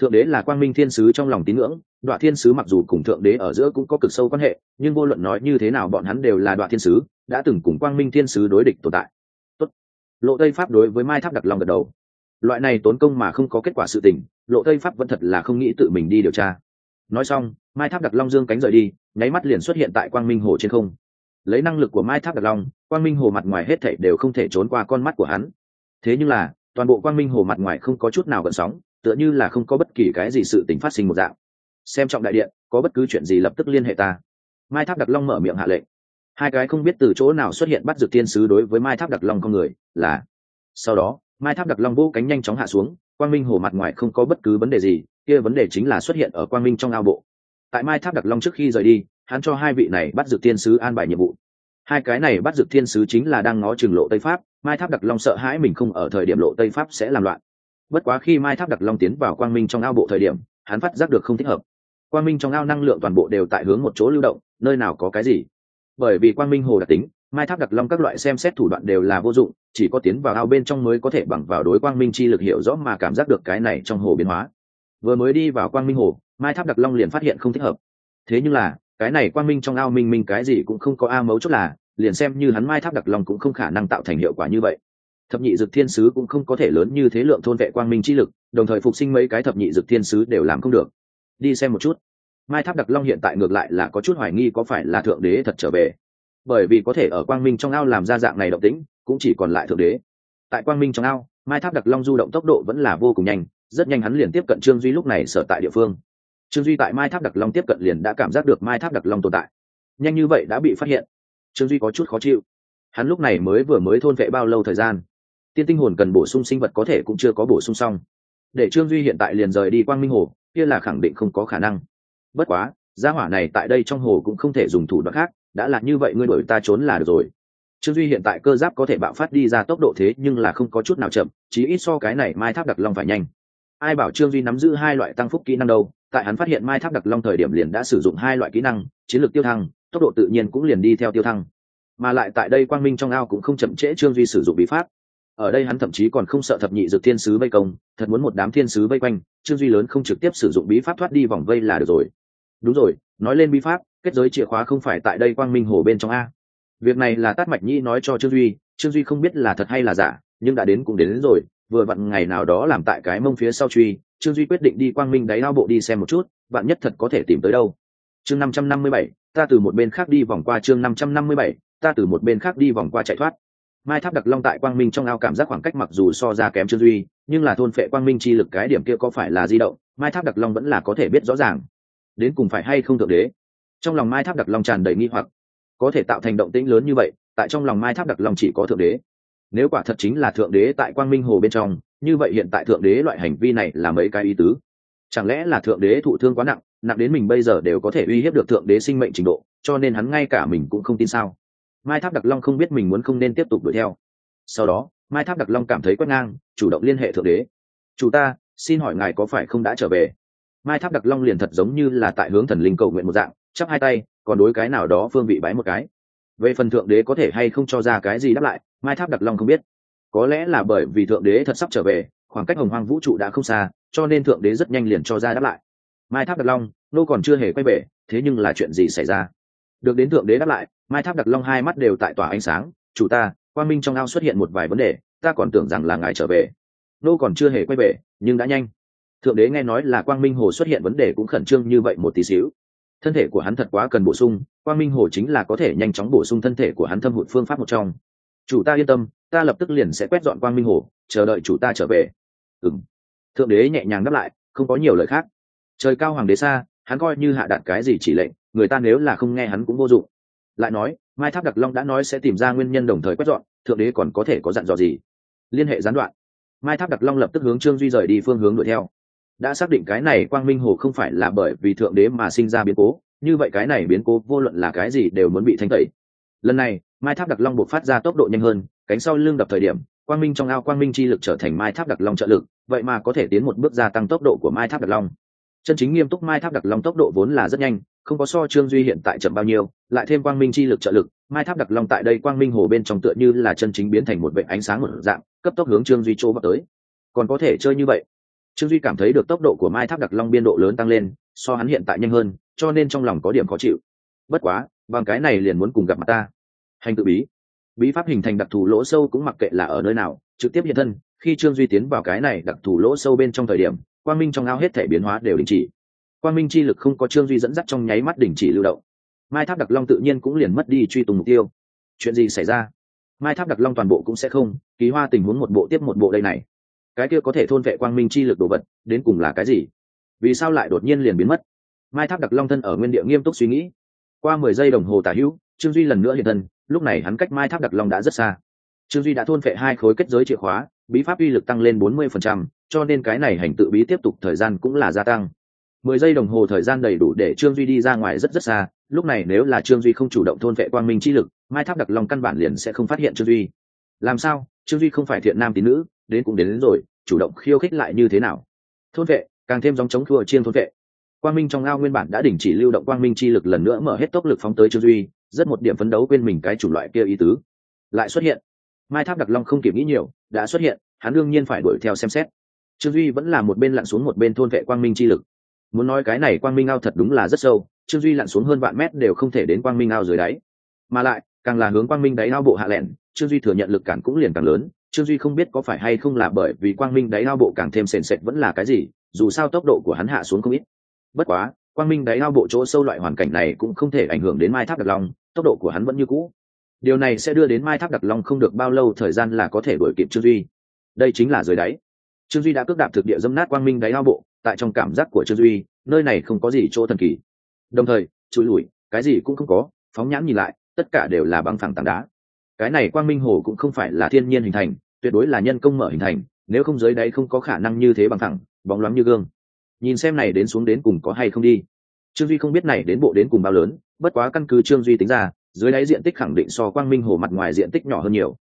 Thượng đế là quang minh thiên sứ trong lòng tín ngưỡng đoạn thiên sứ mặc dù cùng thượng đế ở giữa cũng có cực sâu quan hệ, nhưng vô luận nói như thế nào bọn hắn đều là đoạn thiên sứ đã từng cùng quang minh thiên sứ đối địch tồn tại. Tốt. lộ tây pháp đối với mai tháp đặc long gật đầu. Loại này tốn công mà không có kết quả sự tình, lộ tây pháp vẫn thật là không nghĩ tự mình đi điều tra. Nói xong, mai tháp đặc long dương cánh rời đi, nháy mắt liền xuất hiện tại quang minh hồ trên không. Lấy năng lực của mai tháp đặc long, quang minh hồ mặt ngoài hết thảy đều không thể trốn qua con mắt của hắn. Thế nhưng là, toàn bộ quang minh hồ mặt ngoài không có chút nào gợn sóng, tựa như là không có bất kỳ cái gì sự tình phát sinh một dạng. Xem trọng đại điện, có bất cứ chuyện gì lập tức liên hệ ta. Mai tháp đặc long mở miệng hạ lệnh hai cái không biết từ chỗ nào xuất hiện bắt dược tiên sứ đối với mai tháp đặc long con người là, sau đó, mai tháp đặc long vũ cánh nhanh chóng hạ xuống, quang minh hồ mặt ngoài không có bất cứ vấn đề gì, kia vấn đề chính là xuất hiện ở quang minh trong ao bộ. Tại mai tháp đặc long trước khi rời đi, hắn cho hai vị này bắt dược tiên sứ an bài nhiệm vụ. Hai cái này bắt dược thiên sứ chính là đang ngó chừng lộ tây pháp, mai tháp đặc long sợ hãi mình không ở thời điểm lộ tây pháp sẽ làm loạn. Bất quá khi mai tháp đặc long tiến vào quang minh trong ao bộ thời điểm, hắn phát giác được không thích hợp. Quang minh trong ao năng lượng toàn bộ đều tại hướng một chỗ lưu động, nơi nào có cái gì? Bởi vì quang minh hồ đặc tính, mai tháp đặc long các loại xem xét thủ đoạn đều là vô dụng, chỉ có tiến vào ao bên trong mới có thể bằng vào đối quang minh chi lực hiểu rõ mà cảm giác được cái này trong hồ biến hóa. Vừa mới đi vào quang minh hồ, mai tháp đặc long liền phát hiện không thích hợp. Thế nhưng là, cái này quang minh trong ao minh minh cái gì cũng không có a mấu chốt là, liền xem như hắn mai tháp đặc long cũng không khả năng tạo thành hiệu quả như vậy. Thập nhị dực thiên sứ cũng không có thể lớn như thế lượng thôn vệ quang minh chi lực, đồng thời phục sinh mấy cái thập nhị dực thiên sứ đều làm không được. Đi xem một chút mai tháp đặc long hiện tại ngược lại là có chút hoài nghi có phải là thượng đế thật trở về. Bởi vì có thể ở quang minh trong ao làm ra dạng này động tĩnh, cũng chỉ còn lại thượng đế. Tại quang minh trong ao, mai tháp đặc long du động tốc độ vẫn là vô cùng nhanh, rất nhanh hắn liền tiếp cận trương duy lúc này sở tại địa phương. Trương duy tại mai tháp đặc long tiếp cận liền đã cảm giác được mai tháp đặc long tồn tại. Nhanh như vậy đã bị phát hiện. Trương duy có chút khó chịu. Hắn lúc này mới vừa mới thôn vệ bao lâu thời gian? Tiên tinh hồn cần bổ sung sinh vật có thể cũng chưa có bổ sung xong. Để trương duy hiện tại liền rời đi quang minh hồ, kia là khẳng định không có khả năng bất quá, gia hỏa này tại đây trong hồ cũng không thể dùng thủ đoạn khác, đã là như vậy ngươi đuổi ta trốn là được rồi. Trương duy hiện tại cơ giáp có thể bạo phát đi ra tốc độ thế nhưng là không có chút nào chậm chỉ ít so cái này mai tháp đặc long phải nhanh. Ai bảo trương duy nắm giữ hai loại tăng phúc kỹ năng đâu, tại hắn phát hiện mai tháp đặc long thời điểm liền đã sử dụng hai loại kỹ năng, chiến lược tiêu thăng, tốc độ tự nhiên cũng liền đi theo tiêu thăng. Mà lại tại đây quang minh trong ao cũng không chậm trễ trương duy sử dụng bí pháp. Ở đây hắn thậm chí còn không sợ thập nhị dược thiên sứ vây công, thật muốn một đám thiên sứ vây quanh, trương duy lớn không trực tiếp sử dụng bí pháp thoát đi vòng vây là được rồi đúng rồi nói lên bí pháp kết giới chìa khóa không phải tại đây quang minh hồ bên trong a. Việc này là tát mạch nhĩ nói cho trương duy trương duy không biết là thật hay là giả nhưng đã đến cũng đến, đến rồi vừa vặn ngày nào đó làm tại cái mông phía sau truy trương duy quyết định đi quang minh đáy lao bộ đi xem một chút bạn nhất thật có thể tìm tới đâu. Chương năm trăm năm mươi bảy ta từ một bên khác đi vòng qua chương năm trăm năm mươi bảy ta từ một bên khác đi vòng qua chạy thoát. Mai tháp đặc long tại quang minh trong ao cảm giác khoảng cách mặc dù so ra kém trương duy nhưng là thôn phệ quang minh chi lực cái điểm kia có phải là di động mai tháp đặc long vẫn là có thể biết rõ ràng đến cùng phải hay không thượng đế? Trong lòng mai tháp đặc long tràn đầy nghi hoặc. Có thể tạo thành động tĩnh lớn như vậy, tại trong lòng mai tháp đặc long chỉ có thượng đế. Nếu quả thật chính là thượng đế tại quang minh hồ bên trong, như vậy hiện tại thượng đế loại hành vi này là mấy cái ý tứ? Chẳng lẽ là thượng đế thụ thương quá nặng nặng đến mình bây giờ đều có thể uy hiếp được thượng đế sinh mệnh trình độ, cho nên hắn ngay cả mình cũng không tin sao? Mai tháp đặc long không biết mình muốn không nên tiếp tục đuổi theo. Sau đó, mai tháp đặc long cảm thấy quét ngang, chủ động liên hệ thượng đế. Chủ ta, xin hỏi ngài có phải không đã trở về? Mai tháp đặc long liền thật giống như là tại hướng thần linh cầu nguyện một dạng, chắp hai tay, còn đối cái nào đó phương vị bái một cái. Về phần thượng đế có thể hay không cho ra cái gì đáp lại, mai tháp đặc long không biết. Có lẽ là bởi vì thượng đế thật sắp trở về, khoảng cách hồng hoang vũ trụ đã không xa, cho nên thượng đế rất nhanh liền cho ra đáp lại. Mai tháp đặc long, nô còn chưa hề quay về, thế nhưng là chuyện gì xảy ra? Được đến thượng đế đáp lại, mai tháp đặc long hai mắt đều tại tỏa ánh sáng. Chủ ta, quang minh trong ao xuất hiện một vài vấn đề, ta còn tưởng rằng là ngài trở về. Nô còn chưa hề quay về, nhưng đã nhanh thượng đế nghe nói là quang minh hồ xuất hiện vấn đề cũng khẩn trương như vậy một tí xíu. Thân thể của hắn thật quá cần bổ sung, quang minh hồ chính là có thể nhanh chóng bổ sung thân thể của hắn thâm hụt phương pháp một trong. Chủ ta yên tâm, ta lập tức liền sẽ quét dọn quang minh hồ, chờ đợi chủ ta trở về. Ừng thượng đế nhẹ nhàng đáp lại, không có nhiều lời khác. Trời cao hoàng đế xa, hắn coi như hạ đạt cái gì chỉ lệnh, người ta nếu là không nghe hắn cũng vô dụng. Lại nói, mai tháp đặc long đã nói sẽ tìm ra nguyên nhân đồng thời quét dọn, thượng đế còn có thể có dặn dò gì? Liên hệ gián đoạn. Mai tháp đặc long lập tức hướng trương duy rời đi phương hướng đuổi theo đã xác định cái này quang minh hồ không phải là bởi vì thượng đế mà sinh ra biến cố, như vậy cái này biến cố vô luận là cái gì đều muốn bị thanh tẩy. Lần này, mai tháp đặc long buộc phát ra tốc độ nhanh hơn, cánh sau lưng đập thời điểm, quang minh trong ao quang minh chi lực trở thành mai tháp đặc long trợ lực, vậy mà có thể tiến một bước gia tăng tốc độ của mai tháp đặc long. Chân chính nghiêm túc mai tháp đặc long tốc độ vốn là rất nhanh, không có so trương duy hiện tại chậm bao nhiêu, lại thêm quang minh chi lực trợ lực, mai tháp đặc long tại đây quang minh hồ bên trong tựa như là chân chính biến thành một vệ ánh sáng một dạng, cấp tốc hướng trương duy chỗ bắt tới. Còn có thể chơi như vậy trương duy cảm thấy được tốc độ của mai tháp đặc long biên độ lớn tăng lên, so hắn hiện tại nhanh hơn, cho nên trong lòng có điểm khó chịu. Bất quá, bằng cái này liền muốn cùng gặp mặt ta. Hành tự bí. Bí pháp hình thành đặc thù lỗ sâu cũng mặc kệ là ở nơi nào, trực tiếp hiện thân, khi trương duy tiến vào cái này đặc thù lỗ sâu bên trong thời điểm, quang minh trong ao hết thể biến hóa đều đình chỉ. Quang minh chi lực không có trương duy dẫn dắt trong nháy mắt đình chỉ lưu động. Mai tháp đặc long tự nhiên cũng liền mất đi truy tùng mục tiêu. Chuyện gì xảy ra? Mai tháp đặc long toàn bộ cũng sẽ không, ký hoa tình huống một bộ tiếp một bộ đây này cái kia có thể thôn vệ quang minh chi lực đồ vật đến cùng là cái gì? Vì sao lại đột nhiên liền biến mất? Mai tháp đặc long thân ở nguyên địa nghiêm túc suy nghĩ. Qua mười giây đồng hồ tả hữu trương duy lần nữa hiện thân lúc này hắn cách mai tháp đặc long đã rất xa. Trương duy đã thôn vệ hai khối kết giới chìa khóa bí pháp uy lực tăng lên bốn mươi phần trăm, cho nên cái này hành tự bí tiếp tục thời gian cũng là gia tăng. Mười giây đồng hồ thời gian đầy đủ để trương duy đi ra ngoài rất rất xa lúc này nếu là trương duy không chủ động thôn vệ quang minh chi lực mai tháp đặc long căn bản liền sẽ không phát hiện trương duy. Làm sao? Trương duy không phải thiện nam tín nữ đến cũng đến, đến rồi chủ động khiêu khích lại như thế nào? Thôn vệ càng thêm dòng chống thua chiên thôn vệ. Quang minh trong ao nguyên bản đã đình chỉ lưu động quang minh chi lực lần nữa mở hết tốc lực phóng tới trương duy rất một điểm phấn đấu quên mình cái chủng loại kia ý tứ. Lại xuất hiện. Mai tháp đặc long không kịp nghĩ nhiều đã xuất hiện hắn đương nhiên phải đuổi theo xem xét. Trương duy vẫn là một bên lặn xuống một bên thôn vệ quang minh chi lực. Muốn nói cái này quang minh ao thật đúng là rất sâu trương duy lặn xuống hơn vạn mét đều không thể đến quang minh ao dưới đáy. Mà lại càng là hướng quang minh đáy ao bộ hạ lẹn trương duy thừa nhận lực cản cũng liền càng lớn trương duy không biết có phải hay không là bởi vì quang minh đáy Lao bộ càng thêm sền sệt vẫn là cái gì, dù sao tốc độ của hắn hạ xuống không ít. Bất quá, quang minh đáy Lao bộ chỗ sâu loại hoàn cảnh này cũng không thể ảnh hưởng đến mai tháp đặc long, tốc độ của hắn vẫn như cũ. Điều này sẽ đưa đến mai tháp đặc long không được bao lâu thời gian là có thể đuổi kịp trương duy. Đây chính là dưới đáy. Trương duy đã cước đạp thực địa dâm nát quang minh đáy Lao bộ, tại trong cảm giác của trương duy, nơi này không có gì chỗ thần kỳ. Đồng thời chui lùi cái gì cũng không có, phóng nhãn nhìn lại, tất cả đều là băng phẳng tảng đá cái này quang minh hồ cũng không phải là thiên nhiên hình thành, tuyệt đối là nhân công mở hình thành, nếu không dưới đáy không có khả năng như thế bằng thẳng, bóng loáng như gương. Nhìn xem này đến xuống đến cùng có hay không đi. Trương duy không biết này đến bộ đến cùng bao lớn, bất quá căn cứ trương duy tính ra, dưới đáy diện tích khẳng định so quang minh hồ mặt ngoài diện tích nhỏ hơn nhiều.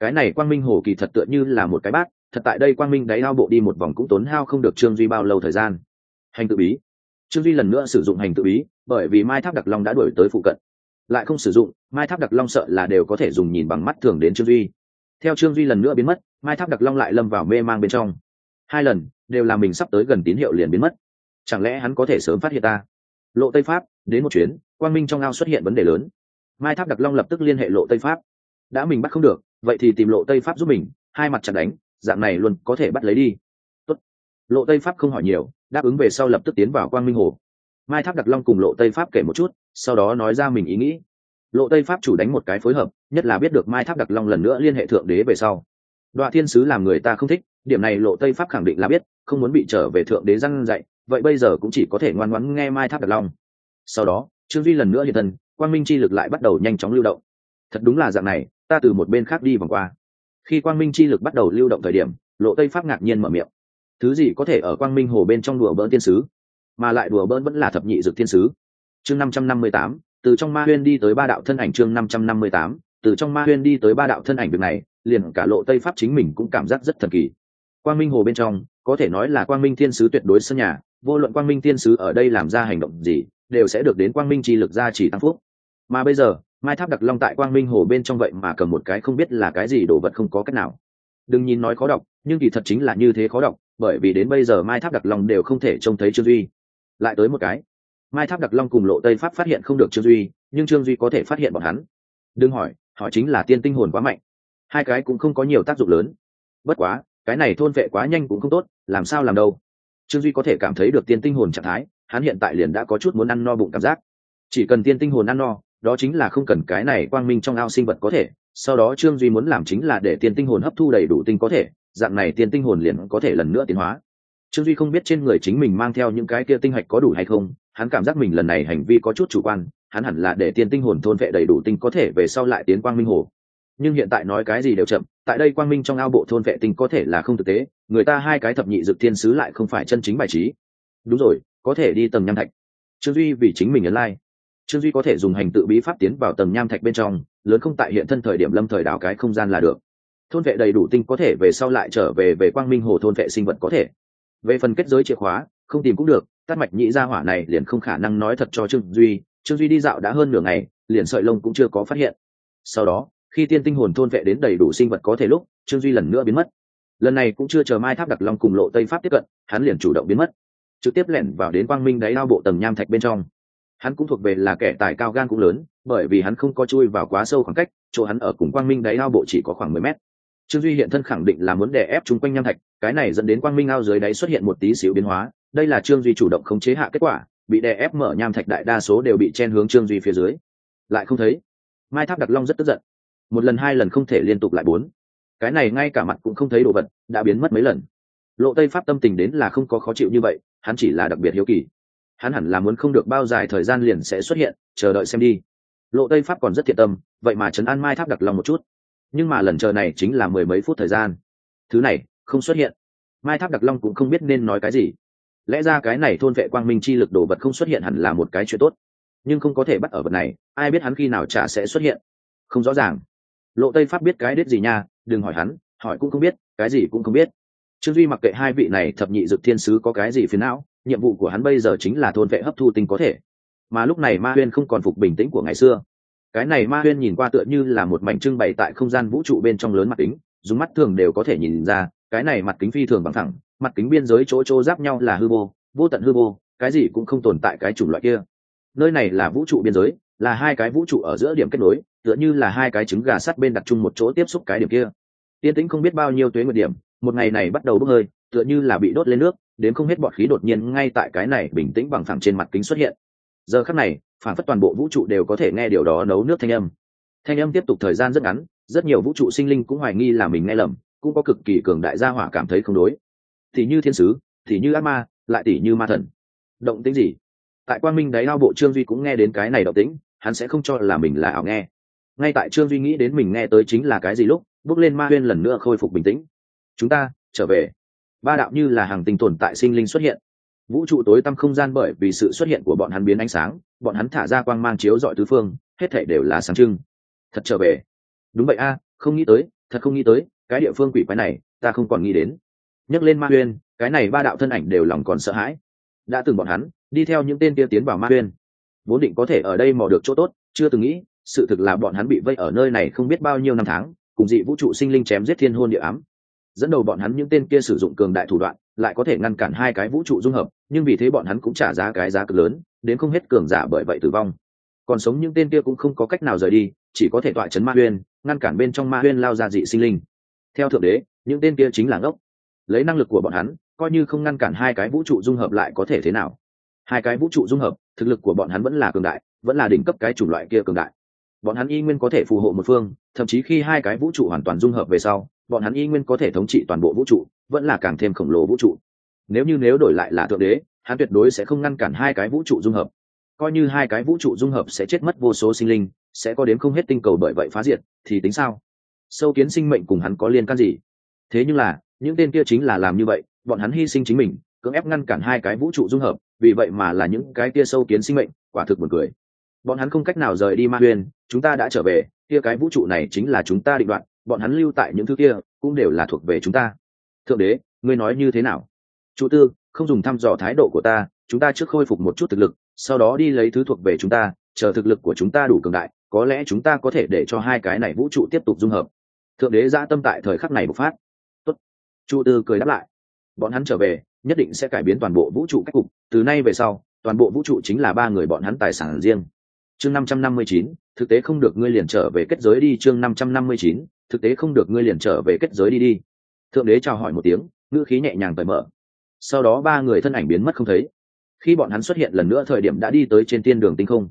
Cái này quang minh hồ kỳ thật tựa như là một cái bát, thật tại đây quang minh đáy ao bộ đi một vòng cũng tốn hao không được trương duy bao lâu thời gian. Hành tự bí. Trương duy lần nữa sử dụng hành tự bí, bởi vì mai tháp đặc long đã đuổi tới phụ cận lại không sử dụng, mai tháp đặc long sợ là đều có thể dùng nhìn bằng mắt thường đến trương duy. Theo trương duy lần nữa biến mất, mai tháp đặc long lại lâm vào mê mang bên trong. Hai lần, đều là mình sắp tới gần tín hiệu liền biến mất. Chẳng lẽ hắn có thể sớm phát hiện ta? Lộ tây pháp, đến một chuyến, quang minh trong ao xuất hiện vấn đề lớn. Mai tháp đặc long lập tức liên hệ lộ tây pháp. Đã mình bắt không được, vậy thì tìm lộ tây pháp giúp mình, hai mặt chặt đánh, dạng này luôn có thể bắt lấy đi. Tốt. lộ tây pháp không hỏi nhiều, đáp ứng về sau lập tức tiến vào quang minh hồ mai tháp đặc long cùng lộ tây pháp kể một chút, sau đó nói ra mình ý nghĩ. Lộ tây pháp chủ đánh một cái phối hợp, nhất là biết được mai tháp đặc long lần nữa liên hệ thượng đế về sau. Đoạn thiên sứ làm người ta không thích, điểm này lộ tây pháp khẳng định là biết, không muốn bị trở về thượng đế răng dạy, vậy bây giờ cũng chỉ có thể ngoan ngoãn nghe mai tháp đặc long. Sau đó, trương duy lần nữa hiện thân, quang minh chi lực lại bắt đầu nhanh chóng lưu động. Thật đúng là dạng này, ta từ một bên khác đi vòng qua. Khi quang minh chi lực bắt đầu lưu động thời điểm, lộ tây pháp ngạc nhiên mở miệng. Thứ gì có thể ở quang minh hồ bên trong đùa bỡn tiên sứ? Mà lại đùa bỡn vẫn là thập nhị dược tiên sứ. Chương năm trăm năm mươi tám, từ trong ma huyên đi tới ba đạo thân ảnh chương năm trăm năm mươi tám, từ trong ma huyên đi tới ba đạo thân ảnh việc này, liền cả lộ tây pháp chính mình cũng cảm giác rất thần kỳ. Quang minh hồ bên trong, có thể nói là quang minh thiên sứ tuyệt đối sân nhà, vô luận quang minh thiên sứ ở đây làm ra hành động gì, đều sẽ được đến quang minh chi lực gia chỉ tăng phúc. Mà bây giờ, mai tháp đặc long tại quang minh hồ bên trong vậy mà cầm một cái không biết là cái gì đồ vật không có cách nào. Đừng nhìn nói khó đọc, nhưng kỳ thật chính là như thế khó đọc, bởi vì đến bây giờ mai tháp đặc long đều không thể trông thấy trương duy lại tới một cái. Mai tháp đặc long cùng lộ tây pháp phát hiện không được trương duy, nhưng trương duy có thể phát hiện bọn hắn. Đừng hỏi, họ chính là tiên tinh hồn quá mạnh. Hai cái cũng không có nhiều tác dụng lớn. Bất quá, cái này thôn vệ quá nhanh cũng không tốt, làm sao làm đâu. Trương duy có thể cảm thấy được tiên tinh hồn trạng thái, hắn hiện tại liền đã có chút muốn ăn no bụng cảm giác. Chỉ cần tiên tinh hồn ăn no, đó chính là không cần cái này quang minh trong ao sinh vật có thể. Sau đó trương duy muốn làm chính là để tiên tinh hồn hấp thu đầy đủ tinh có thể, dạng này tiên tinh hồn liền có thể lần nữa tiến hóa trương duy không biết trên người chính mình mang theo những cái kia tinh hạch có đủ hay không, hắn cảm giác mình lần này hành vi có chút chủ quan, hắn hẳn là để tiên tinh hồn thôn vệ đầy đủ tinh có thể về sau lại tiến quang minh hồ. Nhưng hiện tại nói cái gì đều chậm, tại đây quang minh trong ao bộ thôn vệ tinh có thể là không thực tế, người ta hai cái thập nhị dực thiên sứ lại không phải chân chính bài trí. Đúng rồi, có thể đi tầng nham thạch. Trương duy vì chính mình ấn lai、like. trương duy có thể dùng hành tự bí pháp tiến vào tầng nham thạch bên trong, lớn không tại hiện thân thời điểm lâm thời đảo cái không gian là được. Thôn vệ đầy đủ tinh có thể về sau lại trở về về quang minh hồ thôn vệ sinh vật có thể về phần kết giới chìa khóa, không tìm cũng được tắt mạch nhĩ ra hỏa này liền không khả năng nói thật cho trương duy. Trương duy đi dạo đã hơn nửa ngày, liền sợi lông cũng chưa có phát hiện. Sau đó, khi tiên tinh hồn thôn vệ đến đầy đủ sinh vật có thể lúc, trương duy lần nữa biến mất. Lần này cũng chưa chờ mai tháp đặc long cùng lộ tây pháp tiếp cận, hắn liền chủ động biến mất. Trực tiếp lẻn vào đến quang minh đáy lao bộ tầng nham thạch bên trong. Hắn cũng thuộc về là kẻ tài cao gan cũng lớn, bởi vì hắn không có chui vào quá sâu khoảng cách, chỗ hắn ở cùng quang minh đáy lao bộ chỉ có khoảng mười mét. Trương duy hiện thân khẳng định là muốn đè ép chung quanh nham thạch cái này dẫn đến quang minh ao dưới đáy xuất hiện một tí xíu biến hóa, đây là trương duy chủ động khống chế hạ kết quả, bị đè ép mở nham thạch đại đa số đều bị chen hướng trương duy phía dưới. Lại không thấy. Mai tháp đặc long rất tức giận. Một lần hai lần không thể liên tục lại bốn. Cái này ngay cả mặt cũng không thấy đồ vật, đã biến mất mấy lần. Lộ tây pháp tâm tình đến là không có khó chịu như vậy, hắn chỉ là đặc biệt hiếu kỳ. Hắn hẳn là muốn không được bao dài thời gian liền sẽ xuất hiện, chờ đợi xem đi. Lộ tây pháp còn rất thiện tâm, vậy mà trấn an mai tháp đặc long một chút. Nhưng mà lần chờ này chính là mười mấy phút thời gian. Thứ này không xuất hiện. Mai tháp đặc long cũng không biết nên nói cái gì. Lẽ ra cái này thôn vệ quang minh chi lực đồ vật không xuất hiện hẳn là một cái chuyện tốt. Nhưng không có thể bắt ở vật này, ai biết hắn khi nào trả sẽ xuất hiện. Không rõ ràng. Lộ tây pháp biết cái đết gì nha, đừng hỏi hắn, hỏi cũng không biết, cái gì cũng không biết. Trương duy mặc kệ hai vị này thập nhị dực thiên sứ có cái gì phiền não, nhiệm vụ của hắn bây giờ chính là thôn vệ hấp thu tinh có thể. Mà lúc này ma huyên không còn phục bình tĩnh của ngày xưa. Cái này ma huyên nhìn qua tựa như là một mảnh trưng bày tại không gian vũ trụ bên trong lớn mặt kính, dùng mắt thường đều có thể nhìn ra cái này mặt kính phi thường bằng thẳng mặt kính biên giới chỗ chỗ giáp nhau là hư vô vô tận hư vô, cái gì cũng không tồn tại cái chủng loại kia. Nơi này là vũ trụ biên giới, là hai cái vũ trụ ở giữa điểm kết nối, tựa như là hai cái trứng gà sắt bên đặt chung một chỗ tiếp xúc cái điểm kia. Tiên tĩnh không biết bao nhiêu tuế nguyệt điểm, một ngày này bắt đầu bốc hơi, tựa như là bị đốt lên nước, đến không hết bọt khí đột nhiên ngay tại cái này bình tĩnh bằng thẳng trên mặt kính xuất hiện. Giờ khắc này, phản phất toàn bộ vũ trụ đều có thể nghe điều đó nấu nước thanh âm. Thanh âm tiếp tục thời gian rất ngắn, rất nhiều vũ trụ sinh linh cũng hoài nghi là mình nghe lầm cũng có cực kỳ cường đại gia hỏa cảm thấy không đối. Thì như thiên sứ, thì như ác ma, lại tỷ như ma thần. Động tính gì? Tại quang minh đáy ao bộ trương duy cũng nghe đến cái này động tĩnh, hắn sẽ không cho là mình là ảo nghe. Ngay tại trương duy nghĩ đến mình nghe tới chính là cái gì lúc, bước lên ma huyên lần nữa khôi phục bình tĩnh. Chúng ta, trở về. Ba đạo như là hàng tinh tồn tại sinh linh xuất hiện. Vũ trụ tối tăm không gian bởi vì sự xuất hiện của bọn hắn biến ánh sáng, bọn hắn thả ra quang mang chiếu dọi tứ phương, hết thể đều là sáng trưng. Thật trở về. Đúng vậy a, không nghĩ tới, thật không nghĩ tới cái địa phương quỷ quái này, ta không còn nghĩ đến. Nhắc lên ma uyên cái này ba đạo thân ảnh đều lòng còn sợ hãi. Đã từng bọn hắn, đi theo những tên kia tiến vào ma uyên vốn định có thể ở đây mò được chỗ tốt, chưa từng nghĩ, sự thực là bọn hắn bị vây ở nơi này không biết bao nhiêu năm tháng, cùng dị vũ trụ sinh linh chém giết thiên hôn địa ám. Dẫn đầu bọn hắn những tên kia sử dụng cường đại thủ đoạn, lại có thể ngăn cản hai cái vũ trụ dung hợp, nhưng vì thế bọn hắn cũng trả giá cái giá cực lớn, đến không hết cường giả bởi vậy tử vong. Còn sống những tên kia cũng không có cách nào rời đi, chỉ có thể tọa chấn ma huyên, ngăn cản bên trong ma huyên lao ra dị sinh linh theo thượng đế, những tên kia chính là ngốc. Lấy năng lực của bọn hắn, coi như không ngăn cản hai cái vũ trụ dung hợp lại có thể thế nào? Hai cái vũ trụ dung hợp, thực lực của bọn hắn vẫn là cường đại, vẫn là đỉnh cấp cái chủng loại kia cường đại. Bọn hắn y nguyên có thể phù hộ một phương, thậm chí khi hai cái vũ trụ hoàn toàn dung hợp về sau, bọn hắn y nguyên có thể thống trị toàn bộ vũ trụ, vẫn là càng thêm khổng lồ vũ trụ. Nếu như nếu đổi lại là thượng đế, hắn tuyệt đối sẽ không ngăn cản hai cái vũ trụ dung hợp. Coi như hai cái vũ trụ dung hợp sẽ chết mất vô số sinh linh, sẽ có đến không hết tinh cầu bởi vậy phá diệt, thì tính sao? Sâu kiến sinh mệnh cùng hắn có liên can gì? Thế nhưng là, những tên kia chính là làm như vậy, bọn hắn hy sinh chính mình, cưỡng ép ngăn cản hai cái vũ trụ dung hợp, vì vậy mà là những cái kia sâu kiến sinh mệnh, quả thực buồn cười. Bọn hắn không cách nào rời đi ma huyền, chúng ta đã trở về, kia cái vũ trụ này chính là chúng ta định đoạn, bọn hắn lưu tại những thứ kia, cũng đều là thuộc về chúng ta. Thượng đế, ngươi nói như thế nào? Chủ tư, không dùng thăm dò thái độ của ta, chúng ta trước khôi phục một chút thực lực, sau đó đi lấy thứ thuộc về chúng ta, chờ thực lực của chúng ta đủ cường đại, có lẽ chúng ta có thể để cho hai cái này vũ trụ tiếp tục dung hợp thượng đế giã tâm tại thời khắc này bộc phát. Tốt. chu tư cười đáp lại. Bọn hắn trở về, nhất định sẽ cải biến toàn bộ vũ trụ cách cục. Từ nay về sau, toàn bộ vũ trụ chính là ba người bọn hắn tài sản riêng. Chương năm trăm năm mươi chín, thực tế không được ngươi liền trở về kết giới đi. Chương năm trăm năm mươi chín, thực tế không được ngươi liền trở về kết giới đi đi. Thượng đế chào hỏi một tiếng, ngữ khí nhẹ nhàng cởi mở. Sau đó ba người thân ảnh biến mất không thấy. Khi bọn hắn xuất hiện lần nữa, thời điểm đã đi tới trên tiên đường tinh không.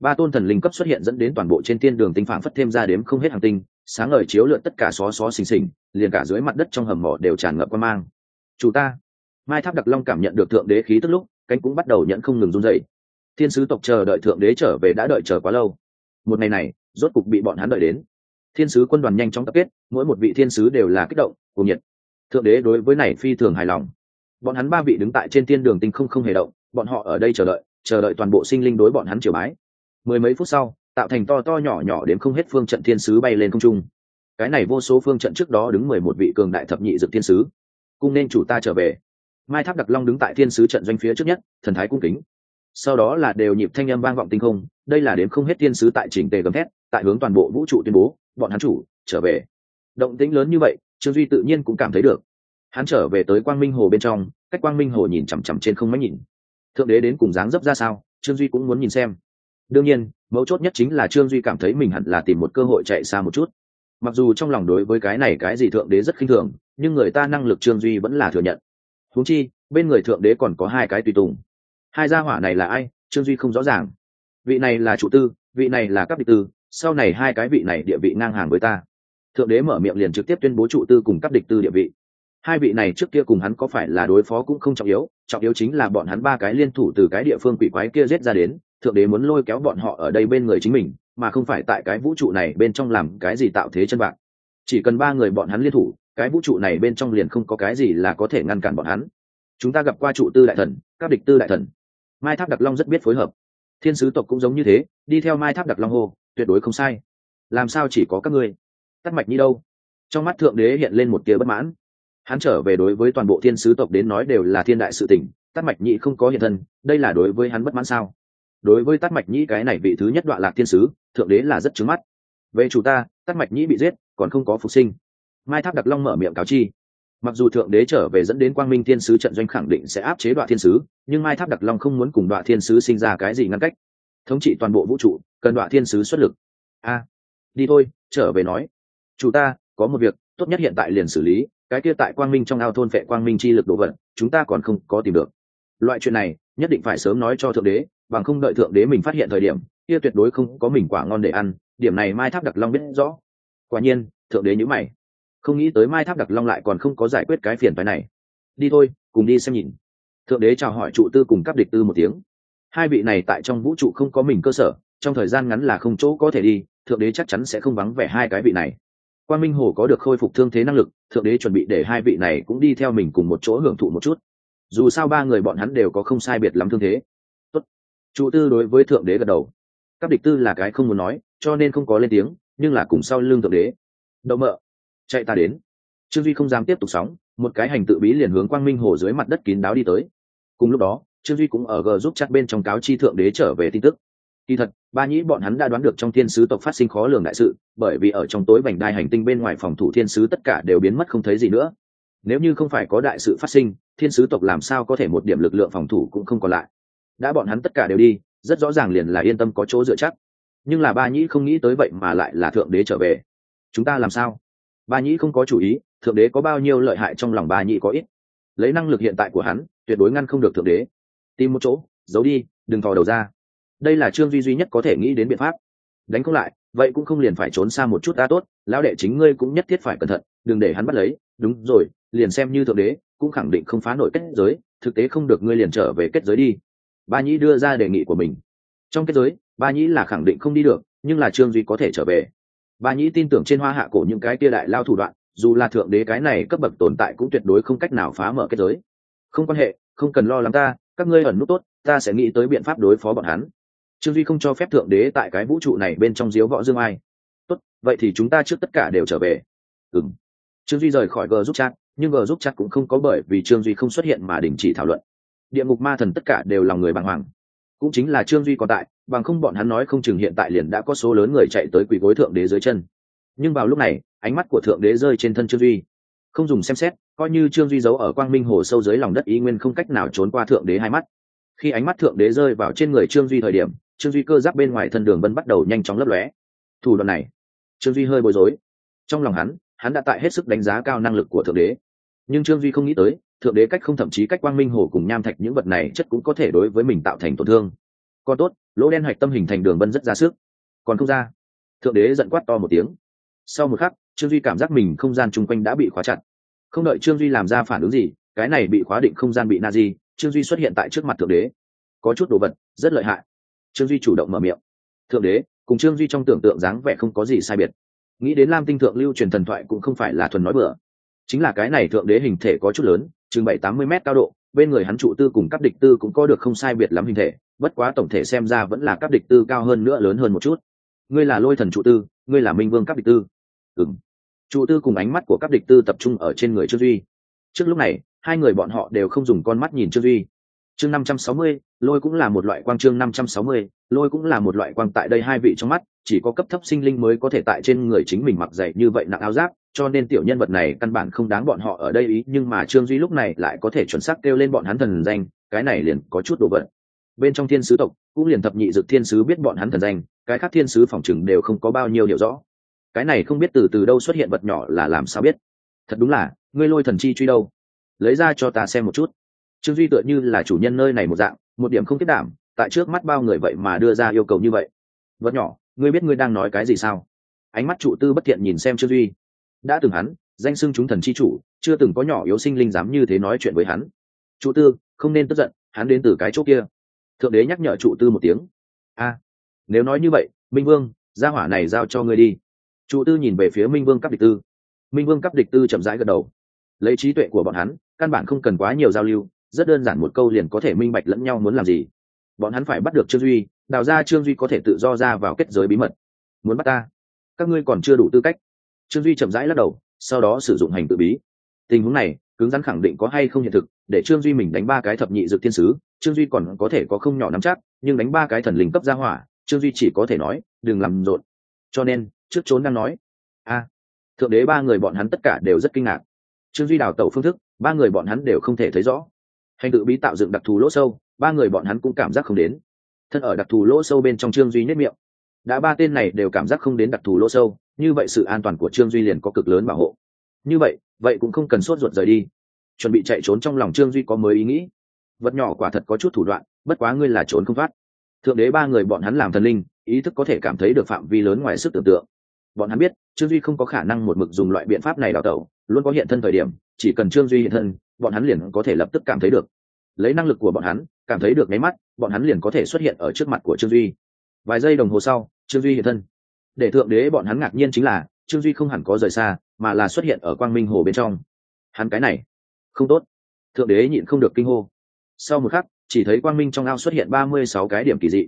Ba tôn thần linh cấp xuất hiện dẫn đến toàn bộ trên tiên đường tinh phản phất thêm ra đếm không hết hàng tinh sáng ngời chiếu lượn tất cả xó xó xình xình, liền cả dưới mặt đất trong hầm mỏ đều tràn ngập qua mang. Chủ ta. Mai tháp đặc long cảm nhận được thượng đế khí tức lúc, cánh cũng bắt đầu nhận không ngừng run dậy thiên sứ tộc chờ đợi thượng đế trở về đã đợi chờ quá lâu. Một ngày này, rốt cục bị bọn hắn đợi đến. Thiên sứ quân đoàn nhanh chóng tập kết, mỗi một vị thiên sứ đều là kích động, cuồng nhiệt. Thượng đế đối với này phi thường hài lòng. Bọn hắn ba vị đứng tại trên thiên đường tinh không không hề động, bọn họ ở đây chờ đợi chờ đợi toàn bộ sinh linh đối bọn hắn triều bái. Mười mấy phút sau tạo thành to to nhỏ nhỏ đến không hết phương trận thiên sứ bay lên không trung. Cái này vô số phương trận trước đó đứng mười một vị cường đại thập nhị dực thiên sứ. Cung nên chủ ta trở về. Mai tháp đặc long đứng tại thiên sứ trận doanh phía trước nhất, thần thái cung kính. Sau đó là đều nhịp thanh âm vang vọng tinh không, đây là đến không hết thiên sứ tại chỉnh tề gầm thét, tại hướng toàn bộ vũ trụ tuyên bố, bọn hắn chủ, trở về. Động tĩnh lớn như vậy, trương duy tự nhiên cũng cảm thấy được. Hắn trở về tới quang minh hồ bên trong, cách quang minh hồ nhìn chằm chằm trên không máy nhìn. Thượng đế đến cùng dáng dấp ra sao, trương duy cũng muốn nhìn xem đương nhiên, mấu chốt nhất chính là trương duy cảm thấy mình hẳn là tìm một cơ hội chạy xa một chút. Mặc dù trong lòng đối với cái này cái gì thượng đế rất khinh thường, nhưng người ta năng lực trương duy vẫn là thừa nhận. Huống chi, bên người thượng đế còn có hai cái tùy tùng. Hai gia hỏa này là ai, trương duy không rõ ràng. Vị này là chủ tư, vị này là cấp địch tư, sau này hai cái vị này địa vị ngang hàng với ta. Thượng đế mở miệng liền trực tiếp tuyên bố trụ tư cùng cấp địch tư địa vị. Hai vị này trước kia cùng hắn có phải là đối phó cũng không trọng yếu trọng yếu chính là bọn hắn ba cái liên thủ từ cái địa phương quỷ quái kia giết ra đến thượng đế muốn lôi kéo bọn họ ở đây bên người chính mình, mà không phải tại cái vũ trụ này bên trong làm cái gì tạo thế chân bạc chỉ cần ba người bọn hắn liên thủ, cái vũ trụ này bên trong liền không có cái gì là có thể ngăn cản bọn hắn. Chúng ta gặp qua trụ tư đại thần, các địch tư đại thần. Mai tháp đặc long rất biết phối hợp. Thiên sứ tộc cũng giống như thế, đi theo mai tháp đặc long hô, tuyệt đối không sai. Làm sao chỉ có các ngươi? Tắt mạch như đâu? Trong mắt thượng đế hiện lên một tia bất mãn. Hắn trở về đối với toàn bộ thiên sứ tộc đến nói đều là thiên đại sự tình, tắt mạch nhị không có hiện thân, đây là đối với hắn bất mãn sao? Đối với tắt mạch nhĩ, cái này vị thứ nhất đoạn lạc thiên sứ, thượng đế là rất trứng mắt. Về chủ ta tắt mạch nhĩ bị giết, còn không có phục sinh. Mai tháp đặc long mở miệng cáo chi. Mặc dù thượng đế trở về dẫn đến quang minh thiên sứ trận doanh khẳng định sẽ áp chế đoạn thiên sứ, nhưng mai tháp đặc long không muốn cùng đoạn thiên sứ sinh ra cái gì ngăn cách. Thống trị toàn bộ vũ trụ, cần đoạn thiên sứ xuất lực. A, đi thôi, trở về nói. Chủ ta, có một việc, tốt nhất hiện tại liền xử lý, cái kia tại quang minh trong ao thôn vệ quang minh chi lực đồ vật, chúng ta còn không có tìm được loại chuyện này, nhất định phải sớm nói cho thượng đế, bằng không đợi thượng đế mình phát hiện thời điểm, kia tuyệt đối không có mình quả ngon để ăn, điểm này mai tháp đặc long biết rõ. Quả nhiên, thượng đế nhữ mày. Không nghĩ tới mai tháp đặc long lại còn không có giải quyết cái phiền phái này. Đi thôi, cùng đi xem nhìn. Thượng đế chào hỏi trụ tư cùng các địch tư một tiếng. Hai vị này tại trong vũ trụ không có mình cơ sở, trong thời gian ngắn là không chỗ có thể đi, thượng đế chắc chắn sẽ không vắng vẻ hai cái vị này. Quan minh hồ có được khôi phục thương thế năng lực, thượng đế chuẩn bị để hai vị này cũng đi theo mình cùng một chỗ hưởng thụ một chút dù sao ba người bọn hắn đều có không sai biệt lắm thương thế. Tốt. chủ tư đối với thượng đế gật đầu. Các địch tư là cái không muốn nói, cho nên không có lên tiếng, nhưng là cùng sau lưng thượng đế. Đậu mợ. Chạy ta đến. Trương duy không dám tiếp tục sóng, một cái hành tự bí liền hướng quang minh hồ dưới mặt đất kín đáo đi tới. Cùng lúc đó, trương duy cũng ở g giúp chặt bên trong cáo chi thượng đế trở về tin tức. Kỳ thật, ba nhĩ bọn hắn đã đoán được trong thiên sứ tộc phát sinh khó lường đại sự, bởi vì ở trong tối vành đai hành tinh bên ngoài phòng thủ thiên sứ tất cả đều biến mất không thấy gì nữa nếu như không phải có đại sự phát sinh, thiên sứ tộc làm sao có thể một điểm lực lượng phòng thủ cũng không còn lại. Đã bọn hắn tất cả đều đi, rất rõ ràng liền là yên tâm có chỗ dựa chắc. Nhưng là ba nhĩ không nghĩ tới vậy mà lại là thượng đế trở về. Chúng ta làm sao? Ba nhĩ không có chủ ý, thượng đế có bao nhiêu lợi hại trong lòng ba nhĩ có ít. Lấy năng lực hiện tại của hắn, tuyệt đối ngăn không được thượng đế. Tìm một chỗ, giấu đi, đừng thò đầu ra. Đây là trương duy duy nhất có thể nghĩ đến biện pháp. Đánh không lại, vậy cũng không liền phải trốn xa một chút ta tốt, lão đệ chính ngươi cũng nhất thiết phải cẩn thận, đừng để hắn bắt lấy. Đúng rồi liền xem như thượng đế, cũng khẳng định không phá nổi kết giới, thực tế không được ngươi liền trở về kết giới đi. Ba nhĩ đưa ra đề nghị của mình. Trong kết giới, ba nhĩ là khẳng định không đi được, nhưng là trương duy có thể trở về. Ba nhĩ tin tưởng trên hoa hạ cổ những cái tia đại lao thủ đoạn, dù là thượng đế cái này cấp bậc tồn tại cũng tuyệt đối không cách nào phá mở kết giới. Không quan hệ, không cần lo lắng ta, các ngươi ẩn nút tốt, ta sẽ nghĩ tới biện pháp đối phó bọn hắn. Trương duy không cho phép thượng đế tại cái vũ trụ này bên trong diếu võ dương ai. Tốt, vậy thì chúng ta trước tất cả đều trở về. Ừng trương duy rời khỏi gờ giúp chat nhưng g giúp chắc cũng không có bởi vì trương duy không xuất hiện mà đình chỉ thảo luận. Địa ngục ma thần tất cả đều là người bàng hoàng. Cũng chính là trương duy còn tại, bằng không bọn hắn nói không chừng hiện tại liền đã có số lớn người chạy tới quỳ gối thượng đế dưới chân. Nhưng vào lúc này, ánh mắt của thượng đế rơi trên thân trương duy. Không dùng xem xét, coi như trương duy giấu ở quang minh hồ sâu dưới lòng đất ý nguyên không cách nào trốn qua thượng đế hai mắt. Khi ánh mắt thượng đế rơi vào trên người trương duy thời điểm, trương duy cơ giáp bên ngoài thân đường vân bắt đầu nhanh chóng lấp lóe. Thủ đoạn này, trương duy hơi bối rối. Trong lòng hắn hắn đã tại hết sức đánh giá cao năng lực của thượng đế nhưng trương duy không nghĩ tới, thượng đế cách không thậm chí cách quang minh hồ cùng nham thạch những vật này chất cũng có thể đối với mình tạo thành tổn thương. Còn tốt, lỗ đen hạch tâm hình thành đường vân rất ra sức. Còn không ra. Thượng đế giận quát to một tiếng. Sau một khắc, trương duy cảm giác mình không gian chung quanh đã bị khóa chặt. Không đợi trương duy làm ra phản ứng gì, cái này bị khóa định không gian bị na di trương duy xuất hiện tại trước mặt thượng đế. Có chút đồ vật, rất lợi hại. Trương duy chủ động mở miệng. Thượng đế, cùng trương duy trong tưởng tượng dáng vẻ không có gì sai biệt. Nghĩ đến lam tinh thượng lưu truyền thần thoại cũng không phải là thuần nói bừa chính là cái này thượng đế hình thể có chút lớn, chừng bảy tám mươi m cao độ, bên người hắn trụ tư cùng các địch tư cũng có được không sai biệt lắm hình thể, bất quá tổng thể xem ra vẫn là các địch tư cao hơn nữa lớn hơn một chút. Ngươi là lôi thần trụ tư, ngươi là minh vương các địch tư. Ừng trụ tư cùng ánh mắt của các địch tư tập trung ở trên người trương duy. Trước lúc này, hai người bọn họ đều không dùng con mắt nhìn trương duy chương năm trăm sáu mươi, lôi cũng là một loại quang chương năm trăm sáu mươi, lôi cũng là một loại quang tại đây hai vị trong mắt, chỉ có cấp thấp sinh linh mới có thể tại trên người chính mình mặc dày như vậy nặng áo giáp, cho nên tiểu nhân vật này căn bản không đáng bọn họ ở đây ý, nhưng mà trương duy lúc này lại có thể chuẩn xác kêu lên bọn hắn thần danh, cái này liền có chút đồ vật. Bên trong thiên sứ tộc, cũng liền thập nhị dực thiên sứ biết bọn hắn thần danh, cái khác thiên sứ phòng chừng đều không có bao nhiêu hiểu rõ. Cái này không biết từ từ đâu xuất hiện vật nhỏ là làm sao biết. Thật đúng là, ngươi lôi thần chi truy đâu? Lấy ra cho ta xem một chút trương duy tựa như là chủ nhân nơi này một dạng, một điểm không kết đảm, tại trước mắt bao người vậy mà đưa ra yêu cầu như vậy. Vật nhỏ, ngươi biết ngươi đang nói cái gì sao? Ánh mắt trụ tư bất thiện nhìn xem trương duy. Đã từng hắn, danh xưng chúng thần chi chủ, chưa từng có nhỏ yếu sinh linh dám như thế nói chuyện với hắn. Trụ tư, không nên tức giận, hắn đến từ cái chỗ kia. Thượng đế nhắc nhở trụ tư một tiếng. A, nếu nói như vậy, minh vương, gia hỏa này giao cho ngươi đi. Trụ tư nhìn về phía minh vương cấp địch tư. Minh vương cấp địch tư chậm rãi gật đầu. Lấy trí tuệ của bọn hắn, căn bản không cần quá nhiều giao lưu rất đơn giản một câu liền có thể minh bạch lẫn nhau muốn làm gì. Bọn hắn phải bắt được trương duy, đào ra trương duy có thể tự do ra vào kết giới bí mật. Muốn bắt ta? Các ngươi còn chưa đủ tư cách. Trương duy chậm rãi lắc đầu, sau đó sử dụng hành tự bí. Tình huống này, cứng rắn khẳng định có hay không hiện thực, để trương duy mình đánh ba cái thập nhị dược thiên sứ, trương duy còn có thể có không nhỏ nắm chắc, nhưng đánh ba cái thần linh cấp gia hỏa, trương duy chỉ có thể nói, đừng làm rộn. Cho nên, trước trốn đang nói, a, thượng đế ba người bọn hắn tất cả đều rất kinh ngạc. Trương duy đào tẩu phương thức, ba người bọn hắn đều không thể thấy rõ hành tự bí tạo dựng đặc thù lỗ sâu, ba người bọn hắn cũng cảm giác không đến. Thân ở đặc thù lỗ sâu bên trong trương duy nhất miệng. Đã ba tên này đều cảm giác không đến đặc thù lỗ sâu, như vậy sự an toàn của trương duy liền có cực lớn bảo hộ. Như vậy vậy cũng không cần sốt ruột rời đi. Chuẩn bị chạy trốn trong lòng trương duy có mới ý nghĩ. Vật nhỏ quả thật có chút thủ đoạn, bất quá ngươi là trốn không thoát. Thượng đế ba người bọn hắn làm thần linh, ý thức có thể cảm thấy được phạm vi lớn ngoài sức tưởng tượng. Bọn hắn biết, trương duy không có khả năng một mực dùng loại biện pháp này đào tẩu, luôn có hiện thân thời điểm, chỉ cần trương duy hiện thân bọn hắn liền có thể lập tức cảm thấy được. Lấy năng lực của bọn hắn, cảm thấy được nháy mắt, bọn hắn liền có thể xuất hiện ở trước mặt của trương duy. Vài giây đồng hồ sau, trương duy hiện thân. Để thượng đế bọn hắn ngạc nhiên chính là, trương duy không hẳn có rời xa, mà là xuất hiện ở quang minh hồ bên trong. Hắn cái này, không tốt. Thượng đế nhịn không được kinh hô. Sau một khắc, chỉ thấy quang minh trong ao xuất hiện ba mươi sáu cái điểm kỳ dị.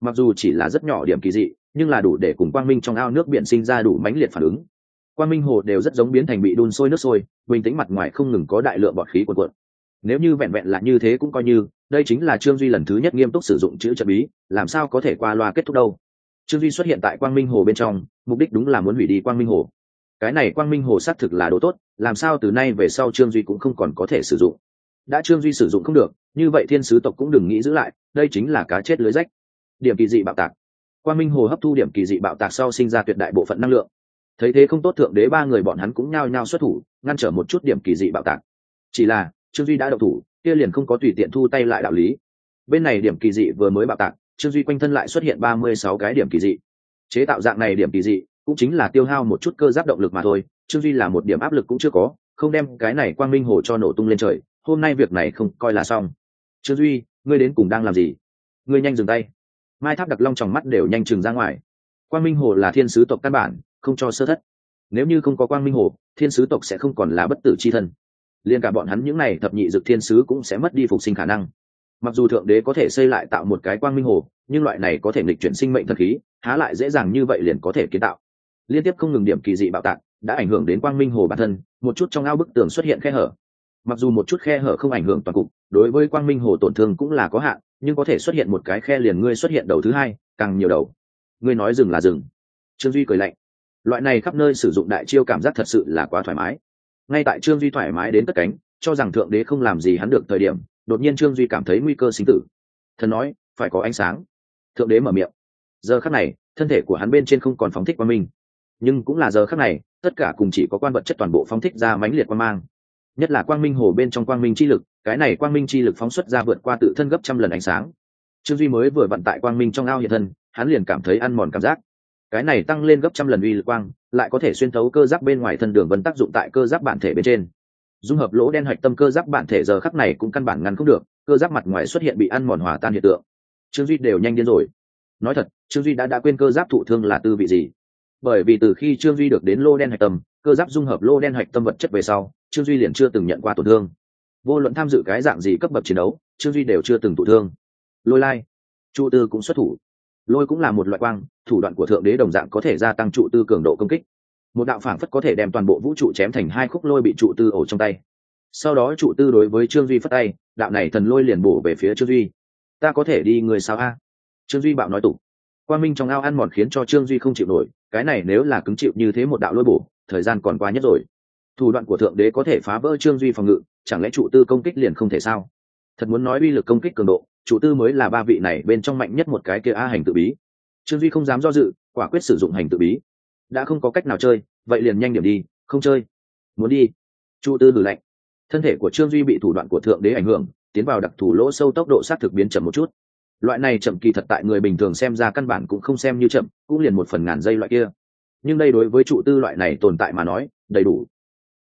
Mặc dù chỉ là rất nhỏ điểm kỳ dị, nhưng là đủ để cùng quang minh trong ao nước biển sinh ra đủ mãnh liệt phản ứng quang minh hồ đều rất giống biến thành bị đun sôi nước sôi, bình tĩnh mặt ngoài không ngừng có đại lượng bọt khí cuộn cuộn. Nếu như vẹn vẹn là như thế cũng coi như, đây chính là trương duy lần thứ nhất nghiêm túc sử dụng chữ trận bí, làm sao có thể qua loa kết thúc đâu? Trương duy xuất hiện tại quang minh hồ bên trong, mục đích đúng là muốn hủy đi quang minh hồ. Cái này quang minh hồ xác thực là đồ tốt, làm sao từ nay về sau trương duy cũng không còn có thể sử dụng. Đã trương duy sử dụng không được, như vậy thiên sứ tộc cũng đừng nghĩ giữ lại, đây chính là cá chết lưới rách. Điểm kỳ dị bạo tạc. Quang minh hồ hấp thu điểm kỳ dị bạo tạc sau sinh ra tuyệt đại bộ phận năng lượng thấy thế không tốt thượng đế ba người bọn hắn cũng nhao nhao xuất thủ, ngăn trở một chút điểm kỳ dị bạo tạc. Chỉ là, trương duy đã đậu thủ, kia liền không có tùy tiện thu tay lại đạo lý. Bên này điểm kỳ dị vừa mới bạo tạc, trương duy quanh thân lại xuất hiện ba mươi sáu cái điểm kỳ dị. Chế tạo dạng này điểm kỳ dị, cũng chính là tiêu hao một chút cơ giáp động lực mà thôi, trương duy là một điểm áp lực cũng chưa có, không đem cái này quang minh hồ cho nổ tung lên trời, hôm nay việc này không coi là xong. Trương duy, ngươi đến cùng đang làm gì? Ngươi nhanh dừng tay. Mai tháp đặc long trong mắt đều nhanh chừng ra ngoài. Quang minh hồ là thiên sứ tộc căn bản không cho sơ thất. Nếu như không có quang minh hồ, thiên sứ tộc sẽ không còn là bất tử c h i thân. Liên cả bọn hắn những n à y thập nhị dực thiên sứ cũng sẽ mất đi phục sinh khả năng. Mặc dù thượng đế có thể xây lại tạo một cái quang minh hồ, nhưng loại này có thể nghịch chuyển sinh mệnh thật khí, há lại dễ dàng như vậy liền có thể kiến tạo. Liên tiếp không ngừng điểm kỳ dị bạo tạc, đã ảnh hưởng đến quang minh hồ bản thân, một chút trong ao bức tường xuất hiện khe hở. Mặc dù một chút khe hở không ảnh hưởng toàn cục, đối với quang minh hồ tổn thương cũng là có hạn, nhưng có thể xuất hiện một cái khe liền ngươi xuất hiện đầu thứ hai, càng nhiều đầu. Ngươi nói dừng là dừng. Trương duy cười lạnh loại này khắp nơi sử dụng đại chiêu cảm giác thật sự là quá thoải mái. Ngay tại trương duy thoải mái đến tất cánh, cho rằng thượng đế không làm gì hắn được thời điểm, đột nhiên trương duy cảm thấy nguy cơ sinh tử. Thần nói, phải có ánh sáng. Thượng đế mở miệng. Giờ khắc này, thân thể của hắn bên trên không còn phóng thích qua mình nhưng cũng là giờ khắc này, tất cả cùng chỉ có quan vật chất toàn bộ phóng thích ra mãnh liệt quan mang. Nhất là quang minh hồ bên trong quang minh chi lực, cái này quang minh chi lực phóng xuất ra vượt qua tự thân gấp trăm lần ánh sáng. Trương duy mới vừa vận tại quang minh trong ao hiện thân, hắn liền cảm thấy ăn mòn cảm giác cái này tăng lên gấp trăm lần uy lực quang, lại có thể xuyên thấu cơ giáp bên ngoài thân đường vân tác dụng tại cơ giáp bản thể bên trên. Dung hợp lỗ đen hạch tâm cơ giáp bản thể giờ khắc này cũng căn bản ngăn không được, cơ giáp mặt ngoài xuất hiện bị ăn mòn hòa tan hiện tượng. Trương duy đều nhanh điên rồi. Nói thật, trương duy đã đã quên cơ giáp thụ thương là tư vị gì. Bởi vì từ khi trương duy được đến lô đen hạch tâm, cơ giáp dung hợp lô đen hạch tâm vật chất về sau, trương duy liền chưa từng nhận qua tổn thương. Vô luận tham dự cái dạng gì cấp bậc chiến đấu, trương duy đều chưa từng tổn thương. Lôi lai trụ tư cũng xuất thủ lôi cũng là một loại quang, thủ đoạn của thượng đế đồng dạng có thể gia tăng trụ tư cường độ công kích. Một đạo phản phất có thể đem toàn bộ vũ trụ chém thành hai khúc lôi bị trụ tư ổ trong tay. Sau đó trụ tư đối với trương duy phất tay, đạo này thần lôi liền bổ về phía trương duy. Ta có thể đi, người sao a? Trương duy bạo nói tục quan minh trong ao ăn mòn khiến cho trương duy không chịu nổi, cái này nếu là cứng chịu như thế một đạo lôi bổ, thời gian còn qua nhất rồi. Thủ đoạn của thượng đế có thể phá vỡ trương duy phòng ngự, chẳng lẽ trụ tư công kích liền không thể sao? Thật muốn nói uy lực công kích cường độ Chủ tư mới là ba vị này bên trong mạnh nhất một cái kia a hành tự bí. Trương duy không dám do dự, quả quyết sử dụng hành tự bí. Đã không có cách nào chơi, vậy liền nhanh điểm đi, không chơi. Muốn đi. Chủ tư hử lạnh. Thân thể của trương duy bị thủ đoạn của thượng đế ảnh hưởng, tiến vào đặc thù lỗ sâu tốc độ sát thực biến chậm một chút. Loại này chậm kỳ thật tại người bình thường xem ra căn bản cũng không xem như chậm, cũng liền một phần ngàn giây loại kia. Nhưng đây đối với trụ tư loại này tồn tại mà nói, đầy đủ.